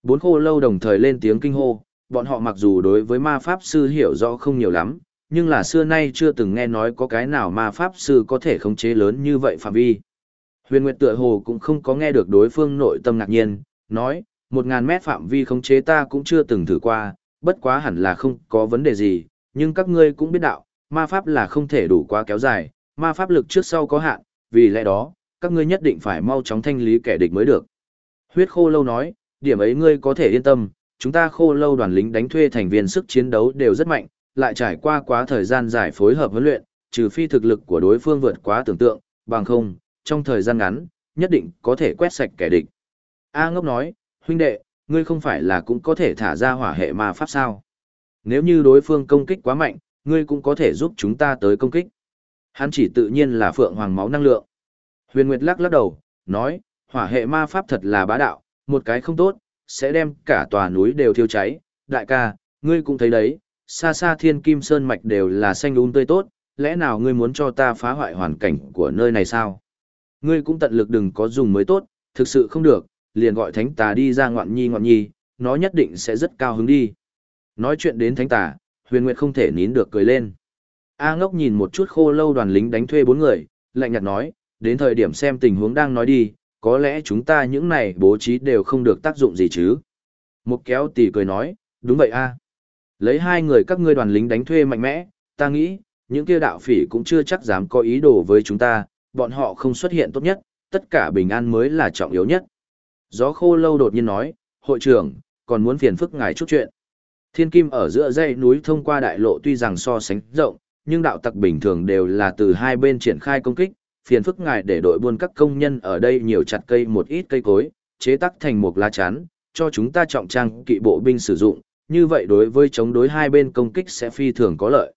Bốn khô lâu đồng thời lên tiếng kinh hô, bọn họ mặc dù đối với ma pháp sư hiểu rõ không nhiều lắm, nhưng là xưa nay chưa từng nghe nói có cái nào ma pháp sư có thể khống chế lớn như vậy phạm vi. Huyền Nguyệt tựa hồ cũng không có nghe được đối phương nội tâm ngạc nhiên, nói, 1000 mét phạm vi khống chế ta cũng chưa từng thử qua, bất quá hẳn là không có vấn đề gì, nhưng các ngươi cũng biết đạo, ma pháp là không thể đủ quá kéo dài, ma pháp lực trước sau có hạn, vì lẽ đó, các ngươi nhất định phải mau chóng thanh lý kẻ địch mới được. Huyết khô lâu nói, điểm ấy ngươi có thể yên tâm, chúng ta khô lâu đoàn lính đánh thuê thành viên sức chiến đấu đều rất mạnh, lại trải qua quá thời gian giải phối hợp huấn luyện, trừ phi thực lực của đối phương vượt quá tưởng tượng, bằng không, trong thời gian ngắn, nhất định có thể quét sạch kẻ địch. A ngốc nói, huynh đệ, ngươi không phải là cũng có thể thả ra hỏa hệ ma pháp sao? Nếu như đối phương công kích quá mạnh, ngươi cũng có thể giúp chúng ta tới công kích. Hắn chỉ tự nhiên là phượng hoàng máu năng lượng. Huyền Nguyệt lắc lắc đầu, nói, hỏa hệ ma pháp thật là bá đạo, một cái không tốt, sẽ đem cả tòa núi đều thiêu cháy. Đại ca, ngươi cũng thấy đấy, xa xa thiên kim sơn mạch đều là xanh um tươi tốt, lẽ nào ngươi muốn cho ta phá hoại hoàn cảnh của nơi này sao? Ngươi cũng tận lực đừng có dùng mới tốt, thực sự không được, liền gọi thánh tà đi ra ngoạn nhi ngoạn nhi, nó nhất định sẽ rất cao hứng đi. Nói chuyện đến thánh tà, huyền nguyệt không thể nín được cười lên. A ngốc nhìn một chút khô lâu đoàn lính đánh thuê bốn người, lạnh nhạt nói, đến thời điểm xem tình huống đang nói đi, có lẽ chúng ta những này bố trí đều không được tác dụng gì chứ. Một kéo tỷ cười nói, đúng vậy a. Lấy hai người các ngươi đoàn lính đánh thuê mạnh mẽ, ta nghĩ, những kia đạo phỉ cũng chưa chắc dám có ý đồ với chúng ta, bọn họ không xuất hiện tốt nhất, tất cả bình an mới là trọng yếu nhất. Gió khô lâu đột nhiên nói, hội trưởng, còn muốn phiền phức ngài chút chuyện. Thiên kim ở giữa dãy núi thông qua đại lộ tuy rằng so sánh rộng, nhưng đạo tặc bình thường đều là từ hai bên triển khai công kích, phiền phức ngài để đội buôn các công nhân ở đây nhiều chặt cây một ít cây cối, chế tác thành một lá chắn, cho chúng ta trọng trang kỵ bộ binh sử dụng, như vậy đối với chống đối hai bên công kích sẽ phi thường có lợi.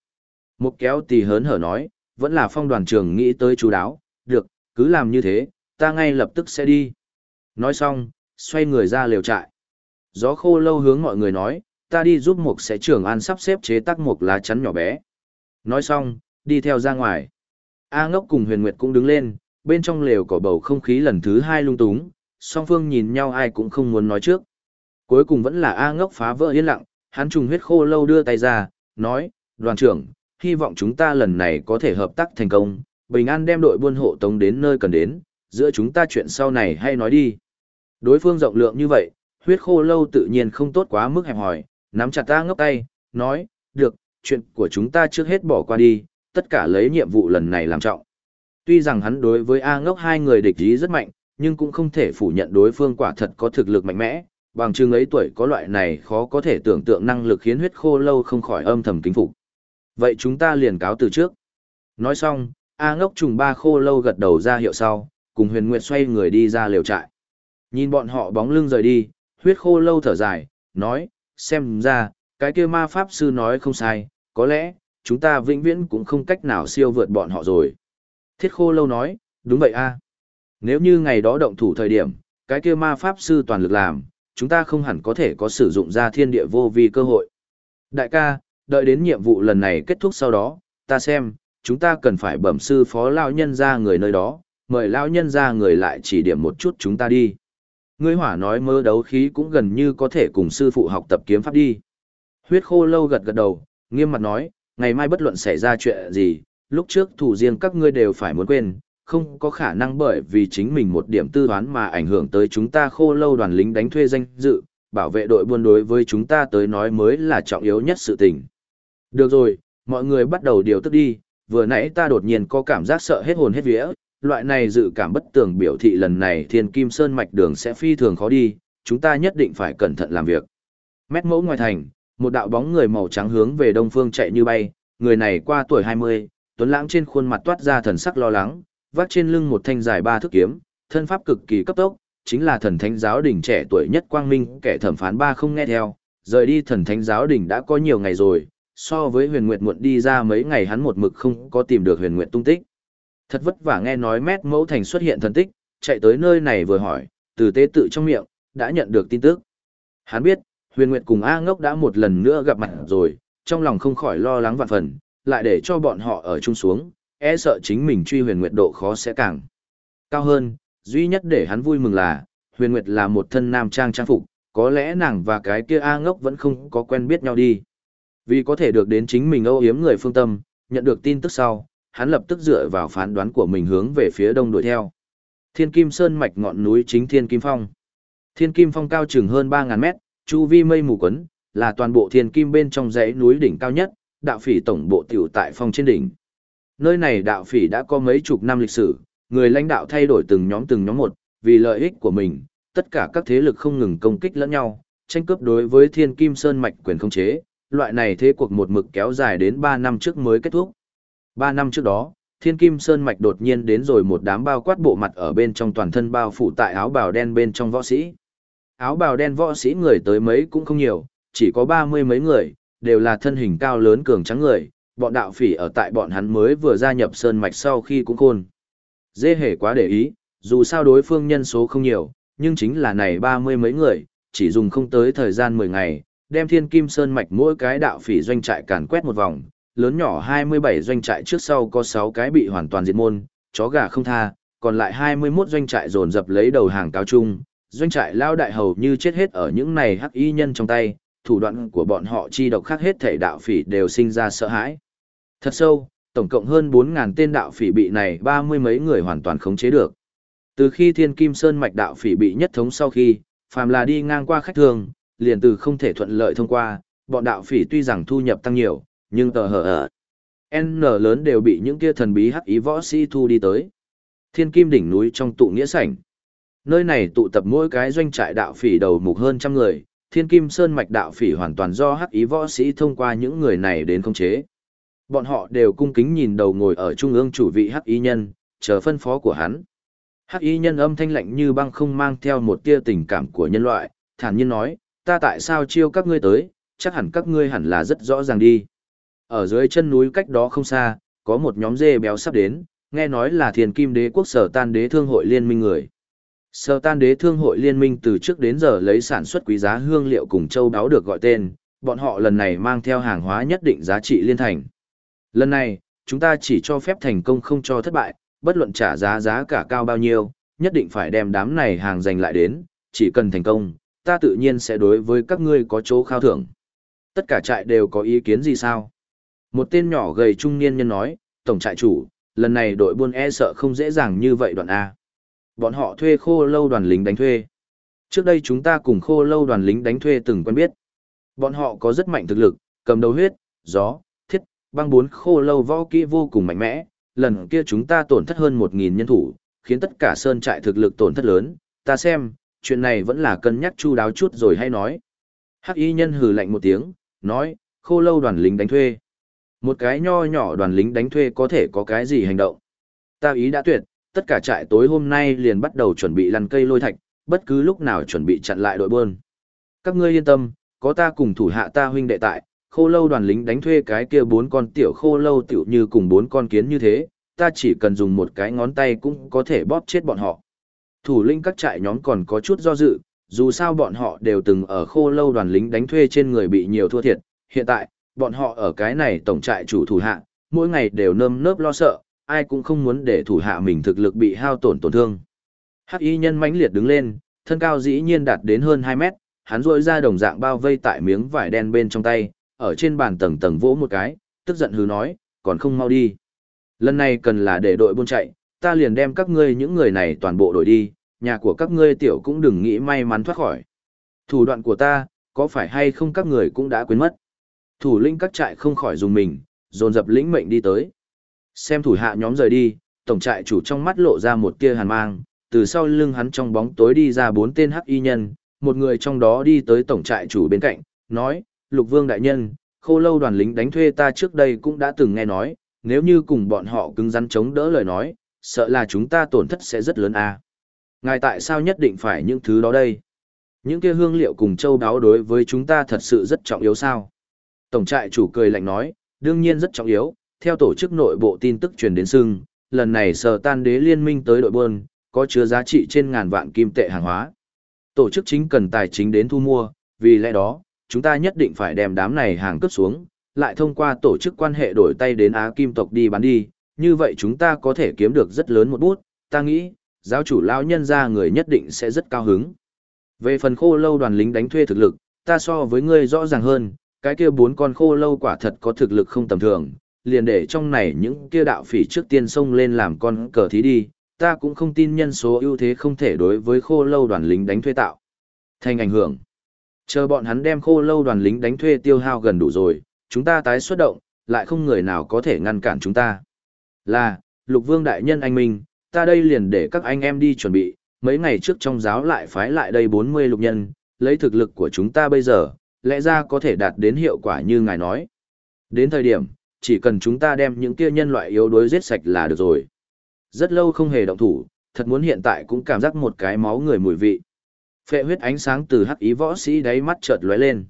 Một kéo tì hớn hở nói, vẫn là phong đoàn trưởng nghĩ tới chú đáo, được, cứ làm như thế, ta ngay lập tức sẽ đi. Nói xong, xoay người ra liều trại. Gió khô lâu hướng mọi người nói, ta đi giúp một sẽ trưởng an sắp xếp chế tác một lá chắn nhỏ bé. Nói xong, đi theo ra ngoài. A ngốc cùng huyền nguyệt cũng đứng lên, bên trong lều cỏ bầu không khí lần thứ hai lung túng, song phương nhìn nhau ai cũng không muốn nói trước. Cuối cùng vẫn là A ngốc phá vỡ yên lặng, hắn trùng huyết khô lâu đưa tay ra, nói, đoàn trưởng, hy vọng chúng ta lần này có thể hợp tác thành công, bình an đem đội buôn hộ tống đến nơi cần đến, giữa chúng ta chuyện sau này hay nói đi. Đối phương rộng lượng như vậy, huyết khô lâu tự nhiên không tốt quá mức hẹp hỏi, nắm chặt ta ngốc tay, nói, được, chuyện của chúng ta trước hết bỏ qua đi, tất cả lấy nhiệm vụ lần này làm trọng. Tuy rằng hắn đối với A ngốc hai người địch ý rất mạnh, nhưng cũng không thể phủ nhận đối phương quả thật có thực lực mạnh mẽ, bằng chừng ấy tuổi có loại này khó có thể tưởng tượng năng lực khiến huyết khô lâu không khỏi âm thầm kính phục. Vậy chúng ta liền cáo từ trước. Nói xong, A ngốc trùng ba khô lâu gật đầu ra hiệu sau, cùng huyền nguyệt xoay người đi ra liều trại. Nhìn bọn họ bóng lưng rời đi, huyết khô lâu thở dài, nói, xem ra, cái kia ma pháp sư nói không sai, có lẽ, chúng ta vĩnh viễn cũng không cách nào siêu vượt bọn họ rồi. Thiết khô lâu nói, đúng vậy a. Nếu như ngày đó động thủ thời điểm, cái kia ma pháp sư toàn lực làm, chúng ta không hẳn có thể có sử dụng ra thiên địa vô vi cơ hội. Đại ca, đợi đến nhiệm vụ lần này kết thúc sau đó, ta xem, chúng ta cần phải bẩm sư phó lao nhân ra người nơi đó, mời lao nhân ra người lại chỉ điểm một chút chúng ta đi. Ngươi hỏa nói mơ đấu khí cũng gần như có thể cùng sư phụ học tập kiếm pháp đi. Huyết khô lâu gật gật đầu, nghiêm mặt nói, ngày mai bất luận xảy ra chuyện gì, lúc trước thủ riêng các ngươi đều phải muốn quên, không có khả năng bởi vì chính mình một điểm tư toán mà ảnh hưởng tới chúng ta khô lâu đoàn lính đánh thuê danh dự, bảo vệ đội buôn đối với chúng ta tới nói mới là trọng yếu nhất sự tình. Được rồi, mọi người bắt đầu điều tức đi, vừa nãy ta đột nhiên có cảm giác sợ hết hồn hết vía, loại này dự cảm bất tường biểu thị lần này thiên kim sơn mạch đường sẽ phi thường khó đi, chúng ta nhất định phải cẩn thận làm việc. Mét mẫu ngoài thành, một đạo bóng người màu trắng hướng về đông phương chạy như bay, người này qua tuổi 20, tuấn lãng trên khuôn mặt toát ra thần sắc lo lắng, vác trên lưng một thanh dài ba thước kiếm, thân pháp cực kỳ cấp tốc, chính là thần thánh giáo đỉnh trẻ tuổi nhất quang minh, kẻ thẩm phán ba không nghe theo, rời đi thần thánh giáo đỉnh đã có nhiều ngày rồi, so với huyền nguyệt muộn đi ra mấy ngày hắn một mực không có tìm được huyền nguyệt tung tích. Thật vất vả nghe nói mét mẫu thành xuất hiện thần tích, chạy tới nơi này vừa hỏi, từ tế tự trong miệng, đã nhận được tin tức. Hắn biết, huyền nguyệt cùng A ngốc đã một lần nữa gặp mặt rồi, trong lòng không khỏi lo lắng vạn phần, lại để cho bọn họ ở chung xuống, e sợ chính mình truy huyền nguyệt độ khó sẽ càng cao hơn. Duy nhất để hắn vui mừng là, huyền nguyệt là một thân nam trang trang phục, có lẽ nàng và cái kia A ngốc vẫn không có quen biết nhau đi. Vì có thể được đến chính mình âu yếm người phương tâm, nhận được tin tức sau, hắn lập tức dựa vào phán đoán của mình hướng về phía đông đuổi theo. Thiên Kim Sơn mạch ngọn núi chính Thiên Kim Phong. Thiên Kim Phong cao chừng hơn 3000 mét, chu vi mây mù quấn, là toàn bộ Thiên Kim bên trong dãy núi đỉnh cao nhất, đạo phỉ tổng bộ tiểu tại phong trên đỉnh. Nơi này đạo phỉ đã có mấy chục năm lịch sử, người lãnh đạo thay đổi từng nhóm từng nhóm một, vì lợi ích của mình, tất cả các thế lực không ngừng công kích lẫn nhau, tranh cướp đối với Thiên Kim Sơn mạch quyền không chế, loại này thế cuộc một mực kéo dài đến 3 năm trước mới kết thúc. Ba năm trước đó, Thiên Kim Sơn Mạch đột nhiên đến rồi một đám bao quát bộ mặt ở bên trong toàn thân bao phủ tại áo bào đen bên trong võ sĩ. Áo bào đen võ sĩ người tới mấy cũng không nhiều, chỉ có ba mươi mấy người, đều là thân hình cao lớn cường trắng người, bọn đạo phỉ ở tại bọn hắn mới vừa gia nhập Sơn Mạch sau khi cũng khôn. Dê hề quá để ý, dù sao đối phương nhân số không nhiều, nhưng chính là này ba mươi mấy người, chỉ dùng không tới thời gian mười ngày, đem Thiên Kim Sơn Mạch mỗi cái đạo phỉ doanh trại càn quét một vòng, lớn nhỏ 27 doanh trại trước sau có 6 cái bị hoàn toàn diệt môn, chó gà không tha, còn lại 21 doanh trại dồn dập lấy đầu hàng cao trung, doanh trại lao đại hầu như chết hết ở những này hắc y nhân trong tay, thủ đoạn của bọn họ chi độc khác hết thể đạo phỉ đều sinh ra sợ hãi. Thật sâu, tổng cộng hơn 4.000 tên đạo phỉ bị này ba mươi mấy người hoàn toàn khống chế được. Từ khi Thiên Kim Sơn mạch đạo phỉ bị nhất thống sau khi, phàm là đi ngang qua khách thường, liền từ không thể thuận lợi thông qua, bọn đạo phỉ tuy rằng thu nhập tăng nhiều, nhưng tờ hở ở N lớn đều bị những kia thần bí hắc ý võ sĩ thu đi tới. Thiên kim đỉnh núi trong tụ nghĩa sảnh. Nơi này tụ tập mỗi cái doanh trại đạo phỉ đầu mục hơn trăm người, thiên kim sơn mạch đạo phỉ hoàn toàn do hắc ý võ sĩ thông qua những người này đến khống chế. Bọn họ đều cung kính nhìn đầu ngồi ở trung ương chủ vị hắc ý nhân, chờ phân phó của hắn. Hắc ý nhân âm thanh lạnh như băng không mang theo một tia tình cảm của nhân loại, thản nhiên nói, ta tại sao chiêu các ngươi tới, chắc hẳn các ngươi hẳn là rất rõ ràng đi. Ở dưới chân núi cách đó không xa, có một nhóm dê béo sắp đến, nghe nói là thiền kim đế quốc sở tan đế thương hội liên minh người. Sở tan đế thương hội liên minh từ trước đến giờ lấy sản xuất quý giá hương liệu cùng châu đáo được gọi tên, bọn họ lần này mang theo hàng hóa nhất định giá trị liên thành. Lần này, chúng ta chỉ cho phép thành công không cho thất bại, bất luận trả giá giá cả cao bao nhiêu, nhất định phải đem đám này hàng giành lại đến, chỉ cần thành công, ta tự nhiên sẽ đối với các ngươi có chỗ khao thưởng. Tất cả trại đều có ý kiến gì sao? Một tên nhỏ gầy trung niên nhân nói, tổng trại chủ, lần này đội buôn e sợ không dễ dàng như vậy đoạn A. Bọn họ thuê khô lâu đoàn lính đánh thuê. Trước đây chúng ta cùng khô lâu đoàn lính đánh thuê từng quen biết. Bọn họ có rất mạnh thực lực, cầm đầu huyết, gió, thiết, băng bốn khô lâu võ kỹ vô cùng mạnh mẽ. Lần kia chúng ta tổn thất hơn một nghìn nhân thủ, khiến tất cả sơn trại thực lực tổn thất lớn. Ta xem, chuyện này vẫn là cân nhắc chu đáo chút rồi hay nói. Hắc y nhân hừ lạnh một tiếng, nói, khô lâu đoàn lính đánh thuê. Một cái nho nhỏ đoàn lính đánh thuê có thể có cái gì hành động. Ta ý đã tuyệt, tất cả trại tối hôm nay liền bắt đầu chuẩn bị lăn cây lôi thạch, bất cứ lúc nào chuẩn bị chặn lại đội buôn. Các ngươi yên tâm, có ta cùng thủ hạ ta huynh đệ tại, khô lâu đoàn lính đánh thuê cái kia bốn con tiểu khô lâu tiểu như cùng bốn con kiến như thế, ta chỉ cần dùng một cái ngón tay cũng có thể bóp chết bọn họ. Thủ lĩnh các trại nhóm còn có chút do dự, dù sao bọn họ đều từng ở khô lâu đoàn lính đánh thuê trên người bị nhiều thua thiệt, hiện tại, bọn họ ở cái này tổng trại chủ thủ hạ, mỗi ngày đều nơm nớp lo sợ, ai cũng không muốn để thủ hạ mình thực lực bị hao tổn tổn thương. Hắc y nhân mãnh liệt đứng lên, thân cao dĩ nhiên đạt đến hơn 2 mét, hắn rôi ra đồng dạng bao vây tại miếng vải đen bên trong tay, ở trên bàn tầng tầng vỗ một cái, tức giận hứ nói, còn không mau đi. Lần này cần là để đội buôn chạy, ta liền đem các ngươi những người này toàn bộ đổi đi, nhà của các ngươi tiểu cũng đừng nghĩ may mắn thoát khỏi. Thủ đoạn của ta, có phải hay không các người cũng đã quên mất. Thủ lĩnh các trại không khỏi dùng mình, dồn dập lĩnh mệnh đi tới. Xem thủ hạ nhóm rời đi, tổng trại chủ trong mắt lộ ra một tia hàn mang, từ sau lưng hắn trong bóng tối đi ra bốn tên hắc y nhân, một người trong đó đi tới tổng trại chủ bên cạnh, nói, Lục Vương đại nhân, khô lâu đoàn lính đánh thuê ta trước đây cũng đã từng nghe nói, nếu như cùng bọn họ cứng rắn chống đỡ lời nói, sợ là chúng ta tổn thất sẽ rất lớn à. Ngài tại sao nhất định phải những thứ đó đây? Những kia hương liệu cùng châu đáo đối với chúng ta thật sự rất trọng yếu sao? Tổng trại chủ cười lạnh nói, đương nhiên rất trọng yếu, theo tổ chức nội bộ tin tức truyền đến sưng, lần này sở tan đế liên minh tới đội buôn, có chứa giá trị trên ngàn vạn kim tệ hàng hóa. Tổ chức chính cần tài chính đến thu mua, vì lẽ đó, chúng ta nhất định phải đem đám này hàng cướp xuống, lại thông qua tổ chức quan hệ đổi tay đến Á Kim tộc đi bán đi, như vậy chúng ta có thể kiếm được rất lớn một bút, ta nghĩ, giáo chủ lão nhân ra người nhất định sẽ rất cao hứng. Về phần khô lâu đoàn lính đánh thuê thực lực, ta so với ngươi rõ ràng hơn, cái kia bốn con khô lâu quả thật có thực lực không tầm thường, liền để trong này những kia đạo phỉ trước tiên xông lên làm con cờ thí đi, ta cũng không tin nhân số ưu thế không thể đối với khô lâu đoàn lính đánh thuê tạo. Thành ảnh hưởng. Chờ bọn hắn đem khô lâu đoàn lính đánh thuê tiêu hao gần đủ rồi, chúng ta tái xuất động, lại không người nào có thể ngăn cản chúng ta. Là, lục vương đại nhân anh minh, ta đây liền để các anh em đi chuẩn bị, mấy ngày trước trong giáo lại phái lại đây 40 lục nhân, lấy thực lực của chúng ta bây giờ, lẽ ra có thể đạt đến hiệu quả như ngài nói. Đến thời điểm, chỉ cần chúng ta đem những kia nhân loại yếu đuối giết sạch là được rồi. Rất lâu không hề động thủ, thật muốn hiện tại cũng cảm giác một cái máu người mùi vị. Phệ huyết ánh sáng từ hắc ý võ sĩ đáy mắt chợt lóe lên.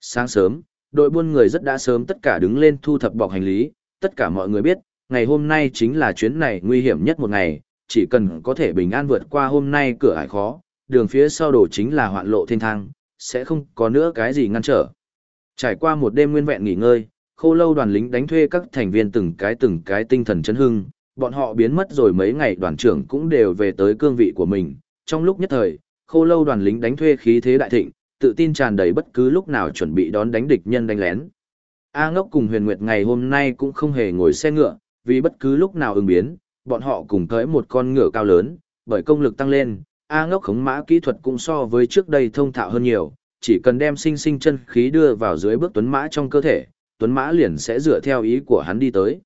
Sáng sớm, đội buôn người rất đã sớm tất cả đứng lên thu thập bọc hành lý, tất cả mọi người biết, ngày hôm nay chính là chuyến này nguy hiểm nhất một ngày, chỉ cần có thể bình an vượt qua hôm nay cửa ải khó, đường phía sau đổ chính là hoạn lộ thiên thang, sẽ không có nữa cái gì ngăn trở. Trải qua một đêm nguyên vẹn nghỉ ngơi, khô lâu đoàn lính đánh thuê các thành viên từng cái từng cái tinh thần chấn hưng, bọn họ biến mất rồi mấy ngày đoàn trưởng cũng đều về tới cương vị của mình. Trong lúc nhất thời, khô lâu đoàn lính đánh thuê khí thế đại thịnh, tự tin tràn đầy bất cứ lúc nào chuẩn bị đón đánh địch nhân đánh lén. A ngốc cùng huyền nguyệt ngày hôm nay cũng không hề ngồi xe ngựa, vì bất cứ lúc nào ứng biến, bọn họ cùng tới một con ngựa cao lớn, bởi công lực tăng lên, A ngốc khống mã kỹ thuật cũng so với trước đây thông thạo hơn nhiều, chỉ cần đem sinh sinh chân khí đưa vào dưới bước tuấn mã trong cơ thể, tuấn mã liền sẽ dựa theo ý của hắn đi tới.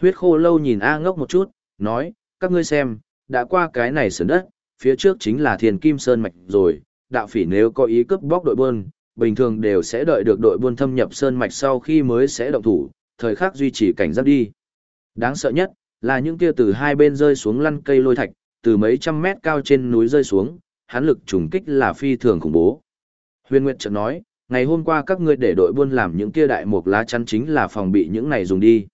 Huyết khô lâu nhìn A ngốc một chút, nói, các ngươi xem, đã qua cái này sườn đất, phía trước chính là thiền kim sơn mạch rồi, đạo phỉ nếu có ý cướp bóc đội buôn, bình thường đều sẽ đợi được đội buôn thâm nhập sơn mạch sau khi mới sẽ động thủ, thời khắc duy trì cảnh giác đi. Đáng sợ nhất, là những kia từ hai bên rơi xuống lăn cây lôi thạch, từ mấy trăm mét cao trên núi rơi xuống, hắn lực trùng kích là phi thường khủng bố. Huyền Nguyệt chợt nói, ngày hôm qua các ngươi để đội buôn làm những kia đại mục lá chắn chính là phòng bị những này dùng đi.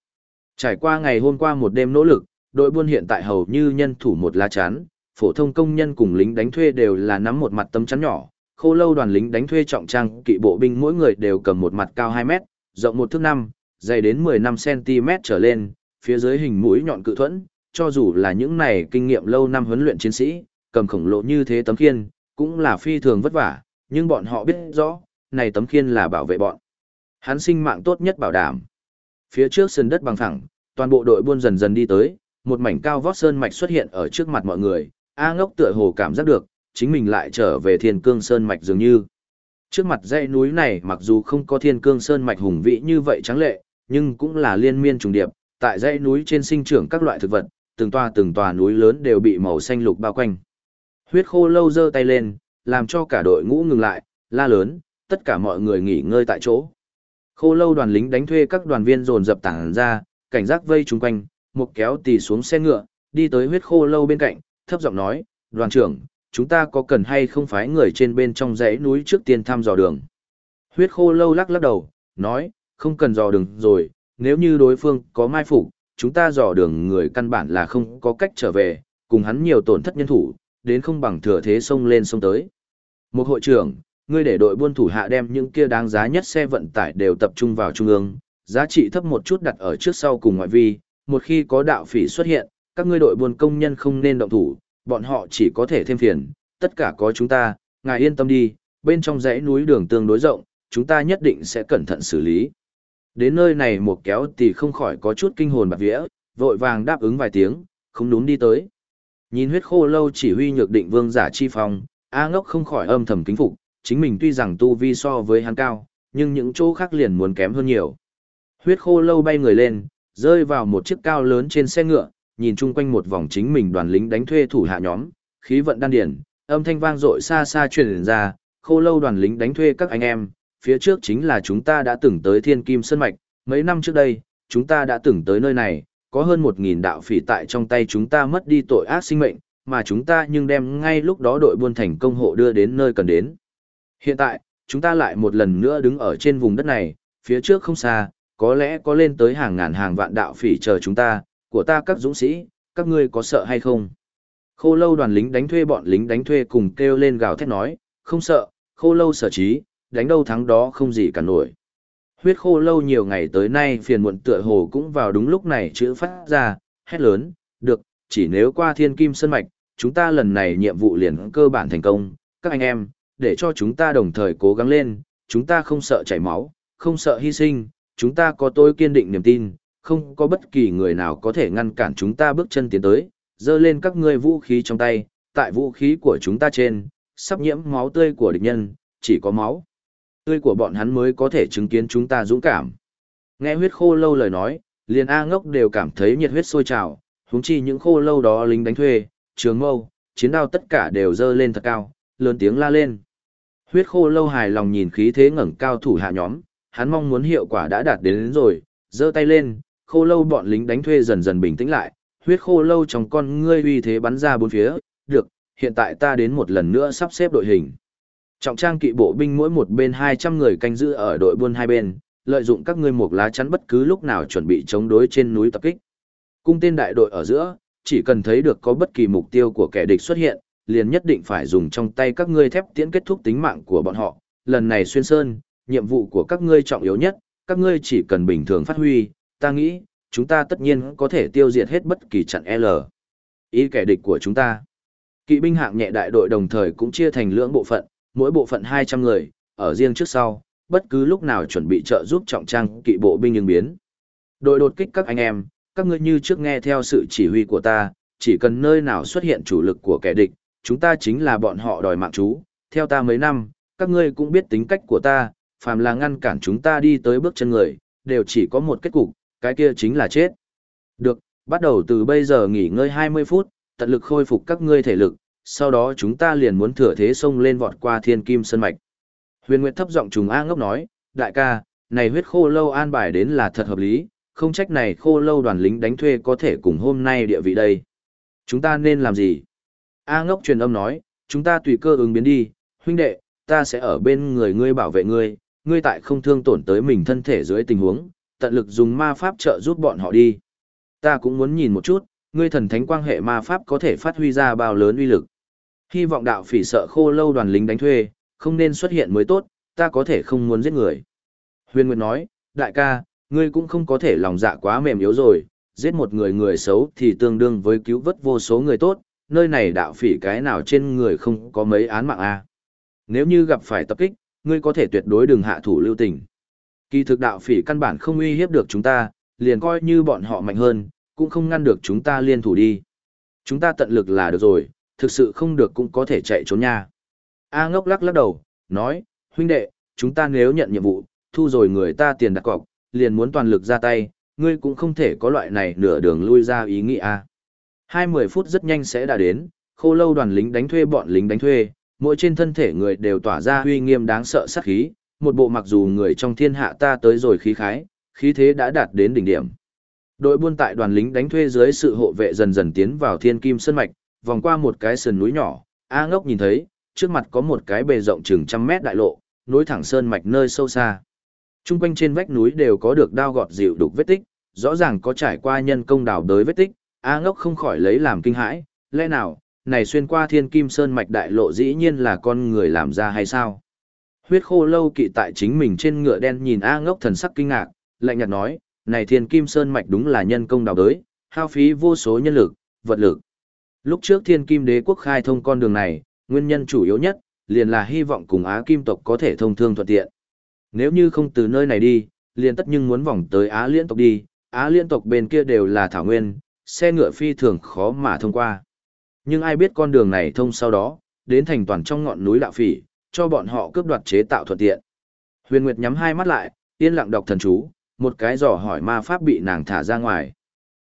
Trải qua ngày hôm qua một đêm nỗ lực, đội buôn hiện tại hầu như nhân thủ một lá chắn, phổ thông công nhân cùng lính đánh thuê đều là nắm một mặt tấm chắn nhỏ. Khô lâu đoàn lính đánh thuê trọng trang, kỵ bộ binh mỗi người đều cầm một mặt cao 2 mét, rộng một thước 5, dày đến 15 cm trở lên, phía dưới hình mũi nhọn cự thuẫn, cho dù là những này kinh nghiệm lâu năm huấn luyện chiến sĩ, cầm khổng lồ như thế tấm khiên, cũng là phi thường vất vả, nhưng bọn họ biết rõ, này tấm khiên là bảo vệ bọn. Hắn sinh mạng tốt nhất bảo đảm. Phía trước sân đất bằng phẳng, toàn bộ đội buôn dần dần đi tới, một mảnh cao vót sơn mạch xuất hiện ở trước mặt mọi người, A ngốc tựa hồ cảm giác được, chính mình lại trở về thiên cương sơn mạch dường như. Trước mặt dãy núi này mặc dù không có thiên cương sơn mạch hùng vĩ như vậy trắng lệ, nhưng cũng là liên miên trùng điệp, tại dãy núi trên sinh trưởng các loại thực vật, từng tòa từng tòa núi lớn đều bị màu xanh lục bao quanh. Huyết khô lâu giơ tay lên, làm cho cả đội ngũ ngừng lại, la lớn, tất cả mọi người nghỉ ngơi tại chỗ. Khô lâu đoàn lính đánh thuê các đoàn viên dồn dập tản ra, cảnh giác vây chung quanh, một kéo tì xuống xe ngựa, đi tới huyết khô lâu bên cạnh, thấp giọng nói, đoàn trưởng, chúng ta có cần hay không phái người trên bên trong dãy núi trước tiên thăm dò đường. Huyết khô lâu lắc lắc đầu, nói, không cần dò đường rồi, nếu như đối phương có mai phục, chúng ta dò đường người căn bản là không có cách trở về, cùng hắn nhiều tổn thất nhân thủ, đến không bằng thừa thế xông lên xông tới. Một hội trưởng, ngươi để đội buôn thủ hạ đem những kia đáng giá nhất xe vận tải đều tập trung vào trung ương, giá trị thấp một chút đặt ở trước sau cùng ngoại vi, một khi có đạo phỉ xuất hiện, các ngươi đội buôn công nhân không nên động thủ, bọn họ chỉ có thể thêm phiền, tất cả có chúng ta, ngài yên tâm đi, bên trong dãy núi đường tương đối rộng, chúng ta nhất định sẽ cẩn thận xử lý. Đến nơi này một kéo thì không khỏi có chút kinh hồn bạc vía, vội vàng đáp ứng vài tiếng, không đúng đi tới. Nhìn huyết khô lâu chỉ huy nhược định vương giả chi phong, A ngốc không khỏi âm thầm kính phục, chính mình tuy rằng tu vi so với hắn cao, nhưng những chỗ khác liền muốn kém hơn nhiều. Huyết khô lâu bay người lên, rơi vào một chiếc cao lớn trên xe ngựa, nhìn chung quanh một vòng chính mình đoàn lính đánh thuê thủ hạ nhóm, khí vận đan điển, âm thanh vang dội xa xa truyền ra, khô lâu đoàn lính đánh thuê các anh em, phía trước chính là chúng ta đã từng tới Thiên Kim Sơn Mạch, mấy năm trước đây, chúng ta đã từng tới nơi này, có hơn một nghìn đạo phỉ tại trong tay chúng ta mất đi tội ác sinh mệnh, mà chúng ta nhưng đem ngay lúc đó đội buôn thành công hộ đưa đến nơi cần đến. Hiện tại, chúng ta lại một lần nữa đứng ở trên vùng đất này, phía trước không xa, có lẽ có lên tới hàng ngàn hàng vạn đạo phỉ chờ chúng ta, của ta các dũng sĩ, các ngươi có sợ hay không? Khô lâu đoàn lính đánh thuê bọn lính đánh thuê cùng kêu lên gào thét nói, không sợ, khô lâu sở trí, đánh đâu thắng đó không gì cả nổi. Huyết khô lâu nhiều ngày tới nay phiền muộn tựa hồ cũng vào đúng lúc này chữ phát ra, hét lớn, được, chỉ nếu qua thiên kim sơn mạch, chúng ta lần này nhiệm vụ liền cơ bản thành công, các anh em, để cho chúng ta đồng thời cố gắng lên, chúng ta không sợ chảy máu, không sợ hy sinh, chúng ta có tôi kiên định niềm tin, không có bất kỳ người nào có thể ngăn cản chúng ta bước chân tiến tới, dơ lên các ngươi vũ khí trong tay, tại vũ khí của chúng ta trên, sắp nhiễm máu tươi của địch nhân, chỉ có máu tươi của bọn hắn mới có thể chứng kiến chúng ta dũng cảm. Nghe huyết khô lâu lời nói, liền A ngốc đều cảm thấy nhiệt huyết sôi trào, huống chi những khô lâu đó lính đánh thuê, trường mâu, chiến đao tất cả đều dơ lên thật cao, lớn tiếng la lên. Huyết khô lâu hài lòng nhìn khí thế ngẩng cao thủ hạ nhóm, hắn mong muốn hiệu quả đã đạt đến, đến rồi, giơ tay lên, khô lâu bọn lính đánh thuê dần dần bình tĩnh lại, huyết khô lâu trong con ngươi uy thế bắn ra bốn phía, được, hiện tại ta đến một lần nữa sắp xếp đội hình. Trọng trang kỵ bộ binh mỗi một bên 200 người canh giữ ở đội buôn hai bên, lợi dụng các ngươi một lá chắn bất cứ lúc nào chuẩn bị chống đối trên núi tập kích. Cung tên đại đội ở giữa, chỉ cần thấy được có bất kỳ mục tiêu của kẻ địch xuất hiện, liền nhất định phải dùng trong tay các ngươi thép tiễn kết thúc tính mạng của bọn họ. Lần này xuyên sơn, nhiệm vụ của các ngươi trọng yếu nhất, các ngươi chỉ cần bình thường phát huy, ta nghĩ, chúng ta tất nhiên có thể tiêu diệt hết bất kỳ trận L. Ý kẻ địch của chúng ta. Kỵ binh hạng nhẹ đại đội đồng thời cũng chia thành lưỡng bộ phận, mỗi bộ phận 200 người, ở riêng trước sau, bất cứ lúc nào chuẩn bị trợ giúp trọng trang kỵ bộ binh ứng biến. Đội đột kích các anh em, các ngươi như trước nghe theo sự chỉ huy của ta, chỉ cần nơi nào xuất hiện chủ lực của kẻ địch, chúng ta chính là bọn họ đòi mạng chú, theo ta mấy năm, các ngươi cũng biết tính cách của ta, phàm là ngăn cản chúng ta đi tới bước chân người, đều chỉ có một kết cục, cái kia chính là chết. Được, bắt đầu từ bây giờ nghỉ ngơi 20 phút, tận lực khôi phục các ngươi thể lực, sau đó chúng ta liền muốn thừa thế xông lên vọt qua thiên kim sơn mạch. Huyền Nguyệt thấp giọng trùng A ngốc nói, đại ca, này huyết khô lâu an bài đến là thật hợp lý, không trách này khô lâu đoàn lính đánh thuê có thể cùng hôm nay địa vị đây. Chúng ta nên làm gì? A ngốc truyền âm nói, chúng ta tùy cơ ứng biến đi, huynh đệ, ta sẽ ở bên người ngươi bảo vệ ngươi, ngươi tại không thương tổn tới mình thân thể dưới tình huống, tận lực dùng ma pháp trợ giúp bọn họ đi. Ta cũng muốn nhìn một chút, ngươi thần thánh quan hệ ma pháp có thể phát huy ra bao lớn uy lực. Hy vọng đạo phỉ sợ khô lâu đoàn lính đánh thuê, không nên xuất hiện mới tốt, ta có thể không muốn giết người. Huyền Nguyệt nói, đại ca, ngươi cũng không có thể lòng dạ quá mềm yếu rồi, giết một người người xấu thì tương đương với cứu vớt vô số người tốt, nơi này đạo phỉ cái nào trên người không có mấy án mạng a. À. Nếu như gặp phải tập kích, ngươi có thể tuyệt đối đừng hạ thủ lưu tình. Kỳ thực đạo phỉ căn bản không uy hiếp được chúng ta, liền coi như bọn họ mạnh hơn, cũng không ngăn được chúng ta liên thủ đi. Chúng ta tận lực là được rồi, thực sự không được cũng có thể chạy trốn nha. A ngốc lắc lắc đầu, nói, huynh đệ, chúng ta nếu nhận nhiệm vụ, thu rồi người ta tiền đặt cọc, liền muốn toàn lực ra tay, ngươi cũng không thể có loại này nửa đường lui ra ý nghĩ a. Hai mười phút rất nhanh sẽ đã đến, khô lâu đoàn lính đánh thuê bọn lính đánh thuê, mỗi trên thân thể người đều tỏa ra uy nghiêm đáng sợ sát khí, một bộ mặc dù người trong thiên hạ ta tới rồi khí khái, khí thế đã đạt đến đỉnh điểm. Đội buôn tại đoàn lính đánh thuê dưới sự hộ vệ dần dần tiến vào thiên kim sơn mạch, vòng qua một cái sườn núi nhỏ, A ngốc nhìn thấy, trước mặt có một cái bề rộng chừng trăm mét đại lộ, nối thẳng sơn mạch nơi sâu xa. Trung quanh trên vách núi đều có được đao gọt dịu đục vết tích, rõ ràng có trải qua nhân công đào đới vết tích, A ngốc không khỏi lấy làm kinh hãi, lẽ nào, này xuyên qua thiên kim sơn mạch đại lộ dĩ nhiên là con người làm ra hay sao? Huyết khô lâu kỵ tại chính mình trên ngựa đen nhìn A ngốc thần sắc kinh ngạc, lạnh nhạt nói, này thiên kim sơn mạch đúng là nhân công đào đới, hao phí vô số nhân lực, vật lực. Lúc trước thiên kim đế quốc khai thông con đường này, nguyên nhân chủ yếu nhất, liền là hy vọng cùng Á kim tộc có thể thông thương thuận tiện. Nếu như không từ nơi này đi, liền tất nhưng muốn vòng tới Á liên tộc đi, Á liên tộc bên kia đều là thảo nguyên, xe ngựa phi thường khó mà thông qua. Nhưng ai biết con đường này thông sau đó, đến thành toàn trong ngọn núi đạo phỉ, cho bọn họ cướp đoạt chế tạo thuận tiện. Huyền Nguyệt nhắm hai mắt lại, yên lặng đọc thần chú, một cái dò hỏi ma pháp bị nàng thả ra ngoài.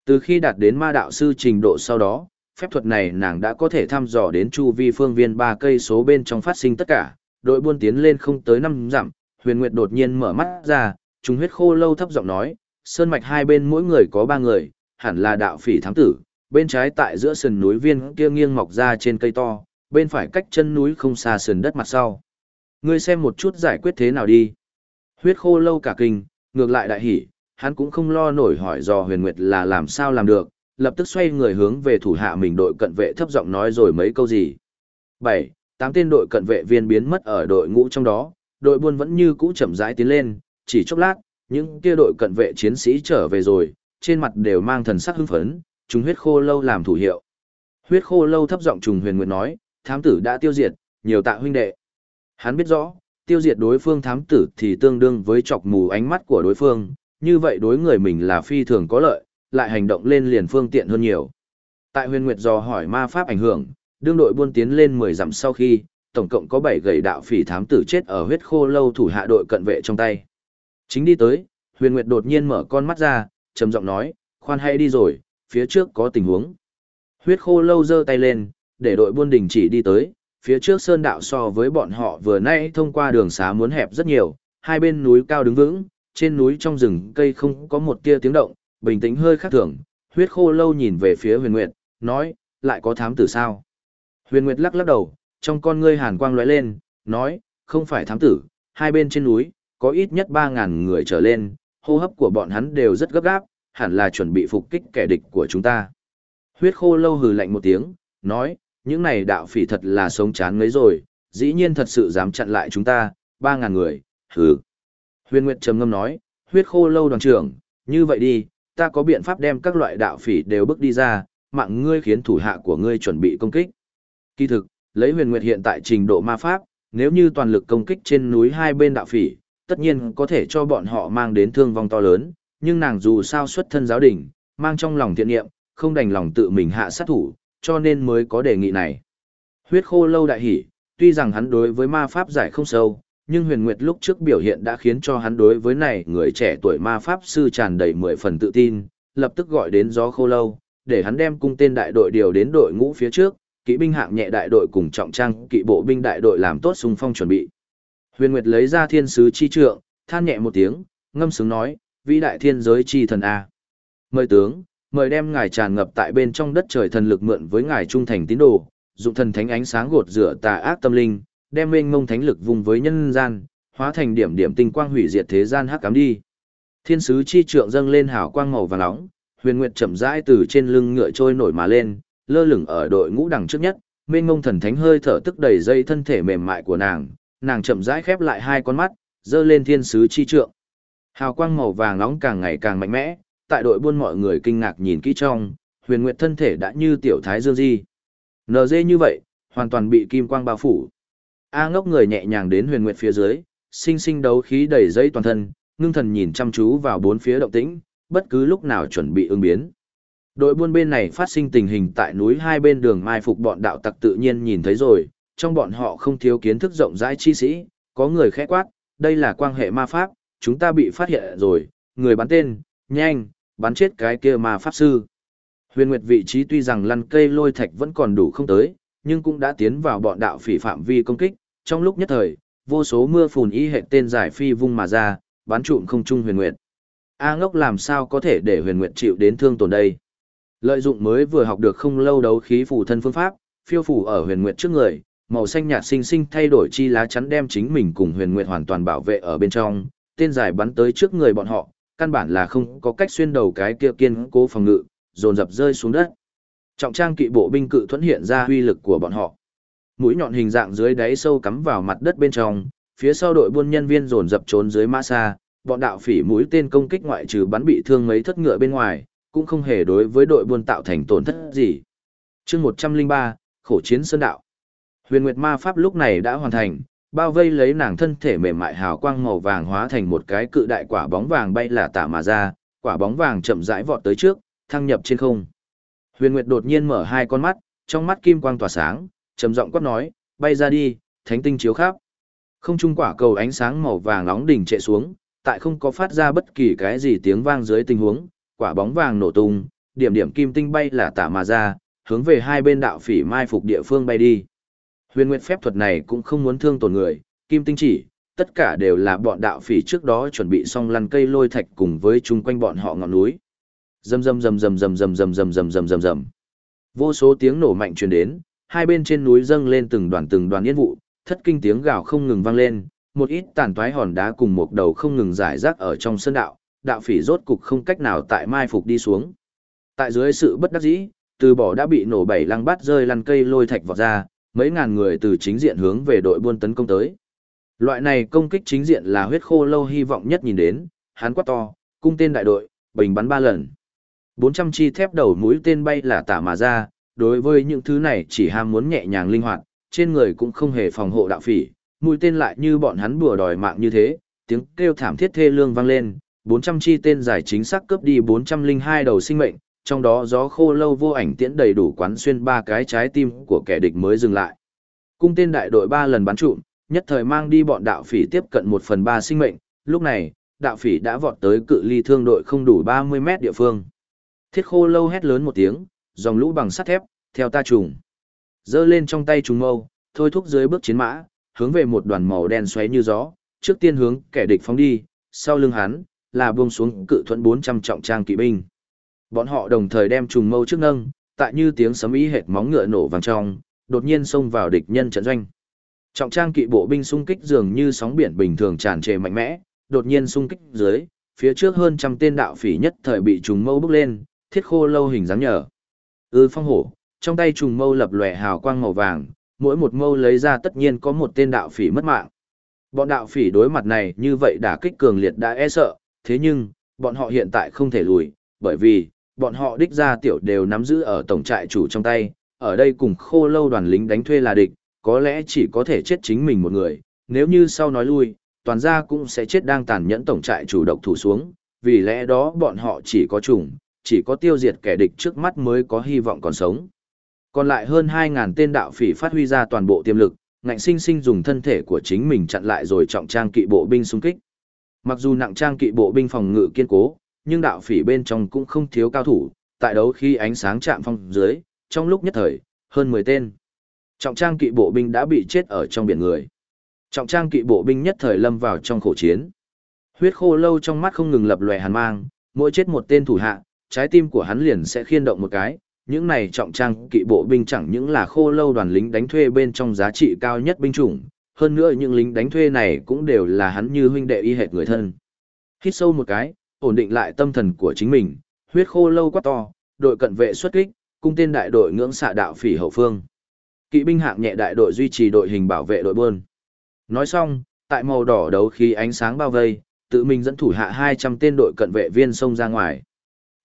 Từ khi đạt đến ma đạo sư trình độ sau đó, phép thuật này nàng đã có thể thăm dò đến chu vi phương viên ba cây số bên trong phát sinh tất cả, đội buôn tiến lên không tới năm dặm, Huyền Nguyệt đột nhiên mở mắt ra, trùng huyết khô lâu thấp giọng nói, sơn mạch hai bên mỗi người có ba người, hẳn là đạo phỉ thám tử, bên trái tại giữa sườn núi viên kia nghiêng mọc ra trên cây to, bên phải cách chân núi không xa sườn đất mặt sau. Ngươi xem một chút giải quyết thế nào đi. Huyết khô lâu cả kinh, ngược lại đại hỉ, hắn cũng không lo nổi hỏi dò huyền nguyệt là làm sao làm được, lập tức xoay người hướng về thủ hạ mình đội cận vệ thấp giọng nói rồi mấy câu gì. 7. Tám tên đội cận vệ viên biến mất ở đội ngũ trong đó, đội buôn vẫn như cũ chậm rãi tiến lên, chỉ chốc lát, những kia đội cận vệ chiến sĩ trở về rồi, trên mặt đều mang thần sắc hưng phấn, chúng huyết khô lâu làm thủ hiệu. Huyết khô lâu thấp giọng trùng huyền nguyệt nói, thám tử đã tiêu diệt, nhiều tạ huynh đệ. Hắn biết rõ, tiêu diệt đối phương thám tử thì tương đương với chọc mù ánh mắt của đối phương, như vậy đối người mình là phi thường có lợi, lại hành động lên liền phương tiện hơn nhiều. Tại huyền nguyệt dò hỏi ma pháp ảnh hưởng, đương đội buôn tiến lên 10 dặm sau khi, tổng cộng có 7 gầy đạo phỉ thám tử chết ở huyết khô lâu thủ hạ đội cận vệ trong tay. Chính đi tới, huyền nguyệt đột nhiên mở con mắt ra, trầm giọng nói, khoan hay đi rồi, phía trước có tình huống. Huyết khô lâu giơ tay lên, để đội buôn đình chỉ đi tới, phía trước sơn đạo so với bọn họ vừa nãy thông qua đường xá muốn hẹp rất nhiều, hai bên núi cao đứng vững, trên núi trong rừng cây không có một tia tiếng động, bình tĩnh hơi khác thường. Huyết khô lâu nhìn về phía huyền nguyệt, nói, lại có thám tử sao? Huyền nguyệt lắc lắc đầu, trong con ngươi hàn quang lóe lên, nói, không phải thám tử, hai bên trên núi, có ít nhất 3.000 người trở lên, hô hấp của bọn hắn đều rất gấp gáp, hẳn là chuẩn bị phục kích kẻ địch của chúng ta. Huyết khô lâu hừ lạnh một tiếng, nói, những này đạo phỉ thật là sống chán ngấy rồi, dĩ nhiên thật sự dám chặn lại chúng ta, ba ngàn người, hừ. Huyền Nguyệt trầm ngâm nói, huyết khô lâu đoàn trưởng, như vậy đi, ta có biện pháp đem các loại đạo phỉ đều bước đi ra, mạng ngươi khiến thủ hạ của ngươi chuẩn bị công kích. Kỳ thực, lấy huyền nguyệt hiện tại trình độ ma pháp, nếu như toàn lực công kích trên núi hai bên đạo phỉ, tất nhiên có thể cho bọn họ mang đến thương vong to lớn, nhưng nàng dù sao xuất thân giáo đình, mang trong lòng thiện niệm, không đành lòng tự mình hạ sát thủ, cho nên mới có đề nghị này. Huyết khô lâu đại hỉ, Tuy rằng hắn đối với ma pháp giải không sâu, nhưng huyền nguyệt lúc trước biểu hiện đã khiến cho hắn đối với này người trẻ tuổi ma pháp sư tràn đầy mười phần tự tin, lập tức gọi đến gió khô lâu, để hắn đem cung tên đại đội điều đến đội ngũ phía trước, kỵ binh hạng nhẹ đại đội cùng trọng trang kỵ bộ binh đại đội làm tốt xung phong chuẩn bị. Huyền Nguyệt lấy ra thiên sứ chi trượng, than nhẹ một tiếng, ngâm sướng nói, vĩ đại thiên giới chi thần A. Mời tướng, mời đem ngài tràn ngập tại bên trong đất trời thần lực mượn với ngài trung thành tín đồ, dụng thần thánh ánh sáng gột rửa tà ác tâm linh, đem mênh mông thánh lực vùng với nhân gian, hóa thành điểm điểm tinh quang hủy diệt thế gian hắc ám đi. Thiên sứ chi trượng dâng lên hào quang màu vàng nóng, Huyền Nguyệt chậm rãi từ trên lưng ngựa trôi nổi mà lên, lơ lửng ở đội ngũ đằng trước nhất, mênh mông thần thánh hơi thở tức đầy dây thân thể mềm mại của nàng, nàng chậm rãi khép lại hai con mắt, dơ lên thiên sứ chi trượng. Hào quang màu vàng nóng càng ngày càng mạnh mẽ, tại đội buôn mọi người kinh ngạc nhìn kỹ trong, Huyền Nguyệt thân thể đã như tiểu thái dương di. NG như vậy, hoàn toàn bị kim quang bao phủ. A ngốc người nhẹ nhàng đến Huyền Nguyệt phía dưới, sinh sinh đấu khí đầy dây toàn thân, ngưng thần nhìn chăm chú vào bốn phía động tĩnh, bất cứ lúc nào chuẩn bị ứng biến. Đội buôn bên này phát sinh tình hình tại núi hai bên đường mai phục bọn đạo tặc tự nhiên nhìn thấy rồi, trong bọn họ không thiếu kiến thức rộng rãi chi sĩ, có người khẽ quát, đây là quan hệ ma pháp, chúng ta bị phát hiện rồi, người bắn tên, nhanh, bắn chết cái kia ma pháp sư. Huyền Nguyệt vị trí tuy rằng lăn cây lôi thạch vẫn còn đủ không tới, nhưng cũng đã tiến vào bọn đạo phỉ phạm vi công kích, trong lúc nhất thời, vô số mưa phùn y hệ tên giải phi vung mà ra, bắn trụm không trung Huyền Nguyệt. A ngốc làm sao có thể để huyền nguyệt chịu đến thương tổn đây. Lợi dụng mới vừa học được không lâu đấu khí phù thân phương pháp, phiêu phủ ở huyền nguyệt trước người, màu xanh nhạt sinh sinh thay đổi chi lá chắn đem chính mình cùng huyền nguyệt hoàn toàn bảo vệ ở bên trong, tên dài bắn tới trước người bọn họ, căn bản là không có cách xuyên đầu cái kia kiên cố phòng ngự, dồn dập rơi xuống đất. Trọng trang kỵ bộ binh cự thuẫn hiện ra uy lực của bọn họ. Mũi nhọn hình dạng dưới đáy sâu cắm vào mặt đất bên trong, phía sau đội buôn nhân viên dồn dập trốn dưới mã xa, bọn đạo phỉ mũi tên công kích ngoại trừ bắn bị thương mấy thất ngựa bên ngoài, cũng không hề đối với đội buôn tạo thành tổn thất gì. chương 103, khổ chiến sơn đạo. Huyền Nguyệt Ma Pháp lúc này đã hoàn thành, bao vây lấy nàng thân thể mềm mại hào quang màu vàng hóa thành một cái cự đại quả bóng vàng bay là tả mà ra, quả bóng vàng chậm rãi vọt tới trước, thăng nhập trên không. Huyền Nguyệt đột nhiên mở hai con mắt, trong mắt kim quang tỏa sáng, trầm giọng quát nói, bay ra đi, thánh tinh chiếu khắp. Không trung quả cầu ánh sáng màu vàng nóng đỉnh trệ xuống, tại không có phát ra bất kỳ cái gì tiếng vang dưới tình huống, quả bóng vàng nổ tung, điểm điểm kim tinh bay là tả mà ra, hướng về hai bên đạo phỉ mai phục địa phương bay đi. Huyền Nguyệt phép thuật này cũng không muốn thương tổn người, kim tinh chỉ, tất cả đều là bọn đạo phỉ trước đó chuẩn bị xong lăn cây lôi thạch cùng với chung quanh bọn họ ngọn núi. Rầm rầm rầm rầm rầm rầm rầm rầm rầm rầm rầm rầm. Vô số tiếng nổ mạnh truyền đến, hai bên trên núi dâng lên từng đoàn từng đoàn yên vụ, thất kinh tiếng gào không ngừng vang lên, một ít tàn toái hòn đá cùng một đầu không ngừng giải rác ở trong sân đạo, đạo phỉ rốt cục không cách nào tại mai phục đi xuống. Tại dưới sự bất đắc dĩ, từ bỏ đã bị nổ bảy lăng bát rơi lăn cây lôi thạch vọt ra, mấy ngàn người từ chính diện hướng về đội buôn tấn công tới. Loại này công kích chính diện là huyết khô lâu hy vọng nhất nhìn đến, hắn quát to, cung tên đại đội, bình bắn ba lần. 400 chi thép đầu mũi tên bay là tả mà ra, đối với những thứ này chỉ ham muốn nhẹ nhàng linh hoạt, trên người cũng không hề phòng hộ đạo phỉ, mũi tên lại như bọn hắn bùa đòi mạng như thế, tiếng kêu thảm thiết thê lương vang lên, 400 chi tên giải chính xác cướp đi 402 đầu sinh mệnh, trong đó gió khô lâu vô ảnh tiễn đầy đủ quán xuyên ba cái trái tim của kẻ địch mới dừng lại. Cung tên đại đội ba lần bắn trụm, nhất thời mang đi bọn đạo phỉ tiếp cận một phần ba sinh mệnh, lúc này, đạo phỉ đã vọt tới cự ly thương đội không đủ 30 mét địa phương. Thiết khô lâu hét lớn một tiếng, dòng lũ bằng sắt thép, theo ta trùng. Dơ lên trong tay trùng mâu, thôi thúc dưới bước chiến mã, hướng về một đoàn màu đen xoáy như gió, trước tiên hướng kẻ địch phóng đi, sau lưng hắn là buông xuống cự thuẫn 400 trọng trang kỵ binh. Bọn họ đồng thời đem trùng mâu trước nâng, tại như tiếng sấm ý hệt móng ngựa nổ vang trong, đột nhiên xông vào địch nhân trận doanh. Trọng trang kỵ bộ binh xung kích dường như sóng biển bình thường tràn trề mạnh mẽ, đột nhiên xung kích dưới, phía trước hơn trăm tên đạo phỉ nhất thời bị trùng mâu bước lên, thiết khô lâu hình dáng nhở. Ư ừ, phong hổ, trong tay trùng mâu lập lòe hào quang màu vàng, mỗi một mâu lấy ra tất nhiên có một tên đạo phỉ mất mạng. Bọn đạo phỉ đối mặt này như vậy đã kích cường liệt đã e sợ, thế nhưng, bọn họ hiện tại không thể lùi, bởi vì, bọn họ đích ra tiểu đều nắm giữ ở tổng trại chủ trong tay, ở đây cùng khô lâu đoàn lính đánh thuê là địch, có lẽ chỉ có thể chết chính mình một người, nếu như sau nói lui, toàn gia cũng sẽ chết đang tàn nhẫn tổng trại chủ độc thủ xuống, vì lẽ đó bọn họ chỉ có chủng, chỉ có tiêu diệt kẻ địch trước mắt mới có hy vọng còn sống. Còn lại hơn 2.000 tên đạo phỉ phát huy ra toàn bộ tiềm lực, ngạnh sinh sinh dùng thân thể của chính mình chặn lại rồi trọng trang kỵ bộ binh xung kích. Mặc dù nặng trang kỵ bộ binh phòng ngự kiên cố, nhưng đạo phỉ bên trong cũng không thiếu cao thủ, tại đấu khi ánh sáng chạm phong dưới, trong lúc nhất thời, hơn 10 tên. Trọng trang kỵ bộ binh đã bị chết ở trong biển người. Trọng trang kỵ bộ binh nhất thời lâm vào trong khổ chiến. Huyết khô lâu trong mắt không ngừng lập lòe hàn mang, mỗi chết một tên thủ hạ, trái tim của hắn liền sẽ khiên động một cái. Những này trọng trang kỵ bộ binh chẳng những là khô lâu đoàn lính đánh thuê bên trong giá trị cao nhất binh chủng, hơn nữa những lính đánh thuê này cũng đều là hắn như huynh đệ y hệt người thân. Hít sâu một cái, ổn định lại tâm thần của chính mình, huyết khô lâu quá to, đội cận vệ xuất kích, cung tên đại đội ngưỡng xạ đạo phỉ hậu phương. Kỵ binh hạng nhẹ đại đội duy trì đội hình bảo vệ đội buôn. Nói xong, tại màu đỏ đấu khí ánh sáng bao vây, tự mình dẫn thủ hạ 200 tên đội cận vệ viên xông ra ngoài.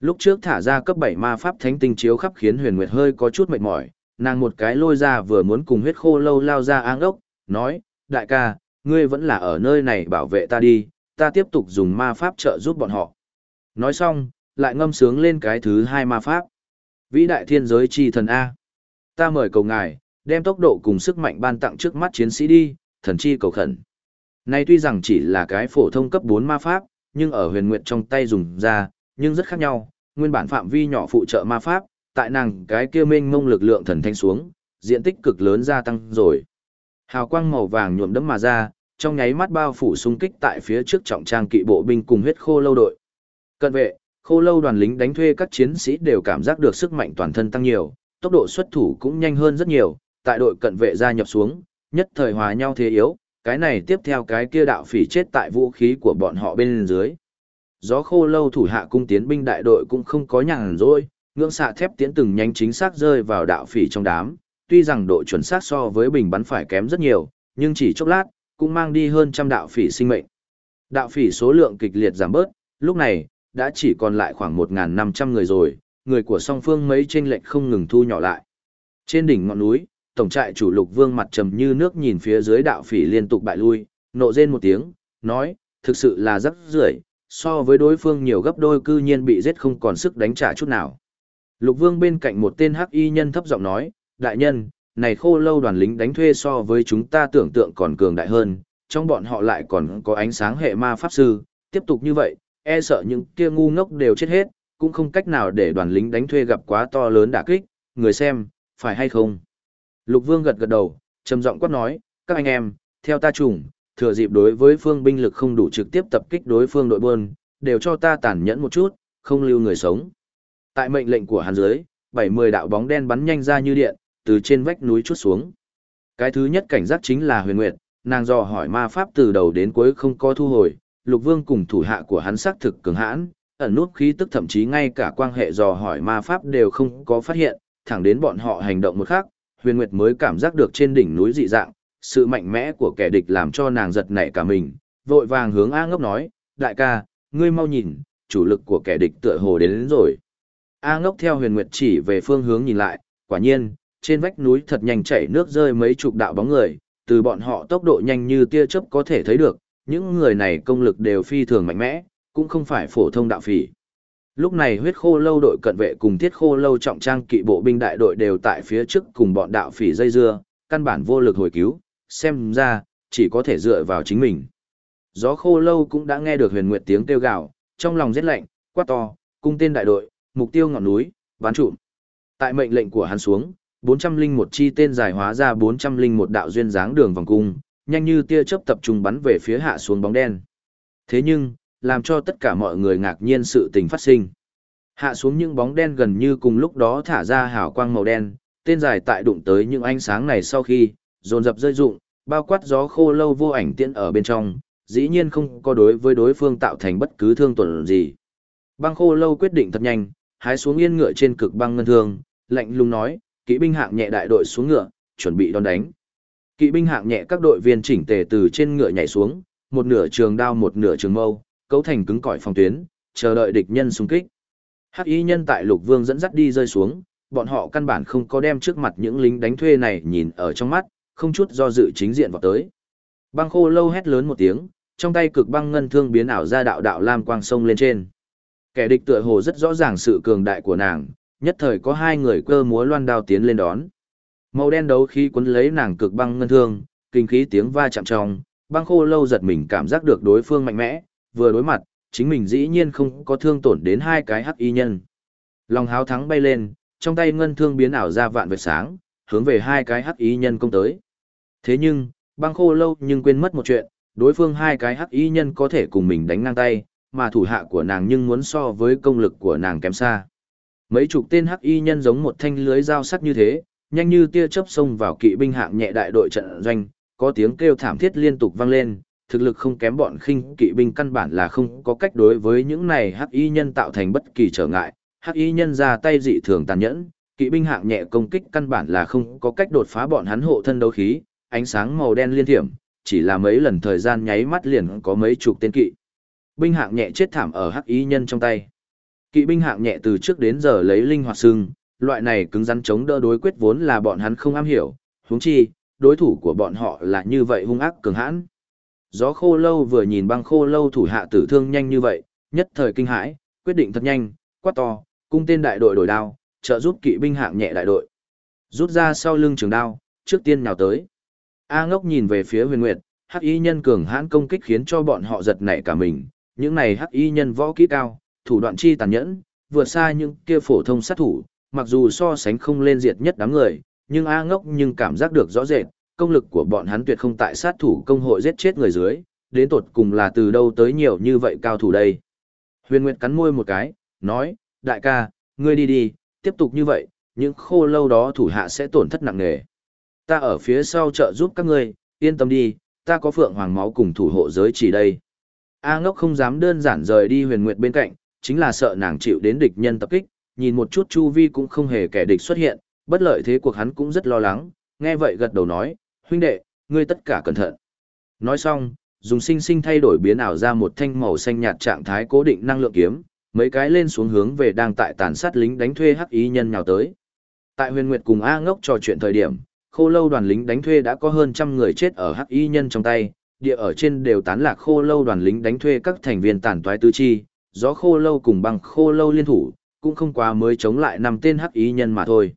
Lúc trước thả ra cấp 7 ma pháp thánh tinh chiếu khắp khiến Huyền Nguyệt hơi có chút mệt mỏi, nàng một cái lôi ra vừa muốn cùng huyết khô lâu lao ra áng ốc, nói, đại ca, ngươi vẫn là ở nơi này bảo vệ ta đi, ta tiếp tục dùng ma pháp trợ giúp bọn họ. Nói xong, lại ngâm sướng lên cái thứ hai ma pháp. Vĩ đại thiên giới chi thần A. Ta mời cầu ngài, đem tốc độ cùng sức mạnh ban tặng trước mắt chiến sĩ đi, thần chi cầu khẩn. Này tuy rằng chỉ là cái phổ thông cấp 4 ma pháp, nhưng ở huyền nguyệt trong tay dùng ra, nhưng rất khác nhau, nguyên bản phạm vi nhỏ phụ trợ ma pháp, tại nàng cái kia mênh mông lực lượng thần thanh xuống, diện tích cực lớn gia tăng rồi. Hào quang màu vàng nhuộm đẫm mà ra, trong nháy mắt bao phủ xung kích tại phía trước trọng trang kỵ bộ binh cùng huyết khô lâu đội. Cận vệ, khô lâu đoàn lính đánh thuê các chiến sĩ đều cảm giác được sức mạnh toàn thân tăng nhiều, tốc độ xuất thủ cũng nhanh hơn rất nhiều, tại đội cận vệ gia nhập xuống, nhất thời hòa nhau thế yếu, cái này tiếp theo cái kia đạo phỉ chết tại vũ khí của bọn họ bên dưới. Gió khô lâu thủ hạ cung tiến binh đại đội cũng không có nhàn rỗi, ngưỡng xạ thép tiến từng nhanh chính xác rơi vào đạo phỉ trong đám, tuy rằng độ chuẩn xác so với bình bắn phải kém rất nhiều, nhưng chỉ chốc lát, cũng mang đi hơn trăm đạo phỉ sinh mệnh. Đạo phỉ số lượng kịch liệt giảm bớt, lúc này, đã chỉ còn lại khoảng 1.500 người rồi, người của song phương mấy trên lệnh không ngừng thu nhỏ lại. Trên đỉnh ngọn núi, tổng trại chủ lục vương mặt trầm như nước nhìn phía dưới đạo phỉ liên tục bại lui, nộ rên một tiếng, nói, thực sự là rất rưởi so với đối phương nhiều gấp đôi cư nhiên bị giết không còn sức đánh trả chút nào. Lục vương bên cạnh một tên hắc y nhân thấp giọng nói, đại nhân, này khô lâu đoàn lính đánh thuê so với chúng ta tưởng tượng còn cường đại hơn, trong bọn họ lại còn có ánh sáng hệ ma pháp sư, tiếp tục như vậy, e sợ những kia ngu ngốc đều chết hết, cũng không cách nào để đoàn lính đánh thuê gặp quá to lớn đả kích, người xem, phải hay không? Lục Vương gật gật đầu, trầm giọng quát nói, các anh em, theo ta trùng, thừa dịp đối với phương binh lực không đủ trực tiếp tập kích đối phương đội buôn, đều cho ta tàn nhẫn một chút, không lưu người sống. Tại mệnh lệnh của hắn dưới, bảy mười đạo bóng đen bắn nhanh ra như điện, từ trên vách núi chút xuống. Cái thứ nhất cảnh giác chính là Huyền Nguyệt, nàng dò hỏi ma pháp từ đầu đến cuối không có thu hồi, Lục Vương cùng thủ hạ của hắn xác thực cường hãn, ẩn nút khí tức thậm chí ngay cả quan hệ dò hỏi ma pháp đều không có phát hiện, thẳng đến bọn họ hành động một khắc, Huyền Nguyệt mới cảm giác được trên đỉnh núi dị dạng, sự mạnh mẽ của kẻ địch làm cho nàng giật nảy cả mình, vội vàng hướng A Ngốc nói, đại ca, ngươi mau nhìn, chủ lực của kẻ địch tựa hồ đến, đến rồi. A Ngốc theo Huyền Nguyệt chỉ về phương hướng nhìn lại, quả nhiên, trên vách núi thật nhanh chảy nước rơi mấy chục đạo bóng người, từ bọn họ tốc độ nhanh như tia chớp có thể thấy được, những người này công lực đều phi thường mạnh mẽ, cũng không phải phổ thông đạo phỉ. Lúc này huyết khô lâu đội cận vệ cùng thiết khô lâu trọng trang kỵ bộ binh đại đội đều tại phía trước cùng bọn đạo phỉ dây dưa, căn bản vô lực hồi cứu, xem ra, chỉ có thể dựa vào chính mình. Gió khô lâu cũng đã nghe được huyền nguyệt tiếng kêu gào, trong lòng rét lạnh, quát to, cung tên đại đội, mục tiêu ngọn núi, bán trụm. Tại mệnh lệnh của hắn xuống, 401 chi tên giải hóa ra 401 đạo duyên dáng đường vòng cung, nhanh như tia chớp tập trung bắn về phía hạ xuống bóng đen. Thế nhưng, làm cho tất cả mọi người ngạc nhiên sự tình phát sinh. Hạ xuống những bóng đen gần như cùng lúc đó thả ra hào quang màu đen, tên dài tại đụng tới những ánh sáng này sau khi, dồn dập rơi rụng, bao quát gió khô lâu vô ảnh tiễn ở bên trong, dĩ nhiên không có đối với đối phương tạo thành bất cứ thương tổn gì. Băng khô lâu quyết định thật nhanh, hái xuống yên ngựa trên cực băng ngân thương, lạnh lùng nói, kỵ binh hạng nhẹ đại đội xuống ngựa, chuẩn bị đón đánh. Kỵ binh hạng nhẹ các đội viên chỉnh tề từ trên ngựa nhảy xuống, một nửa trường đao một nửa trường mâu, cấu thành cứng cỏi phòng tuyến, chờ đợi địch nhân xung kích. Hắc y nhân tại Lục Vương dẫn dắt đi rơi xuống, bọn họ căn bản không có đem trước mặt những lính đánh thuê này nhìn ở trong mắt, không chút do dự chính diện vào tới. Băng khô lâu hét lớn một tiếng, trong tay cực băng ngân thương biến ảo ra đạo đạo lam quang sông lên trên. Kẻ địch tựa hồ rất rõ ràng sự cường đại của nàng, nhất thời có hai người cơ múa loan đao tiến lên đón. Màu đen đấu khí cuốn lấy nàng cực băng ngân thương, kinh khí tiếng va chạm trong, băng khô lâu giật mình cảm giác được đối phương mạnh mẽ, vừa đối mặt, chính mình dĩ nhiên không có thương tổn đến hai cái hắc y nhân. Lòng háo thắng bay lên, trong tay ngân thương biến ảo ra vạn vệt sáng, hướng về hai cái hắc y nhân công tới. Thế nhưng, băng khô lâu nhưng quên mất một chuyện, đối phương hai cái hắc y nhân có thể cùng mình đánh ngang tay, mà thủ hạ của nàng nhưng muốn so với công lực của nàng kém xa. Mấy chục tên hắc y nhân giống một thanh lưới dao sắc như thế, nhanh như tia chớp xông vào kỵ binh hạng nhẹ đại đội trận doanh, có tiếng kêu thảm thiết liên tục vang lên, thực lực không kém bọn khinh kỵ binh căn bản là không có cách đối với những này hắc y nhân tạo thành bất kỳ trở ngại, hắc y nhân ra tay dị thường tàn nhẫn, kỵ binh hạng nhẹ công kích căn bản là không có cách đột phá bọn hắn hộ thân đấu khí, ánh sáng màu đen liên thiểm, chỉ là mấy lần thời gian nháy mắt liền có mấy chục tên kỵ. Binh hạng nhẹ chết thảm ở hắc y nhân trong tay. Kỵ binh hạng nhẹ từ trước đến giờ lấy linh hoạt xương, loại này cứng rắn chống đỡ đối quyết vốn là bọn hắn không am hiểu, huống chi, đối thủ của bọn họ là như vậy hung ác cường hãn. Gió khô lâu vừa nhìn băng khô lâu thủ hạ tử thương nhanh như vậy, nhất thời kinh hãi, quyết định thật nhanh, quát to, cung tên đại đội đổi đao, trợ giúp kỵ binh hạng nhẹ đại đội. Rút ra sau lưng trường đao, trước tiên nhào tới. A ngốc nhìn về phía huyền nguyệt, hắc y nhân cường hãn công kích khiến cho bọn họ giật nảy cả mình. Những này hắc y nhân võ kỹ cao, thủ đoạn chi tàn nhẫn, vượt xa những kia phổ thông sát thủ, mặc dù so sánh không lên diệt nhất đám người, nhưng A ngốc nhưng cảm giác được rõ rệt, công lực của bọn hắn tuyệt không tại sát thủ công hội giết chết người dưới, đến tột cùng là từ đâu tới nhiều như vậy cao thủ đây. Huyền Nguyệt cắn môi một cái, nói, đại ca, ngươi đi đi, tiếp tục như vậy, những khô lâu đó thủ hạ sẽ tổn thất nặng nề. Ta ở phía sau trợ giúp các ngươi, yên tâm đi, ta có phượng hoàng máu cùng thủ hộ giới chỉ đây. A ngốc không dám đơn giản rời đi huyền nguyệt bên cạnh, chính là sợ nàng chịu đến địch nhân tập kích, nhìn một chút chu vi cũng không hề kẻ địch xuất hiện, bất lợi thế cuộc hắn cũng rất lo lắng, nghe vậy gật đầu nói, huynh đệ, ngươi tất cả cẩn thận. Nói xong, dùng sinh sinh thay đổi biến ảo ra một thanh màu xanh nhạt trạng thái cố định năng lượng kiếm, mấy cái lên xuống hướng về đang tại tàn sát lính đánh thuê hắc ý nhân nhào tới. Tại huyền nguyệt cùng A ngốc trò chuyện thời điểm, khô lâu đoàn lính đánh thuê đã có hơn trăm người chết ở hắc y nhân trong tay, địa ở trên đều tán lạc khô lâu đoàn lính đánh thuê các thành viên tàn toái tứ chi, gió khô lâu cùng băng khô lâu liên thủ, cũng không quá mới chống lại năm tên hắc y nhân mà thôi.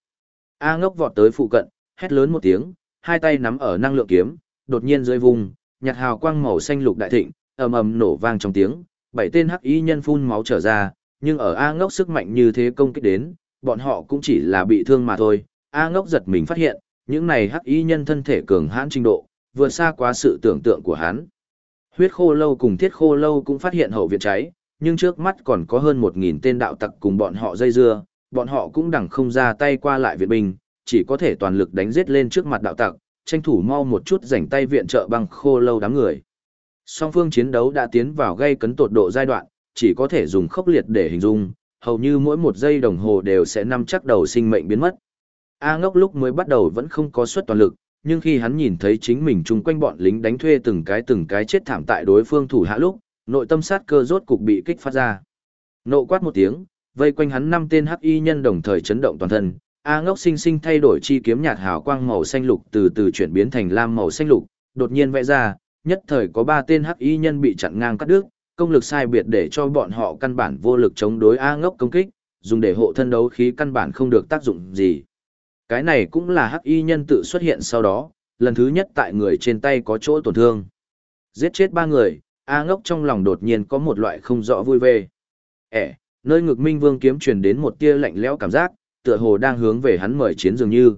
A ngốc vọt tới phụ cận, hét lớn một tiếng, hai tay nắm ở năng lượng kiếm, đột nhiên rơi vùng, nhạt hào quang màu xanh lục đại thịnh, ầm ầm nổ vang trong tiếng, bảy tên hắc y nhân phun máu trở ra, nhưng ở A ngốc sức mạnh như thế công kích đến, bọn họ cũng chỉ là bị thương mà thôi. A ngốc giật mình phát hiện, những này hắc y nhân thân thể cường hãn trình độ, vượt xa quá sự tưởng tượng của hắn. Huyết khô lâu cùng thiết khô lâu cũng phát hiện hậu viện cháy, nhưng trước mắt còn có hơn 1.000 tên đạo tặc cùng bọn họ dây dưa, bọn họ cũng đẳng không ra tay qua lại viện binh, chỉ có thể toàn lực đánh giết lên trước mặt đạo tặc, tranh thủ mau một chút rảnh tay viện trợ bằng khô lâu đám người. Song phương chiến đấu đã tiến vào gây cấn tột độ giai đoạn, chỉ có thể dùng khốc liệt để hình dung, hầu như mỗi một giây đồng hồ đều sẽ nằm chắc đầu sinh mệnh biến mất. A ngốc lúc mới bắt đầu vẫn không có suất toàn lực, nhưng khi hắn nhìn thấy chính mình chung quanh bọn lính đánh thuê từng cái từng cái chết thảm tại đối phương thủ hạ lúc, nội tâm sát cơ rốt cục bị kích phát ra. Nộ quát một tiếng, vây quanh hắn năm tên hắc y nhân đồng thời chấn động toàn thân, A ngốc sinh sinh thay đổi chi kiếm nhạt hào quang màu xanh lục từ từ chuyển biến thành lam màu xanh lục, đột nhiên vẽ ra, nhất thời có ba tên hắc y nhân bị chặn ngang cắt đứt, công lực sai biệt để cho bọn họ căn bản vô lực chống đối A ngốc công kích, dùng để hộ thân đấu khí căn bản không được tác dụng gì. Cái này cũng là hắc y nhân tự xuất hiện sau đó, lần thứ nhất tại người trên tay có chỗ tổn thương. Giết chết ba người, A ngốc trong lòng đột nhiên có một loại không rõ vui vẻ. Ế, nơi ngực minh vương kiếm truyền đến một tia lạnh lẽo cảm giác, tựa hồ đang hướng về hắn mời chiến dường như.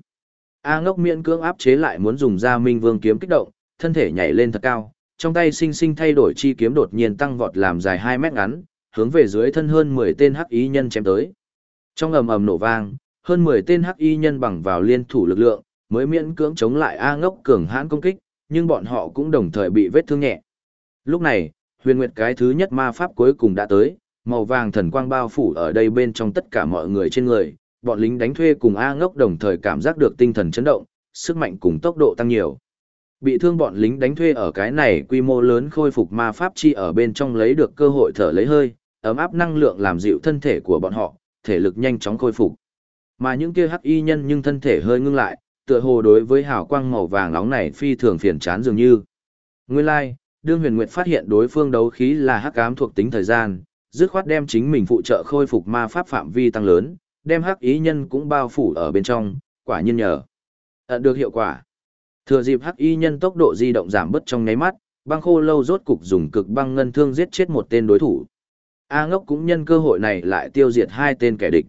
A ngốc miễn cưỡng áp chế lại muốn dùng ra minh vương kiếm kích động, thân thể nhảy lên thật cao, trong tay sinh sinh thay đổi chi kiếm đột nhiên tăng vọt làm dài 2 mét ngắn, hướng về dưới thân hơn 10 tên hắc y nhân chém tới. Trong ầm ầm nổ vang, hơn 10 tên hắc y nhân bằng vào liên thủ lực lượng, mới miễn cưỡng chống lại A ngốc cường hãn công kích, nhưng bọn họ cũng đồng thời bị vết thương nhẹ. Lúc này, huyền nguyệt cái thứ nhất ma pháp cuối cùng đã tới, màu vàng thần quang bao phủ ở đây bên trong tất cả mọi người trên người, bọn lính đánh thuê cùng A ngốc đồng thời cảm giác được tinh thần chấn động, sức mạnh cùng tốc độ tăng nhiều. Bị thương bọn lính đánh thuê ở cái này quy mô lớn khôi phục ma pháp chi ở bên trong lấy được cơ hội thở lấy hơi, ấm áp năng lượng làm dịu thân thể của bọn họ, thể lực nhanh chóng khôi phục. Mà những kia hắc y nhân nhưng thân thể hơi ngưng lại, tựa hồ đối với hào quang màu vàng nóng này phi thường phiền chán dường như. Nguyên lai, like, đương huyền nguyệt phát hiện đối phương đấu khí là hắc ám thuộc tính thời gian, dứt khoát đem chính mình phụ trợ khôi phục ma pháp phạm vi tăng lớn, đem hắc ý nhân cũng bao phủ ở bên trong, quả nhiên nhờ. Ẩn được hiệu quả. Thừa dịp hắc y nhân tốc độ di động giảm bớt trong nháy mắt, băng khô lâu rốt cục dùng cực băng ngân thương giết chết một tên đối thủ. A ngốc cũng nhân cơ hội này lại tiêu diệt hai tên kẻ địch.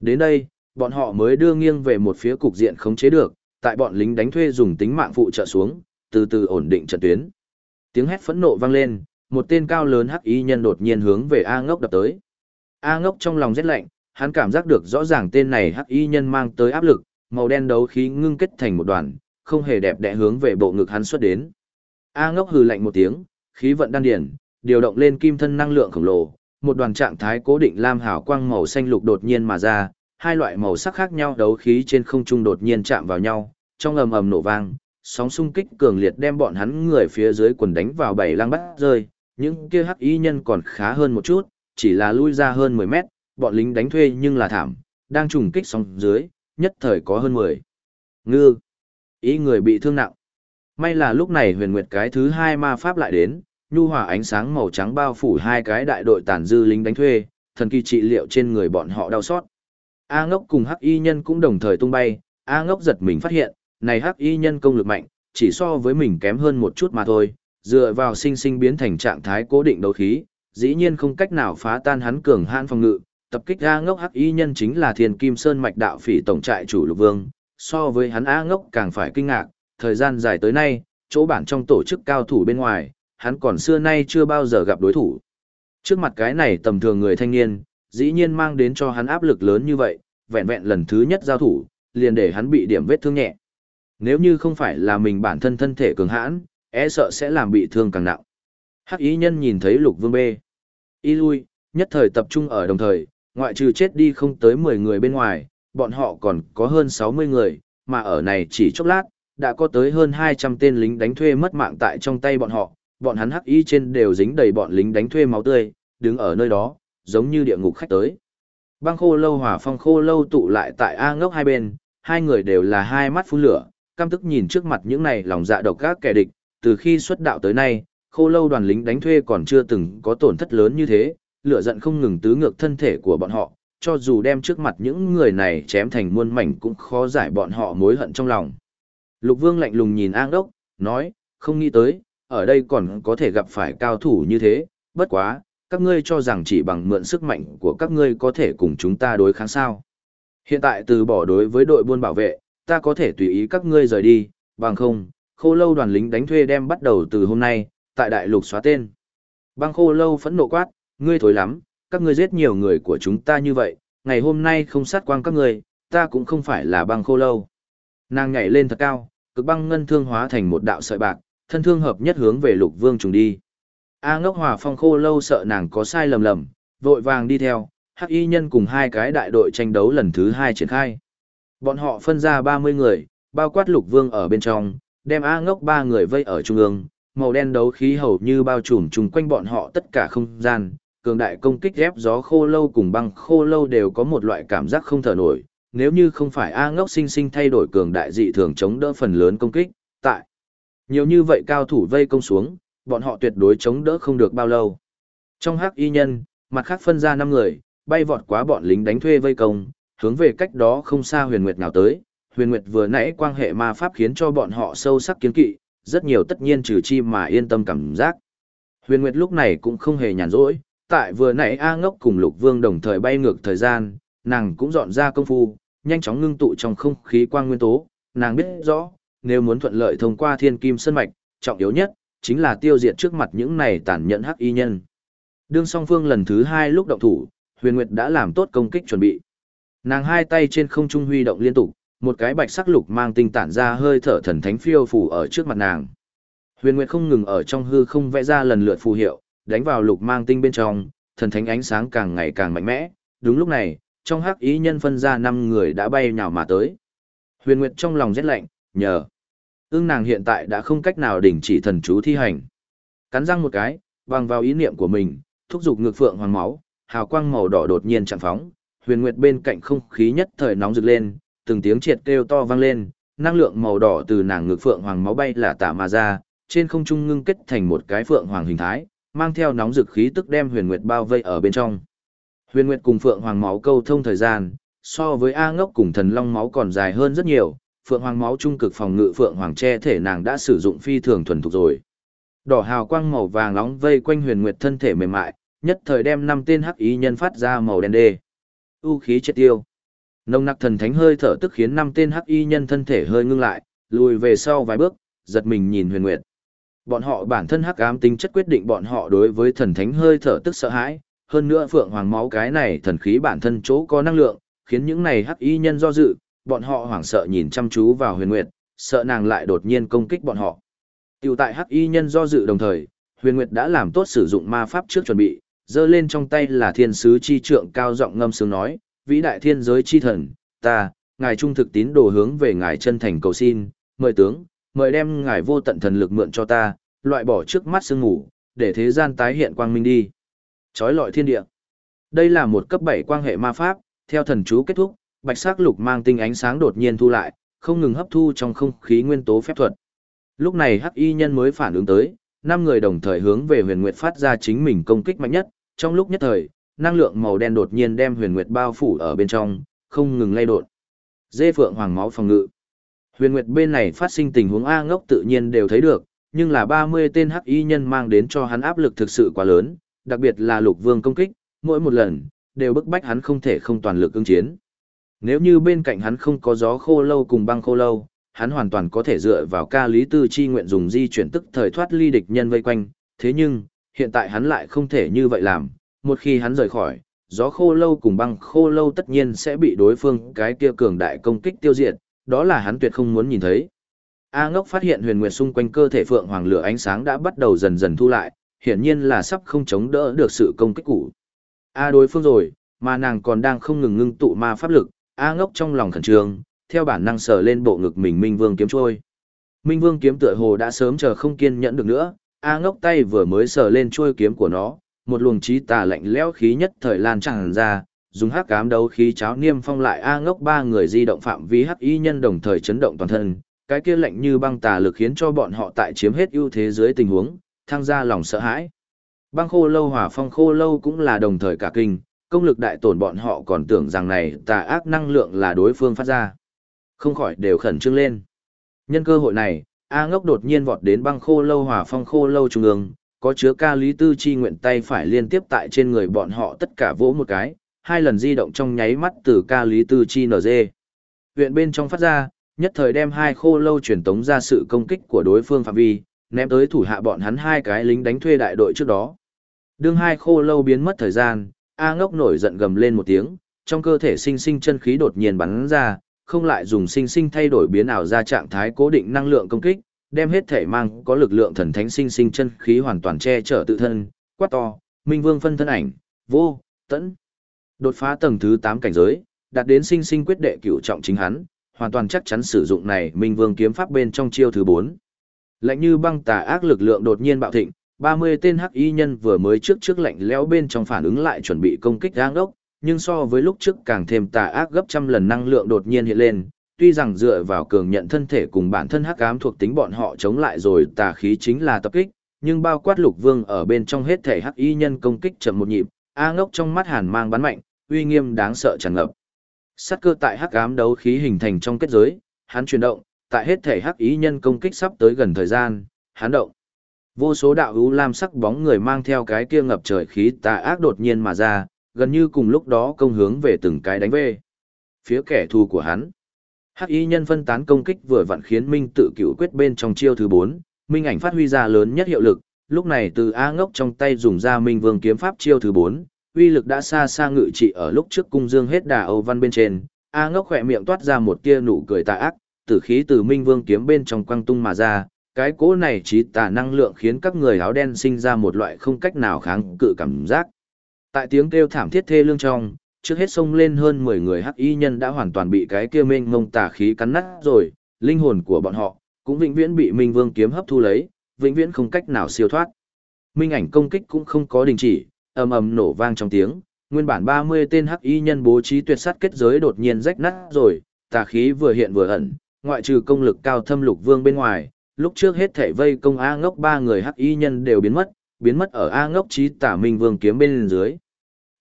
Đến đây, bọn họ mới đưa nghiêng về một phía cục diện khống chế được, tại bọn lính đánh thuê dùng tính mạng phụ trợ xuống, từ từ ổn định trận tuyến. Tiếng hét phẫn nộ vang lên, một tên cao lớn hắc y nhân đột nhiên hướng về A ngốc đập tới. A ngốc trong lòng rét lạnh, hắn cảm giác được rõ ràng tên này hắc y nhân mang tới áp lực, màu đen đấu khí ngưng kết thành một đoàn, không hề đẹp đẽ hướng về bộ ngực hắn xuất đến. A ngốc hừ lạnh một tiếng, khí vận đan điển, điều động lên kim thân năng lượng khổng lồ, một đoàn trạng thái cố định lam hào quang màu xanh lục đột nhiên mà ra, hai loại màu sắc khác nhau đấu khí trên không trung đột nhiên chạm vào nhau, trong ầm ầm nổ vang, sóng xung kích cường liệt đem bọn hắn người phía dưới quần đánh vào bảy lang bắt rơi, những kia hắc y nhân còn khá hơn một chút, chỉ là lui ra hơn 10 mét, bọn lính đánh thuê nhưng là thảm, đang trùng kích sóng dưới, nhất thời có hơn 10. Ngư, ý người bị thương nặng. May là lúc này huyền nguyệt cái thứ hai ma pháp lại đến, nhu hòa ánh sáng màu trắng bao phủ hai cái đại đội tàn dư lính đánh thuê, thần kỳ trị liệu trên người bọn họ đau xót. A ngốc cùng hắc y nhân cũng đồng thời tung bay, A ngốc giật mình phát hiện, này hắc y nhân công lực mạnh, chỉ so với mình kém hơn một chút mà thôi, dựa vào sinh sinh biến thành trạng thái cố định đấu khí, dĩ nhiên không cách nào phá tan hắn cường hãn phòng ngự. Tập kích A ngốc hắc y nhân chính là Thiên Kim Sơn mạch đạo phỉ tổng trại chủ lục vương, so với hắn A ngốc càng phải kinh ngạc, thời gian dài tới nay, chỗ bản trong tổ chức cao thủ bên ngoài, hắn còn xưa nay chưa bao giờ gặp đối thủ. Trước mặt cái này tầm thường người thanh niên, dĩ nhiên mang đến cho hắn áp lực lớn như vậy, vẹn vẹn lần thứ nhất giao thủ, liền để hắn bị điểm vết thương nhẹ. Nếu như không phải là mình bản thân thân thể cường hãn, e sợ sẽ làm bị thương càng nặng. Hắc ý nhân nhìn thấy lục vương bê. Y lui, nhất thời tập trung ở đồng thời, ngoại trừ chết đi không tới 10 người bên ngoài, bọn họ còn có hơn 60 người, mà ở này chỉ chốc lát, đã có tới hơn 200 tên lính đánh thuê mất mạng tại trong tay bọn họ, bọn hắn hắc y trên đều dính đầy bọn lính đánh thuê máu tươi, đứng ở nơi đó, giống như địa ngục khách tới. Băng khô lâu hỏa phong khô lâu tụ lại tại A ngốc hai bên, hai người đều là hai mắt phun lửa, căm tức nhìn trước mặt những này lòng dạ độc các kẻ địch, từ khi xuất đạo tới nay, khô lâu đoàn lính đánh thuê còn chưa từng có tổn thất lớn như thế, lửa giận không ngừng tứ ngược thân thể của bọn họ, cho dù đem trước mặt những người này chém thành muôn mảnh cũng khó giải bọn họ mối hận trong lòng. Lục Vương lạnh lùng nhìn An Đốc, nói, không nghĩ tới, ở đây còn có thể gặp phải cao thủ như thế, bất quá, các ngươi cho rằng chỉ bằng mượn sức mạnh của các ngươi có thể cùng chúng ta đối kháng sao. Hiện tại từ bỏ đối với đội buôn bảo vệ, ta có thể tùy ý các ngươi rời đi, bằng không, khô lâu đoàn lính đánh thuê đem bắt đầu từ hôm nay, tại đại lục xóa tên. Băng khô lâu phẫn nộ quát, ngươi thối lắm, các ngươi giết nhiều người của chúng ta như vậy, ngày hôm nay không sát quang các ngươi, ta cũng không phải là băng khô lâu. Nàng nhảy lên thật cao, cực băng ngân thương hóa thành một đạo sợi bạc, thân thương hợp nhất hướng về lục vương trùng đi. A ngốc hòa phong khô lâu sợ nàng có sai lầm lầm, vội vàng đi theo, hắc y nhân cùng hai cái đại đội tranh đấu lần thứ hai triển khai. Bọn họ phân ra 30 người, bao quát lục vương ở bên trong, đem A ngốc ba người vây ở trung ương, màu đen đấu khí hầu như bao trùm chung quanh bọn họ tất cả không gian, cường đại công kích ép gió khô lâu cùng băng khô lâu đều có một loại cảm giác không thở nổi, nếu như không phải A ngốc sinh sinh thay đổi cường đại dị thường chống đỡ phần lớn công kích, tại nhiều như vậy cao thủ vây công xuống, bọn họ tuyệt đối chống đỡ không được bao lâu. Trong hắc y nhân, mặt khác phân ra 5 người, bay vọt quá bọn lính đánh thuê vây công, hướng về cách đó không xa huyền nguyệt nào tới. Huyền nguyệt vừa nãy quan hệ ma pháp khiến cho bọn họ sâu sắc kiến kỵ, rất nhiều tất nhiên trừ chi mà yên tâm cảm giác. Huyền nguyệt lúc này cũng không hề nhàn rỗi, tại vừa nãy A ngốc cùng lục vương đồng thời bay ngược thời gian, nàng cũng dọn ra công phu, nhanh chóng ngưng tụ trong không khí quang nguyên tố, nàng biết rõ, nếu muốn thuận lợi thông qua thiên kim sân mạch, trọng yếu nhất, chính là tiêu diệt trước mặt những này tàn nhẫn hắc y nhân. Đương song phương lần thứ hai lúc động thủ, huyền nguyệt đã làm tốt công kích chuẩn bị. Nàng hai tay trên không trung huy động liên tục, một cái bạch sắc lục mang tinh tản ra hơi thở thần thánh phiêu phủ ở trước mặt nàng. Huyền Nguyệt không ngừng ở trong hư không vẽ ra lần lượt phù hiệu, đánh vào lục mang tinh bên trong, thần thánh ánh sáng càng ngày càng mạnh mẽ. Đúng lúc này, trong hắc ý nhân phân ra năm người đã bay nhào mà tới. Huyền Nguyệt trong lòng rét lạnh, nhờ. Ưng nàng hiện tại đã không cách nào đình chỉ thần chú thi hành. Cắn răng một cái, bằng vào ý niệm của mình, thúc giục ngược phượng hoàng máu, hào quang màu đỏ đột nhiên chạm phóng, huyền nguyệt bên cạnh không khí nhất thời nóng rực lên, từng tiếng triệt kêu to vang lên, năng lượng màu đỏ từ nàng ngực phượng hoàng máu bay là tả mà ra, trên không trung ngưng kết thành một cái phượng hoàng hình thái, mang theo nóng rực khí tức đem huyền nguyệt bao vây ở bên trong. Huyền nguyệt cùng phượng hoàng máu câu thông thời gian, so với A ngốc cùng thần long máu còn dài hơn rất nhiều, Phượng Hoàng máu trung cực phòng ngự Phượng Hoàng che thể nàng đã sử dụng phi thường thuần thục rồi. Đỏ hào quang màu vàng nóng vây quanh Huyền Nguyệt thân thể mềm mại, nhất thời đem năm tên hắc ý nhân phát ra màu đen đê. U khí chết tiêu. Nồng nặc thần thánh hơi thở tức khiến năm tên hắc y nhân thân thể hơi ngưng lại, lùi về sau vài bước, giật mình nhìn Huyền Nguyệt. Bọn họ bản thân hắc ám tính chất quyết định bọn họ đối với thần thánh hơi thở tức sợ hãi, hơn nữa phượng hoàng máu cái này thần khí bản thân chỗ có năng lượng, khiến những này hắc y nhân do dự, bọn họ hoảng sợ nhìn chăm chú vào Huyền Nguyệt, sợ nàng lại đột nhiên công kích bọn họ. Tiểu tại hắc y nhân do dự đồng thời, Huyền Nguyệt đã làm tốt sử dụng ma pháp trước chuẩn bị, giơ lên trong tay là thiên sứ chi trượng cao giọng ngâm sướng nói, vĩ đại thiên giới chi thần, ta, ngài trung thực tín đồ hướng về ngài chân thành cầu xin, mời tướng, mời đem ngài vô tận thần lực mượn cho ta, loại bỏ trước mắt sương ngủ, để thế gian tái hiện quang minh đi. Chói lọi thiên địa. Đây là một cấp 7 quan hệ ma pháp, theo thần chú kết thúc, bạch sắc lục mang tinh ánh sáng đột nhiên thu lại, không ngừng hấp thu trong không khí nguyên tố phép thuật. Lúc này Hắc Y nhân mới phản ứng tới, năm người đồng thời hướng về Huyền Nguyệt phát ra chính mình công kích mạnh nhất, trong lúc nhất thời, năng lượng màu đen đột nhiên đem Huyền Nguyệt bao phủ ở bên trong, không ngừng lay đột. Dê phượng hoàng máu phòng ngự. Huyền Nguyệt bên này phát sinh tình huống A ngốc tự nhiên đều thấy được, nhưng là 30 tên hắc y nhân mang đến cho hắn áp lực thực sự quá lớn, đặc biệt là lục vương công kích, mỗi một lần, đều bức bách hắn không thể không toàn lực ứng chiến. Nếu như bên cạnh hắn không có gió khô lâu cùng băng khô lâu, hắn hoàn toàn có thể dựa vào ca lý tư chi nguyện dùng di chuyển tức thời thoát ly địch nhân vây quanh, thế nhưng, hiện tại hắn lại không thể như vậy làm, một khi hắn rời khỏi, gió khô lâu cùng băng khô lâu tất nhiên sẽ bị đối phương cái kia cường đại công kích tiêu diệt, đó là hắn tuyệt không muốn nhìn thấy. A ngốc phát hiện huyền nguyệt xung quanh cơ thể phượng hoàng lửa ánh sáng đã bắt đầu dần dần thu lại, hiển nhiên là sắp không chống đỡ được sự công kích cũ. A đối phương rồi, mà nàng còn đang không ngừng ngưng tụ ma pháp lực, A ngốc trong lòng khẩn trương, theo bản năng sờ lên bộ ngực mình Minh Vương kiếm trôi. Minh Vương kiếm tựa hồ đã sớm chờ không kiên nhẫn được nữa, A ngốc tay vừa mới sờ lên chuôi kiếm của nó, một luồng trí tà lạnh lẽo khí nhất thời lan tràn ra, dùng hắc cám đấu khí cháo niêm phong lại A ngốc ba người di động phạm vi hắc y nhân đồng thời chấn động toàn thân, cái kia lạnh như băng tà lực khiến cho bọn họ tại chiếm hết ưu thế dưới tình huống, thăng ra lòng sợ hãi. Băng khô lâu hỏa phong khô lâu cũng là đồng thời cả kinh, công lực đại tổn bọn họ còn tưởng rằng này tà ác năng lượng là đối phương phát ra. Không khỏi đều khẩn trương lên. Nhân cơ hội này, A ngốc đột nhiên vọt đến băng khô lâu hỏa phong khô lâu trung ương, có chứa ca lý tư chi nguyện tay phải liên tiếp tại trên người bọn họ tất cả vỗ một cái, hai lần di động trong nháy mắt từ ca lý tư chi nở dê. Huyện bên trong phát ra, nhất thời đem hai khô lâu truyền tống ra sự công kích của đối phương phạm vi, ném tới thủ hạ bọn hắn hai cái lính đánh thuê đại đội trước đó. Đương hai khô lâu biến mất thời gian, A ngốc nổi giận gầm lên một tiếng, trong cơ thể sinh sinh chân khí đột nhiên bắn ra, không lại dùng sinh sinh thay đổi biến ảo ra trạng thái cố định năng lượng công kích, đem hết thể mang có lực lượng thần thánh sinh sinh chân khí hoàn toàn che chở tự thân, quát to, Minh Vương phân thân ảnh, vô, tẫn. Đột phá tầng thứ 8 cảnh giới, đạt đến sinh sinh quyết đệ cửu trọng chính hắn, hoàn toàn chắc chắn sử dụng này Minh Vương kiếm pháp bên trong chiêu thứ 4. Lạnh như băng tà ác lực lượng đột nhiên bạo thịnh, 30 tên hắc y nhân vừa mới trước trước lạnh lẽo bên trong phản ứng lại chuẩn bị công kích gang đốc, nhưng so với lúc trước càng thêm tà ác gấp trăm lần năng lượng đột nhiên hiện lên, tuy rằng dựa vào cường nhận thân thể cùng bản thân hắc ám thuộc tính bọn họ chống lại rồi tà khí chính là tập kích, nhưng bao quát lục vương ở bên trong hết thể hắc y nhân công kích chậm một nhịp, A ngốc trong mắt hàn mang bắn mạnh, uy nghiêm đáng sợ tràn ngập. Sát cơ tại hắc ám đấu khí hình thành trong kết giới, hắn chuyển động, tại hết thể hắc y nhân công kích sắp tới gần thời gian, hắn động. Vô số đạo hữu lam sắc bóng người mang theo cái kia ngập trời khí tà ác đột nhiên mà ra, gần như cùng lúc đó công hướng về từng cái đánh về. Phía kẻ thù của hắn. Hắc y nhân phân tán công kích vừa vặn khiến Minh tự cựu quyết bên trong chiêu thứ 4, Minh ảnh phát huy ra lớn nhất hiệu lực, lúc này từ A ngốc trong tay dùng ra Minh Vương kiếm pháp chiêu thứ 4, uy lực đã xa xa ngự trị ở lúc trước cung dương hết đà Âu Văn bên trên, A ngốc khỏe miệng toát ra một tia nụ cười tà ác, tử khí từ Minh Vương kiếm bên trong quăng tung mà ra, cái cỗ này trí tà năng lượng khiến các người áo đen sinh ra một loại không cách nào kháng cự cảm giác. Tại tiếng kêu thảm thiết thê lương trong, trước hết xông lên hơn 10 người hắc y nhân đã hoàn toàn bị cái kia mênh mông tà khí cắn nát rồi, linh hồn của bọn họ cũng vĩnh viễn bị Minh Vương kiếm hấp thu lấy, vĩnh viễn không cách nào siêu thoát. Minh ảnh công kích cũng không có đình chỉ, ầm ầm nổ vang trong tiếng, nguyên bản 30 tên hắc y nhân bố trí tuyệt sát kết giới đột nhiên rách nát rồi, tà khí vừa hiện vừa ẩn, ngoại trừ công lực cao thâm lục vương bên ngoài, lúc trước hết thể vây công A ngốc ba người hắc y nhân đều biến mất, biến mất ở A ngốc trí tả Minh Vương kiếm bên dưới.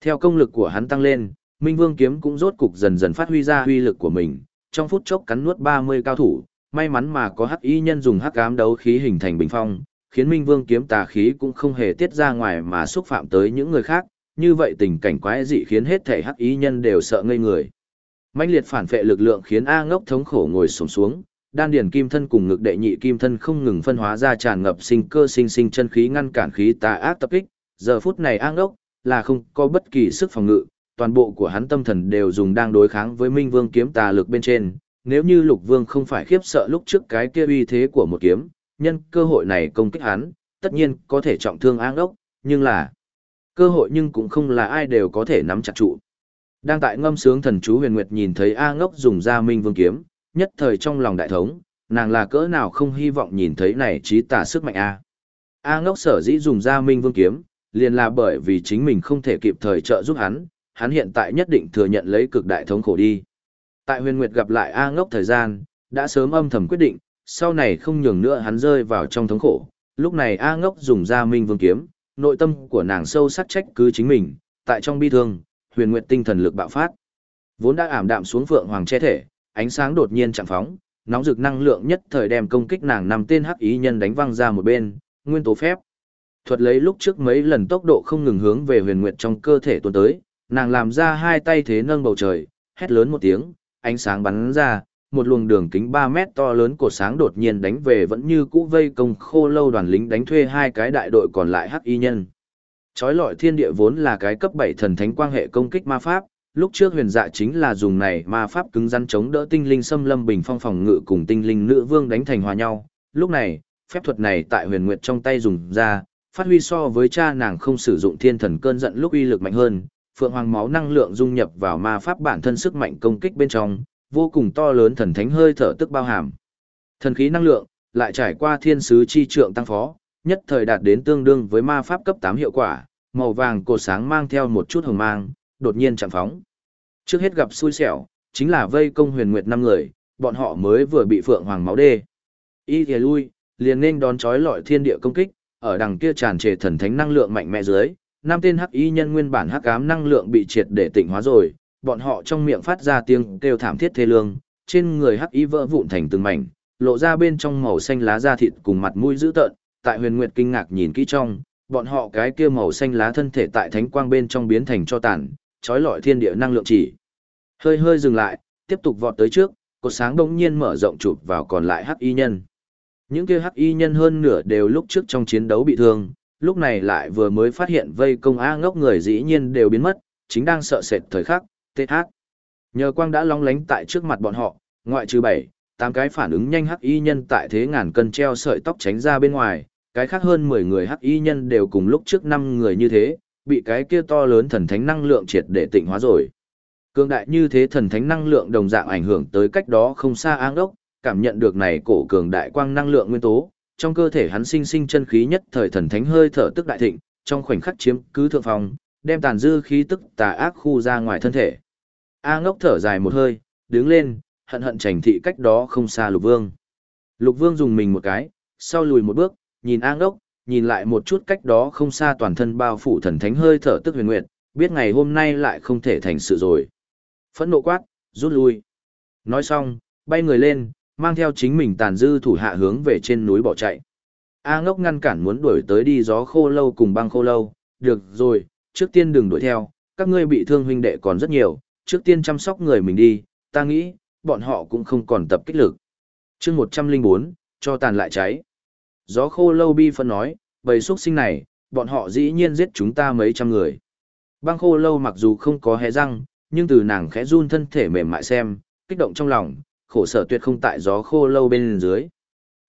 Theo công lực của hắn tăng lên, Minh Vương kiếm cũng rốt cục dần dần phát huy ra huy lực của mình, trong phút chốc cắn nuốt 30 cao thủ, may mắn mà có hắc y nhân dùng hắc ám đấu khí hình thành bình phong, khiến Minh Vương kiếm tà khí cũng không hề tiết ra ngoài mà xúc phạm tới những người khác, như vậy tình cảnh quái dị khiến hết thể hắc y nhân đều sợ ngây người. Mạnh liệt phản phệ lực lượng khiến A Ngốc thống khổ ngồi xổm xuống, đan điền kim thân cùng ngực đệ nhị kim thân không ngừng phân hóa ra tràn ngập sinh cơ sinh sinh chân khí ngăn cản khí tà ác tập kích, giờ phút này A ốc, là không có bất kỳ sức phòng ngự, toàn bộ của hắn tâm thần đều dùng đang đối kháng với Minh Vương kiếm tà lực bên trên, nếu như Lục Vương không phải khiếp sợ lúc trước cái kia uy thế của một kiếm, nhân cơ hội này công kích hắn, tất nhiên có thể trọng thương áng ốc, nhưng là cơ hội nhưng cũng không là ai đều có thể nắm chặt trụ. Đang tại ngâm sướng thần chú huyền nguyệt nhìn thấy A ngốc dùng ra minh vương kiếm, nhất thời trong lòng đại thống, nàng là cỡ nào không hy vọng nhìn thấy này trí tả sức mạnh A. A ngốc sở dĩ dùng ra minh vương kiếm, liền là bởi vì chính mình không thể kịp thời trợ giúp hắn, hắn hiện tại nhất định thừa nhận lấy cực đại thống khổ đi. Tại huyền nguyệt gặp lại A ngốc thời gian, đã sớm âm thầm quyết định, sau này không nhường nữa hắn rơi vào trong thống khổ. Lúc này A ngốc dùng ra minh vương kiếm, nội tâm của nàng sâu sắc trách cứ chính mình, tại trong bi thương, huyền nguyệt tinh thần lực bạo phát. Vốn đã ảm đạm xuống phượng hoàng che thể, ánh sáng đột nhiên chạm phóng, nóng rực năng lượng nhất thời đem công kích nàng nằm tên hắc ý nhân đánh văng ra một bên, nguyên tố phép. Thuật lấy lúc trước mấy lần tốc độ không ngừng hướng về huyền nguyệt trong cơ thể tuôn tới, nàng làm ra hai tay thế nâng bầu trời, hét lớn một tiếng, ánh sáng bắn ra, một luồng đường kính 3 mét to lớn của sáng đột nhiên đánh về vẫn như cũ vây công khô lâu đoàn lính đánh thuê hai cái đại đội còn lại hắc y nhân. Chói lọi thiên địa vốn là cái cấp 7 thần thánh quang hệ công kích ma pháp, lúc trước huyền dạ chính là dùng này ma pháp cứng rắn chống đỡ tinh linh xâm lâm bình phong phòng ngự cùng tinh linh nữ vương đánh thành hòa nhau. Lúc này, phép thuật này tại huyền nguyệt trong tay dùng ra, phát huy so với cha nàng không sử dụng thiên thần cơn giận lúc uy lực mạnh hơn, phượng hoàng máu năng lượng dung nhập vào ma pháp bản thân sức mạnh công kích bên trong, vô cùng to lớn thần thánh hơi thở tức bao hàm. Thần khí năng lượng, lại trải qua thiên sứ chi trượng tăng phó, nhất thời đạt đến tương đương với ma pháp cấp tám hiệu quả, màu vàng cột sáng mang theo một chút hồng mang, đột nhiên chạm phóng. Trước hết gặp xui xẻo, chính là vây công huyền nguyệt năm người, bọn họ mới vừa bị phượng hoàng máu đê. Y thề lui, liền nên đón chói lọi thiên địa công kích, ở đằng kia tràn trề thần thánh năng lượng mạnh mẽ dưới, năm tên hắc y nhân nguyên bản hắc ám năng lượng bị triệt để tịnh hóa rồi, bọn họ trong miệng phát ra tiếng kêu thảm thiết thê lương, trên người hắc y vỡ vụn thành từng mảnh, lộ ra bên trong màu xanh lá da thịt cùng mặt mũi dữ tợn, tại Huyền Nguyệt kinh ngạc nhìn kỹ trong, bọn họ cái kia màu xanh lá thân thể tại thánh quang bên trong biến thành cho tàn, trói lọi thiên địa năng lượng chỉ. Hơi hơi dừng lại, tiếp tục vọt tới trước, cột sáng đống nhiên mở rộng chụp vào còn lại hắc y nhân. Những kia hắc y nhân hơn nửa đều lúc trước trong chiến đấu bị thương, lúc này lại vừa mới phát hiện vây công A ngốc người dĩ nhiên đều biến mất, chính đang sợ sệt thời khắc, TH. Nhờ quang đã long lánh tại trước mặt bọn họ, ngoại trừ bảy, tám cái phản ứng nhanh hắc y nhân tại thế ngàn cân treo sợi tóc tránh ra bên ngoài, cái khác hơn 10 người hắc y nhân đều cùng lúc trước năm người như thế, bị cái kia to lớn thần thánh năng lượng triệt để tịnh hóa rồi. Cương đại như thế thần thánh năng lượng đồng dạng ảnh hưởng tới cách đó không xa áng đốc, cảm nhận được này cổ cường đại quang năng lượng nguyên tố, trong cơ thể hắn sinh sinh chân khí nhất thời thần thánh hơi thở tức đại thịnh, trong khoảnh khắc chiếm cứ thượng phòng, đem tàn dư khí tức tà ác khu ra ngoài thân thể. A ngốc thở dài một hơi, đứng lên, hận hận trành thị cách đó không xa lục vương. Lục vương dùng mình một cái, sau lùi một bước, nhìn A ngốc, nhìn lại một chút cách đó không xa toàn thân bao phủ thần thánh hơi thở tức huyền nguyệt, biết ngày hôm nay lại không thể thành sự rồi. Phẫn nộ quát, rút lui. Nói xong, bay người lên, mang theo chính mình tàn dư thủ hạ hướng về trên núi bỏ chạy. A ngốc ngăn cản muốn đuổi tới đi gió khô lâu cùng băng khô lâu, được rồi, trước tiên đừng đuổi theo, các ngươi bị thương huynh đệ còn rất nhiều, trước tiên chăm sóc người mình đi, ta nghĩ, bọn họ cũng không còn tập kích lực. chương 104, cho tàn lại cháy. Gió khô lâu bi phân nói, bầy xuất sinh này, bọn họ dĩ nhiên giết chúng ta mấy trăm người. Băng khô lâu mặc dù không có hé răng, nhưng từ nàng khẽ run thân thể mềm mại xem, kích động trong lòng, khổ sở tuyệt không tại gió khô lâu bên dưới.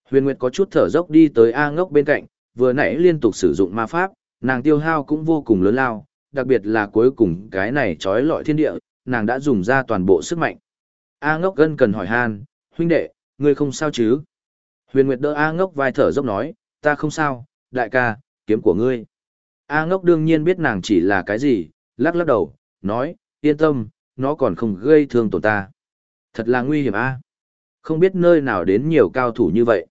Huyền Nguyệt có chút thở dốc đi tới A ngốc bên cạnh, vừa nãy liên tục sử dụng ma pháp, nàng tiêu hao cũng vô cùng lớn lao, đặc biệt là cuối cùng cái này trói lọi thiên địa, nàng đã dùng ra toàn bộ sức mạnh. A ngốc gân cần hỏi han, huynh đệ, ngươi không sao chứ? Huyền Nguyệt đỡ A ngốc vai thở dốc nói, ta không sao, đại ca, kiếm của ngươi. A ngốc đương nhiên biết nàng chỉ là cái gì, lắc lắc đầu, nói, yên tâm, nó còn không gây thương tổn ta. Thật là nguy hiểm a. Không biết nơi nào đến nhiều cao thủ như vậy.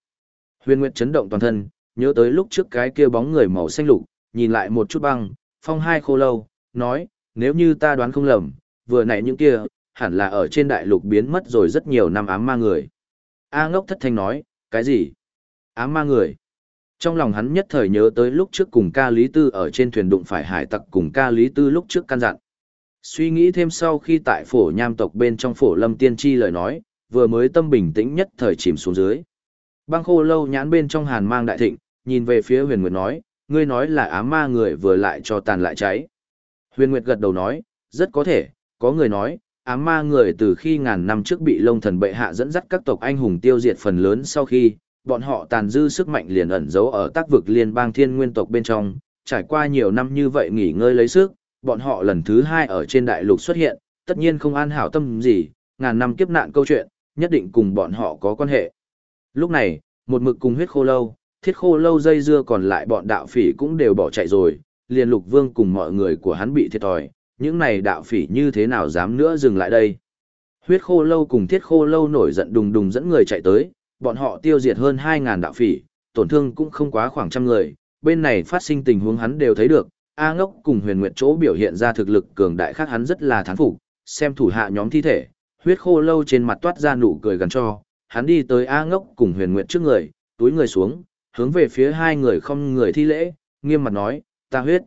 Huyền Nguyệt chấn động toàn thân, nhớ tới lúc trước cái kia bóng người màu xanh lục, nhìn lại một chút băng, phong hai khô lâu, nói, nếu như ta đoán không lầm, vừa nãy những kia, hẳn là ở trên đại lục biến mất rồi rất nhiều năm ám ma người. A ngốc thất thanh nói, cái gì? Ám ma người. Trong lòng hắn nhất thời nhớ tới lúc trước cùng ca Lý Tư ở trên thuyền đụng phải hải tặc cùng ca Lý Tư lúc trước căn dặn. Suy nghĩ thêm sau khi tại phổ nham tộc bên trong phổ lâm tiên tri lời nói, vừa mới tâm bình tĩnh nhất thời chìm xuống dưới. Băng khô lâu nhãn bên trong hàn mang đại thịnh, nhìn về phía huyền nguyệt nói, ngươi nói là ám ma người vừa lại cho tàn lại cháy. Huyền nguyệt gật đầu nói, rất có thể, có người nói, ám ma người từ khi ngàn năm trước bị lông thần bệ hạ dẫn dắt các tộc anh hùng tiêu diệt phần lớn sau khi, bọn họ tàn dư sức mạnh liền ẩn giấu ở tác vực liên bang thiên nguyên tộc bên trong, trải qua nhiều năm như vậy nghỉ ngơi lấy sức, bọn họ lần thứ hai ở trên đại lục xuất hiện, tất nhiên không an hảo tâm gì, ngàn năm kiếp nạn câu chuyện, nhất định cùng bọn họ có quan hệ. Lúc này, một mực cùng huyết khô lâu, thiết khô lâu dây dưa còn lại bọn đạo phỉ cũng đều bỏ chạy rồi, liền lục vương cùng mọi người của hắn bị thiệt thòi, những này đạo phỉ như thế nào dám nữa dừng lại đây. Huyết khô lâu cùng thiết khô lâu nổi giận đùng đùng dẫn người chạy tới, bọn họ tiêu diệt hơn 2.000 đạo phỉ, tổn thương cũng không quá khoảng trăm người, bên này phát sinh tình huống hắn đều thấy được, A ngốc cùng huyền nguyệt chỗ biểu hiện ra thực lực cường đại khác hắn rất là thán phục, xem thủ hạ nhóm thi thể, huyết khô lâu trên mặt toát ra nụ cười gần cho, hắn đi tới A ngốc cùng huyền nguyệt trước người, túi người xuống, hướng về phía hai người không người thi lễ, nghiêm mặt nói, ta huyết.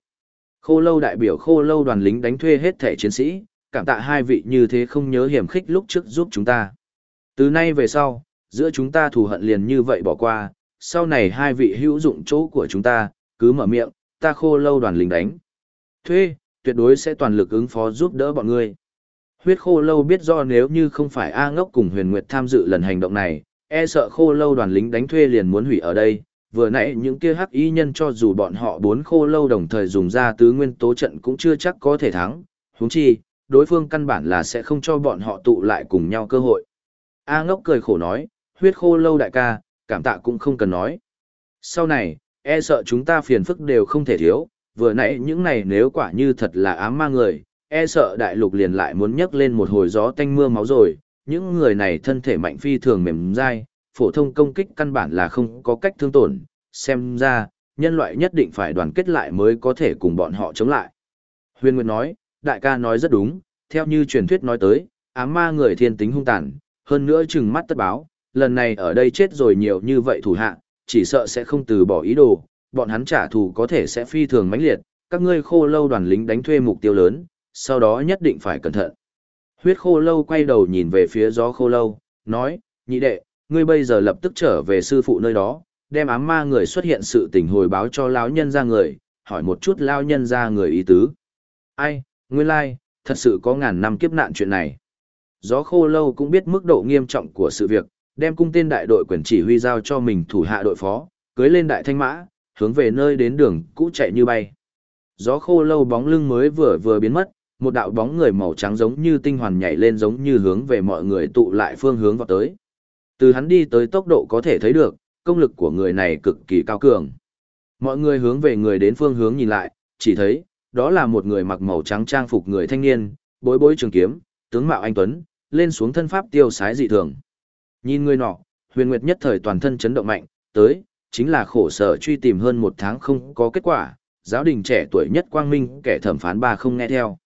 Khô lâu đại biểu khô lâu đoàn lính đánh thuê hết thể chiến sĩ, cảm tạ hai vị như thế không nhớ hiểm khích lúc trước giúp chúng ta. Từ nay về sau, giữa chúng ta thù hận liền như vậy bỏ qua, sau này hai vị hữu dụng chỗ của chúng ta, cứ mở miệng, ta khô lâu đoàn lính đánh. Thuê, tuyệt đối sẽ toàn lực ứng phó giúp đỡ bọn ngươi. Huyết khô lâu biết do nếu như không phải A ngốc cùng huyền nguyệt tham dự lần hành động này, e sợ khô lâu đoàn lính đánh thuê liền muốn hủy ở đây. Vừa nãy những kia hắc y nhân cho dù bọn họ bốn khô lâu đồng thời dùng ra tứ nguyên tố trận cũng chưa chắc có thể thắng. huống chi, đối phương căn bản là sẽ không cho bọn họ tụ lại cùng nhau cơ hội. A ngốc cười khổ nói, huyết khô lâu đại ca, cảm tạ cũng không cần nói. Sau này, e sợ chúng ta phiền phức đều không thể thiếu, vừa nãy những này nếu quả như thật là ám ma người, e sợ đại lục liền lại muốn nhấc lên một hồi gió tanh mưa máu rồi, những người này thân thể mạnh phi thường mềm dai, phổ thông công kích căn bản là không có cách thương tổn, xem ra, nhân loại nhất định phải đoàn kết lại mới có thể cùng bọn họ chống lại. Huyền Nguyệt nói, đại ca nói rất đúng, theo như truyền thuyết nói tới, ám ma người thiên tính hung tàn, hơn nữa chừng mắt tất báo, lần này ở đây chết rồi nhiều như vậy thủ hạ, chỉ sợ sẽ không từ bỏ ý đồ, bọn hắn trả thù có thể sẽ phi thường mãnh liệt, các ngươi khô lâu đoàn lính đánh thuê mục tiêu lớn, sau đó nhất định phải cẩn thận. Huyết khô lâu quay đầu nhìn về phía gió khô lâu, nói, nhị đệ, ngươi bây giờ lập tức trở về sư phụ nơi đó, đem ám ma người xuất hiện sự tình hồi báo cho lão nhân ra người, hỏi một chút lão nhân ra người ý tứ. Ai, nguyên lai, like, thật sự có ngàn năm kiếp nạn chuyện này. Gió khô lâu cũng biết mức độ nghiêm trọng của sự việc, đem cung tên đại đội quyền chỉ huy giao cho mình thủ hạ đội phó, cưới lên đại thanh mã, hướng về nơi đến đường cũ chạy như bay. Gió khô lâu bóng lưng mới vừa vừa biến mất, một đạo bóng người màu trắng giống như tinh hoàn nhảy lên giống như hướng về mọi người tụ lại phương hướng vào tới. Từ hắn đi tới tốc độ có thể thấy được, công lực của người này cực kỳ cao cường. Mọi người hướng về người đến phương hướng nhìn lại, chỉ thấy, đó là một người mặc màu trắng trang phục người thanh niên, bối bối trường kiếm, tướng mạo anh Tuấn, lên xuống thân pháp tiêu sái dị thường. Nhìn người nọ, huyền nguyệt nhất thời toàn thân chấn động mạnh, tới, chính là khổ sở truy tìm hơn một tháng không có kết quả, giáo đình trẻ tuổi nhất quang minh kẻ thẩm phán ba không nghe theo.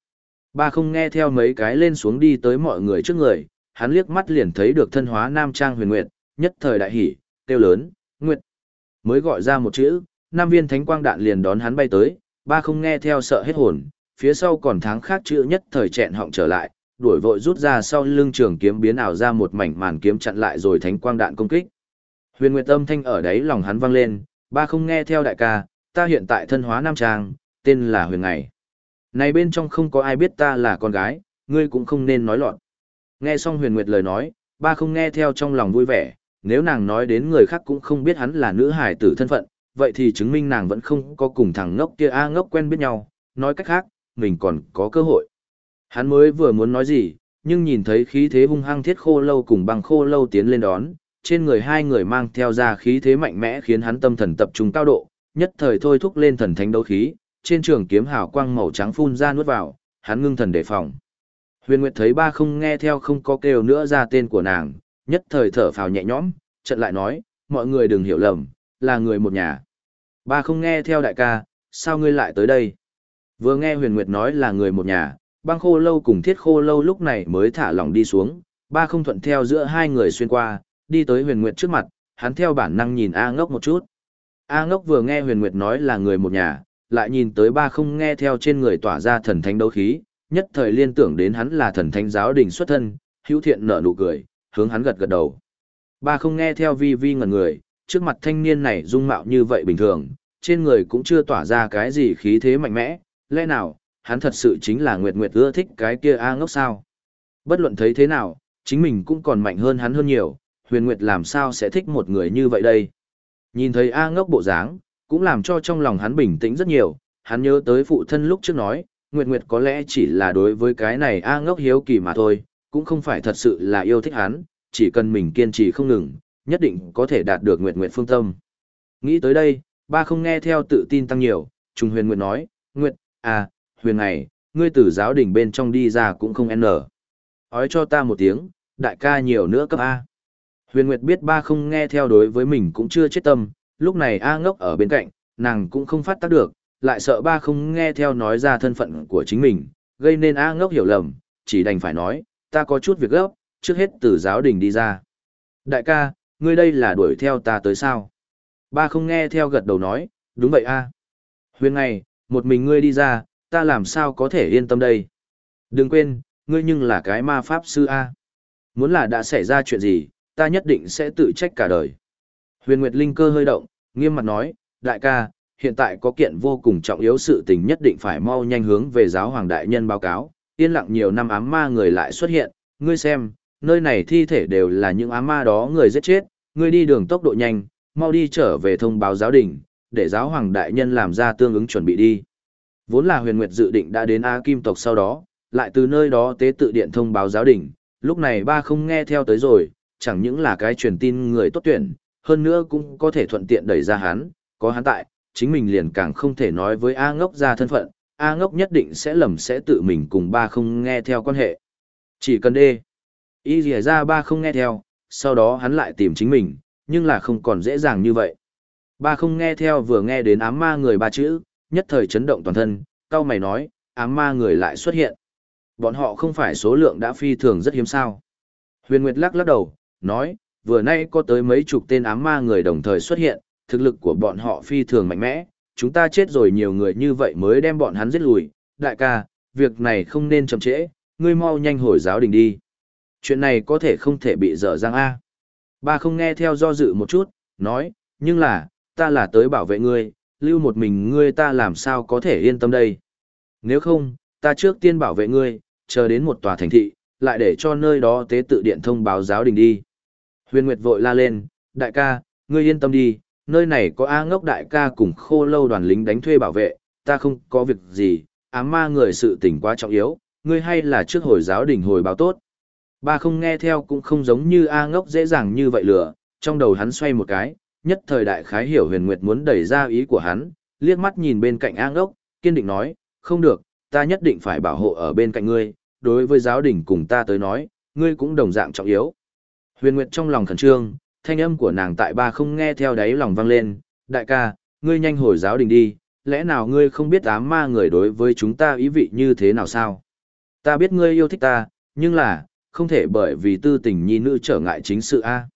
Ba không nghe theo mấy cái lên xuống đi tới mọi người trước người, hắn liếc mắt liền thấy được thân hóa nam trang huyền nguyệt, nhất thời đại hỉ, kêu lớn, nguyệt. Mới gọi ra một chữ, nam viên thánh quang đạn liền đón hắn bay tới, ba không nghe theo sợ hết hồn, phía sau còn tháng khác chữ nhất thời chẹn họng trở lại, đuổi vội rút ra sau lưng trường kiếm biến ảo ra một mảnh màn kiếm chặn lại rồi thánh quang đạn công kích. Huyền Nguyệt âm thanh ở đấy lòng hắn vang lên, ba không nghe theo đại ca, ta hiện tại thân hóa nam trang, tên là Huyền Ngày. Này bên trong không có ai biết ta là con gái, ngươi cũng không nên nói loạn. Nghe xong Huyền Nguyệt lời nói, ba không nghe theo trong lòng vui vẻ, nếu nàng nói đến người khác cũng không biết hắn là nữ hải tử thân phận, vậy thì chứng minh nàng vẫn không có cùng thằng ngốc kia A ngốc quen biết nhau, nói cách khác, mình còn có cơ hội. Hắn mới vừa muốn nói gì, nhưng nhìn thấy khí thế hung hăng thiết khô lâu cùng băng khô lâu tiến lên đón, trên người hai người mang theo ra khí thế mạnh mẽ khiến hắn tâm thần tập trung cao độ, nhất thời thôi thúc lên thần thánh đấu khí, trên trường kiếm hào quang màu trắng phun ra nuốt vào, hắn ngưng thần đề phòng. Huyền Nguyệt thấy ba không nghe theo không có kêu nữa ra tên của nàng, nhất thời thở phào nhẹ nhõm, trận lại nói, mọi người đừng hiểu lầm, là người một nhà. Ba không nghe theo đại ca, sao ngươi lại tới đây? Vừa nghe Huyền Nguyệt nói là người một nhà, băng khô lâu cùng thiết khô lâu lúc này mới thả lỏng đi xuống, ba không thuận theo giữa hai người xuyên qua, đi tới huyền nguyệt trước mặt, hắn theo bản năng nhìn A ngốc một chút. A ngốc vừa nghe huyền nguyệt nói là người một nhà, lại nhìn tới ba không nghe theo trên người tỏa ra thần thánh đấu khí, nhất thời liên tưởng đến hắn là thần thánh giáo đình xuất thân, hữu thiện nở nụ cười, hướng hắn gật gật đầu. Ba không nghe theo vi vi ngẩn người, trước mặt thanh niên này dung mạo như vậy bình thường, trên người cũng chưa tỏa ra cái gì khí thế mạnh mẽ, lẽ nào, hắn thật sự chính là Nguyệt Nguyệt ưa thích cái kia A ngốc sao? Bất luận thấy thế nào, chính mình cũng còn mạnh hơn hắn hơn nhiều, huyền Nguyệt làm sao sẽ thích một người như vậy đây? Nhìn thấy A ngốc bộ dáng, cũng làm cho trong lòng hắn bình tĩnh rất nhiều, hắn nhớ tới phụ thân lúc trước nói, Nguyệt Nguyệt có lẽ chỉ là đối với cái này A ngốc hiếu kỳ mà thôi, cũng không phải thật sự là yêu thích hắn, chỉ cần mình kiên trì không ngừng, nhất định có thể đạt được Nguyệt Nguyệt phương tâm. Nghĩ tới đây, ba không nghe theo tự tin tăng nhiều, Trung Huyền Nguyệt nói, Nguyệt, à, Huyền này, ngươi từ giáo đình bên trong đi ra cũng không n. Nói cho ta một tiếng, đại ca nhiều nữa cấp A. Huyền Nguyệt biết ba không nghe theo đối với mình cũng chưa chết tâm, lúc này A ngốc ở bên cạnh, nàng cũng không phát tác được, lại sợ ba không nghe theo nói ra thân phận của chính mình, gây nên A ngốc hiểu lầm, chỉ đành phải nói, ta có chút việc gấp, trước hết từ giáo đình đi ra. Đại ca, ngươi đây là đuổi theo ta tới sao? Ba không nghe theo gật đầu nói, đúng vậy a. Huyền ngày, một mình ngươi đi ra, ta làm sao có thể yên tâm đây? Đừng quên, ngươi nhưng là cái ma pháp sư a. Muốn là đã xảy ra chuyện gì, ta nhất định sẽ tự trách cả đời. Huyền Nguyệt Linh cơ hơi động, nghiêm mặt nói, đại ca, hiện tại có kiện vô cùng trọng yếu sự tình nhất định phải mau nhanh hướng về giáo hoàng đại nhân báo cáo, yên lặng nhiều năm ám ma người lại xuất hiện, ngươi xem, nơi này thi thể đều là những ám ma đó người giết chết, ngươi đi đường tốc độ nhanh, mau đi trở về thông báo giáo đình, để giáo hoàng đại nhân làm ra tương ứng chuẩn bị đi. Vốn là huyền nguyệt dự định đã đến A Kim tộc sau đó, lại từ nơi đó tế tự điện thông báo giáo đình, lúc này ba không nghe theo tới rồi, chẳng những là cái truyền tin người tốt tuyển, hơn nữa cũng có thể thuận tiện đẩy ra hắn, có hắn tại, chính mình liền càng không thể nói với A ngốc ra thân phận, A ngốc nhất định sẽ lầm sẽ tự mình cùng ba không nghe theo quan hệ. Chỉ cần đê. Ý gì ra ba không nghe theo, sau đó hắn lại tìm chính mình, nhưng là không còn dễ dàng như vậy. Ba không nghe theo vừa nghe đến ám ma người ba chữ, nhất thời chấn động toàn thân, cao mày nói, ám ma người lại xuất hiện. Bọn họ không phải số lượng đã phi thường rất hiếm sao. Huyền Nguyệt lắc lắc đầu, nói, vừa nay có tới mấy chục tên ám ma người đồng thời xuất hiện, thực lực của bọn họ phi thường mạnh mẽ, chúng ta chết rồi nhiều người như vậy mới đem bọn hắn giết lùi. Đại ca, việc này không nên chậm trễ, ngươi mau nhanh hồi giáo đình đi. Chuyện này có thể không thể bị dở dang A. Ba không nghe theo do dự một chút, nói, nhưng là, ta là tới bảo vệ ngươi, lưu một mình ngươi ta làm sao có thể yên tâm đây. Nếu không, ta trước tiên bảo vệ ngươi, chờ đến một tòa thành thị, lại để cho nơi đó tế tự điện thông báo giáo đình đi. Huyền Nguyệt vội la lên, đại ca, ngươi yên tâm đi, nơi này có A ngốc đại ca cùng khô lâu đoàn lính đánh thuê bảo vệ, ta không có việc gì, ám ma người sự tình quá trọng yếu, ngươi hay là trước hồi giáo đình hồi báo tốt. Ba không nghe theo cũng không giống như A ngốc dễ dàng như vậy lửa, trong đầu hắn xoay một cái, nhất thời đại khái hiểu huyền nguyệt muốn đẩy ra ý của hắn, liếc mắt nhìn bên cạnh A ngốc, kiên định nói, không được, ta nhất định phải bảo hộ ở bên cạnh ngươi, đối với giáo đình cùng ta tới nói, ngươi cũng đồng dạng trọng yếu. Huyền Nguyệt trong lòng khẩn trương, thanh âm của nàng tại ba không nghe theo đáy lòng vang lên, đại ca, ngươi nhanh hồi giáo đình đi, lẽ nào ngươi không biết ám ma người đối với chúng ta ý vị như thế nào sao? Ta biết ngươi yêu thích ta, nhưng là, không thể bởi vì tư tình nhi nữ trở ngại chính sự A.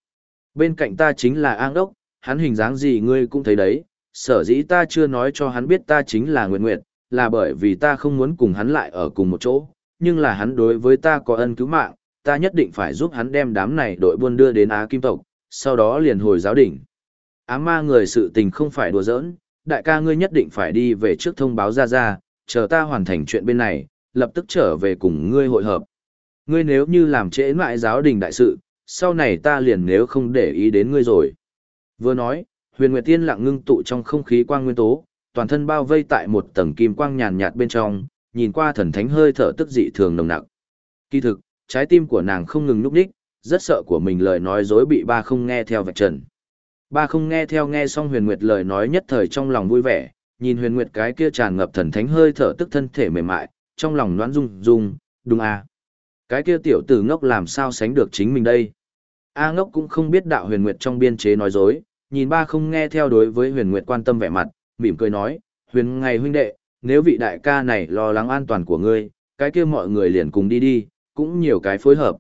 Bên cạnh ta chính là An Đốc, hắn hình dáng gì ngươi cũng thấy đấy, sở dĩ ta chưa nói cho hắn biết ta chính là Nguyệt Nguyệt, là bởi vì ta không muốn cùng hắn lại ở cùng một chỗ, nhưng là hắn đối với ta có ân cứu mạng, ta nhất định phải giúp hắn đem đám này đội buôn đưa đến Á Kim Tộc, sau đó liền hồi giáo đỉnh. Ám ma người sự tình không phải đùa giỡn, đại ca ngươi nhất định phải đi về trước thông báo ra ra, chờ ta hoàn thành chuyện bên này, lập tức trở về cùng ngươi hội hợp. Ngươi nếu như làm trễ mãi giáo đình đại sự, sau này ta liền nếu không để ý đến ngươi rồi. Vừa nói, huyền nguyệt tiên lặng ngưng tụ trong không khí quang nguyên tố, toàn thân bao vây tại một tầng kim quang nhàn nhạt bên trong, nhìn qua thần thánh hơi thở tức dị thường nồng nặc. Kỳ thực, trái tim của nàng không ngừng núp đích, rất sợ của mình lời nói dối bị ba không nghe theo vạch trần. Ba không nghe theo nghe xong huyền nguyệt lời nói nhất thời trong lòng vui vẻ, nhìn huyền nguyệt cái kia tràn ngập thần thánh hơi thở tức thân thể mềm mại, trong lòng noãn rung rung, đúng à. Cái kia tiểu tử ngốc làm sao sánh được chính mình đây? A ngốc cũng không biết đạo huyền nguyệt trong biên chế nói dối, nhìn ba không nghe theo đối với huyền nguyệt quan tâm vẻ mặt, mỉm cười nói, huyền ngày huynh đệ, nếu vị đại ca này lo lắng an toàn của ngươi, cái kia mọi người liền cùng đi đi, cũng nhiều cái phối hợp.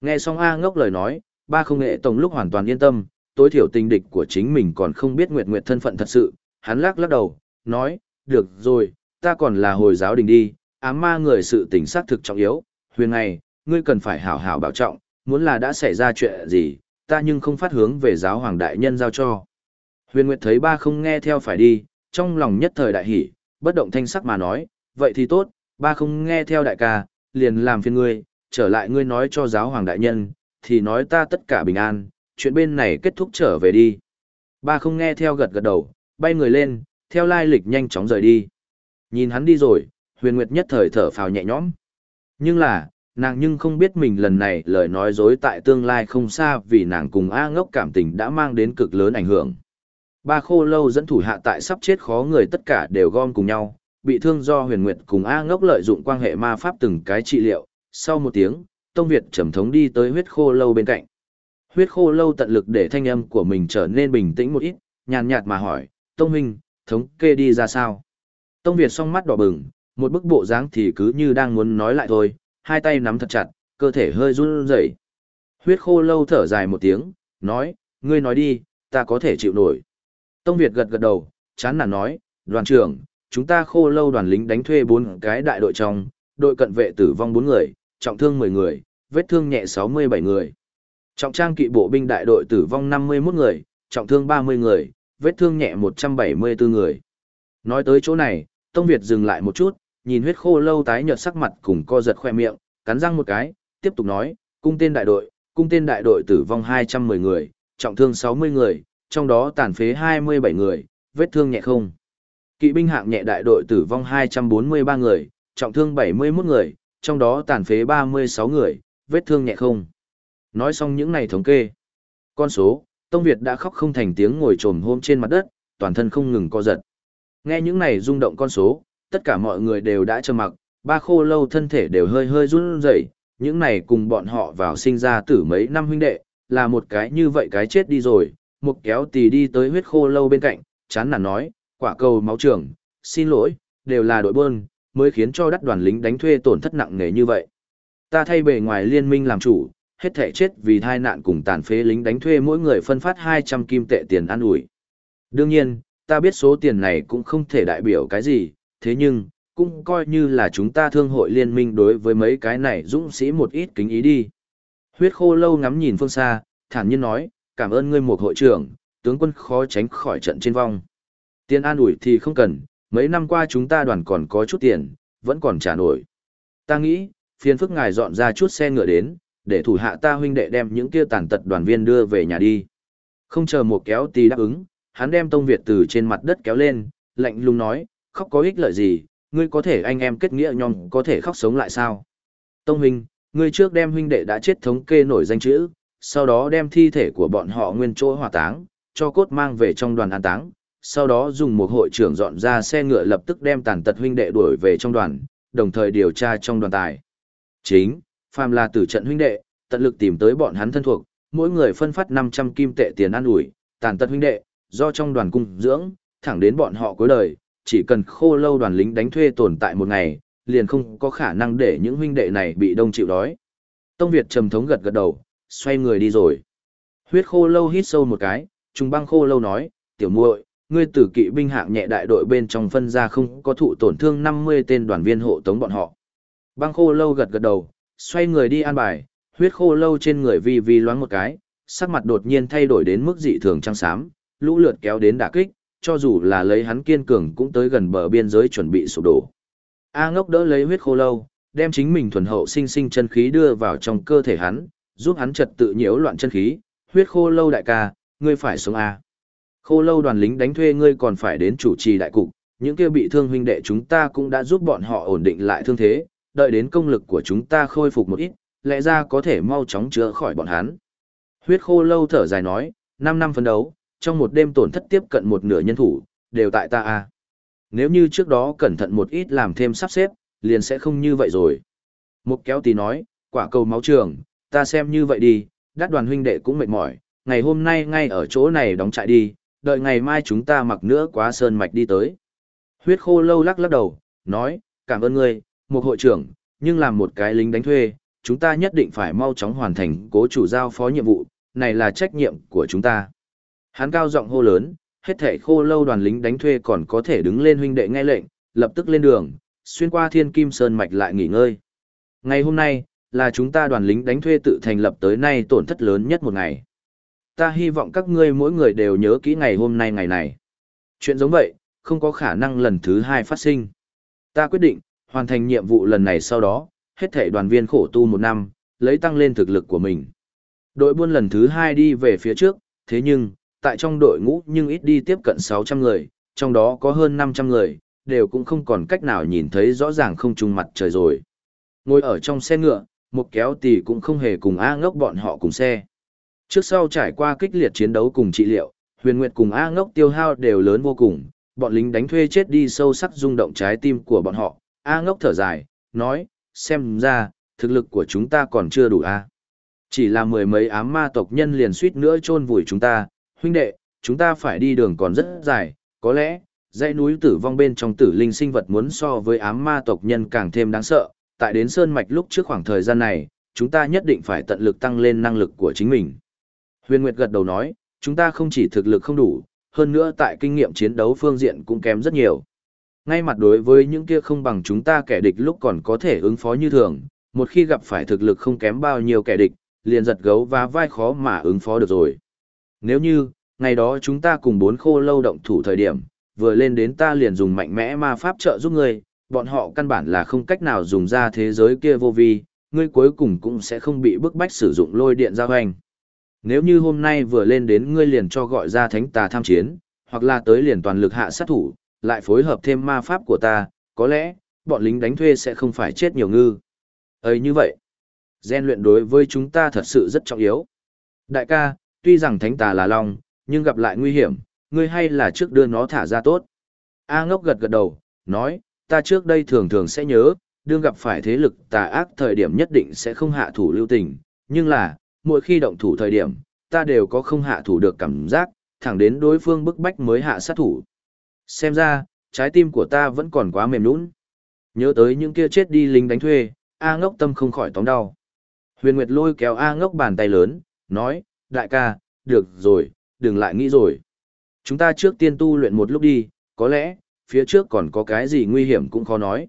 Nghe xong A ngốc lời nói, ba không nghệ tổng lúc hoàn toàn yên tâm, tối thiểu tình địch của chính mình còn không biết Nguyệt Nguyệt thân phận thật sự, hắn lắc lắc đầu, nói, được rồi, ta còn là hồi giáo đình đi, ám ma người sự tình xác thực trọng yếu, huyền này ngươi cần phải hảo hảo bảo trọng, muốn là đã xảy ra chuyện gì, ta nhưng không phát hướng về giáo hoàng đại nhân giao cho. Huyền Nguyệt thấy ba không nghe theo phải đi, trong lòng nhất thời đại hỉ, bất động thanh sắc mà nói, vậy thì tốt, ba không nghe theo đại ca, liền làm phiền ngươi, trở lại ngươi nói cho giáo hoàng đại nhân, thì nói ta tất cả bình an, chuyện bên này kết thúc trở về đi. Ba không nghe theo gật gật đầu, bay người lên, theo lai lịch nhanh chóng rời đi. Nhìn hắn đi rồi, huyền nguyệt nhất thời thở phào nhẹ nhõm. Nhưng là, nàng nhưng không biết mình lần này lời nói dối tại tương lai không xa vì nàng cùng A ngốc cảm tình đã mang đến cực lớn ảnh hưởng. Ba khô lâu dẫn thủ hạ tại sắp chết khó người tất cả đều gom cùng nhau, bị thương do huyền nguyệt cùng A ngốc lợi dụng quan hệ ma pháp từng cái trị liệu. Sau một tiếng, Tông Việt trầm thống đi tới huyết khô lâu bên cạnh. Huyết khô lâu tận lực để thanh âm của mình trở nên bình tĩnh một ít, nhàn nhạt mà hỏi, Tông Huynh, thống kê đi ra sao? Tông Việt song mắt đỏ bừng, một bức bộ dáng thì cứ như đang muốn nói lại thôi, hai tay nắm thật chặt, cơ thể hơi run rẩy. Huyết khô lâu thở dài một tiếng, nói, ngươi nói đi, ta có thể chịu nổi. Tông Việt gật gật đầu, chán nản nói, đoàn trưởng, chúng ta khô lâu đoàn lính đánh thuê bốn cái đại đội trong, đội cận vệ tử vong bốn người, trọng thương mười người, vết thương nhẹ sáu mươi bảy người. Trọng trang kỵ bộ binh đại đội tử vong năm mươi 51 người, trọng thương ba mươi người, vết thương nhẹ một trăm bảy mươi 174 người. Nói tới chỗ này, Tông Việt dừng lại một chút, nhìn huyết khô lâu tái nhợt sắc mặt cùng co giật khoe miệng, cắn răng một cái, tiếp tục nói, cung tên đại đội, cung tên đại đội tử vong 210 người, trọng thương 60 người, trong đó tàn phế 27 người, vết thương nhẹ không. Kỵ binh hạng nhẹ đại đội tử vong 243 người, trọng thương 71 người, trong đó tàn phế 36 người, vết thương nhẹ không. Nói xong những này thống kê. Con số, Tông Việt đã khóc không thành tiếng ngồi trồm hôm trên mặt đất, toàn thân không ngừng co giật. Nghe những này rung động con số, tất cả mọi người đều đã trầm mặc, ba khô lâu thân thể đều hơi hơi run rẩy, những này cùng bọn họ vào sinh ra tử mấy năm huynh đệ, là một cái như vậy cái chết đi rồi, một kéo tì đi tới huyết khô lâu bên cạnh, chán nản nói, quả cầu máu trưởng, xin lỗi, đều là đội bơn, mới khiến cho đắt đoàn lính đánh thuê tổn thất nặng nề như vậy. Ta thay bề ngoài liên minh làm chủ, hết thể chết vì thai nạn cùng tàn phế lính đánh thuê mỗi người phân phát 200 kim tệ tiền ăn ủi. Đương nhiên, ta biết số tiền này cũng không thể đại biểu cái gì, thế nhưng, cũng coi như là chúng ta thương hội liên minh đối với mấy cái này dũng sĩ một ít kính ý đi. Huyết khô lâu ngắm nhìn phương xa, thản nhiên nói, cảm ơn ngươi một hội trưởng, tướng quân khó tránh khỏi trận trên vong. Tiền an ủi thì không cần, mấy năm qua chúng ta đoàn còn có chút tiền, vẫn còn trả nổi. Ta nghĩ, phiền phức ngài dọn ra chút xe ngựa đến, để thủ hạ ta huynh đệ đem những kia tàn tật đoàn viên đưa về nhà đi. Không chờ một kéo tì đáp ứng, hắn đem Tông Việt từ trên mặt đất kéo lên, lạnh lùng nói, khóc có ích lợi gì, ngươi có thể anh em kết nghĩa nhong có thể khóc sống lại sao? Tông huynh, ngươi trước đem huynh đệ đã chết thống kê nổi danh chữ, sau đó đem thi thể của bọn họ nguyên chỗ hỏa táng, cho cốt mang về trong đoàn an táng, sau đó dùng một hội trưởng dọn ra xe ngựa lập tức đem tàn tật huynh đệ đuổi về trong đoàn, đồng thời điều tra trong đoàn tài. Chính, phàm là tử trận huynh đệ, tận lực tìm tới bọn hắn thân thuộc, mỗi người phân phát 500 kim tệ tiền ăn ủi, tàn tật huynh đệ, do trong đoàn cung dưỡng, thẳng đến bọn họ cuối đời, chỉ cần khô lâu đoàn lính đánh thuê tồn tại một ngày, liền không có khả năng để những huynh đệ này bị đông chịu đói. Tông Việt trầm thống gật gật đầu, xoay người đi rồi. Huyết khô lâu hít sâu một cái, trùng băng khô lâu nói, tiểu muội, ngươi tử kỵ binh hạng nhẹ đại đội bên trong phân ra không có thụ tổn thương 50 tên đoàn viên hộ tống bọn họ. Băng khô lâu gật gật đầu, xoay người đi an bài, huyết khô lâu trên người vi vi loáng một cái, sắc mặt đột nhiên thay đổi đến mức dị thường trắng xám, lũ lượt kéo đến đả kích, cho dù là lấy hắn kiên cường cũng tới gần bờ biên giới chuẩn bị sụp đổ. A ngốc đỡ lấy huyết khô lâu, đem chính mình thuần hậu sinh sinh chân khí đưa vào trong cơ thể hắn, giúp hắn trật tự nhiễu loạn chân khí, huyết khô lâu đại ca, ngươi phải sống A. Khô lâu đoàn lính đánh thuê ngươi còn phải đến chủ trì đại cục, những kia bị thương huynh đệ chúng ta cũng đã giúp bọn họ ổn định lại thương thế, đợi đến công lực của chúng ta khôi phục một ít, lẽ ra có thể mau chóng chữa khỏi bọn hắn. Huyết khô lâu thở dài nói, 5 năm phấn đấu, trong một đêm tổn thất tiếp cận một nửa nhân thủ, đều tại ta a. Nếu như trước đó cẩn thận một ít làm thêm sắp xếp, liền sẽ không như vậy rồi. Mục kéo tí nói, quả cầu máu trường, ta xem như vậy đi, đắt đoàn huynh đệ cũng mệt mỏi, ngày hôm nay ngay ở chỗ này đóng trại đi, đợi ngày mai chúng ta mặc nữa quá sơn mạch đi tới. Huyết khô lâu lắc lắc đầu, nói, cảm ơn ngươi, một hội trưởng, nhưng làm một cái lính đánh thuê, chúng ta nhất định phải mau chóng hoàn thành cố chủ giao phó nhiệm vụ, này là trách nhiệm của chúng ta. Hắn cao giọng hô lớn, hết thảy khô lâu đoàn lính đánh thuê còn có thể đứng lên huynh đệ nghe lệnh, lập tức lên đường, xuyên qua thiên kim sơn mạch lại nghỉ ngơi. Ngày hôm nay, là chúng ta đoàn lính đánh thuê tự thành lập tới nay tổn thất lớn nhất một ngày. Ta hy vọng các ngươi mỗi người đều nhớ kỹ ngày hôm nay ngày này. Chuyện giống vậy, không có khả năng lần thứ hai phát sinh. Ta quyết định, hoàn thành nhiệm vụ lần này sau đó, hết thể đoàn viên khổ tu một năm, lấy tăng lên thực lực của mình. Đội buôn lần thứ hai đi về phía trước, thế nhưng, tại trong đội ngũ nhưng ít đi tiếp cận 600 người, trong đó có hơn 500 người, đều cũng không còn cách nào nhìn thấy rõ ràng không trùng mặt trời rồi. Ngồi ở trong xe ngựa, một kéo tỷ cũng không hề cùng A ngốc bọn họ cùng xe. Trước sau trải qua kích liệt chiến đấu cùng trị liệu, huyền nguyệt cùng A ngốc tiêu hao đều lớn vô cùng, bọn lính đánh thuê chết đi sâu sắc rung động trái tim của bọn họ. A ngốc thở dài, nói, xem ra, thực lực của chúng ta còn chưa đủ A. Chỉ là mười mấy ám ma tộc nhân liền suýt nữa chôn vùi chúng ta, huynh đệ, chúng ta phải đi đường còn rất dài, có lẽ, dãy núi tử vong bên trong tử linh sinh vật muốn so với ám ma tộc nhân càng thêm đáng sợ, tại đến Sơn Mạch lúc trước khoảng thời gian này, chúng ta nhất định phải tận lực tăng lên năng lực của chính mình. Huyền Nguyệt gật đầu nói, chúng ta không chỉ thực lực không đủ, hơn nữa tại kinh nghiệm chiến đấu phương diện cũng kém rất nhiều. Ngay mặt đối với những kia không bằng chúng ta kẻ địch lúc còn có thể ứng phó như thường, một khi gặp phải thực lực không kém bao nhiêu kẻ địch, liền giật gấu và vai khó mà ứng phó được rồi. Nếu như, ngày đó chúng ta cùng bốn khô lâu động thủ thời điểm, vừa lên đến ta liền dùng mạnh mẽ ma pháp trợ giúp ngươi, bọn họ căn bản là không cách nào dùng ra thế giới kia vô vi, ngươi cuối cùng cũng sẽ không bị bức bách sử dụng lôi điện giao hoành. Nếu như hôm nay vừa lên đến ngươi liền cho gọi ra thánh tà tham chiến, hoặc là tới liền toàn lực hạ sát thủ, lại phối hợp thêm ma pháp của ta, có lẽ, bọn lính đánh thuê sẽ không phải chết nhiều ngư. ấy như vậy, gen luyện đối với chúng ta thật sự rất trọng yếu. Đại ca, tuy rằng thánh tà là long, nhưng gặp lại nguy hiểm, ngươi hay là trước đưa nó thả ra tốt. A ngốc gật gật đầu, nói, ta trước đây thường thường sẽ nhớ, đương gặp phải thế lực tà ác thời điểm nhất định sẽ không hạ thủ lưu tình, nhưng là, mỗi khi động thủ thời điểm, ta đều có không hạ thủ được cảm giác, thẳng đến đối phương bức bách mới hạ sát thủ. Xem ra, trái tim của ta vẫn còn quá mềm nũng. Nhớ tới những kia chết đi lính đánh thuê, A ngốc tâm không khỏi tóm đau. Huyền Nguyệt lôi kéo A ngốc bàn tay lớn, nói, đại ca, được rồi, đừng lại nghĩ rồi. Chúng ta trước tiên tu luyện một lúc đi, có lẽ, phía trước còn có cái gì nguy hiểm cũng khó nói.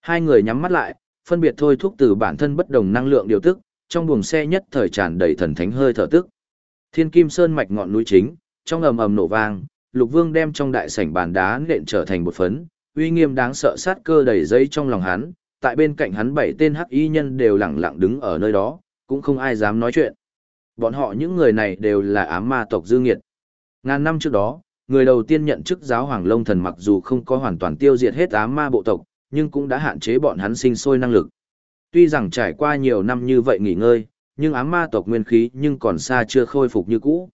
Hai người nhắm mắt lại, phân biệt thôi thúc từ bản thân bất đồng năng lượng điều tức, trong buồng xe nhất thời tràn đầy thần thánh hơi thở tức. Thiên Kim Sơn mạch ngọn núi chính, trong ầm ầm nổ vang, Lục Vương đem trong đại sảnh bàn đá nện trở thành một phấn, uy nghiêm đáng sợ sát cơ đầy dây trong lòng hắn, tại bên cạnh hắn bảy tên hắc y nhân đều lặng lặng đứng ở nơi đó, cũng không ai dám nói chuyện. Bọn họ những người này đều là ám ma tộc dư nghiệt. Ngàn năm trước đó, người đầu tiên nhận chức giáo hoàng lông thần mặc dù không có hoàn toàn tiêu diệt hết ám ma bộ tộc, nhưng cũng đã hạn chế bọn hắn sinh sôi năng lực. Tuy rằng trải qua nhiều năm như vậy nghỉ ngơi, nhưng ám ma tộc nguyên khí nhưng còn xa chưa khôi phục như cũ.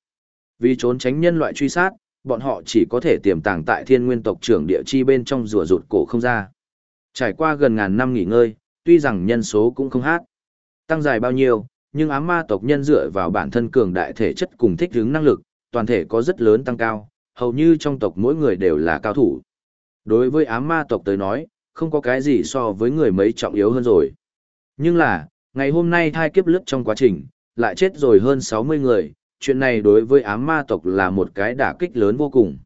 Vì trốn tránh nhân loại truy sát, bọn họ chỉ có thể tiềm tàng tại thiên nguyên tộc trưởng địa chi bên trong rùa rụt cổ không ra. Trải qua gần ngàn năm nghỉ ngơi, tuy rằng nhân số cũng không hát. Tăng dài bao nhiêu, nhưng ám ma tộc nhân dựa vào bản thân cường đại thể chất cùng thích ứng năng lực, toàn thể có rất lớn tăng cao, hầu như trong tộc mỗi người đều là cao thủ. Đối với ám ma tộc tới nói, không có cái gì so với người mấy trọng yếu hơn rồi. Nhưng là, ngày hôm nay thai kiếp lướt trong quá trình, lại chết rồi hơn 60 người, chuyện này đối với ám ma tộc là một cái đả kích lớn vô cùng.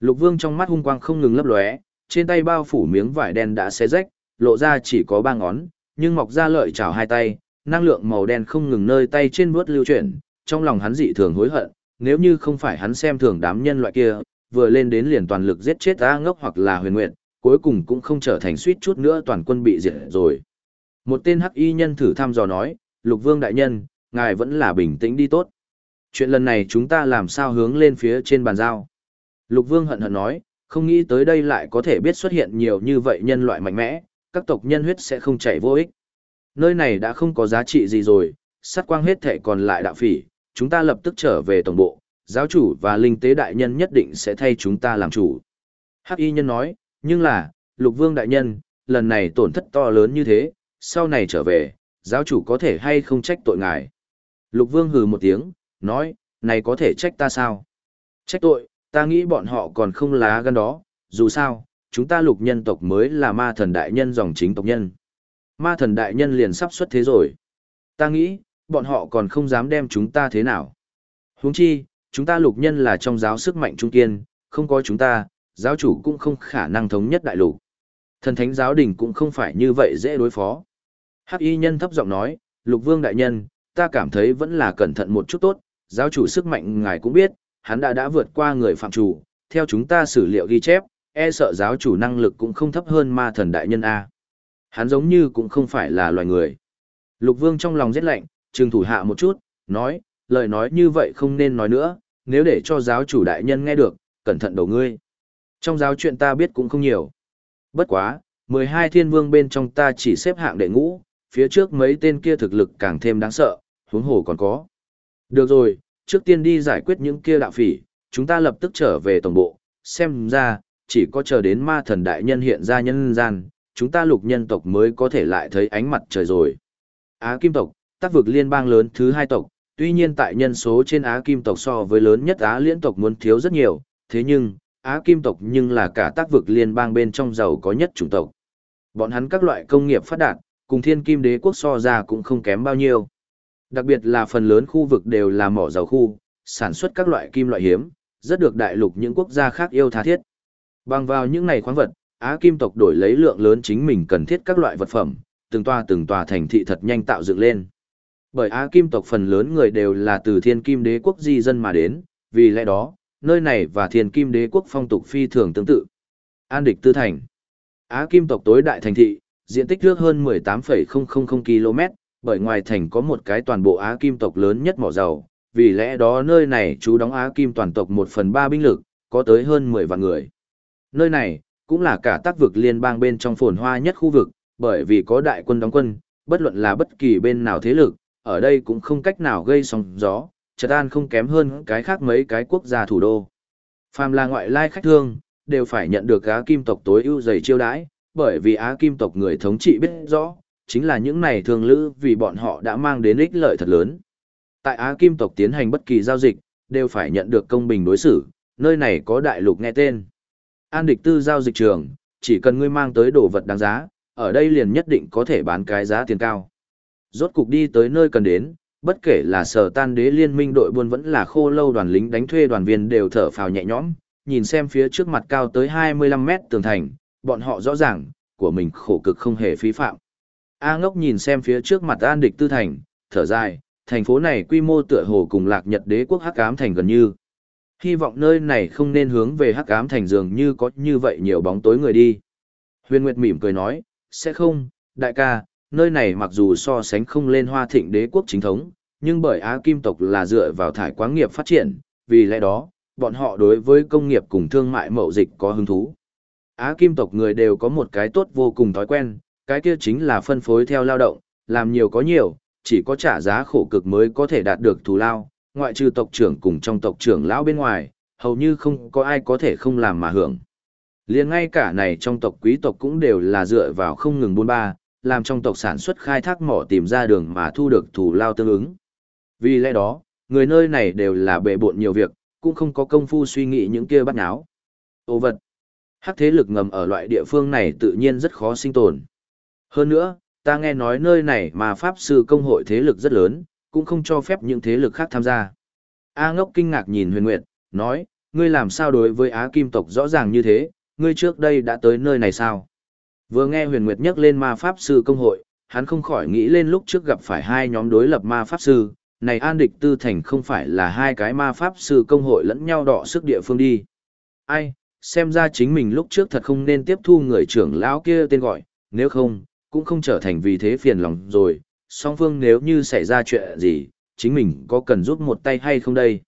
Lục vương trong mắt hung quang không ngừng lấp lóe, trên tay bao phủ miếng vải đen đã xé rách, lộ ra chỉ có ba ngón, nhưng mọc ra lợi chảo hai tay, năng lượng màu đen không ngừng nơi tay trên bước lưu chuyển, trong lòng hắn dị thường hối hận, nếu như không phải hắn xem thường đám nhân loại kia, vừa lên đến liền toàn lực giết chết A ngốc hoặc là huyền nguyện, cuối cùng cũng không trở thành suýt chút nữa toàn quân bị diệt rồi. Một tên hắc y nhân thử thăm dò nói, lục vương đại nhân, ngài vẫn là bình tĩnh đi tốt. Chuyện lần này chúng ta làm sao hướng lên phía trên bàn giao. Lục vương hận hận nói, không nghĩ tới đây lại có thể biết xuất hiện nhiều như vậy nhân loại mạnh mẽ, các tộc nhân huyết sẽ không chảy vô ích. Nơi này đã không có giá trị gì rồi, sát quang hết thể còn lại đạo phỉ, chúng ta lập tức trở về tổng bộ, giáo chủ và linh tế đại nhân nhất định sẽ thay chúng ta làm chủ. Hắc y nhân nói, nhưng là, lục vương đại nhân, lần này tổn thất to lớn như thế, sau này trở về, giáo chủ có thể hay không trách tội ngài. Lục vương hừ một tiếng, nói, này có thể trách ta sao? Trách tội, ta nghĩ bọn họ còn không lá gan đó, dù sao, chúng ta lục nhân tộc mới là ma thần đại nhân dòng chính tộc nhân. Ma thần đại nhân liền sắp xuất thế rồi. Ta nghĩ, bọn họ còn không dám đem chúng ta thế nào. Huống chi, chúng ta lục nhân là trong giáo sức mạnh trung kiên, không có chúng ta, giáo chủ cũng không khả năng thống nhất đại lục. Thần thánh giáo đình cũng không phải như vậy dễ đối phó. Hắc y nhân thấp giọng nói, lục vương đại nhân, ta cảm thấy vẫn là cẩn thận một chút tốt, giáo chủ sức mạnh ngài cũng biết, hắn đã đã vượt qua người phạm chủ, theo chúng ta xử liệu ghi chép, e sợ giáo chủ năng lực cũng không thấp hơn ma thần đại nhân A. Hắn giống như cũng không phải là loài người. Lục vương trong lòng rét lạnh, trừng thủ hạ một chút, nói, lời nói như vậy không nên nói nữa, nếu để cho giáo chủ đại nhân nghe được, cẩn thận đầu ngươi. Trong giáo chuyện ta biết cũng không nhiều. Bất quá, 12 thiên vương bên trong ta chỉ xếp hạng đệ ngũ, phía trước mấy tên kia thực lực càng thêm đáng sợ, huống hồ còn có. Được rồi, trước tiên đi giải quyết những kia đạo phỉ, chúng ta lập tức trở về tổng bộ, xem ra, chỉ có chờ đến ma thần đại nhân hiện ra nhân gian, chúng ta lục nhân tộc mới có thể lại thấy ánh mặt trời rồi. Á Kim tộc, tác vực liên bang lớn thứ hai tộc, tuy nhiên tại nhân số trên Á Kim tộc so với lớn nhất Á Liên tộc muốn thiếu rất nhiều, thế nhưng, Á Kim tộc nhưng là cả tác vực liên bang bên trong giàu có nhất chủng tộc. Bọn hắn các loại công nghiệp phát đạt, cùng thiên kim đế quốc so ra cũng không kém bao nhiêu. Đặc biệt là phần lớn khu vực đều là mỏ dầu khu, sản xuất các loại kim loại hiếm, rất được đại lục những quốc gia khác yêu tha thiết. Bằng vào những này khoáng vật, Á Kim tộc đổi lấy lượng lớn chính mình cần thiết các loại vật phẩm, từng tòa từng tòa thành thị thật nhanh tạo dựng lên. Bởi Á Kim tộc phần lớn người đều là từ thiên kim đế quốc di dân mà đến, vì lẽ đó, nơi này và thiên kim đế quốc phong tục phi thường tương tự. An địch tư thành. Á Kim tộc tối đại thành thị, diện tích ước hơn 18,000 km, bởi ngoài thành có một cái toàn bộ Á Kim tộc lớn nhất mỏ dầu, vì lẽ đó nơi này chú đóng Á Kim toàn tộc 1 phần 3 binh lực, có tới hơn 10 vạn người. Nơi này, cũng là cả tác vực liên bang bên trong phồn hoa nhất khu vực, bởi vì có đại quân đóng quân, bất luận là bất kỳ bên nào thế lực, ở đây cũng không cách nào gây sóng gió, trật an không kém hơn cái khác mấy cái quốc gia thủ đô. Phàm là ngoại lai khách thương, đều phải nhận được Á Kim tộc tối ưu dày chiêu đãi, bởi vì Á Kim tộc người thống trị biết rõ, chính là những này thương lữ vì bọn họ đã mang đến ích lợi thật lớn. Tại Á Kim tộc tiến hành bất kỳ giao dịch, đều phải nhận được công bình đối xử, nơi này có đại lục nghe tên. An địch tư giao dịch trường, chỉ cần ngươi mang tới đồ vật đáng giá, ở đây liền nhất định có thể bán cái giá tiền cao. Rốt cục đi tới nơi cần đến, bất kể là sở tan đế liên minh đội buôn vẫn là khô lâu đoàn lính đánh thuê đoàn viên đều thở phào nhẹ nhõm, nhìn xem phía trước mặt cao tới 25 mét tường thành, bọn họ rõ ràng, của mình khổ cực không hề phí phạm. A ngốc nhìn xem phía trước mặt an địch tư thành, thở dài, thành phố này quy mô tựa hồ cùng lạc nhật đế quốc hắc ám thành gần như. Hy vọng nơi này không nên hướng về hắc ám thành dường như có như vậy nhiều bóng tối người đi. Huyền Nguyệt mỉm cười nói, sẽ không, đại ca, nơi này mặc dù so sánh không lên hoa thịnh đế quốc chính thống, nhưng bởi Á Kim tộc là dựa vào thải quáng nghiệp phát triển, vì lẽ đó, bọn họ đối với công nghiệp cùng thương mại mậu dịch có hứng thú. Á Kim tộc người đều có một cái tốt vô cùng thói quen, cái kia chính là phân phối theo lao động, làm nhiều có nhiều, chỉ có trả giá khổ cực mới có thể đạt được thù lao, ngoại trừ tộc trưởng cùng trong tộc trưởng lão bên ngoài, hầu như không có ai có thể không làm mà hưởng. Liền ngay cả này trong tộc quý tộc cũng đều là dựa vào không ngừng buôn ba, làm trong tộc sản xuất khai thác mỏ tìm ra đường mà thu được thù lao tương ứng. Vì lẽ đó, người nơi này đều là bệ bộn nhiều việc, cũng không có công phu suy nghĩ những kia bắt náo. Ô vật. Hắc thế lực ngầm ở loại địa phương này tự nhiên rất khó sinh tồn. Hơn nữa, ta nghe nói nơi này mà Pháp Sư Công hội thế lực rất lớn, cũng không cho phép những thế lực khác tham gia. A ngốc kinh ngạc nhìn huyền nguyệt, nói, ngươi làm sao đối với Á Kim tộc rõ ràng như thế, ngươi trước đây đã tới nơi này sao? Vừa nghe huyền nguyệt nhắc lên ma Pháp Sư Công hội, hắn không khỏi nghĩ lên lúc trước gặp phải hai nhóm đối lập ma Pháp Sư, này an địch tư thành không phải là hai cái ma Pháp Sư Công hội lẫn nhau đọ sức địa phương đi. Ai, xem ra chính mình lúc trước thật không nên tiếp thu người trưởng lão kia tên gọi, nếu không, cũng không trở thành vì thế phiền lòng rồi, song phương nếu như xảy ra chuyện gì, chính mình có cần giúp một tay hay không đây?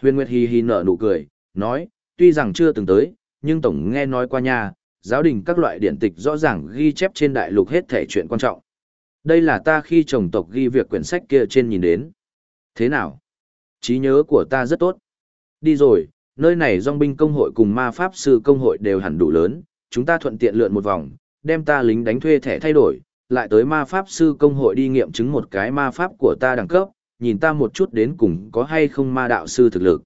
Huyền Nguyệt hì hì nở nụ cười, nói, tuy rằng chưa từng tới, nhưng tổng nghe nói qua nha, giáo đình các loại điện tịch rõ ràng ghi chép trên đại lục hết thể chuyện quan trọng. Đây là ta khi chồng tộc ghi việc quyển sách kia trên nhìn đến. Thế nào? trí nhớ của ta rất tốt. Đi rồi, nơi này dòng binh công hội cùng ma pháp sư công hội đều hẳn đủ lớn, chúng ta thuận tiện lượn một vòng, đem ta lính đánh thuê thẻ thay đổi, lại tới ma pháp sư công hội đi nghiệm chứng một cái ma pháp của ta đẳng cấp, nhìn ta một chút đến cùng có hay không ma đạo sư thực lực.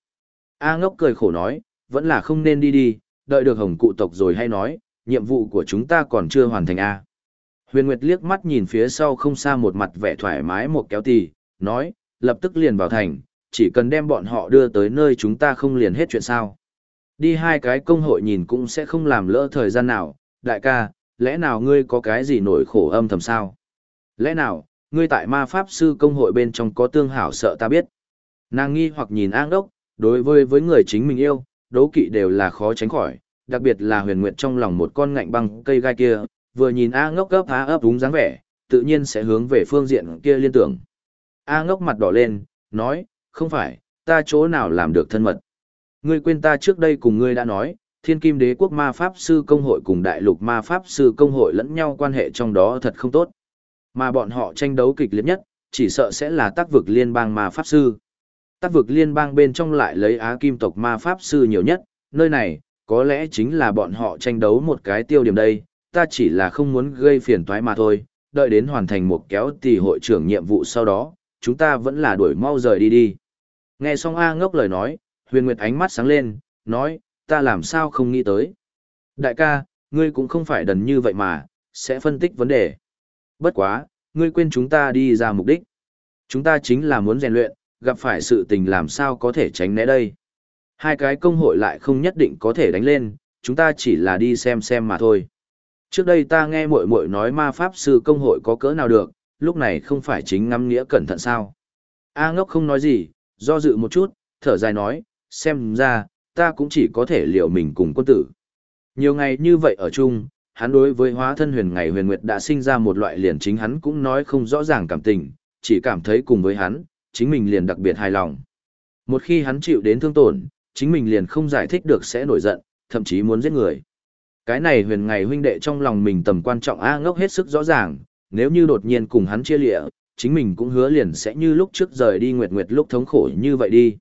A ngốc cười khổ nói, vẫn là không nên đi đi, đợi được hồng cụ tộc rồi hay nói, nhiệm vụ của chúng ta còn chưa hoàn thành A. Huyền Nguyệt liếc mắt nhìn phía sau không xa một mặt vẻ thoải mái một kéo tì, nói, lập tức liền vào thành, chỉ cần đem bọn họ đưa tới nơi chúng ta không liền hết chuyện sao. Đi hai cái công hội nhìn cũng sẽ không làm lỡ thời gian nào, đại ca, lẽ nào ngươi có cái gì nổi khổ âm thầm sao? Lẽ nào, ngươi tại ma pháp sư công hội bên trong có tương hảo sợ ta biết? Nàng nghi hoặc nhìn ang đốc, đối với với người chính mình yêu, đố kỵ đều là khó tránh khỏi, đặc biệt là huyền nguyệt trong lòng một con ngạnh băng cây gai kia, vừa nhìn A ngốc gấp há ấp đúng dáng vẻ, tự nhiên sẽ hướng về phương diện kia liên tưởng. A ngốc mặt đỏ lên, nói, không phải, ta chỗ nào làm được thân mật. Ngươi quên ta trước đây cùng ngươi đã nói, thiên kim đế quốc ma pháp sư công hội cùng đại lục ma pháp sư công hội lẫn nhau quan hệ trong đó thật không tốt. Mà bọn họ tranh đấu kịch liệt nhất, chỉ sợ sẽ là tác vực liên bang ma pháp sư. Tác vực liên bang bên trong lại lấy á kim tộc ma pháp sư nhiều nhất, nơi này, có lẽ chính là bọn họ tranh đấu một cái tiêu điểm đây, ta chỉ là không muốn gây phiền toái mà thôi, đợi đến hoàn thành một kéo tỷ hội trưởng nhiệm vụ sau đó, chúng ta vẫn là đuổi mau rời đi đi. Nghe xong A ngốc lời nói, huyền nguyệt ánh mắt sáng lên, nói, ta làm sao không nghĩ tới. Đại ca, ngươi cũng không phải đần như vậy mà, sẽ phân tích vấn đề. Bất quá, ngươi quên chúng ta đi ra mục đích. Chúng ta chính là muốn rèn luyện, gặp phải sự tình làm sao có thể tránh né đây. Hai cái công hội lại không nhất định có thể đánh lên, chúng ta chỉ là đi xem xem mà thôi. Trước đây ta nghe muội muội nói ma pháp sư công hội có cỡ nào được, lúc này không phải chính ngắm nghĩa cẩn thận sao. A ngốc không nói gì, do dự một chút, thở dài nói, xem ra, ta cũng chỉ có thể liệu mình cùng quân tử. Nhiều ngày như vậy ở chung, hắn đối với hóa thân huyền ngày huyền nguyệt đã sinh ra một loại liền chính hắn cũng nói không rõ ràng cảm tình, chỉ cảm thấy cùng với hắn, chính mình liền đặc biệt hài lòng. Một khi hắn chịu đến thương tổn, chính mình liền không giải thích được sẽ nổi giận, thậm chí muốn giết người. Cái này huyền ngày huynh đệ trong lòng mình tầm quan trọng A ngốc hết sức rõ ràng, nếu như đột nhiên cùng hắn chia lịa, chính mình cũng hứa liền sẽ như lúc trước rời đi nguyệt nguyệt lúc thống khổ như vậy đi.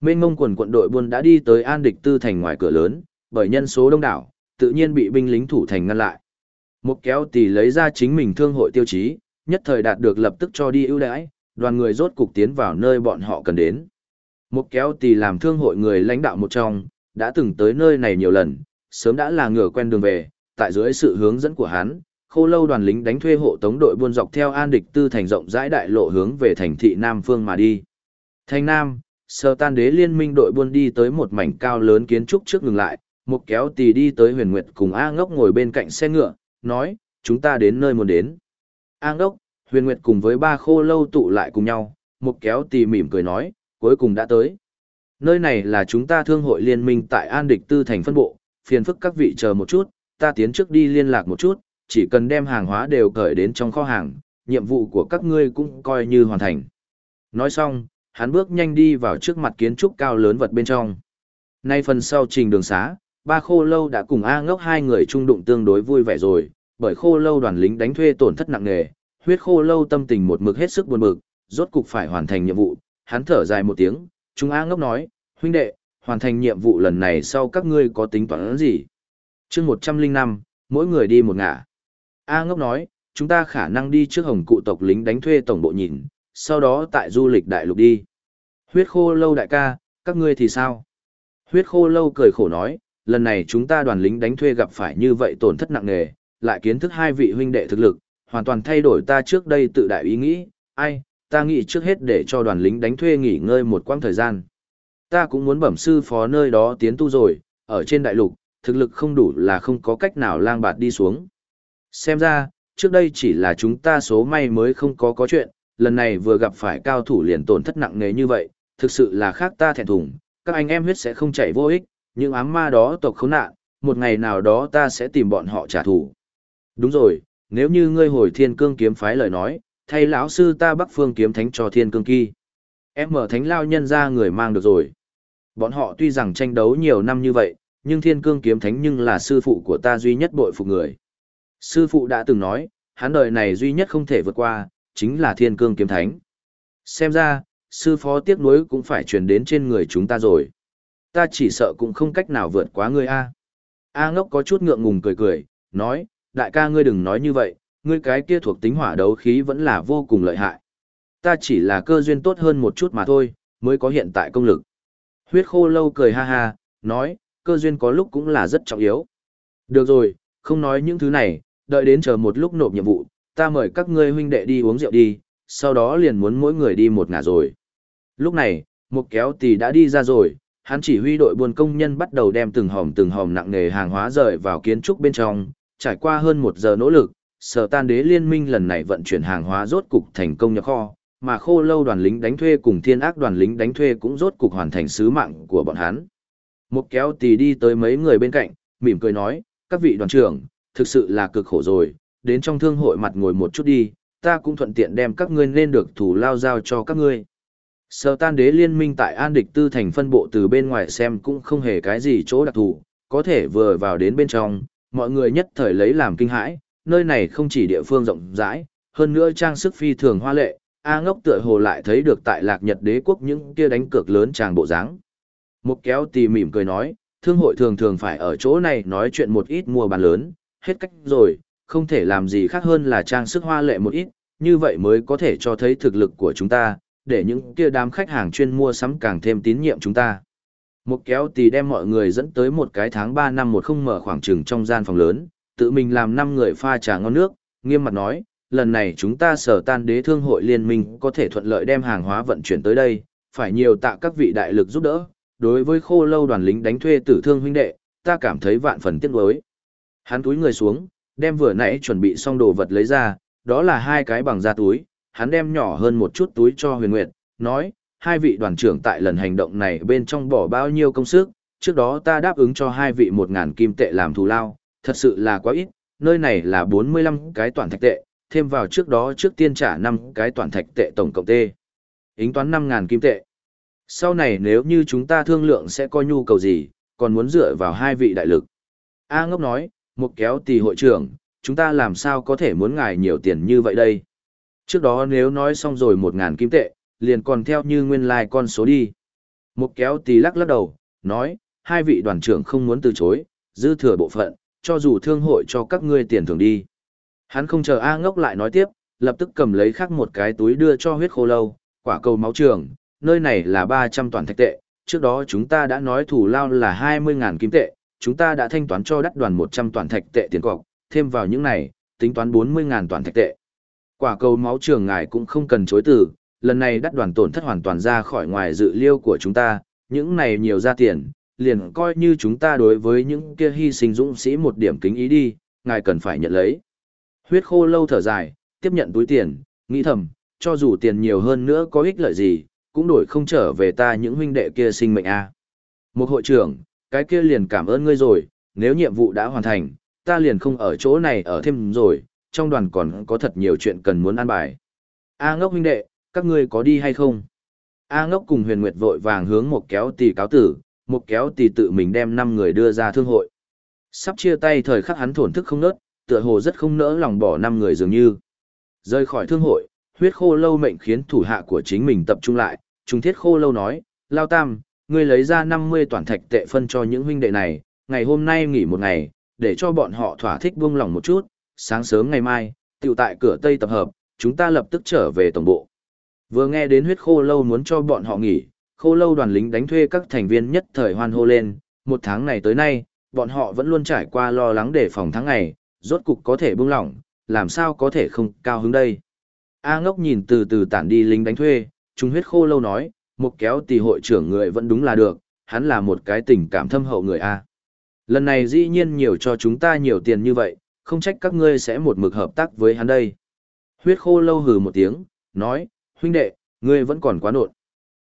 Mênh mông quần quận đội buôn đã đi tới an địch tư thành ngoài cửa lớn, bởi nhân số đông đảo, tự nhiên bị binh lính thủ thành ngăn lại. Một kéo tỷ lấy ra chính mình thương hội tiêu chí, nhất thời đạt được lập tức cho đi ưu đãi, đoàn người rốt cục tiến vào nơi bọn họ cần đến. Một kéo tỷ làm thương hội người lãnh đạo một trong, đã từng tới nơi này nhiều lần, sớm đã là ngửa quen đường về, tại dưới sự hướng dẫn của hắn, khô lâu đoàn lính đánh thuê hộ tống đội buôn dọc theo an địch tư thành rộng rãi đại lộ hướng về thành thị Nam Phương mà đi. Thành Nam, sơ tan đế liên minh đội buôn đi tới một mảnh cao lớn kiến trúc trước ngừng lại, một kéo tì đi tới huyền nguyệt cùng A ngốc ngồi bên cạnh xe ngựa, nói, chúng ta đến nơi muốn đến. A ngốc, huyền nguyệt cùng với ba khô lâu tụ lại cùng nhau, một kéo tì mỉm cười nói, cuối cùng đã tới. Nơi này là chúng ta thương hội liên minh tại An Địch Tư thành phân bộ, phiền phức các vị chờ một chút, ta tiến trước đi liên lạc một chút, chỉ cần đem hàng hóa đều cởi đến trong kho hàng, nhiệm vụ của các ngươi cũng coi như hoàn thành. Nói xong, hắn bước nhanh đi vào trước mặt kiến trúc cao lớn vật bên trong. Nay phần sau trình đường xá, ba khô lâu đã cùng A ngốc hai người trung đụng tương đối vui vẻ rồi, bởi khô lâu đoàn lính đánh thuê tổn thất nặng nề, huyết khô lâu tâm tình một mực hết sức buồn bực, rốt cục phải hoàn thành nhiệm vụ, hắn thở dài một tiếng, chúng A ngốc nói, huynh đệ, hoàn thành nhiệm vụ lần này sau các ngươi có tính toán gì? chương 105, mỗi người đi một ngả. A ngốc nói, chúng ta khả năng đi trước hồng cụ tộc lính đánh thuê tổng bộ nhìn, sau đó tại du lịch đại lục đi. Huyết khô lâu đại ca, các ngươi thì sao? Huyết khô lâu cười khổ nói, lần này chúng ta đoàn lính đánh thuê gặp phải như vậy tổn thất nặng nề, lại kiến thức hai vị huynh đệ thực lực, hoàn toàn thay đổi ta trước đây tự đại ý nghĩ, ai, ta nghĩ trước hết để cho đoàn lính đánh thuê nghỉ ngơi một quãng thời gian. Ta cũng muốn bẩm sư phó nơi đó tiến tu rồi, ở trên đại lục, thực lực không đủ là không có cách nào lang bạt đi xuống. Xem ra, trước đây chỉ là chúng ta số may mới không có có chuyện, lần này vừa gặp phải cao thủ liền tổn thất nặng nề như vậy, thực sự là khác ta thẹn thùng, các anh em huyết sẽ không chảy vô ích, những ám ma đó tộc khốn nạn, một ngày nào đó ta sẽ tìm bọn họ trả thù. Đúng rồi, nếu như ngươi hồi thiên cương kiếm phái lời nói, thay lão sư ta bắc phương kiếm thánh cho thiên cương kỳ. Em mở thánh lao nhân ra người mang được rồi. Bọn họ tuy rằng tranh đấu nhiều năm như vậy, nhưng thiên cương kiếm thánh nhưng là sư phụ của ta duy nhất bội phục người. Sư phụ đã từng nói, hắn đời này duy nhất không thể vượt qua, chính là thiên cương kiếm thánh. Xem ra, sư phó tiếc nuối cũng phải truyền đến trên người chúng ta rồi. Ta chỉ sợ cũng không cách nào vượt quá ngươi A. A ngốc có chút ngượng ngùng cười cười, nói, đại ca ngươi đừng nói như vậy, ngươi cái kia thuộc tính hỏa đấu khí vẫn là vô cùng lợi hại. Ta chỉ là cơ duyên tốt hơn một chút mà thôi, mới có hiện tại công lực. Huyết khô lâu cười ha ha, nói, cơ duyên có lúc cũng là rất trọng yếu. Được rồi, không nói những thứ này, đợi đến chờ một lúc nộp nhiệm vụ, ta mời các ngươi huynh đệ đi uống rượu đi, sau đó liền muốn mỗi người đi một ngả rồi. Lúc này, một kéo tỷ đã đi ra rồi, hắn chỉ huy đội buôn công nhân bắt đầu đem từng hòm từng hòm nặng nề hàng hóa rời vào kiến trúc bên trong, trải qua hơn một giờ nỗ lực, sở tan đế liên minh lần này vận chuyển hàng hóa rốt cục thành công nhập kho, mà khô lâu đoàn lính đánh thuê cùng thiên ác đoàn lính đánh thuê cũng rốt cục hoàn thành sứ mạng của bọn hắn. Một kéo tỷ đi tới mấy người bên cạnh, mỉm cười nói, các vị đoàn trưởng, thực sự là cực khổ rồi, đến trong thương hội mặt ngồi một chút đi, ta cũng thuận tiện đem các ngươi nên được thủ lao giao cho các ngươi. Sở tan đế liên minh tại An Địch Tư thành phân bộ từ bên ngoài xem cũng không hề cái gì chỗ đặc thù, có thể vừa vào đến bên trong, mọi người nhất thời lấy làm kinh hãi, nơi này không chỉ địa phương rộng rãi, hơn nữa trang sức phi thường hoa lệ, A ngốc tựa hồ lại thấy được tại lạc nhật đế quốc những kia đánh cược lớn tràng bộ dáng. Một kéo tì mỉm cười nói, thương hội thường thường phải ở chỗ này nói chuyện một ít mua bán lớn, hết cách rồi, không thể làm gì khác hơn là trang sức hoa lệ một ít, như vậy mới có thể cho thấy thực lực của chúng ta, để những kia đám khách hàng chuyên mua sắm càng thêm tín nhiệm chúng ta. Một kéo tì đem mọi người dẫn tới một cái tháng 3 năm một không mở khoảng trừng trong gian phòng lớn, tự mình làm 5 người pha trà ngon nước, nghiêm mặt nói, lần này chúng ta sở tan đế thương hội liên minh có thể thuận lợi đem hàng hóa vận chuyển tới đây, phải nhiều tạ các vị đại lực giúp đỡ. Đối với khô lâu đoàn lính đánh thuê tử thương huynh đệ, ta cảm thấy vạn phần tiếc nuối. Hắn túi người xuống, đem vừa nãy chuẩn bị xong đồ vật lấy ra, đó là hai cái bằng da túi, hắn đem nhỏ hơn một chút túi cho huyền nguyệt, nói, hai vị đoàn trưởng tại lần hành động này bên trong bỏ bao nhiêu công sức, trước đó ta đáp ứng cho hai vị một ngàn kim tệ làm thù lao, thật sự là quá ít, nơi này là 45 cái toàn thạch tệ, thêm vào trước đó trước tiên trả năm cái toàn thạch tệ tổng cộng tê. Ính toán năm ngàn kim tệ. Sau này nếu như chúng ta thương lượng sẽ có nhu cầu gì, còn muốn dựa vào hai vị đại lực. A ngốc nói, một kéo tỷ hội trưởng, chúng ta làm sao có thể muốn ngài nhiều tiền như vậy đây? Trước đó nếu nói xong rồi một ngàn kim tệ, liền còn theo như nguyên lai like con số đi. Một kéo tỷ lắc lắc đầu, nói, hai vị đoàn trưởng không muốn từ chối, dư thừa bộ phận, cho dù thương hội cho các ngươi tiền thưởng đi. Hắn không chờ A ngốc lại nói tiếp, lập tức cầm lấy khác một cái túi đưa cho huyết khô lâu, quả cầu máu trường, nơi này là 300 toàn thạch tệ, trước đó chúng ta đã nói thủ lao là 20.000 kim tệ, chúng ta đã thanh toán cho đắt đoàn 100 toàn thạch tệ tiền cọc, thêm vào những này, tính toán 40.000 toàn thạch tệ. Quả cầu máu trường ngài cũng không cần chối từ, lần này đắt đoàn tổn thất hoàn toàn ra khỏi ngoài dự liêu của chúng ta, những này nhiều ra tiền, liền coi như chúng ta đối với những kia hy sinh dũng sĩ một điểm kính ý đi, ngài cần phải nhận lấy. Huyết khô lâu thở dài, tiếp nhận túi tiền, nghĩ thầm, cho dù tiền nhiều hơn nữa có ích lợi gì, cũng đổi không trở về ta những huynh đệ kia sinh mệnh a. Một hội trưởng, cái kia liền cảm ơn ngươi rồi, nếu nhiệm vụ đã hoàn thành, ta liền không ở chỗ này ở thêm rồi, trong đoàn còn có thật nhiều chuyện cần muốn an bài. A ngốc huynh đệ, các ngươi có đi hay không? A ngốc cùng huyền nguyệt vội vàng hướng một kéo tỷ cáo tử, một kéo tỷ tự mình đem 5 người đưa ra thương hội. Sắp chia tay thời khắc hắn thổn thức không nớt, tựa hồ rất không nỡ lòng bỏ 5 người dường như. Rơi khỏi thương hội, huyết khô lâu mệnh khiến thủ hạ của chính mình tập trung lại, trung thiết khô lâu nói, Lao Tam, ngươi lấy ra 50 toàn thạch tệ phân cho những huynh đệ này, ngày hôm nay nghỉ một ngày, để cho bọn họ thỏa thích buông lòng một chút, sáng sớm ngày mai, tiểu tại cửa Tây tập hợp, chúng ta lập tức trở về tổng bộ. Vừa nghe đến huyết khô lâu muốn cho bọn họ nghỉ, khô lâu đoàn lính đánh thuê các thành viên nhất thời hoan hô lên, một tháng này tới nay, bọn họ vẫn luôn trải qua lo lắng để phòng tháng ngày, rốt cục có thể buông lỏng, làm sao có thể không cao hứng đây. A ngốc nhìn từ từ tản đi lính đánh thuê, trung huyết khô lâu nói, một kéo tỷ hội trưởng người vẫn đúng là được, hắn là một cái tình cảm thâm hậu người A. Lần này dĩ nhiên nhiều cho chúng ta nhiều tiền như vậy, không trách các ngươi sẽ một mực hợp tác với hắn đây. Huyết khô lâu hừ một tiếng, nói, huynh đệ, ngươi vẫn còn quá nộn.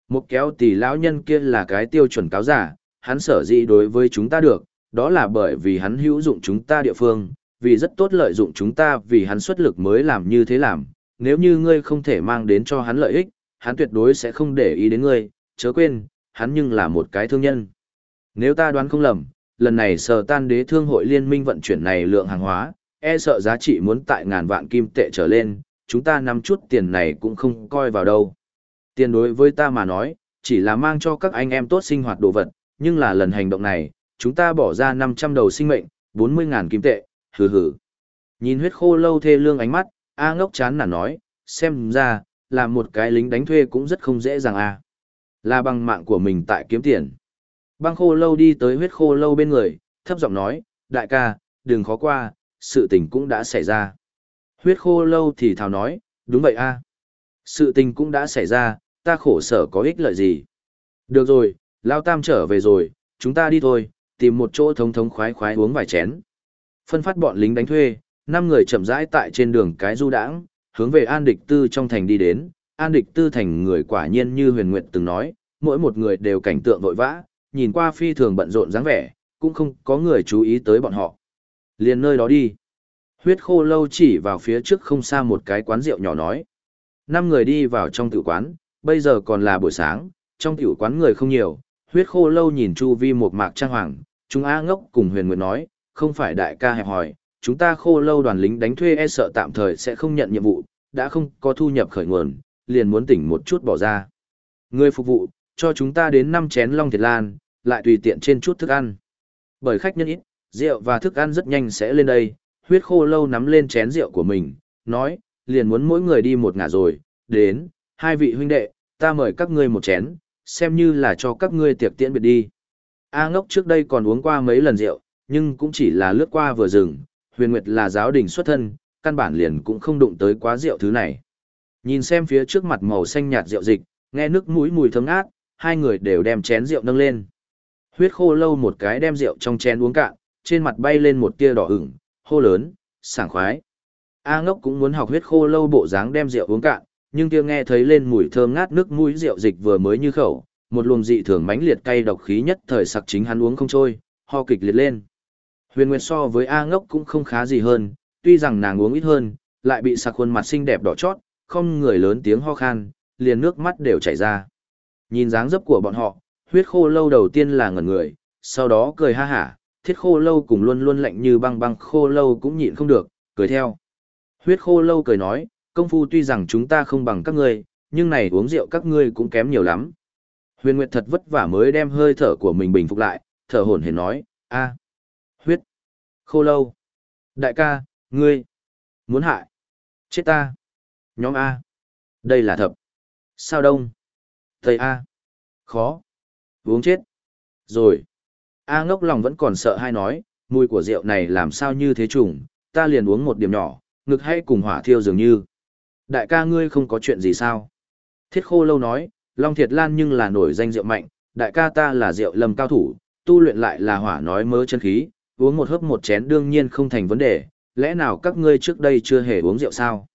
Một kéo tỷ lão nhân kia là cái tiêu chuẩn cáo giả, hắn sở dĩ đối với chúng ta được, đó là bởi vì hắn hữu dụng chúng ta địa phương, vì rất tốt lợi dụng chúng ta vì hắn xuất lực mới làm như thế làm. Nếu như ngươi không thể mang đến cho hắn lợi ích, hắn tuyệt đối sẽ không để ý đến ngươi, chớ quên, hắn nhưng là một cái thương nhân. Nếu ta đoán không lầm, lần này sở tan đế thương hội liên minh vận chuyển này lượng hàng hóa, e sợ giá trị muốn tại ngàn vạn kim tệ trở lên, chúng ta nắm chút tiền này cũng không coi vào đâu. Tiền đối với ta mà nói, chỉ là mang cho các anh em tốt sinh hoạt đồ vật, nhưng là lần hành động này, chúng ta bỏ ra 500 đầu sinh mệnh, 40.000 kim tệ, hừ hừ. Nhìn huyết khô lâu thê lương ánh mắt, A ngốc chán nản nói, xem ra, là một cái lính đánh thuê cũng rất không dễ dàng à? Là bằng mạng của mình tại kiếm tiền. Băng khô lâu đi tới huyết khô lâu bên người, thấp giọng nói, đại ca, đừng khó qua, sự tình cũng đã xảy ra. Huyết khô lâu thì thào nói, đúng vậy a Sự tình cũng đã xảy ra, ta khổ sở có ích lợi gì. Được rồi, Lao Tam trở về rồi, chúng ta đi thôi, tìm một chỗ thống thống khoái khoái uống vài chén. Phân phát bọn lính đánh thuê, năm người chậm rãi tại trên đường cái du đãng, hướng về An Địch Tư trong thành đi đến. An Địch Tư thành người quả nhiên như Huyền Nguyệt từng nói, mỗi một người đều cảnh tượng vội vã, nhìn qua phi thường bận rộn dáng vẻ, cũng không có người chú ý tới bọn họ. Liền nơi đó đi. Huyết khô lâu chỉ vào phía trước không xa một cái quán rượu nhỏ nói. Năm người đi vào trong tiểu quán, bây giờ còn là buổi sáng, trong tiểu quán người không nhiều. Huyết khô lâu nhìn chu vi một mạc trang hoàng, chúng A ngốc cùng huyền nguyệt nói, không phải đại ca hẹp hỏi, chúng ta khô lâu đoàn lính đánh thuê e sợ tạm thời sẽ không nhận nhiệm vụ, đã không có thu nhập khởi nguồn, liền muốn tỉnh một chút bỏ ra. Người phục vụ, cho chúng ta đến 5 chén long thiệt lan, lại tùy tiện trên chút thức ăn. Bởi khách nhân ít, rượu và thức ăn rất nhanh sẽ lên đây, huyết khô lâu nắm lên chén rượu của mình, nói, liền muốn mỗi người đi một ngả rồi, đến, hai vị huynh đệ, ta mời các ngươi một chén, xem như là cho các ngươi tiệc tiễn biệt đi. A ngốc trước đây còn uống qua mấy lần rượu, nhưng cũng chỉ là lướt qua vừa dừng, huyền nguyệt là giáo đình xuất thân, căn bản liền cũng không đụng tới quá rượu thứ này. Nhìn xem phía trước mặt màu xanh nhạt rượu dịch, nghe nước mũi mùi thơm ngát, hai người đều đem chén rượu nâng lên. Huyết khô lâu một cái đem rượu trong chén uống cạn, trên mặt bay lên một tia đỏ ửng, hô lớn, sảng khoái. A ngốc cũng muốn học huyết khô lâu bộ dáng đem rượu uống cạn, nhưng kia nghe thấy lên mùi thơm ngát nước mũi rượu dịch vừa mới như khẩu, một luồng dị thường mãnh liệt cay độc khí nhất thời sặc chính hắn uống không trôi, ho kịch liệt lên. Huyền Nguyệt so với A ngốc cũng không khá gì hơn, tuy rằng nàng uống ít hơn, lại bị sặc khuôn mặt xinh đẹp đỏ chót, không người lớn tiếng ho khan, liền nước mắt đều chảy ra. Nhìn dáng dấp của bọn họ, huyết khô lâu đầu tiên là ngẩn người, sau đó cười ha hả, thiết khô lâu cùng luôn luôn lạnh như băng băng khô lâu cũng nhịn không được, cười theo. Huyết khô lâu cười nói, công phu tuy rằng chúng ta không bằng các ngươi, nhưng này uống rượu các ngươi cũng kém nhiều lắm. Huyền Nguyệt thật vất vả mới đem hơi thở của mình bình phục lại, thở hổn hển nói, a, khô lâu, đại ca, ngươi, muốn hại, chết ta, nhóm A, đây là thập, sao đông, thầy A, khó, uống chết, rồi, A ngốc lòng vẫn còn sợ hay nói, mùi của rượu này làm sao như thế trùng, ta liền uống một điểm nhỏ, ngực hay cùng hỏa thiêu dường như. Đại ca ngươi không có chuyện gì sao? Thiết khô lâu nói, Long Thiệt Lan nhưng là nổi danh rượu mạnh, đại ca ta là rượu lâm cao thủ, tu luyện lại là hỏa nói mơ chân khí, uống một hớp một chén đương nhiên không thành vấn đề, lẽ nào các ngươi trước đây chưa hề uống rượu sao?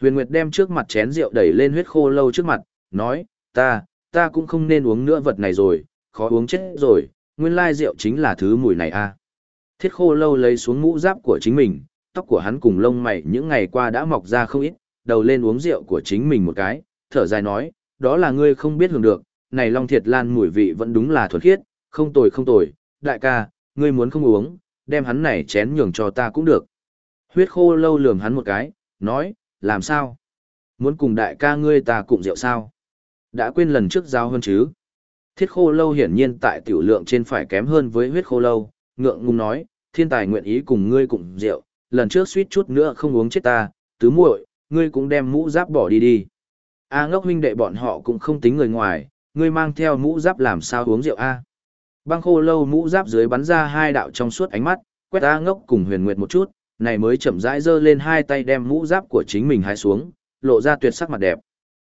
Huyền Nguyệt đem trước mặt chén rượu đẩy lên huyết khô lâu trước mặt, nói, ta, ta cũng không nên uống nữa vật này rồi, khó uống chết rồi, nguyên lai rượu chính là thứ mùi này a. À. Thiết khô lâu lấy xuống mũ giáp của chính mình, tóc của hắn cùng lông mày những ngày qua đã mọc ra không ít, đầu lên uống rượu của chính mình một cái, thở dài nói, đó là ngươi không biết hưởng được, này Long Thiệt Lan mùi vị vẫn đúng là thuần khiết, không tồi không tồi, đại ca, ngươi muốn không uống, đem hắn này chén nhường cho ta cũng được. Huyết khô lâu lườm hắn một cái, nói, làm sao? Muốn cùng đại ca ngươi ta cùng rượu sao? Đã quên lần trước giao hơn chứ? Thiết khô lâu hiển nhiên tại tiểu lượng trên phải kém hơn với huyết khô lâu, ngượng ngùng nói, thiên tài nguyện ý cùng ngươi cùng rượu, lần trước suýt chút nữa không uống chết ta, tứ muội, ngươi cũng đem mũ giáp bỏ đi đi. A ngốc huynh đệ bọn họ cũng không tính người ngoài, ngươi mang theo mũ giáp làm sao uống rượu A. Băng khô lâu mũ giáp dưới bắn ra hai đạo trong suốt ánh mắt, quét A ngốc cùng huyền nguyệt một chút, này mới chậm rãi giơ lên hai tay đem mũ giáp của chính mình hái xuống, lộ ra tuyệt sắc mặt đẹp.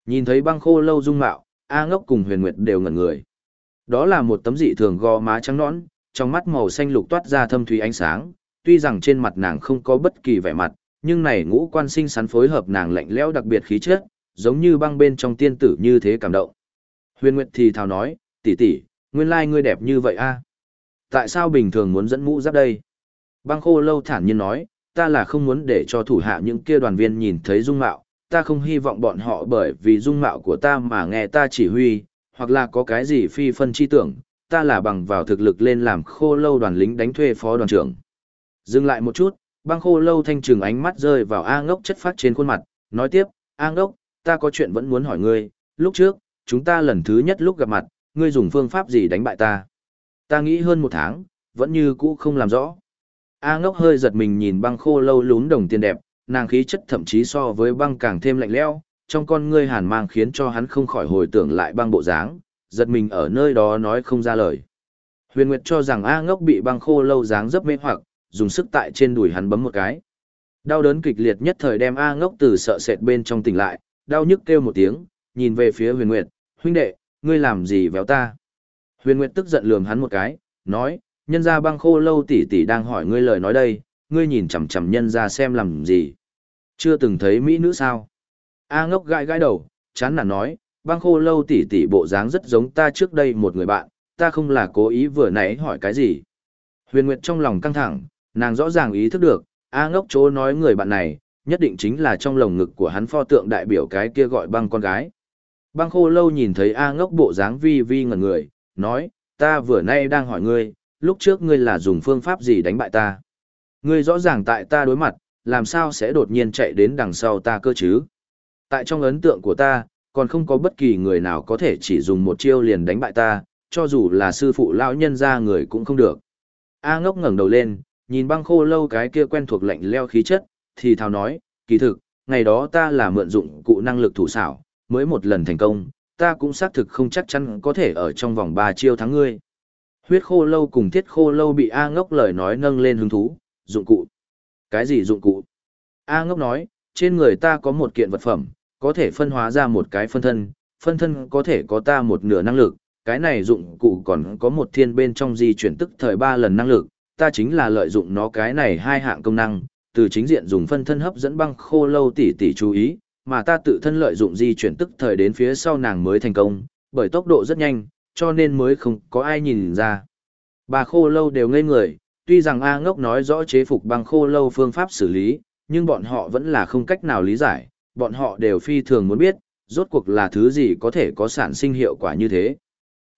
Nhìn thấy băng khô lâu dung mạo, A ngốc cùng huyền nguyệt đều ngẩn người. Đó là một tấm dị thường gò má trắng nõn, trong mắt màu xanh lục toát ra thâm thúy ánh sáng, tuy rằng trên mặt nàng không có bất kỳ vẻ mặt, nhưng này ngũ quan sinh sắn phối hợp nàng lạnh lẽo đặc biệt khí chất, giống như băng bên trong tiên tử như thế cảm động. Huyền Nguyệt thì thào nói, tỷ tỷ, nguyên lai ngươi đẹp như vậy a. Tại sao bình thường muốn dẫn mũ giáp đây? Băng khô lâu thản nhiên nói, ta là không muốn để cho thủ hạ những kia đoàn viên nhìn thấy dung mạo, ta không hy vọng bọn họ bởi vì dung mạo của ta mà nghe ta chỉ huy, hoặc là có cái gì phi phân chi tưởng, ta là bằng vào thực lực lên làm khô lâu đoàn lính đánh thuê phó đoàn trưởng. Dừng lại một chút, băng khô lâu thanh trừng ánh mắt rơi vào A ngốc chất phát trên khuôn mặt, nói tiếp, A ngốc, ta có chuyện vẫn muốn hỏi ngươi, lúc trước, chúng ta lần thứ nhất lúc gặp mặt, ngươi dùng phương pháp gì đánh bại ta? Ta nghĩ hơn một tháng, vẫn như cũ không làm rõ. A ngốc hơi giật mình nhìn băng khô lâu lún đồng tiền đẹp, nàng khí chất thậm chí so với băng càng thêm lạnh lẽo, trong con ngươi hàn mang khiến cho hắn không khỏi hồi tưởng lại băng bộ dáng, giật mình ở nơi đó nói không ra lời. Huyền Nguyệt cho rằng A ngốc bị băng khô lâu dáng dấp mê hoặc, dùng sức tại trên đùi hắn bấm một cái. Đau đớn kịch liệt nhất thời đem A ngốc từ sợ sệt bên trong tỉnh lại, đau nhức kêu một tiếng, nhìn về phía huyền nguyệt, huynh đệ, ngươi làm gì véo ta? Huyền nguyệt tức giận lườm hắn một cái, nói, nhân gia băng khô lâu tỷ tỷ đang hỏi ngươi lời nói đây, ngươi nhìn chằm chằm nhân ra xem làm gì. Chưa từng thấy mỹ nữ sao? A ngốc gãi gãi đầu, chán nản nói, băng khô lâu tỷ tỷ bộ dáng rất giống ta trước đây một người bạn, ta không là cố ý vừa nãy hỏi cái gì. Huyền Nguyệt trong lòng căng thẳng, nàng rõ ràng ý thức được, A ngốc chỗ nói người bạn này, nhất định chính là trong lồng ngực của hắn pho tượng đại biểu cái kia gọi băng con gái. Băng khô lâu nhìn thấy A ngốc bộ dáng vi vi ngẩn người, nói, ta vừa nay đang hỏi ngươi, lúc trước ngươi là dùng phương pháp gì đánh bại ta. Ngươi rõ ràng tại ta đối mặt, làm sao sẽ đột nhiên chạy đến đằng sau ta cơ chứ? Tại trong ấn tượng của ta, còn không có bất kỳ người nào có thể chỉ dùng một chiêu liền đánh bại ta, cho dù là sư phụ lão nhân ra người cũng không được. A ngốc ngẩng đầu lên, nhìn băng khô lâu cái kia quen thuộc lạnh leo khí chất, thì thào nói, kỳ thực, ngày đó ta là mượn dụng cụ năng lực thủ xảo, mới một lần thành công, ta cũng xác thực không chắc chắn có thể ở trong vòng 3 chiêu thắng ngươi. Huyết khô lâu cùng thiết khô lâu bị A ngốc lời nói nâng lên hứng thú, dụng cụ. Cái gì dụng cụ? A ngốc nói, trên người ta có một kiện vật phẩm, có thể phân hóa ra một cái phân thân, phân thân có thể có ta một nửa năng lực, cái này dụng cụ còn có một thiên bên trong di chuyển tức thời ba lần năng lực, ta chính là lợi dụng nó cái này hai hạng công năng, từ chính diện dùng phân thân hấp dẫn băng khô lâu tỷ tỷ chú ý, mà ta tự thân lợi dụng di chuyển tức thời đến phía sau nàng mới thành công, bởi tốc độ rất nhanh, cho nên mới không có ai nhìn ra. Bà khô lâu đều ngây người, tuy rằng A ngốc nói rõ chế phục băng khô lâu phương pháp xử lý, nhưng bọn họ vẫn là không cách nào lý giải, bọn họ đều phi thường muốn biết, rốt cuộc là thứ gì có thể có sản sinh hiệu quả như thế.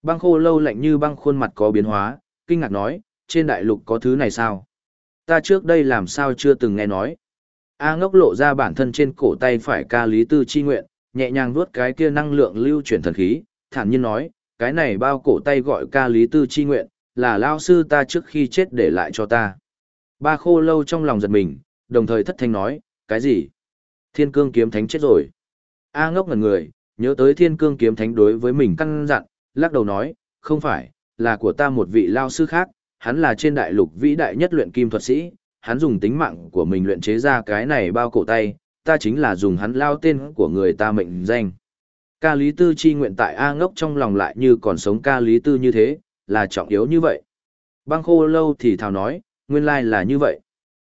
Băng khô lâu lạnh như băng khuôn mặt có biến hóa, kinh ngạc nói, trên đại lục có thứ này sao? Ta trước đây làm sao chưa từng nghe nói. A ngốc lộ ra bản thân trên cổ tay phải ca lý tư chi nguyện, nhẹ nhàng vuốt cái kia năng lượng lưu chuyển thần khí, thản nhiên nói, cái này bao cổ tay gọi ca lý tư chi nguyện, là lao sư ta trước khi chết để lại cho ta. Ba khô lâu trong lòng giật mình, đồng thời thất thanh nói, cái gì? Thiên cương kiếm thánh chết rồi. A ngốc ngẩn người, nhớ tới thiên cương kiếm thánh đối với mình căn dặn, lắc đầu nói, không phải, là của ta một vị lao sư khác, hắn là trên đại lục vĩ đại nhất luyện kim thuật sĩ, hắn dùng tính mạng của mình luyện chế ra cái này bao cổ tay, ta chính là dùng hắn lao tên của người ta mệnh danh. Ca Lý Tư chi nguyện tại A ngốc trong lòng lại như còn sống ca Lý Tư như thế, là trọng yếu như vậy. Băng khô lâu thì thào nói, nguyên lai là như vậy.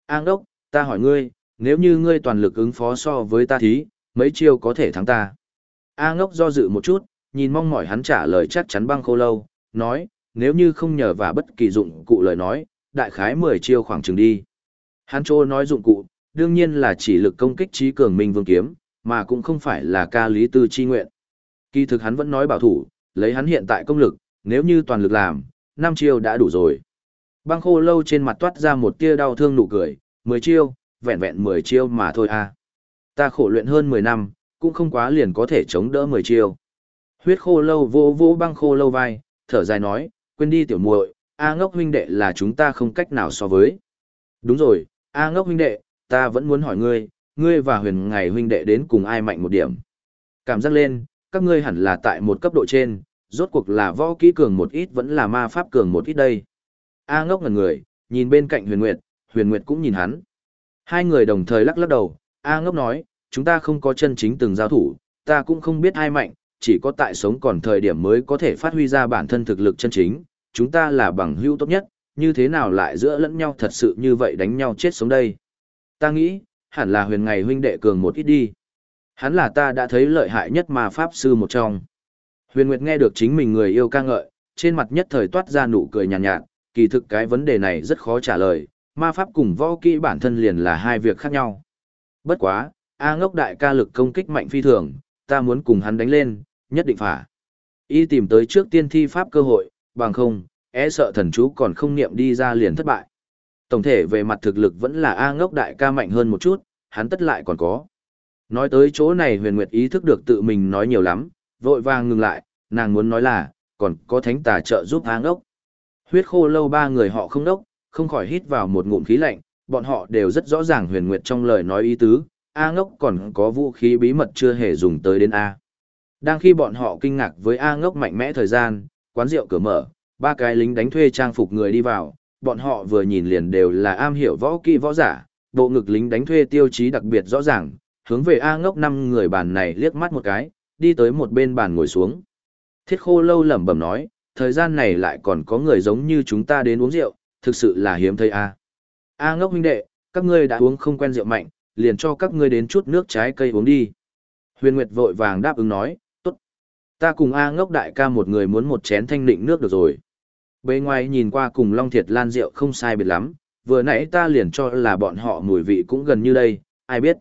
A ngốc, ta hỏi ngươi, nếu như ngươi toàn lực ứng phó so với ta thí, mấy chiêu có thể thắng ta. A ngốc do dự một chút, nhìn mong mỏi hắn trả lời chắc chắn băng khô lâu, nói, nếu như không nhờ vào bất kỳ dụng cụ lời nói, đại khái 10 chiêu khoảng chừng đi. Hắn trô nói dụng cụ, đương nhiên là chỉ lực công kích trí cường minh vương kiếm, mà cũng không phải là ca lý tư chi nguyện. Kỳ thực hắn vẫn nói bảo thủ, lấy hắn hiện tại công lực, nếu như toàn lực làm, năm chiêu đã đủ rồi. Băng khô lâu trên mặt toát ra một tia đau thương nụ cười, 10 chiêu, vẹn vẹn 10 chiêu mà thôi à. Ta khổ luyện hơn 10 năm, cũng không quá liền có thể chống đỡ 10 chiêu. Huyết khô lâu vô vô băng khô lâu vai, thở dài nói, quên đi tiểu muội, A ngốc huynh đệ là chúng ta không cách nào so với. Đúng rồi, A ngốc huynh đệ, ta vẫn muốn hỏi ngươi, ngươi và huyền ngày huynh đệ đến cùng ai mạnh một điểm. Cảm giác lên, các ngươi hẳn là tại một cấp độ trên, rốt cuộc là võ kỹ cường một ít vẫn là ma pháp cường một ít đây. A ngốc ngần người, nhìn bên cạnh huyền nguyệt, huyền nguyệt cũng nhìn hắn. Hai người đồng thời lắc lắc đầu, A ngốc nói, chúng ta không có chân chính từng giao thủ, ta cũng không biết ai mạnh, chỉ có tại sống còn thời điểm mới có thể phát huy ra bản thân thực lực chân chính, chúng ta là bằng hữu tốt nhất, như thế nào lại giữa lẫn nhau thật sự như vậy đánh nhau chết sống đây. Ta nghĩ, hẳn là huyền ngày huynh đệ cường một ít đi. Hắn là ta đã thấy lợi hại nhất mà Pháp sư một trong. Huyền Nguyệt nghe được chính mình người yêu ca ngợi, trên mặt nhất thời toát ra nụ cười nhàn nhạt, nhạt, kỳ thực cái vấn đề này rất khó trả lời, ma pháp cùng võ kỹ bản thân liền là hai việc khác nhau. Bất quá, A ngốc đại ca lực công kích mạnh phi thường, ta muốn cùng hắn đánh lên, nhất định phải. Y tìm tới trước tiên thi pháp cơ hội, bằng không, e sợ thần chú còn không niệm đi ra liền thất bại. Tổng thể về mặt thực lực vẫn là A ngốc đại ca mạnh hơn một chút, hắn tất lại còn có. Nói tới chỗ này huyền nguyệt ý thức được tự mình nói nhiều lắm, vội vàng ngừng lại, nàng muốn nói là, còn có thánh tà trợ giúp A ngốc. Huyết khô lâu ba người họ không đốc, không khỏi hít vào một ngụm khí lạnh, bọn họ đều rất rõ ràng huyền nguyệt trong lời nói ý tứ, A ngốc còn có vũ khí bí mật chưa hề dùng tới đến A. Đang khi bọn họ kinh ngạc với A ngốc mạnh mẽ thời gian, quán rượu cửa mở, ba cái lính đánh thuê trang phục người đi vào, bọn họ vừa nhìn liền đều là am hiểu võ kỹ võ giả, bộ ngực lính đánh thuê tiêu chí đặc biệt rõ ràng, hướng về A ngốc năm người bàn này liếc mắt một cái, đi tới một bên bàn ngồi xuống. Thiết khô lâu lẩm bẩm nói, thời gian này lại còn có người giống như chúng ta đến uống rượu, thực sự là hiếm thấy A. A ngốc huynh đệ, các ngươi đã uống không quen rượu mạnh, liền cho các ngươi đến chút nước trái cây uống đi. Huyền Nguyệt vội vàng đáp ứng nói, tốt. Ta cùng A ngốc đại ca một người muốn một chén thanh định nước được rồi. Bề ngoài nhìn qua cùng Long Thiệt Lan rượu không sai biệt lắm, vừa nãy ta liền cho là bọn họ mùi vị cũng gần như đây, ai biết.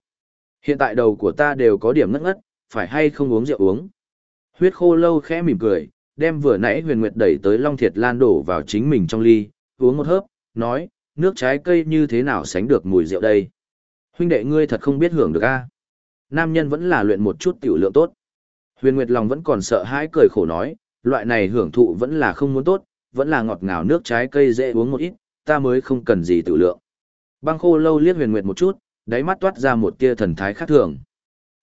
Hiện tại đầu của ta đều có điểm ngất ngất, phải hay không uống rượu uống. Huyết khô lâu khẽ mỉm cười, đem vừa nãy huyền nguyệt đẩy tới Long Thiệt Lan đổ vào chính mình trong ly, uống một hớp, nói, nước trái cây như thế nào sánh được mùi rượu đây. Huynh đệ ngươi thật không biết hưởng được a Nam nhân vẫn là luyện một chút tiểu lượng tốt. Huyền Nguyệt lòng vẫn còn sợ hãi cười khổ nói, loại này hưởng thụ vẫn là không muốn tốt, vẫn là ngọt ngào nước trái cây dễ uống một ít, ta mới không cần gì tự lượng. Băng khô lâu liếc huyền nguyệt một chút, đáy mắt toát ra một tia thần thái khác thường.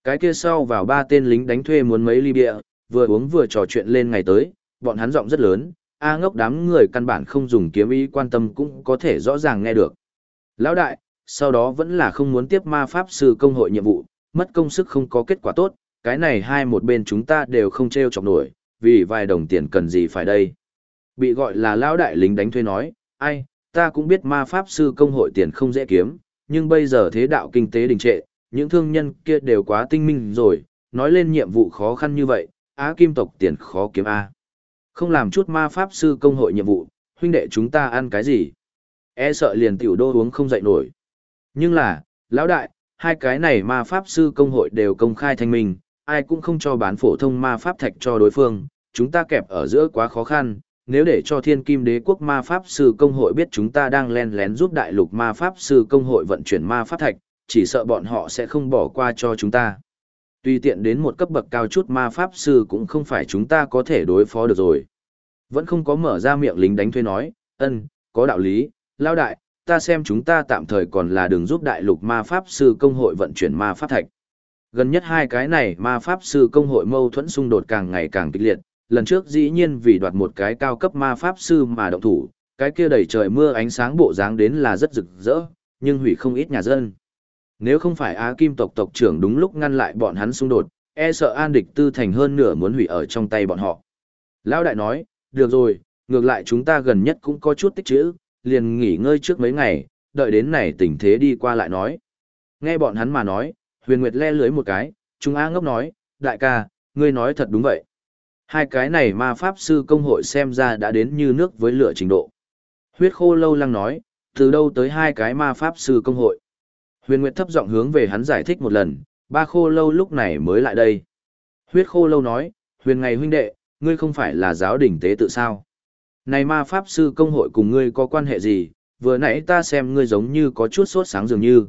Cái kia sau vào ba tên lính đánh thuê muốn mấy ly bia, vừa uống vừa trò chuyện lên ngày tới, bọn hắn giọng rất lớn, a ngốc đám người căn bản không dùng kiếm ý quan tâm cũng có thể rõ ràng nghe được. Lão đại, sau đó vẫn là không muốn tiếp ma pháp sư công hội nhiệm vụ, mất công sức không có kết quả tốt, cái này hai một bên chúng ta đều không treo chọc nổi, vì vài đồng tiền cần gì phải đây. Bị gọi là lão đại lính đánh thuê nói, ai, ta cũng biết ma pháp sư công hội tiền không dễ kiếm, nhưng bây giờ thế đạo kinh tế đình trệ, những thương nhân kia đều quá tinh minh rồi, nói lên nhiệm vụ khó khăn như vậy, á kim tộc tiền khó kiếm A. Không làm chút ma pháp sư công hội nhiệm vụ, huynh đệ chúng ta ăn cái gì? E sợ liền tiểu đô uống không dậy nổi. Nhưng là, lão đại, hai cái này ma pháp sư công hội đều công khai thanh minh, ai cũng không cho bán phổ thông ma pháp thạch cho đối phương, chúng ta kẹp ở giữa quá khó khăn, nếu để cho thiên kim đế quốc ma pháp sư công hội biết chúng ta đang len lén giúp đại lục ma pháp sư công hội vận chuyển ma pháp thạch, chỉ sợ bọn họ sẽ không bỏ qua cho chúng ta. Tuy tiện đến một cấp bậc cao chút ma pháp sư cũng không phải chúng ta có thể đối phó được rồi. Vẫn không có mở ra miệng lính đánh thuê nói, ân, có đạo lý, lao đại, ta xem chúng ta tạm thời còn là đường giúp đại lục ma pháp sư công hội vận chuyển ma pháp thạch. Gần nhất hai cái này ma pháp sư công hội mâu thuẫn xung đột càng ngày càng kịch liệt, lần trước dĩ nhiên vì đoạt một cái cao cấp ma pháp sư mà động thủ, cái kia đầy trời mưa ánh sáng bộ dáng đến là rất rực rỡ, nhưng hủy không ít nhà dân. Nếu không phải Á Kim tộc tộc trưởng đúng lúc ngăn lại bọn hắn xung đột, e sợ an địch tư thành hơn nửa muốn hủy ở trong tay bọn họ. Lão đại nói, được rồi, ngược lại chúng ta gần nhất cũng có chút tích trữ, liền nghỉ ngơi trước mấy ngày, đợi đến này tình thế đi qua lại nói. Nghe bọn hắn mà nói, huyền nguyệt le lưới một cái, chúng A ngốc nói, đại ca, ngươi nói thật đúng vậy. Hai cái này ma pháp sư công hội xem ra đã đến như nước với lửa trình độ. Huyết khô lâu lăng nói, từ đâu tới hai cái ma pháp sư công hội. Huyền Nguyệt thấp giọng hướng về hắn giải thích một lần, ba khô lâu lúc này mới lại đây. Huyết khô lâu nói, huyền ngày huynh đệ, ngươi không phải là giáo đỉnh tế tự sao. Này ma pháp sư công hội cùng ngươi có quan hệ gì, vừa nãy ta xem ngươi giống như có chút sốt sáng dường như.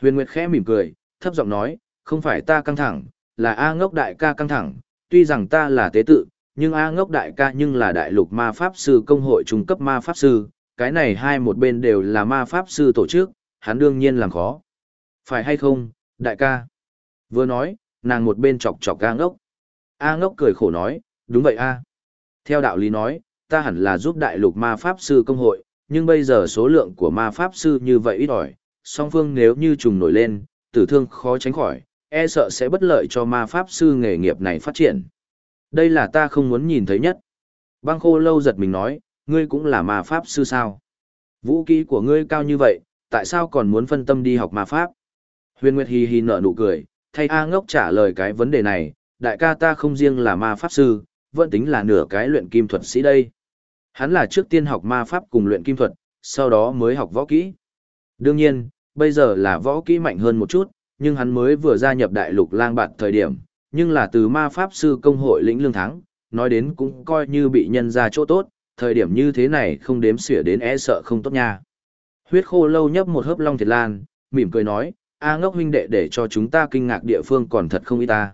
Huyền Nguyệt khẽ mỉm cười, thấp giọng nói, không phải ta căng thẳng, là A ngốc đại ca căng thẳng, tuy rằng ta là tế tự, nhưng A ngốc đại ca nhưng là đại lục ma pháp sư công hội trung cấp ma pháp sư, cái này hai một bên đều là ma pháp sư tổ chức, hắn đương nhiên làm khó. Phải hay không, đại ca? Vừa nói, nàng một bên chọc chọc A ngốc. A ngốc cười khổ nói, đúng vậy A. Theo đạo lý nói, ta hẳn là giúp đại lục ma pháp sư công hội, nhưng bây giờ số lượng của ma pháp sư như vậy ít ỏi, song phương nếu như trùng nổi lên, tử thương khó tránh khỏi, e sợ sẽ bất lợi cho ma pháp sư nghề nghiệp này phát triển. Đây là ta không muốn nhìn thấy nhất. Băng khô lâu giật mình nói, ngươi cũng là ma pháp sư sao? Vũ kỹ của ngươi cao như vậy, tại sao còn muốn phân tâm đi học ma pháp? Huyền Nguyệt hì hì nở nụ cười, thay A ngốc trả lời cái vấn đề này, đại ca ta không riêng là ma pháp sư, vẫn tính là nửa cái luyện kim thuật sĩ đây. Hắn là trước tiên học ma pháp cùng luyện kim thuật, sau đó mới học võ kỹ. Đương nhiên, bây giờ là võ kỹ mạnh hơn một chút, nhưng hắn mới vừa gia nhập đại lục lang bạt thời điểm, nhưng là từ ma pháp sư công hội lĩnh lương thắng, nói đến cũng coi như bị nhân ra chỗ tốt, thời điểm như thế này không đếm xỉa đến e sợ không tốt nha. Huyết khô lâu nhấp một hớp long thiệt lan, mỉm cười nói, A ngốc huynh đệ để cho chúng ta kinh ngạc địa phương còn thật không ít ta.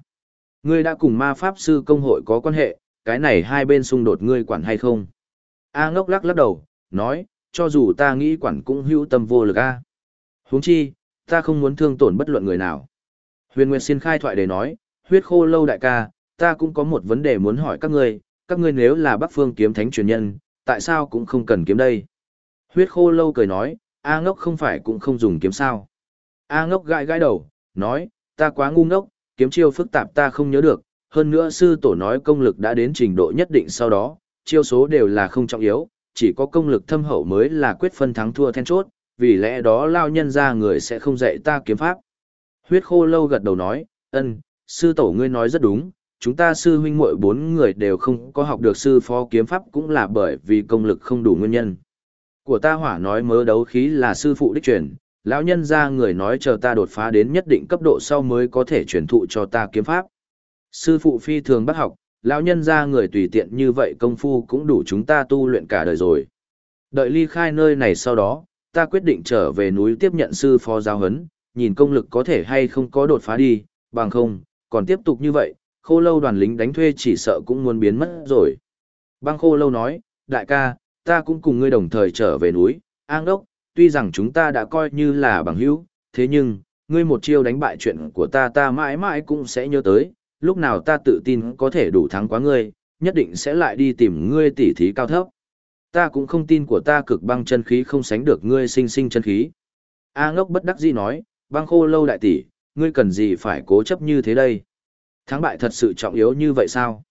Ngươi đã cùng ma pháp sư công hội có quan hệ, cái này hai bên xung đột ngươi quản hay không? A ngốc lắc lắc đầu, nói, cho dù ta nghĩ quản cũng hữu tâm vô lực a. Huống chi, ta không muốn thương tổn bất luận người nào. Huyền Nguyệt xin khai thoại để nói, huyết khô lâu đại ca, ta cũng có một vấn đề muốn hỏi các ngươi, các ngươi nếu là Bắc Phương kiếm thánh truyền nhân, tại sao cũng không cần kiếm đây? Huyết khô lâu cười nói, A ngốc không phải cũng không dùng kiếm sao. A ngốc gãi gãi đầu, nói, ta quá ngu ngốc, kiếm chiêu phức tạp ta không nhớ được, hơn nữa sư tổ nói công lực đã đến trình độ nhất định sau đó, chiêu số đều là không trọng yếu, chỉ có công lực thâm hậu mới là quyết phân thắng thua then chốt, vì lẽ đó lao nhân ra người sẽ không dạy ta kiếm pháp. Huyết khô lâu gật đầu nói, ân, sư tổ ngươi nói rất đúng, chúng ta sư huynh muội bốn người đều không có học được sư phó kiếm pháp cũng là bởi vì công lực không đủ nguyên nhân. Của ta hỏa nói mớ đấu khí là sư phụ đích truyền, lão nhân ra người nói chờ ta đột phá đến nhất định cấp độ sau mới có thể truyền thụ cho ta kiếm pháp. Sư phụ phi thường bắt học, lão nhân ra người tùy tiện như vậy công phu cũng đủ chúng ta tu luyện cả đời rồi. Đợi ly khai nơi này sau đó, ta quyết định trở về núi tiếp nhận sư phó giáo huấn, nhìn công lực có thể hay không có đột phá đi, bằng không, còn tiếp tục như vậy, khô lâu đoàn lính đánh thuê chỉ sợ cũng muốn biến mất rồi. Băng khô lâu nói, đại ca, ta cũng cùng ngươi đồng thời trở về núi, an đốc, tuy rằng chúng ta đã coi như là bằng hữu, thế nhưng, ngươi một chiêu đánh bại chuyện của ta ta mãi mãi cũng sẽ nhớ tới, lúc nào ta tự tin có thể đủ thắng quá ngươi, nhất định sẽ lại đi tìm ngươi tỉ thí cao thấp. Ta cũng không tin của ta cực băng chân khí không sánh được ngươi sinh sinh chân khí. A ngốc bất đắc dĩ nói, băng khô lâu đại tỷ, ngươi cần gì phải cố chấp như thế đây? Thắng bại thật sự trọng yếu như vậy sao?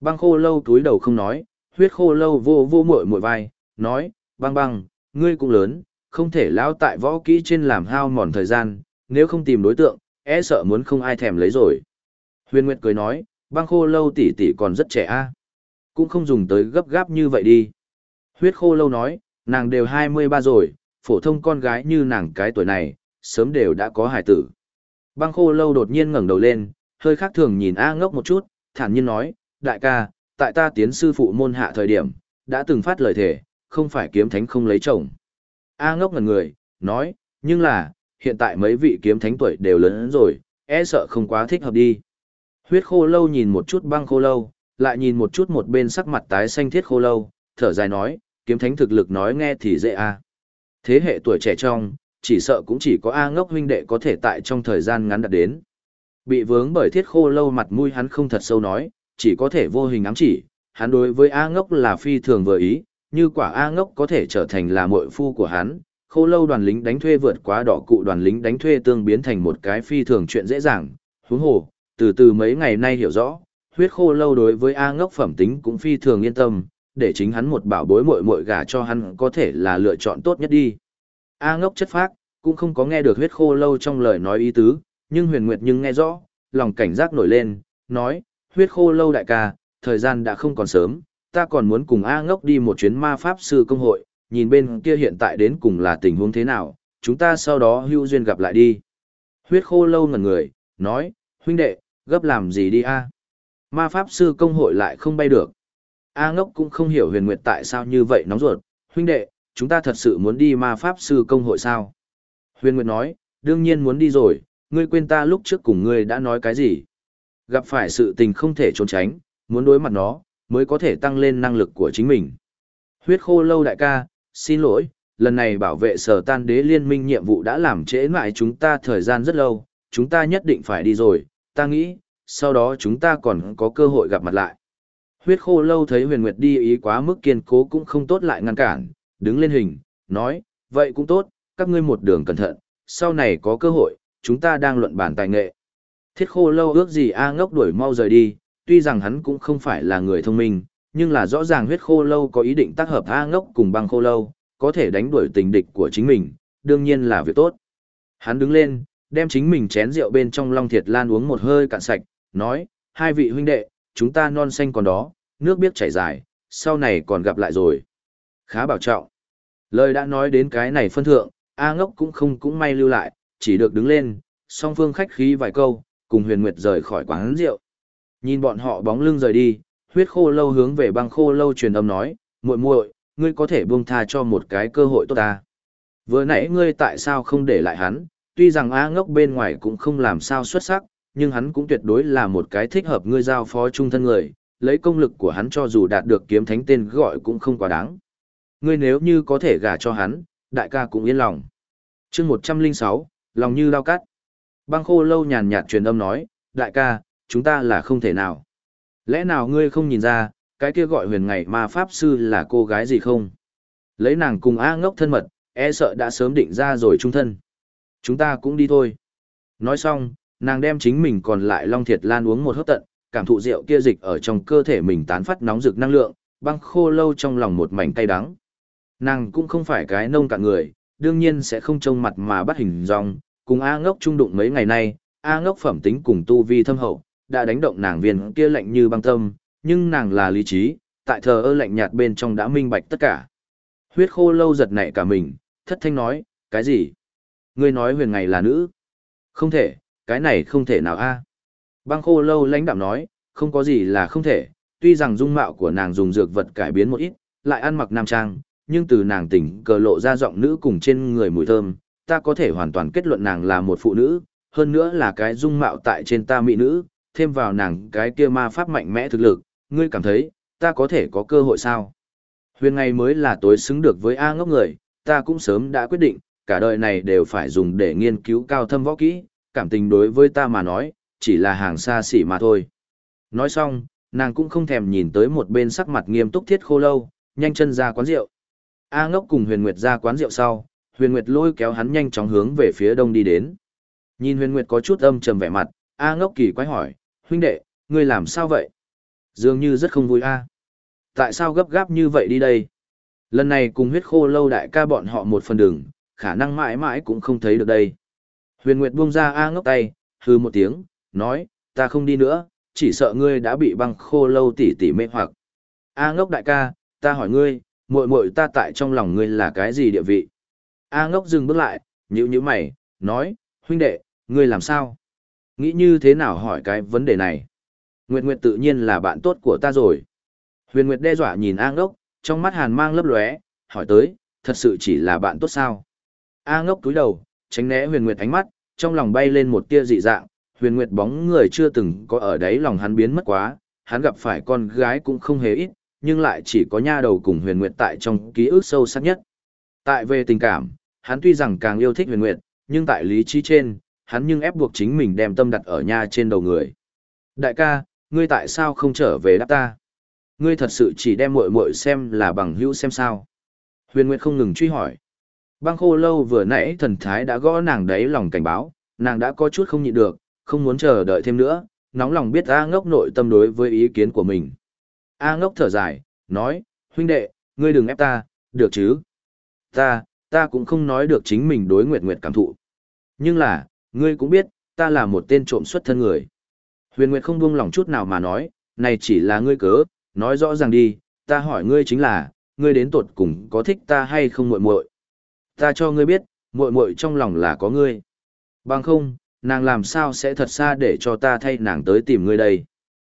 Băng khô lâu túi đầu không nói, huyết khô lâu vô vô muội muội vai, nói, băng băng, ngươi cũng lớn, không thể lao tại võ kỹ trên làm hao mòn thời gian, nếu không tìm đối tượng, e sợ muốn không ai thèm lấy rồi. Huyền Nguyệt cười nói, băng khô lâu tỷ tỷ còn rất trẻ a, Cũng không dùng tới gấp gáp như vậy đi. Huyết khô lâu nói, nàng đều 23 rồi, phổ thông con gái như nàng cái tuổi này, sớm đều đã có hài tử. Băng khô lâu đột nhiên ngẩng đầu lên, hơi khác thường nhìn A ngốc một chút, thản nhiên nói, đại ca, tại ta tiến sư phụ môn hạ thời điểm, đã từng phát lời thề, không phải kiếm thánh không lấy chồng. A ngốc ngần người, nói, nhưng là, hiện tại mấy vị kiếm thánh tuổi đều lớn rồi, e sợ không quá thích hợp đi. Huyết khô lâu nhìn một chút băng khô lâu, lại nhìn một chút một bên sắc mặt tái xanh thiết khô lâu, thở dài nói, kiếm thánh thực lực nói nghe thì dễ a. Thế hệ tuổi trẻ trong, chỉ sợ cũng chỉ có A ngốc huynh đệ có thể tại trong thời gian ngắn đạt đến. Bị vướng bởi thiết khô lâu mặt mũi hắn không thật sâu nói, chỉ có thể vô hình ám chỉ, hắn đối với A ngốc là phi thường vừa ý, như quả A ngốc có thể trở thành là muội phu của hắn, khô lâu đoàn lính đánh thuê vượt quá đỏ cụ đoàn lính đánh thuê tương biến thành một cái phi thường chuyện dễ dàng, huống hồ, từ từ mấy ngày nay hiểu rõ, huyết khô lâu đối với A ngốc phẩm tính cũng phi thường yên tâm, để chính hắn một bảo bối muội muội gả cho hắn có thể là lựa chọn tốt nhất đi. A ngốc chất phác, cũng không có nghe được huyết khô lâu trong lời nói ý tứ, nhưng huyền nguyệt nhưng nghe rõ, lòng cảnh giác nổi lên, nói, huyết khô lâu đại ca, thời gian đã không còn sớm, ta còn muốn cùng A ngốc đi một chuyến ma pháp sư công hội, nhìn bên kia hiện tại đến cùng là tình huống thế nào, chúng ta sau đó hưu duyên gặp lại đi. Huyết khô lâu ngẩn người, nói, huynh đệ, gấp làm gì đi a? Ma pháp sư công hội lại không bay được. A ngốc cũng không hiểu huyền nguyệt tại sao như vậy nóng ruột, huynh đệ, chúng ta thật sự muốn đi ma pháp sư công hội sao? Huyền nguyệt nói, đương nhiên muốn đi rồi, ngươi quên ta lúc trước cùng ngươi đã nói cái gì? Gặp phải sự tình không thể trốn tránh, muốn đối mặt nó, mới có thể tăng lên năng lực của chính mình. Huyết khô lâu đại ca, xin lỗi, lần này bảo vệ sở tan đế liên minh nhiệm vụ đã làm trễ mãi chúng ta thời gian rất lâu, chúng ta nhất định phải đi rồi, ta nghĩ, sau đó chúng ta còn có cơ hội gặp mặt lại. Huyết khô lâu thấy huyền nguyệt đi ý quá mức kiên cố cũng không tốt lại ngăn cản, đứng lên hình, nói, vậy cũng tốt, các ngươi một đường cẩn thận, sau này có cơ hội, chúng ta đang luận bản tài nghệ. Thiết khô lâu ước gì A ngốc đuổi mau rời đi, tuy rằng hắn cũng không phải là người thông minh, nhưng là rõ ràng huyết khô lâu có ý định tác hợp A ngốc cùng băng khô lâu, có thể đánh đuổi tình địch của chính mình, đương nhiên là việc tốt. Hắn đứng lên, đem chính mình chén rượu bên trong long thiệt lan uống một hơi cạn sạch, nói, hai vị huynh đệ, chúng ta non xanh còn đó, nước biết chảy dài, sau này còn gặp lại rồi. Khá bảo trọng. Lời đã nói đến cái này phân thượng, A ngốc cũng không cũng may lưu lại, chỉ được đứng lên, song phương khách khí vài câu, cùng huyền nguyệt rời khỏi quán rượu. Nhìn bọn họ bóng lưng rời đi, huyết khô lâu hướng về băng khô lâu truyền âm nói, muội muội, ngươi có thể buông tha cho một cái cơ hội tốt ta. Vừa nãy ngươi tại sao không để lại hắn, tuy rằng A ngốc bên ngoài cũng không làm sao xuất sắc, nhưng hắn cũng tuyệt đối là một cái thích hợp ngươi giao phó trung thân người, lấy công lực của hắn cho dù đạt được kiếm thánh tên gọi cũng không quá đáng. Ngươi nếu như có thể gả cho hắn, đại ca cũng yên lòng. chương 106, lòng như lao cắt. Băng khô lâu nhàn nhạt truyền âm nói, đại ca, chúng ta là không thể nào. Lẽ nào ngươi không nhìn ra, cái kia gọi huyền ngày ma pháp sư là cô gái gì không? Lấy nàng cùng A ngốc thân mật, e sợ đã sớm định ra rồi trung thân. Chúng ta cũng đi thôi. Nói xong, nàng đem chính mình còn lại long thiệt lan uống một hớp tận, cảm thụ rượu kia dịch ở trong cơ thể mình tán phát nóng rực năng lượng, băng khô lâu trong lòng một mảnh cay đắng. Nàng cũng không phải cái nông cạn người, đương nhiên sẽ không trông mặt mà bắt hình dong, cùng A ngốc trung đụng mấy ngày nay, A ngốc phẩm tính cùng tu vi thâm hậu, đã đánh động nàng viên kia lạnh như băng tâm, nhưng nàng là lý trí, tại thờ ơ lạnh nhạt bên trong đã minh bạch tất cả. Huyết khô lâu giật nảy cả mình, thất thanh nói, cái gì? Ngươi nói huyền ngày là nữ? Không thể, cái này không thể nào a. Băng khô lâu lãnh đạm nói, không có gì là không thể, tuy rằng dung mạo của nàng dùng dược vật cải biến một ít, lại ăn mặc nam trang, nhưng từ nàng tỉnh cờ lộ ra giọng nữ cùng trên người mùi thơm, ta có thể hoàn toàn kết luận nàng là một phụ nữ, hơn nữa là cái dung mạo tại trên ta mỹ nữ, thêm vào nàng cái kia ma pháp mạnh mẽ thực lực, ngươi cảm thấy, ta có thể có cơ hội sao? Huyền ngày mới là tối xứng được với A ngốc người, ta cũng sớm đã quyết định, cả đời này đều phải dùng để nghiên cứu cao thâm võ kỹ, cảm tình đối với ta mà nói, chỉ là hàng xa xỉ mà thôi. Nói xong, nàng cũng không thèm nhìn tới một bên sắc mặt nghiêm túc thiết khô lâu, nhanh chân ra quán rượu. A ngốc cùng huyền nguyệt ra quán rượu sau, huyền nguyệt lôi kéo hắn nhanh chóng hướng về phía đông đi đến. Nhìn huyền nguyệt có chút âm trầm vẻ mặt, A ngốc kỳ quái hỏi, huynh đệ, ngươi làm sao vậy? Dường như rất không vui a. Tại sao gấp gáp như vậy đi đây? Lần này cùng huyết khô lâu đại ca bọn họ một phần đường, khả năng mãi mãi cũng không thấy được đây. Huyền Nguyệt buông ra A ngốc tay, hư một tiếng, nói, ta không đi nữa, chỉ sợ ngươi đã bị băng khô lâu tỉ tỉ mê hoặc. A ngốc đại ca, ta hỏi ngươi, muội muội ta tại trong lòng ngươi là cái gì địa vị? A ngốc dừng bước lại, nhíu nhíu mày, nói, huynh đệ, ngươi làm sao? Nghĩ như thế nào hỏi cái vấn đề này? Nguyệt Nguyệt tự nhiên là bạn tốt của ta rồi. Huyền Nguyệt đe dọa nhìn A ngốc, trong mắt hàn mang lấp lóe, hỏi tới, thật sự chỉ là bạn tốt sao? A ngốc túi đầu, tránh né Huyền Nguyệt ánh mắt, trong lòng bay lên một tia dị dạng, Huyền Nguyệt bóng người chưa từng có ở đấy lòng hắn biến mất quá, hắn gặp phải con gái cũng không hề ít, nhưng lại chỉ có nha đầu cùng Huyền Nguyệt tại trong ký ức sâu sắc nhất. Tại về tình cảm, hắn tuy rằng càng yêu thích Huyền Nguyệt, nhưng tại lý trí trên, hắn nhưng ép buộc chính mình đem tâm đặt ở nha trên đầu người. Đại ca, ngươi tại sao không trở về đáp ta? Ngươi thật sự chỉ đem muội muội xem là bằng hữu xem sao? Huyền Nguyệt không ngừng truy hỏi. Băng khô lâu vừa nãy thần thái đã gõ nàng đấy lòng cảnh báo, nàng đã có chút không nhịn được, không muốn chờ đợi thêm nữa, nóng lòng biết A ngốc nội tâm đối với ý kiến của mình. A ngốc thở dài, nói, huynh đệ, ngươi đừng ép ta, được chứ? Ta, ta cũng không nói được chính mình đối Nguyệt Nguyệt cảm thụ. Nhưng là, ngươi cũng biết, ta là một tên trộm xuất thân người. Huyền Nguyệt không buông lòng chút nào mà nói, này chỉ là ngươi cớ, nói rõ ràng đi, ta hỏi ngươi chính là, ngươi đến tột cùng có thích ta hay không muội muội? Ta cho ngươi biết, muội muội trong lòng là có ngươi. Bằng không, nàng làm sao sẽ thật xa để cho ta thay nàng tới tìm ngươi đây.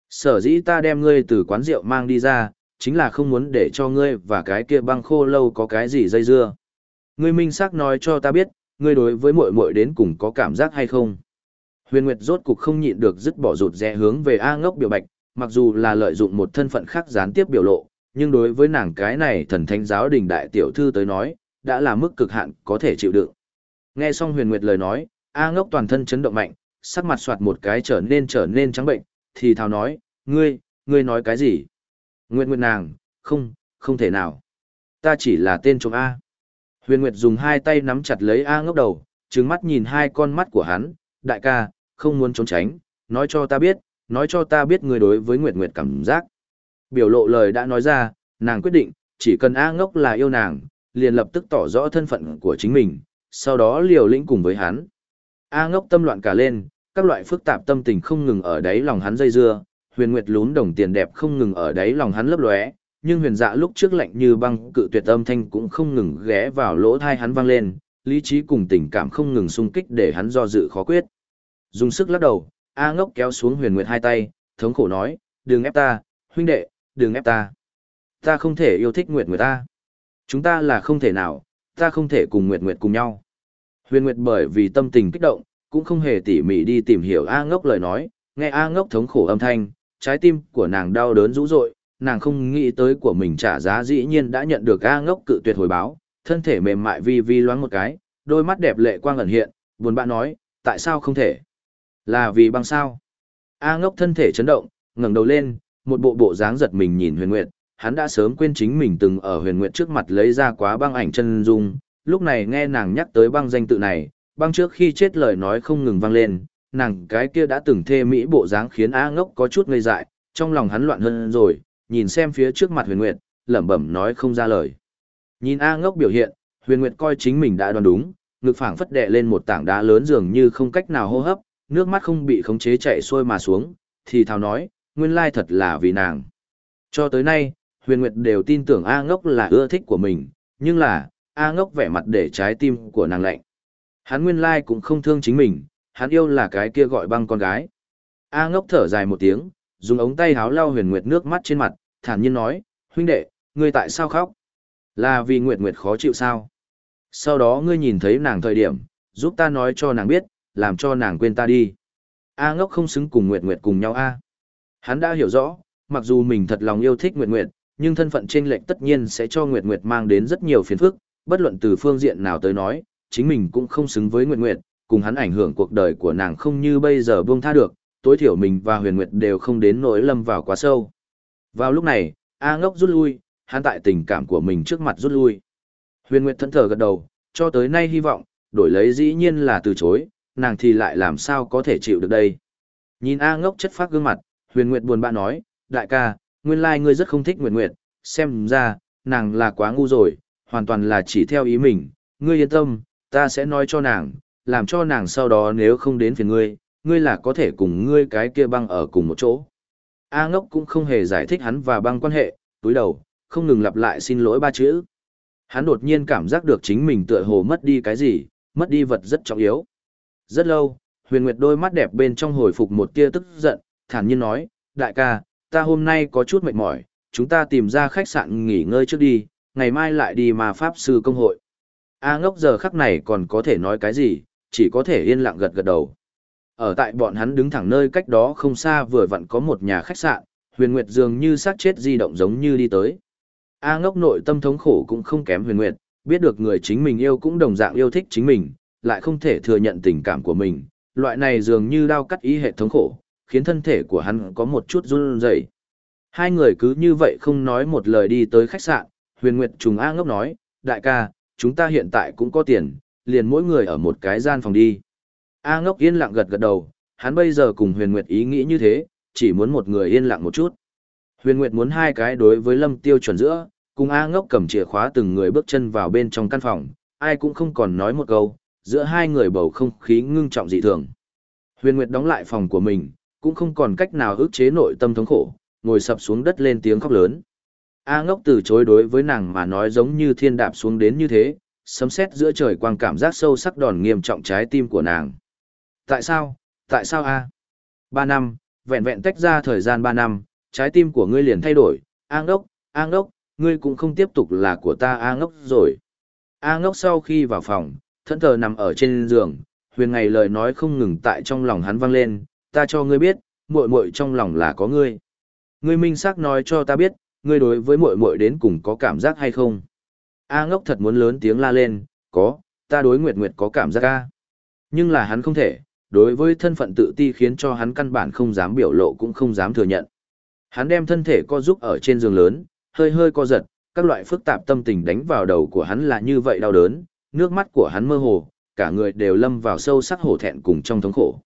Sở dĩ ta đem ngươi từ quán rượu mang đi ra, chính là không muốn để cho ngươi và cái kia băng khô lâu có cái gì dây dưa. Ngươi minh xác nói cho ta biết, ngươi đối với muội muội đến cùng có cảm giác hay không. Huyền Nguyệt rốt cục không nhịn được dứt bỏ rụt rẽ hướng về A ngốc biểu bạch, mặc dù là lợi dụng một thân phận khác gián tiếp biểu lộ, nhưng đối với nàng cái này thần thánh giáo đình đại tiểu thư tới nói, đã là mức cực hạn có thể chịu đựng. Nghe xong Huyền Nguyệt lời nói, A ngốc toàn thân chấn động mạnh, sắc mặt soạt một cái trở nên trở nên trắng bệnh, thì thào nói, ngươi, ngươi nói cái gì? Nguyệt Nguyệt nàng, không, không thể nào. Ta chỉ là tên trộm A. Huyền Nguyệt dùng hai tay nắm chặt lấy A ngốc đầu, trừng mắt nhìn hai con mắt của hắn, đại ca, không muốn trốn tránh, nói cho ta biết, nói cho ta biết ngươi đối với Nguyệt Nguyệt cảm giác. Biểu lộ lời đã nói ra, nàng quyết định, chỉ cần A ngốc là yêu nàng, liền lập tức tỏ rõ thân phận của chính mình, sau đó liều lĩnh cùng với hắn. A ngốc tâm loạn cả lên, các loại phức tạp tâm tình không ngừng ở đáy lòng hắn dây dưa, huyền nguyệt lún đồng tiền đẹp không ngừng ở đáy lòng hắn lấp lóe, nhưng huyền dạ lúc trước lạnh như băng cự tuyệt âm thanh cũng không ngừng ghé vào lỗ thai hắn vang lên, lý trí cùng tình cảm không ngừng xung kích để hắn do dự khó quyết. Dùng sức lắc đầu, A ngốc kéo xuống huyền nguyệt hai tay, thống khổ nói, đừng ép ta, huynh đệ, đừng ép ta. Ta không thể yêu thích nguyệt nguyệt ta. Chúng ta là không thể nào, ta không thể cùng nguyệt nguyệt cùng nhau. Huyền nguyệt bởi vì tâm tình kích động, cũng không hề tỉ mỉ đi tìm hiểu A ngốc lời nói, nghe A ngốc thống khổ âm thanh, trái tim của nàng đau đớn dữ dội, nàng không nghĩ tới của mình trả giá dĩ nhiên đã nhận được A ngốc cự tuyệt hồi báo, thân thể mềm mại vi vi loáng một cái, đôi mắt đẹp lệ quang ẩn hiện, buồn bã nói, tại sao không thể? Là vì băng sao? A ngốc thân thể chấn động, ngẩng đầu lên, một bộ bộ dáng giật mình nhìn huyền nguyệt, hắn đã sớm quên chính mình từng ở huyền nguyệt trước mặt lấy ra quá băng ảnh chân dung, lúc này nghe nàng nhắc tới băng danh tự này, băng trước khi chết lời nói không ngừng vang lên, nàng cái kia đã từng thê mỹ bộ dáng khiến A ngốc có chút ngây dại, trong lòng hắn loạn hơn rồi, nhìn xem phía trước mặt huyền nguyệt, lẩm bẩm nói không ra lời. Nhìn A ngốc biểu hiện, huyền nguyệt coi chính mình đã đoán đúng, ngực phảng phất đè lên một tảng đá lớn dường như không cách nào hô hấp, nước mắt không bị khống chế chạy xuôi mà xuống, thì thào nói, nguyên lai thật là vì nàng. Cho tới nay, huyền nguyệt đều tin tưởng A ngốc là ưa thích của mình, nhưng là, A ngốc vẻ mặt để trái tim của nàng lạnh. Hắn nguyên lai cũng không thương chính mình, hắn yêu là cái kia gọi băng con gái. A ngốc thở dài một tiếng, dùng ống tay háo lau huyền nguyệt nước mắt trên mặt, thản nhiên nói, huynh đệ, ngươi tại sao khóc? Là vì nguyệt nguyệt khó chịu sao? Sau đó ngươi nhìn thấy nàng thời điểm, giúp ta nói cho nàng biết, làm cho nàng quên ta đi. A ngốc không xứng cùng nguyệt nguyệt cùng nhau A. Hắn đã hiểu rõ, mặc dù mình thật lòng yêu thích nguyệt nguyệt, nhưng thân phận trên lệnh tất nhiên sẽ cho nguyệt nguyệt mang đến rất nhiều phiền phức, bất luận từ phương diện nào tới nói, chính mình cũng không xứng với nguyệt nguyệt, cùng hắn ảnh hưởng cuộc đời của nàng không như bây giờ buông tha được, tối thiểu mình và huyền nguyệt đều không đến nỗi lâm vào quá sâu. Vào lúc này, A ngốc rút lui, hắn tại tình cảm của mình trước mặt rút lui. Huyền nguyệt thẫn thờ gật đầu, cho tới nay hy vọng, đổi lấy dĩ nhiên là từ chối, nàng thì lại làm sao có thể chịu được đây. Nhìn A ngốc chất phát gương mặt, huyền nguyệt buồn bã nói, đại ca, nguyên lai ngươi rất không thích nguyệt nguyệt, xem ra, nàng là quá ngu rồi, hoàn toàn là chỉ theo ý mình, ngươi yên tâm, ta sẽ nói cho nàng, làm cho nàng sau đó nếu không đến phiền ngươi, ngươi là có thể cùng ngươi cái kia băng ở cùng một chỗ. A ngốc cũng không hề giải thích hắn và băng quan hệ, túi đầu, không ngừng lặp lại xin lỗi ba chữ. Hắn đột nhiên cảm giác được chính mình tựa hồ mất đi cái gì, mất đi vật rất trọng yếu. Rất lâu, huyền nguyệt đôi mắt đẹp bên trong hồi phục một tia tức giận, thản nhiên nói, đại ca, ta hôm nay có chút mệt mỏi, chúng ta tìm ra khách sạn nghỉ ngơi trước đi, ngày mai lại đi mà pháp sư công hội. A ngốc giờ khắc này còn có thể nói cái gì, chỉ có thể yên lặng gật gật đầu. Ở tại bọn hắn đứng thẳng nơi cách đó không xa vừa vặn có một nhà khách sạn, huyền nguyệt dường như xác chết di động giống như đi tới. A ngốc nội tâm thống khổ cũng không kém huyền nguyệt, biết được người chính mình yêu cũng đồng dạng yêu thích chính mình, lại không thể thừa nhận tình cảm của mình. Loại này dường như đau cắt ý hệ thống khổ, khiến thân thể của hắn có một chút run rẩy. Hai người cứ như vậy không nói một lời đi tới khách sạn, huyền nguyệt trùng A ngốc nói, đại ca, chúng ta hiện tại cũng có tiền, liền mỗi người ở một cái gian phòng đi. A ngốc yên lặng gật gật đầu, hắn bây giờ cùng huyền nguyệt ý nghĩ như thế, chỉ muốn một người yên lặng một chút. Huyền nguyệt muốn hai cái đối với lâm tiêu chuẩn giữa, cùng A ngốc cầm chìa khóa từng người bước chân vào bên trong căn phòng, ai cũng không còn nói một câu, giữa hai người bầu không khí ngưng trọng dị thường. Huyền nguyệt đóng lại phòng của mình, cũng không còn cách nào ức chế nội tâm thống khổ, ngồi sập xuống đất lên tiếng khóc lớn. A ngốc từ chối đối với nàng mà nói giống như thiên đạp xuống đến như thế, sấm sét giữa trời quang cảm giác sâu sắc đòn nghiêm trọng trái tim của nàng. Tại sao, tại sao a? Ba năm, vẹn vẹn tách ra thời gian ba năm, trái tim của ngươi liền thay đổi, A ngốc, A ngốc, ngươi cũng không tiếp tục là của ta A ngốc rồi. A ngốc sau khi vào phòng, thẫn thờ nằm ở trên giường, huyền ngày lời nói không ngừng tại trong lòng hắn vang lên, ta cho ngươi biết, muội muội trong lòng là có ngươi. Ngươi minh xác nói cho ta biết, ngươi đối với muội muội đến cùng có cảm giác hay không? A ngốc thật muốn lớn tiếng la lên, có, ta đối Nguyệt Nguyệt có cảm giác A. Nhưng là hắn không thể, đối với thân phận tự ti khiến cho hắn căn bản không dám biểu lộ cũng không dám thừa nhận. Hắn đem thân thể co giúp ở trên giường lớn, hơi hơi co giật, các loại phức tạp tâm tình đánh vào đầu của hắn là như vậy đau đớn, nước mắt của hắn mơ hồ, cả người đều lâm vào sâu sắc hổ thẹn cùng trong thống khổ.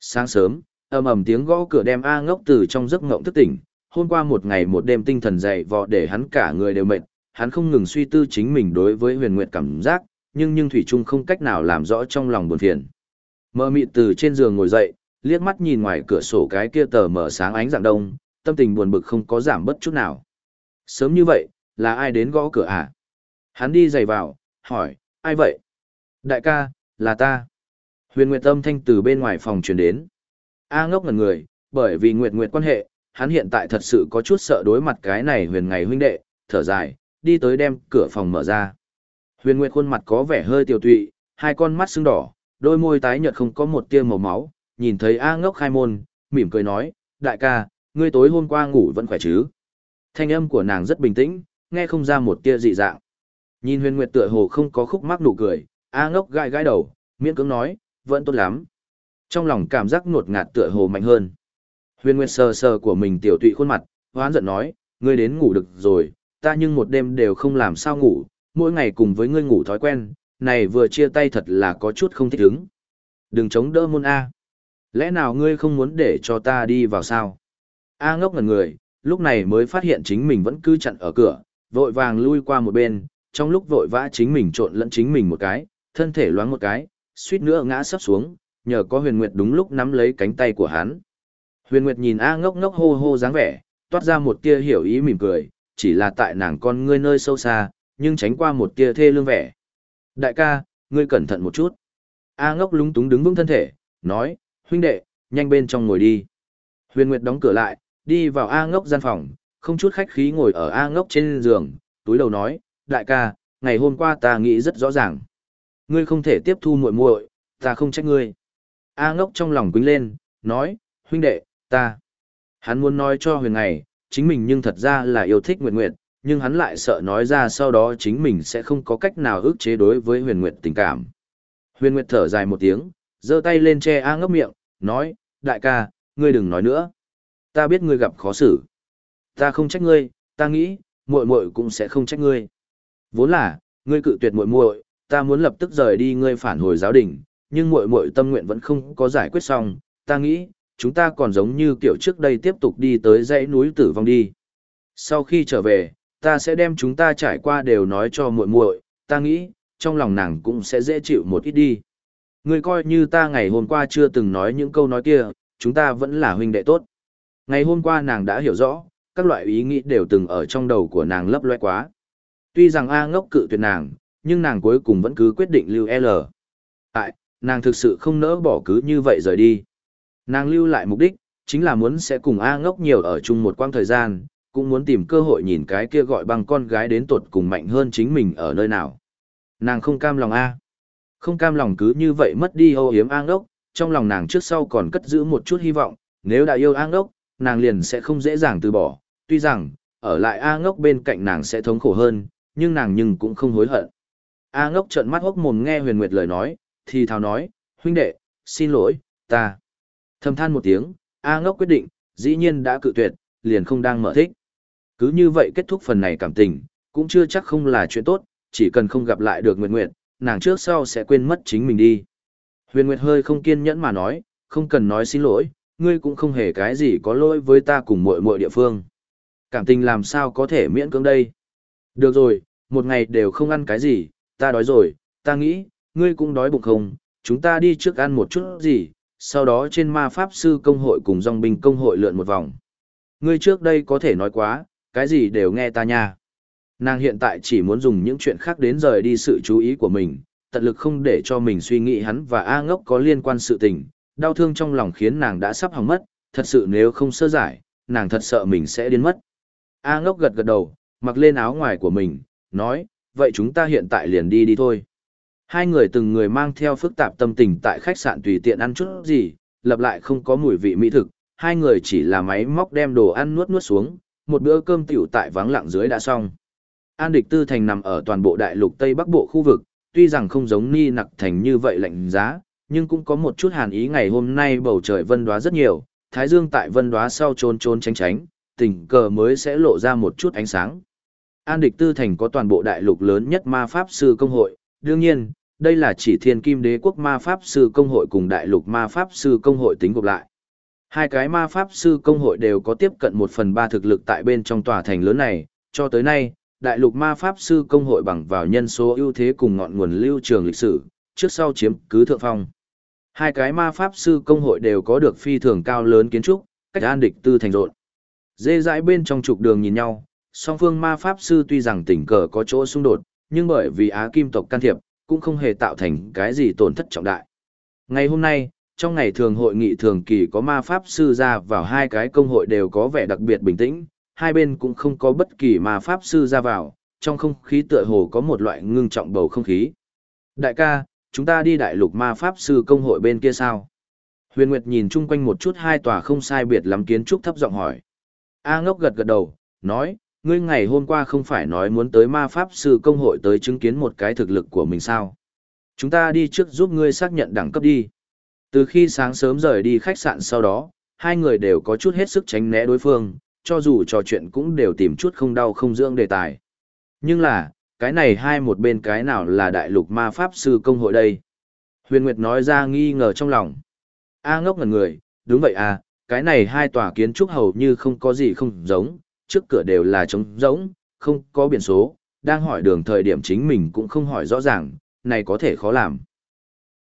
Sáng sớm, ầm ầm tiếng gõ cửa đem A ngốc từ trong giấc ngộng thức tỉnh, hôm qua một ngày một đêm tinh thần dậy vò để hắn cả người đều mệt, hắn không ngừng suy tư chính mình đối với huyền nguyệt cảm giác, nhưng nhưng Thủy Trung không cách nào làm rõ trong lòng buồn phiền. Mơ mịt từ trên giường ngồi dậy, liếc mắt nhìn ngoài cửa sổ cái kia tờ mở sáng ánh dạng đông, tâm tình buồn bực không có giảm bất chút nào. Sớm như vậy, là ai đến gõ cửa à? Hắn đi giày vào, hỏi, ai vậy? Đại ca, là ta. Huyền Nguyệt Tâm thanh từ bên ngoài phòng truyền đến. A ngốc ngẩn người, bởi vì Nguyệt Nguyệt quan hệ, hắn hiện tại thật sự có chút sợ đối mặt cái này huyền ngày huynh đệ, thở dài, đi tới đem cửa phòng mở ra. Huyền Nguyệt khuôn mặt có vẻ hơi tiểu tụy, hai con mắt sưng đỏ, đôi môi tái nhợt không có một tia màu máu, nhìn thấy A ngốc khai môn, mỉm cười nói, đại ca, ngươi tối hôm qua ngủ vẫn khỏe chứ. Thanh âm của nàng rất bình tĩnh, nghe không ra một tia dị dạng. Nhìn huyền nguyệt tựa hồ không có khúc mắc nụ cười, A ngốc gãi gãi đầu, miễn cưỡng nói, vẫn tốt lắm. Trong lòng cảm giác ngột ngạt tựa hồ mạnh hơn. Huyền nguyệt sờ sờ của mình tiểu tụy khuôn mặt, hoán giận nói, ngươi đến ngủ được rồi, ta nhưng một đêm đều không làm sao ngủ, mỗi ngày cùng với ngươi ngủ thói quen, này vừa chia tay thật là có chút không thích ứng. Đừng chống đỡ môn A. Lẽ nào ngươi không muốn để cho ta đi vào sao? A ngốc ngần người, lúc này mới phát hiện chính mình vẫn cứ chặn ở cửa, vội vàng lui qua một bên, trong lúc vội vã chính mình trộn lẫn chính mình một cái, thân thể loáng một cái, suýt nữa ngã sắp xuống, nhờ có huyền nguyệt đúng lúc nắm lấy cánh tay của hắn. Huyền nguyệt nhìn A ngốc ngốc hô hô dáng vẻ, toát ra một tia hiểu ý mỉm cười, chỉ là tại nàng con ngươi nơi sâu xa, nhưng tránh qua một tia thê lương vẻ. Đại ca, ngươi cẩn thận một chút. A ngốc lúng túng đứng vững thân thể, nói, huynh đệ, nhanh bên trong ngồi đi. Huyền Nguyệt đóng cửa lại, đi vào A ngốc gian phòng, không chút khách khí ngồi ở A ngốc trên giường, túi đầu nói, đại ca, ngày hôm qua ta nghĩ rất rõ ràng. Ngươi không thể tiếp thu muội muội, ta không trách ngươi. A ngốc trong lòng quính lên, nói, huynh đệ, ta. Hắn muốn nói cho huyền ngày, chính mình nhưng thật ra là yêu thích Nguyệt Nguyệt, nhưng hắn lại sợ nói ra sau đó chính mình sẽ không có cách nào ức chế đối với huyền Nguyệt tình cảm. Huyền Nguyệt thở dài một tiếng, giơ tay lên che A ngốc miệng, nói, đại ca, ngươi đừng nói nữa. Ta biết ngươi gặp khó xử. Ta không trách ngươi, ta nghĩ, muội muội cũng sẽ không trách ngươi. Vốn là, ngươi cự tuyệt muội muội, ta muốn lập tức rời đi ngươi phản hồi giáo đình, nhưng muội muội tâm nguyện vẫn không có giải quyết xong, ta nghĩ, chúng ta còn giống như kiểu trước đây tiếp tục đi tới dãy núi tử vong đi. Sau khi trở về, ta sẽ đem chúng ta trải qua đều nói cho muội muội, ta nghĩ, trong lòng nàng cũng sẽ dễ chịu một ít đi. người coi như ta ngày hôm qua chưa từng nói những câu nói kia, chúng ta vẫn là huynh đệ tốt. Ngày hôm qua nàng đã hiểu rõ, các loại ý nghĩ đều từng ở trong đầu của nàng lấp loe quá. Tuy rằng A ngốc cự tuyệt nàng, nhưng nàng cuối cùng vẫn cứ quyết định lưu L. Tại, nàng thực sự không nỡ bỏ cứ như vậy rời đi. Nàng lưu lại mục đích, chính là muốn sẽ cùng A ngốc nhiều ở chung một quãng thời gian, cũng muốn tìm cơ hội nhìn cái kia gọi bằng con gái đến tuột cùng mạnh hơn chính mình ở nơi nào. Nàng không cam lòng A. Không cam lòng cứ như vậy mất đi hô yếm A ngốc, trong lòng nàng trước sau còn cất giữ một chút hy vọng, nếu đã yêu A ngốc, nàng liền sẽ không dễ dàng từ bỏ, tuy rằng, ở lại A ngốc bên cạnh nàng sẽ thống khổ hơn, nhưng nàng nhưng cũng không hối hận. A ngốc trợn mắt hốc mồm nghe huyền nguyệt lời nói, thì thào nói, huynh đệ, xin lỗi, ta. Thầm than một tiếng, A ngốc quyết định, dĩ nhiên đã cự tuyệt, liền không đang mở thích. Cứ như vậy kết thúc phần này cảm tình, cũng chưa chắc không là chuyện tốt, chỉ cần không gặp lại được Nguyệt Nguyệt, nàng trước sau sẽ quên mất chính mình đi. Huyền Nguyệt hơi không kiên nhẫn mà nói, không cần nói xin lỗi, ngươi cũng không hề cái gì có lỗi với ta cùng muội muội địa phương. Cảm tình làm sao có thể miễn cưỡng đây? Được rồi, một ngày đều không ăn cái gì, ta đói rồi, ta nghĩ, ngươi cũng đói bụng không, chúng ta đi trước ăn một chút gì, sau đó trên ma pháp sư công hội cùng dòng binh công hội lượn một vòng. Ngươi trước đây có thể nói quá, cái gì đều nghe ta nha. Nàng hiện tại chỉ muốn dùng những chuyện khác đến rời đi sự chú ý của mình, tận lực không để cho mình suy nghĩ hắn và A ngốc có liên quan sự tình, đau thương trong lòng khiến nàng đã sắp hỏng mất, thật sự nếu không sơ giải, nàng thật sợ mình sẽ điên mất. A ngốc gật gật đầu, mặc lên áo ngoài của mình, nói, vậy chúng ta hiện tại liền đi đi thôi. Hai người từng người mang theo phức tạp tâm tình tại khách sạn tùy tiện ăn chút gì, lập lại không có mùi vị mỹ thực, hai người chỉ là máy móc đem đồ ăn nuốt nuốt xuống, một bữa cơm tiểu tại vắng lặng dưới đã xong. An địch tư thành nằm ở toàn bộ đại lục Tây Bắc Bộ khu vực, tuy rằng không giống ni nặc thành như vậy lạnh giá, nhưng cũng có một chút hàn ý ngày hôm nay bầu trời vân đoá rất nhiều, thái dương tại vân đoá sau trôn trôn tránh tránh, tình cờ mới sẽ lộ ra một chút ánh sáng. An địch tư thành có toàn bộ đại lục lớn nhất ma pháp sư công hội, đương nhiên, đây là chỉ thiên kim đế quốc ma pháp sư công hội cùng đại lục ma pháp sư công hội tính gộp lại. Hai cái ma pháp sư công hội đều có tiếp cận một phần ba thực lực tại bên trong tòa thành lớn này, cho tới nay, đại lục ma pháp sư công hội bằng vào nhân số ưu thế cùng ngọn nguồn lưu trường lịch sử, trước sau chiếm cứ thượng phong. Hai cái ma pháp sư công hội đều có được phi thường cao lớn kiến trúc, cách an địch tư thành rộn. Dê dãi bên trong trục đường nhìn nhau, song phương ma pháp sư tuy rằng tình cờ có chỗ xung đột, nhưng bởi vì Á Kim tộc can thiệp, cũng không hề tạo thành cái gì tổn thất trọng đại. Ngày hôm nay, trong ngày thường hội nghị thường kỳ có ma pháp sư ra vào hai cái công hội đều có vẻ đặc biệt bình tĩnh, hai bên cũng không có bất kỳ ma pháp sư ra vào, trong không khí tựa hồ có một loại ngưng trọng bầu không khí. Đại ca, chúng ta đi đại lục ma pháp sư công hội bên kia sao? Huyền Nguyệt nhìn chung quanh một chút hai tòa không sai biệt lắm kiến trúc thấp giọng hỏi. A ngốc gật gật đầu, nói, ngươi ngày hôm qua không phải nói muốn tới ma pháp sư công hội tới chứng kiến một cái thực lực của mình sao? Chúng ta đi trước giúp ngươi xác nhận đẳng cấp đi. Từ khi sáng sớm rời đi khách sạn sau đó, hai người đều có chút hết sức tránh né đối phương, cho dù trò chuyện cũng đều tìm chút không đau không dưỡng đề tài. Nhưng là, cái này hai một bên cái nào là đại lục ma pháp sư công hội đây? Huyền Nguyệt nói ra nghi ngờ trong lòng. A ngốc ngẩn người, đúng vậy à, cái này hai tòa kiến trúc hầu như không có gì không giống, trước cửa đều là trống rỗng, không có biển số, đang hỏi đường thời điểm chính mình cũng không hỏi rõ ràng, này có thể khó làm.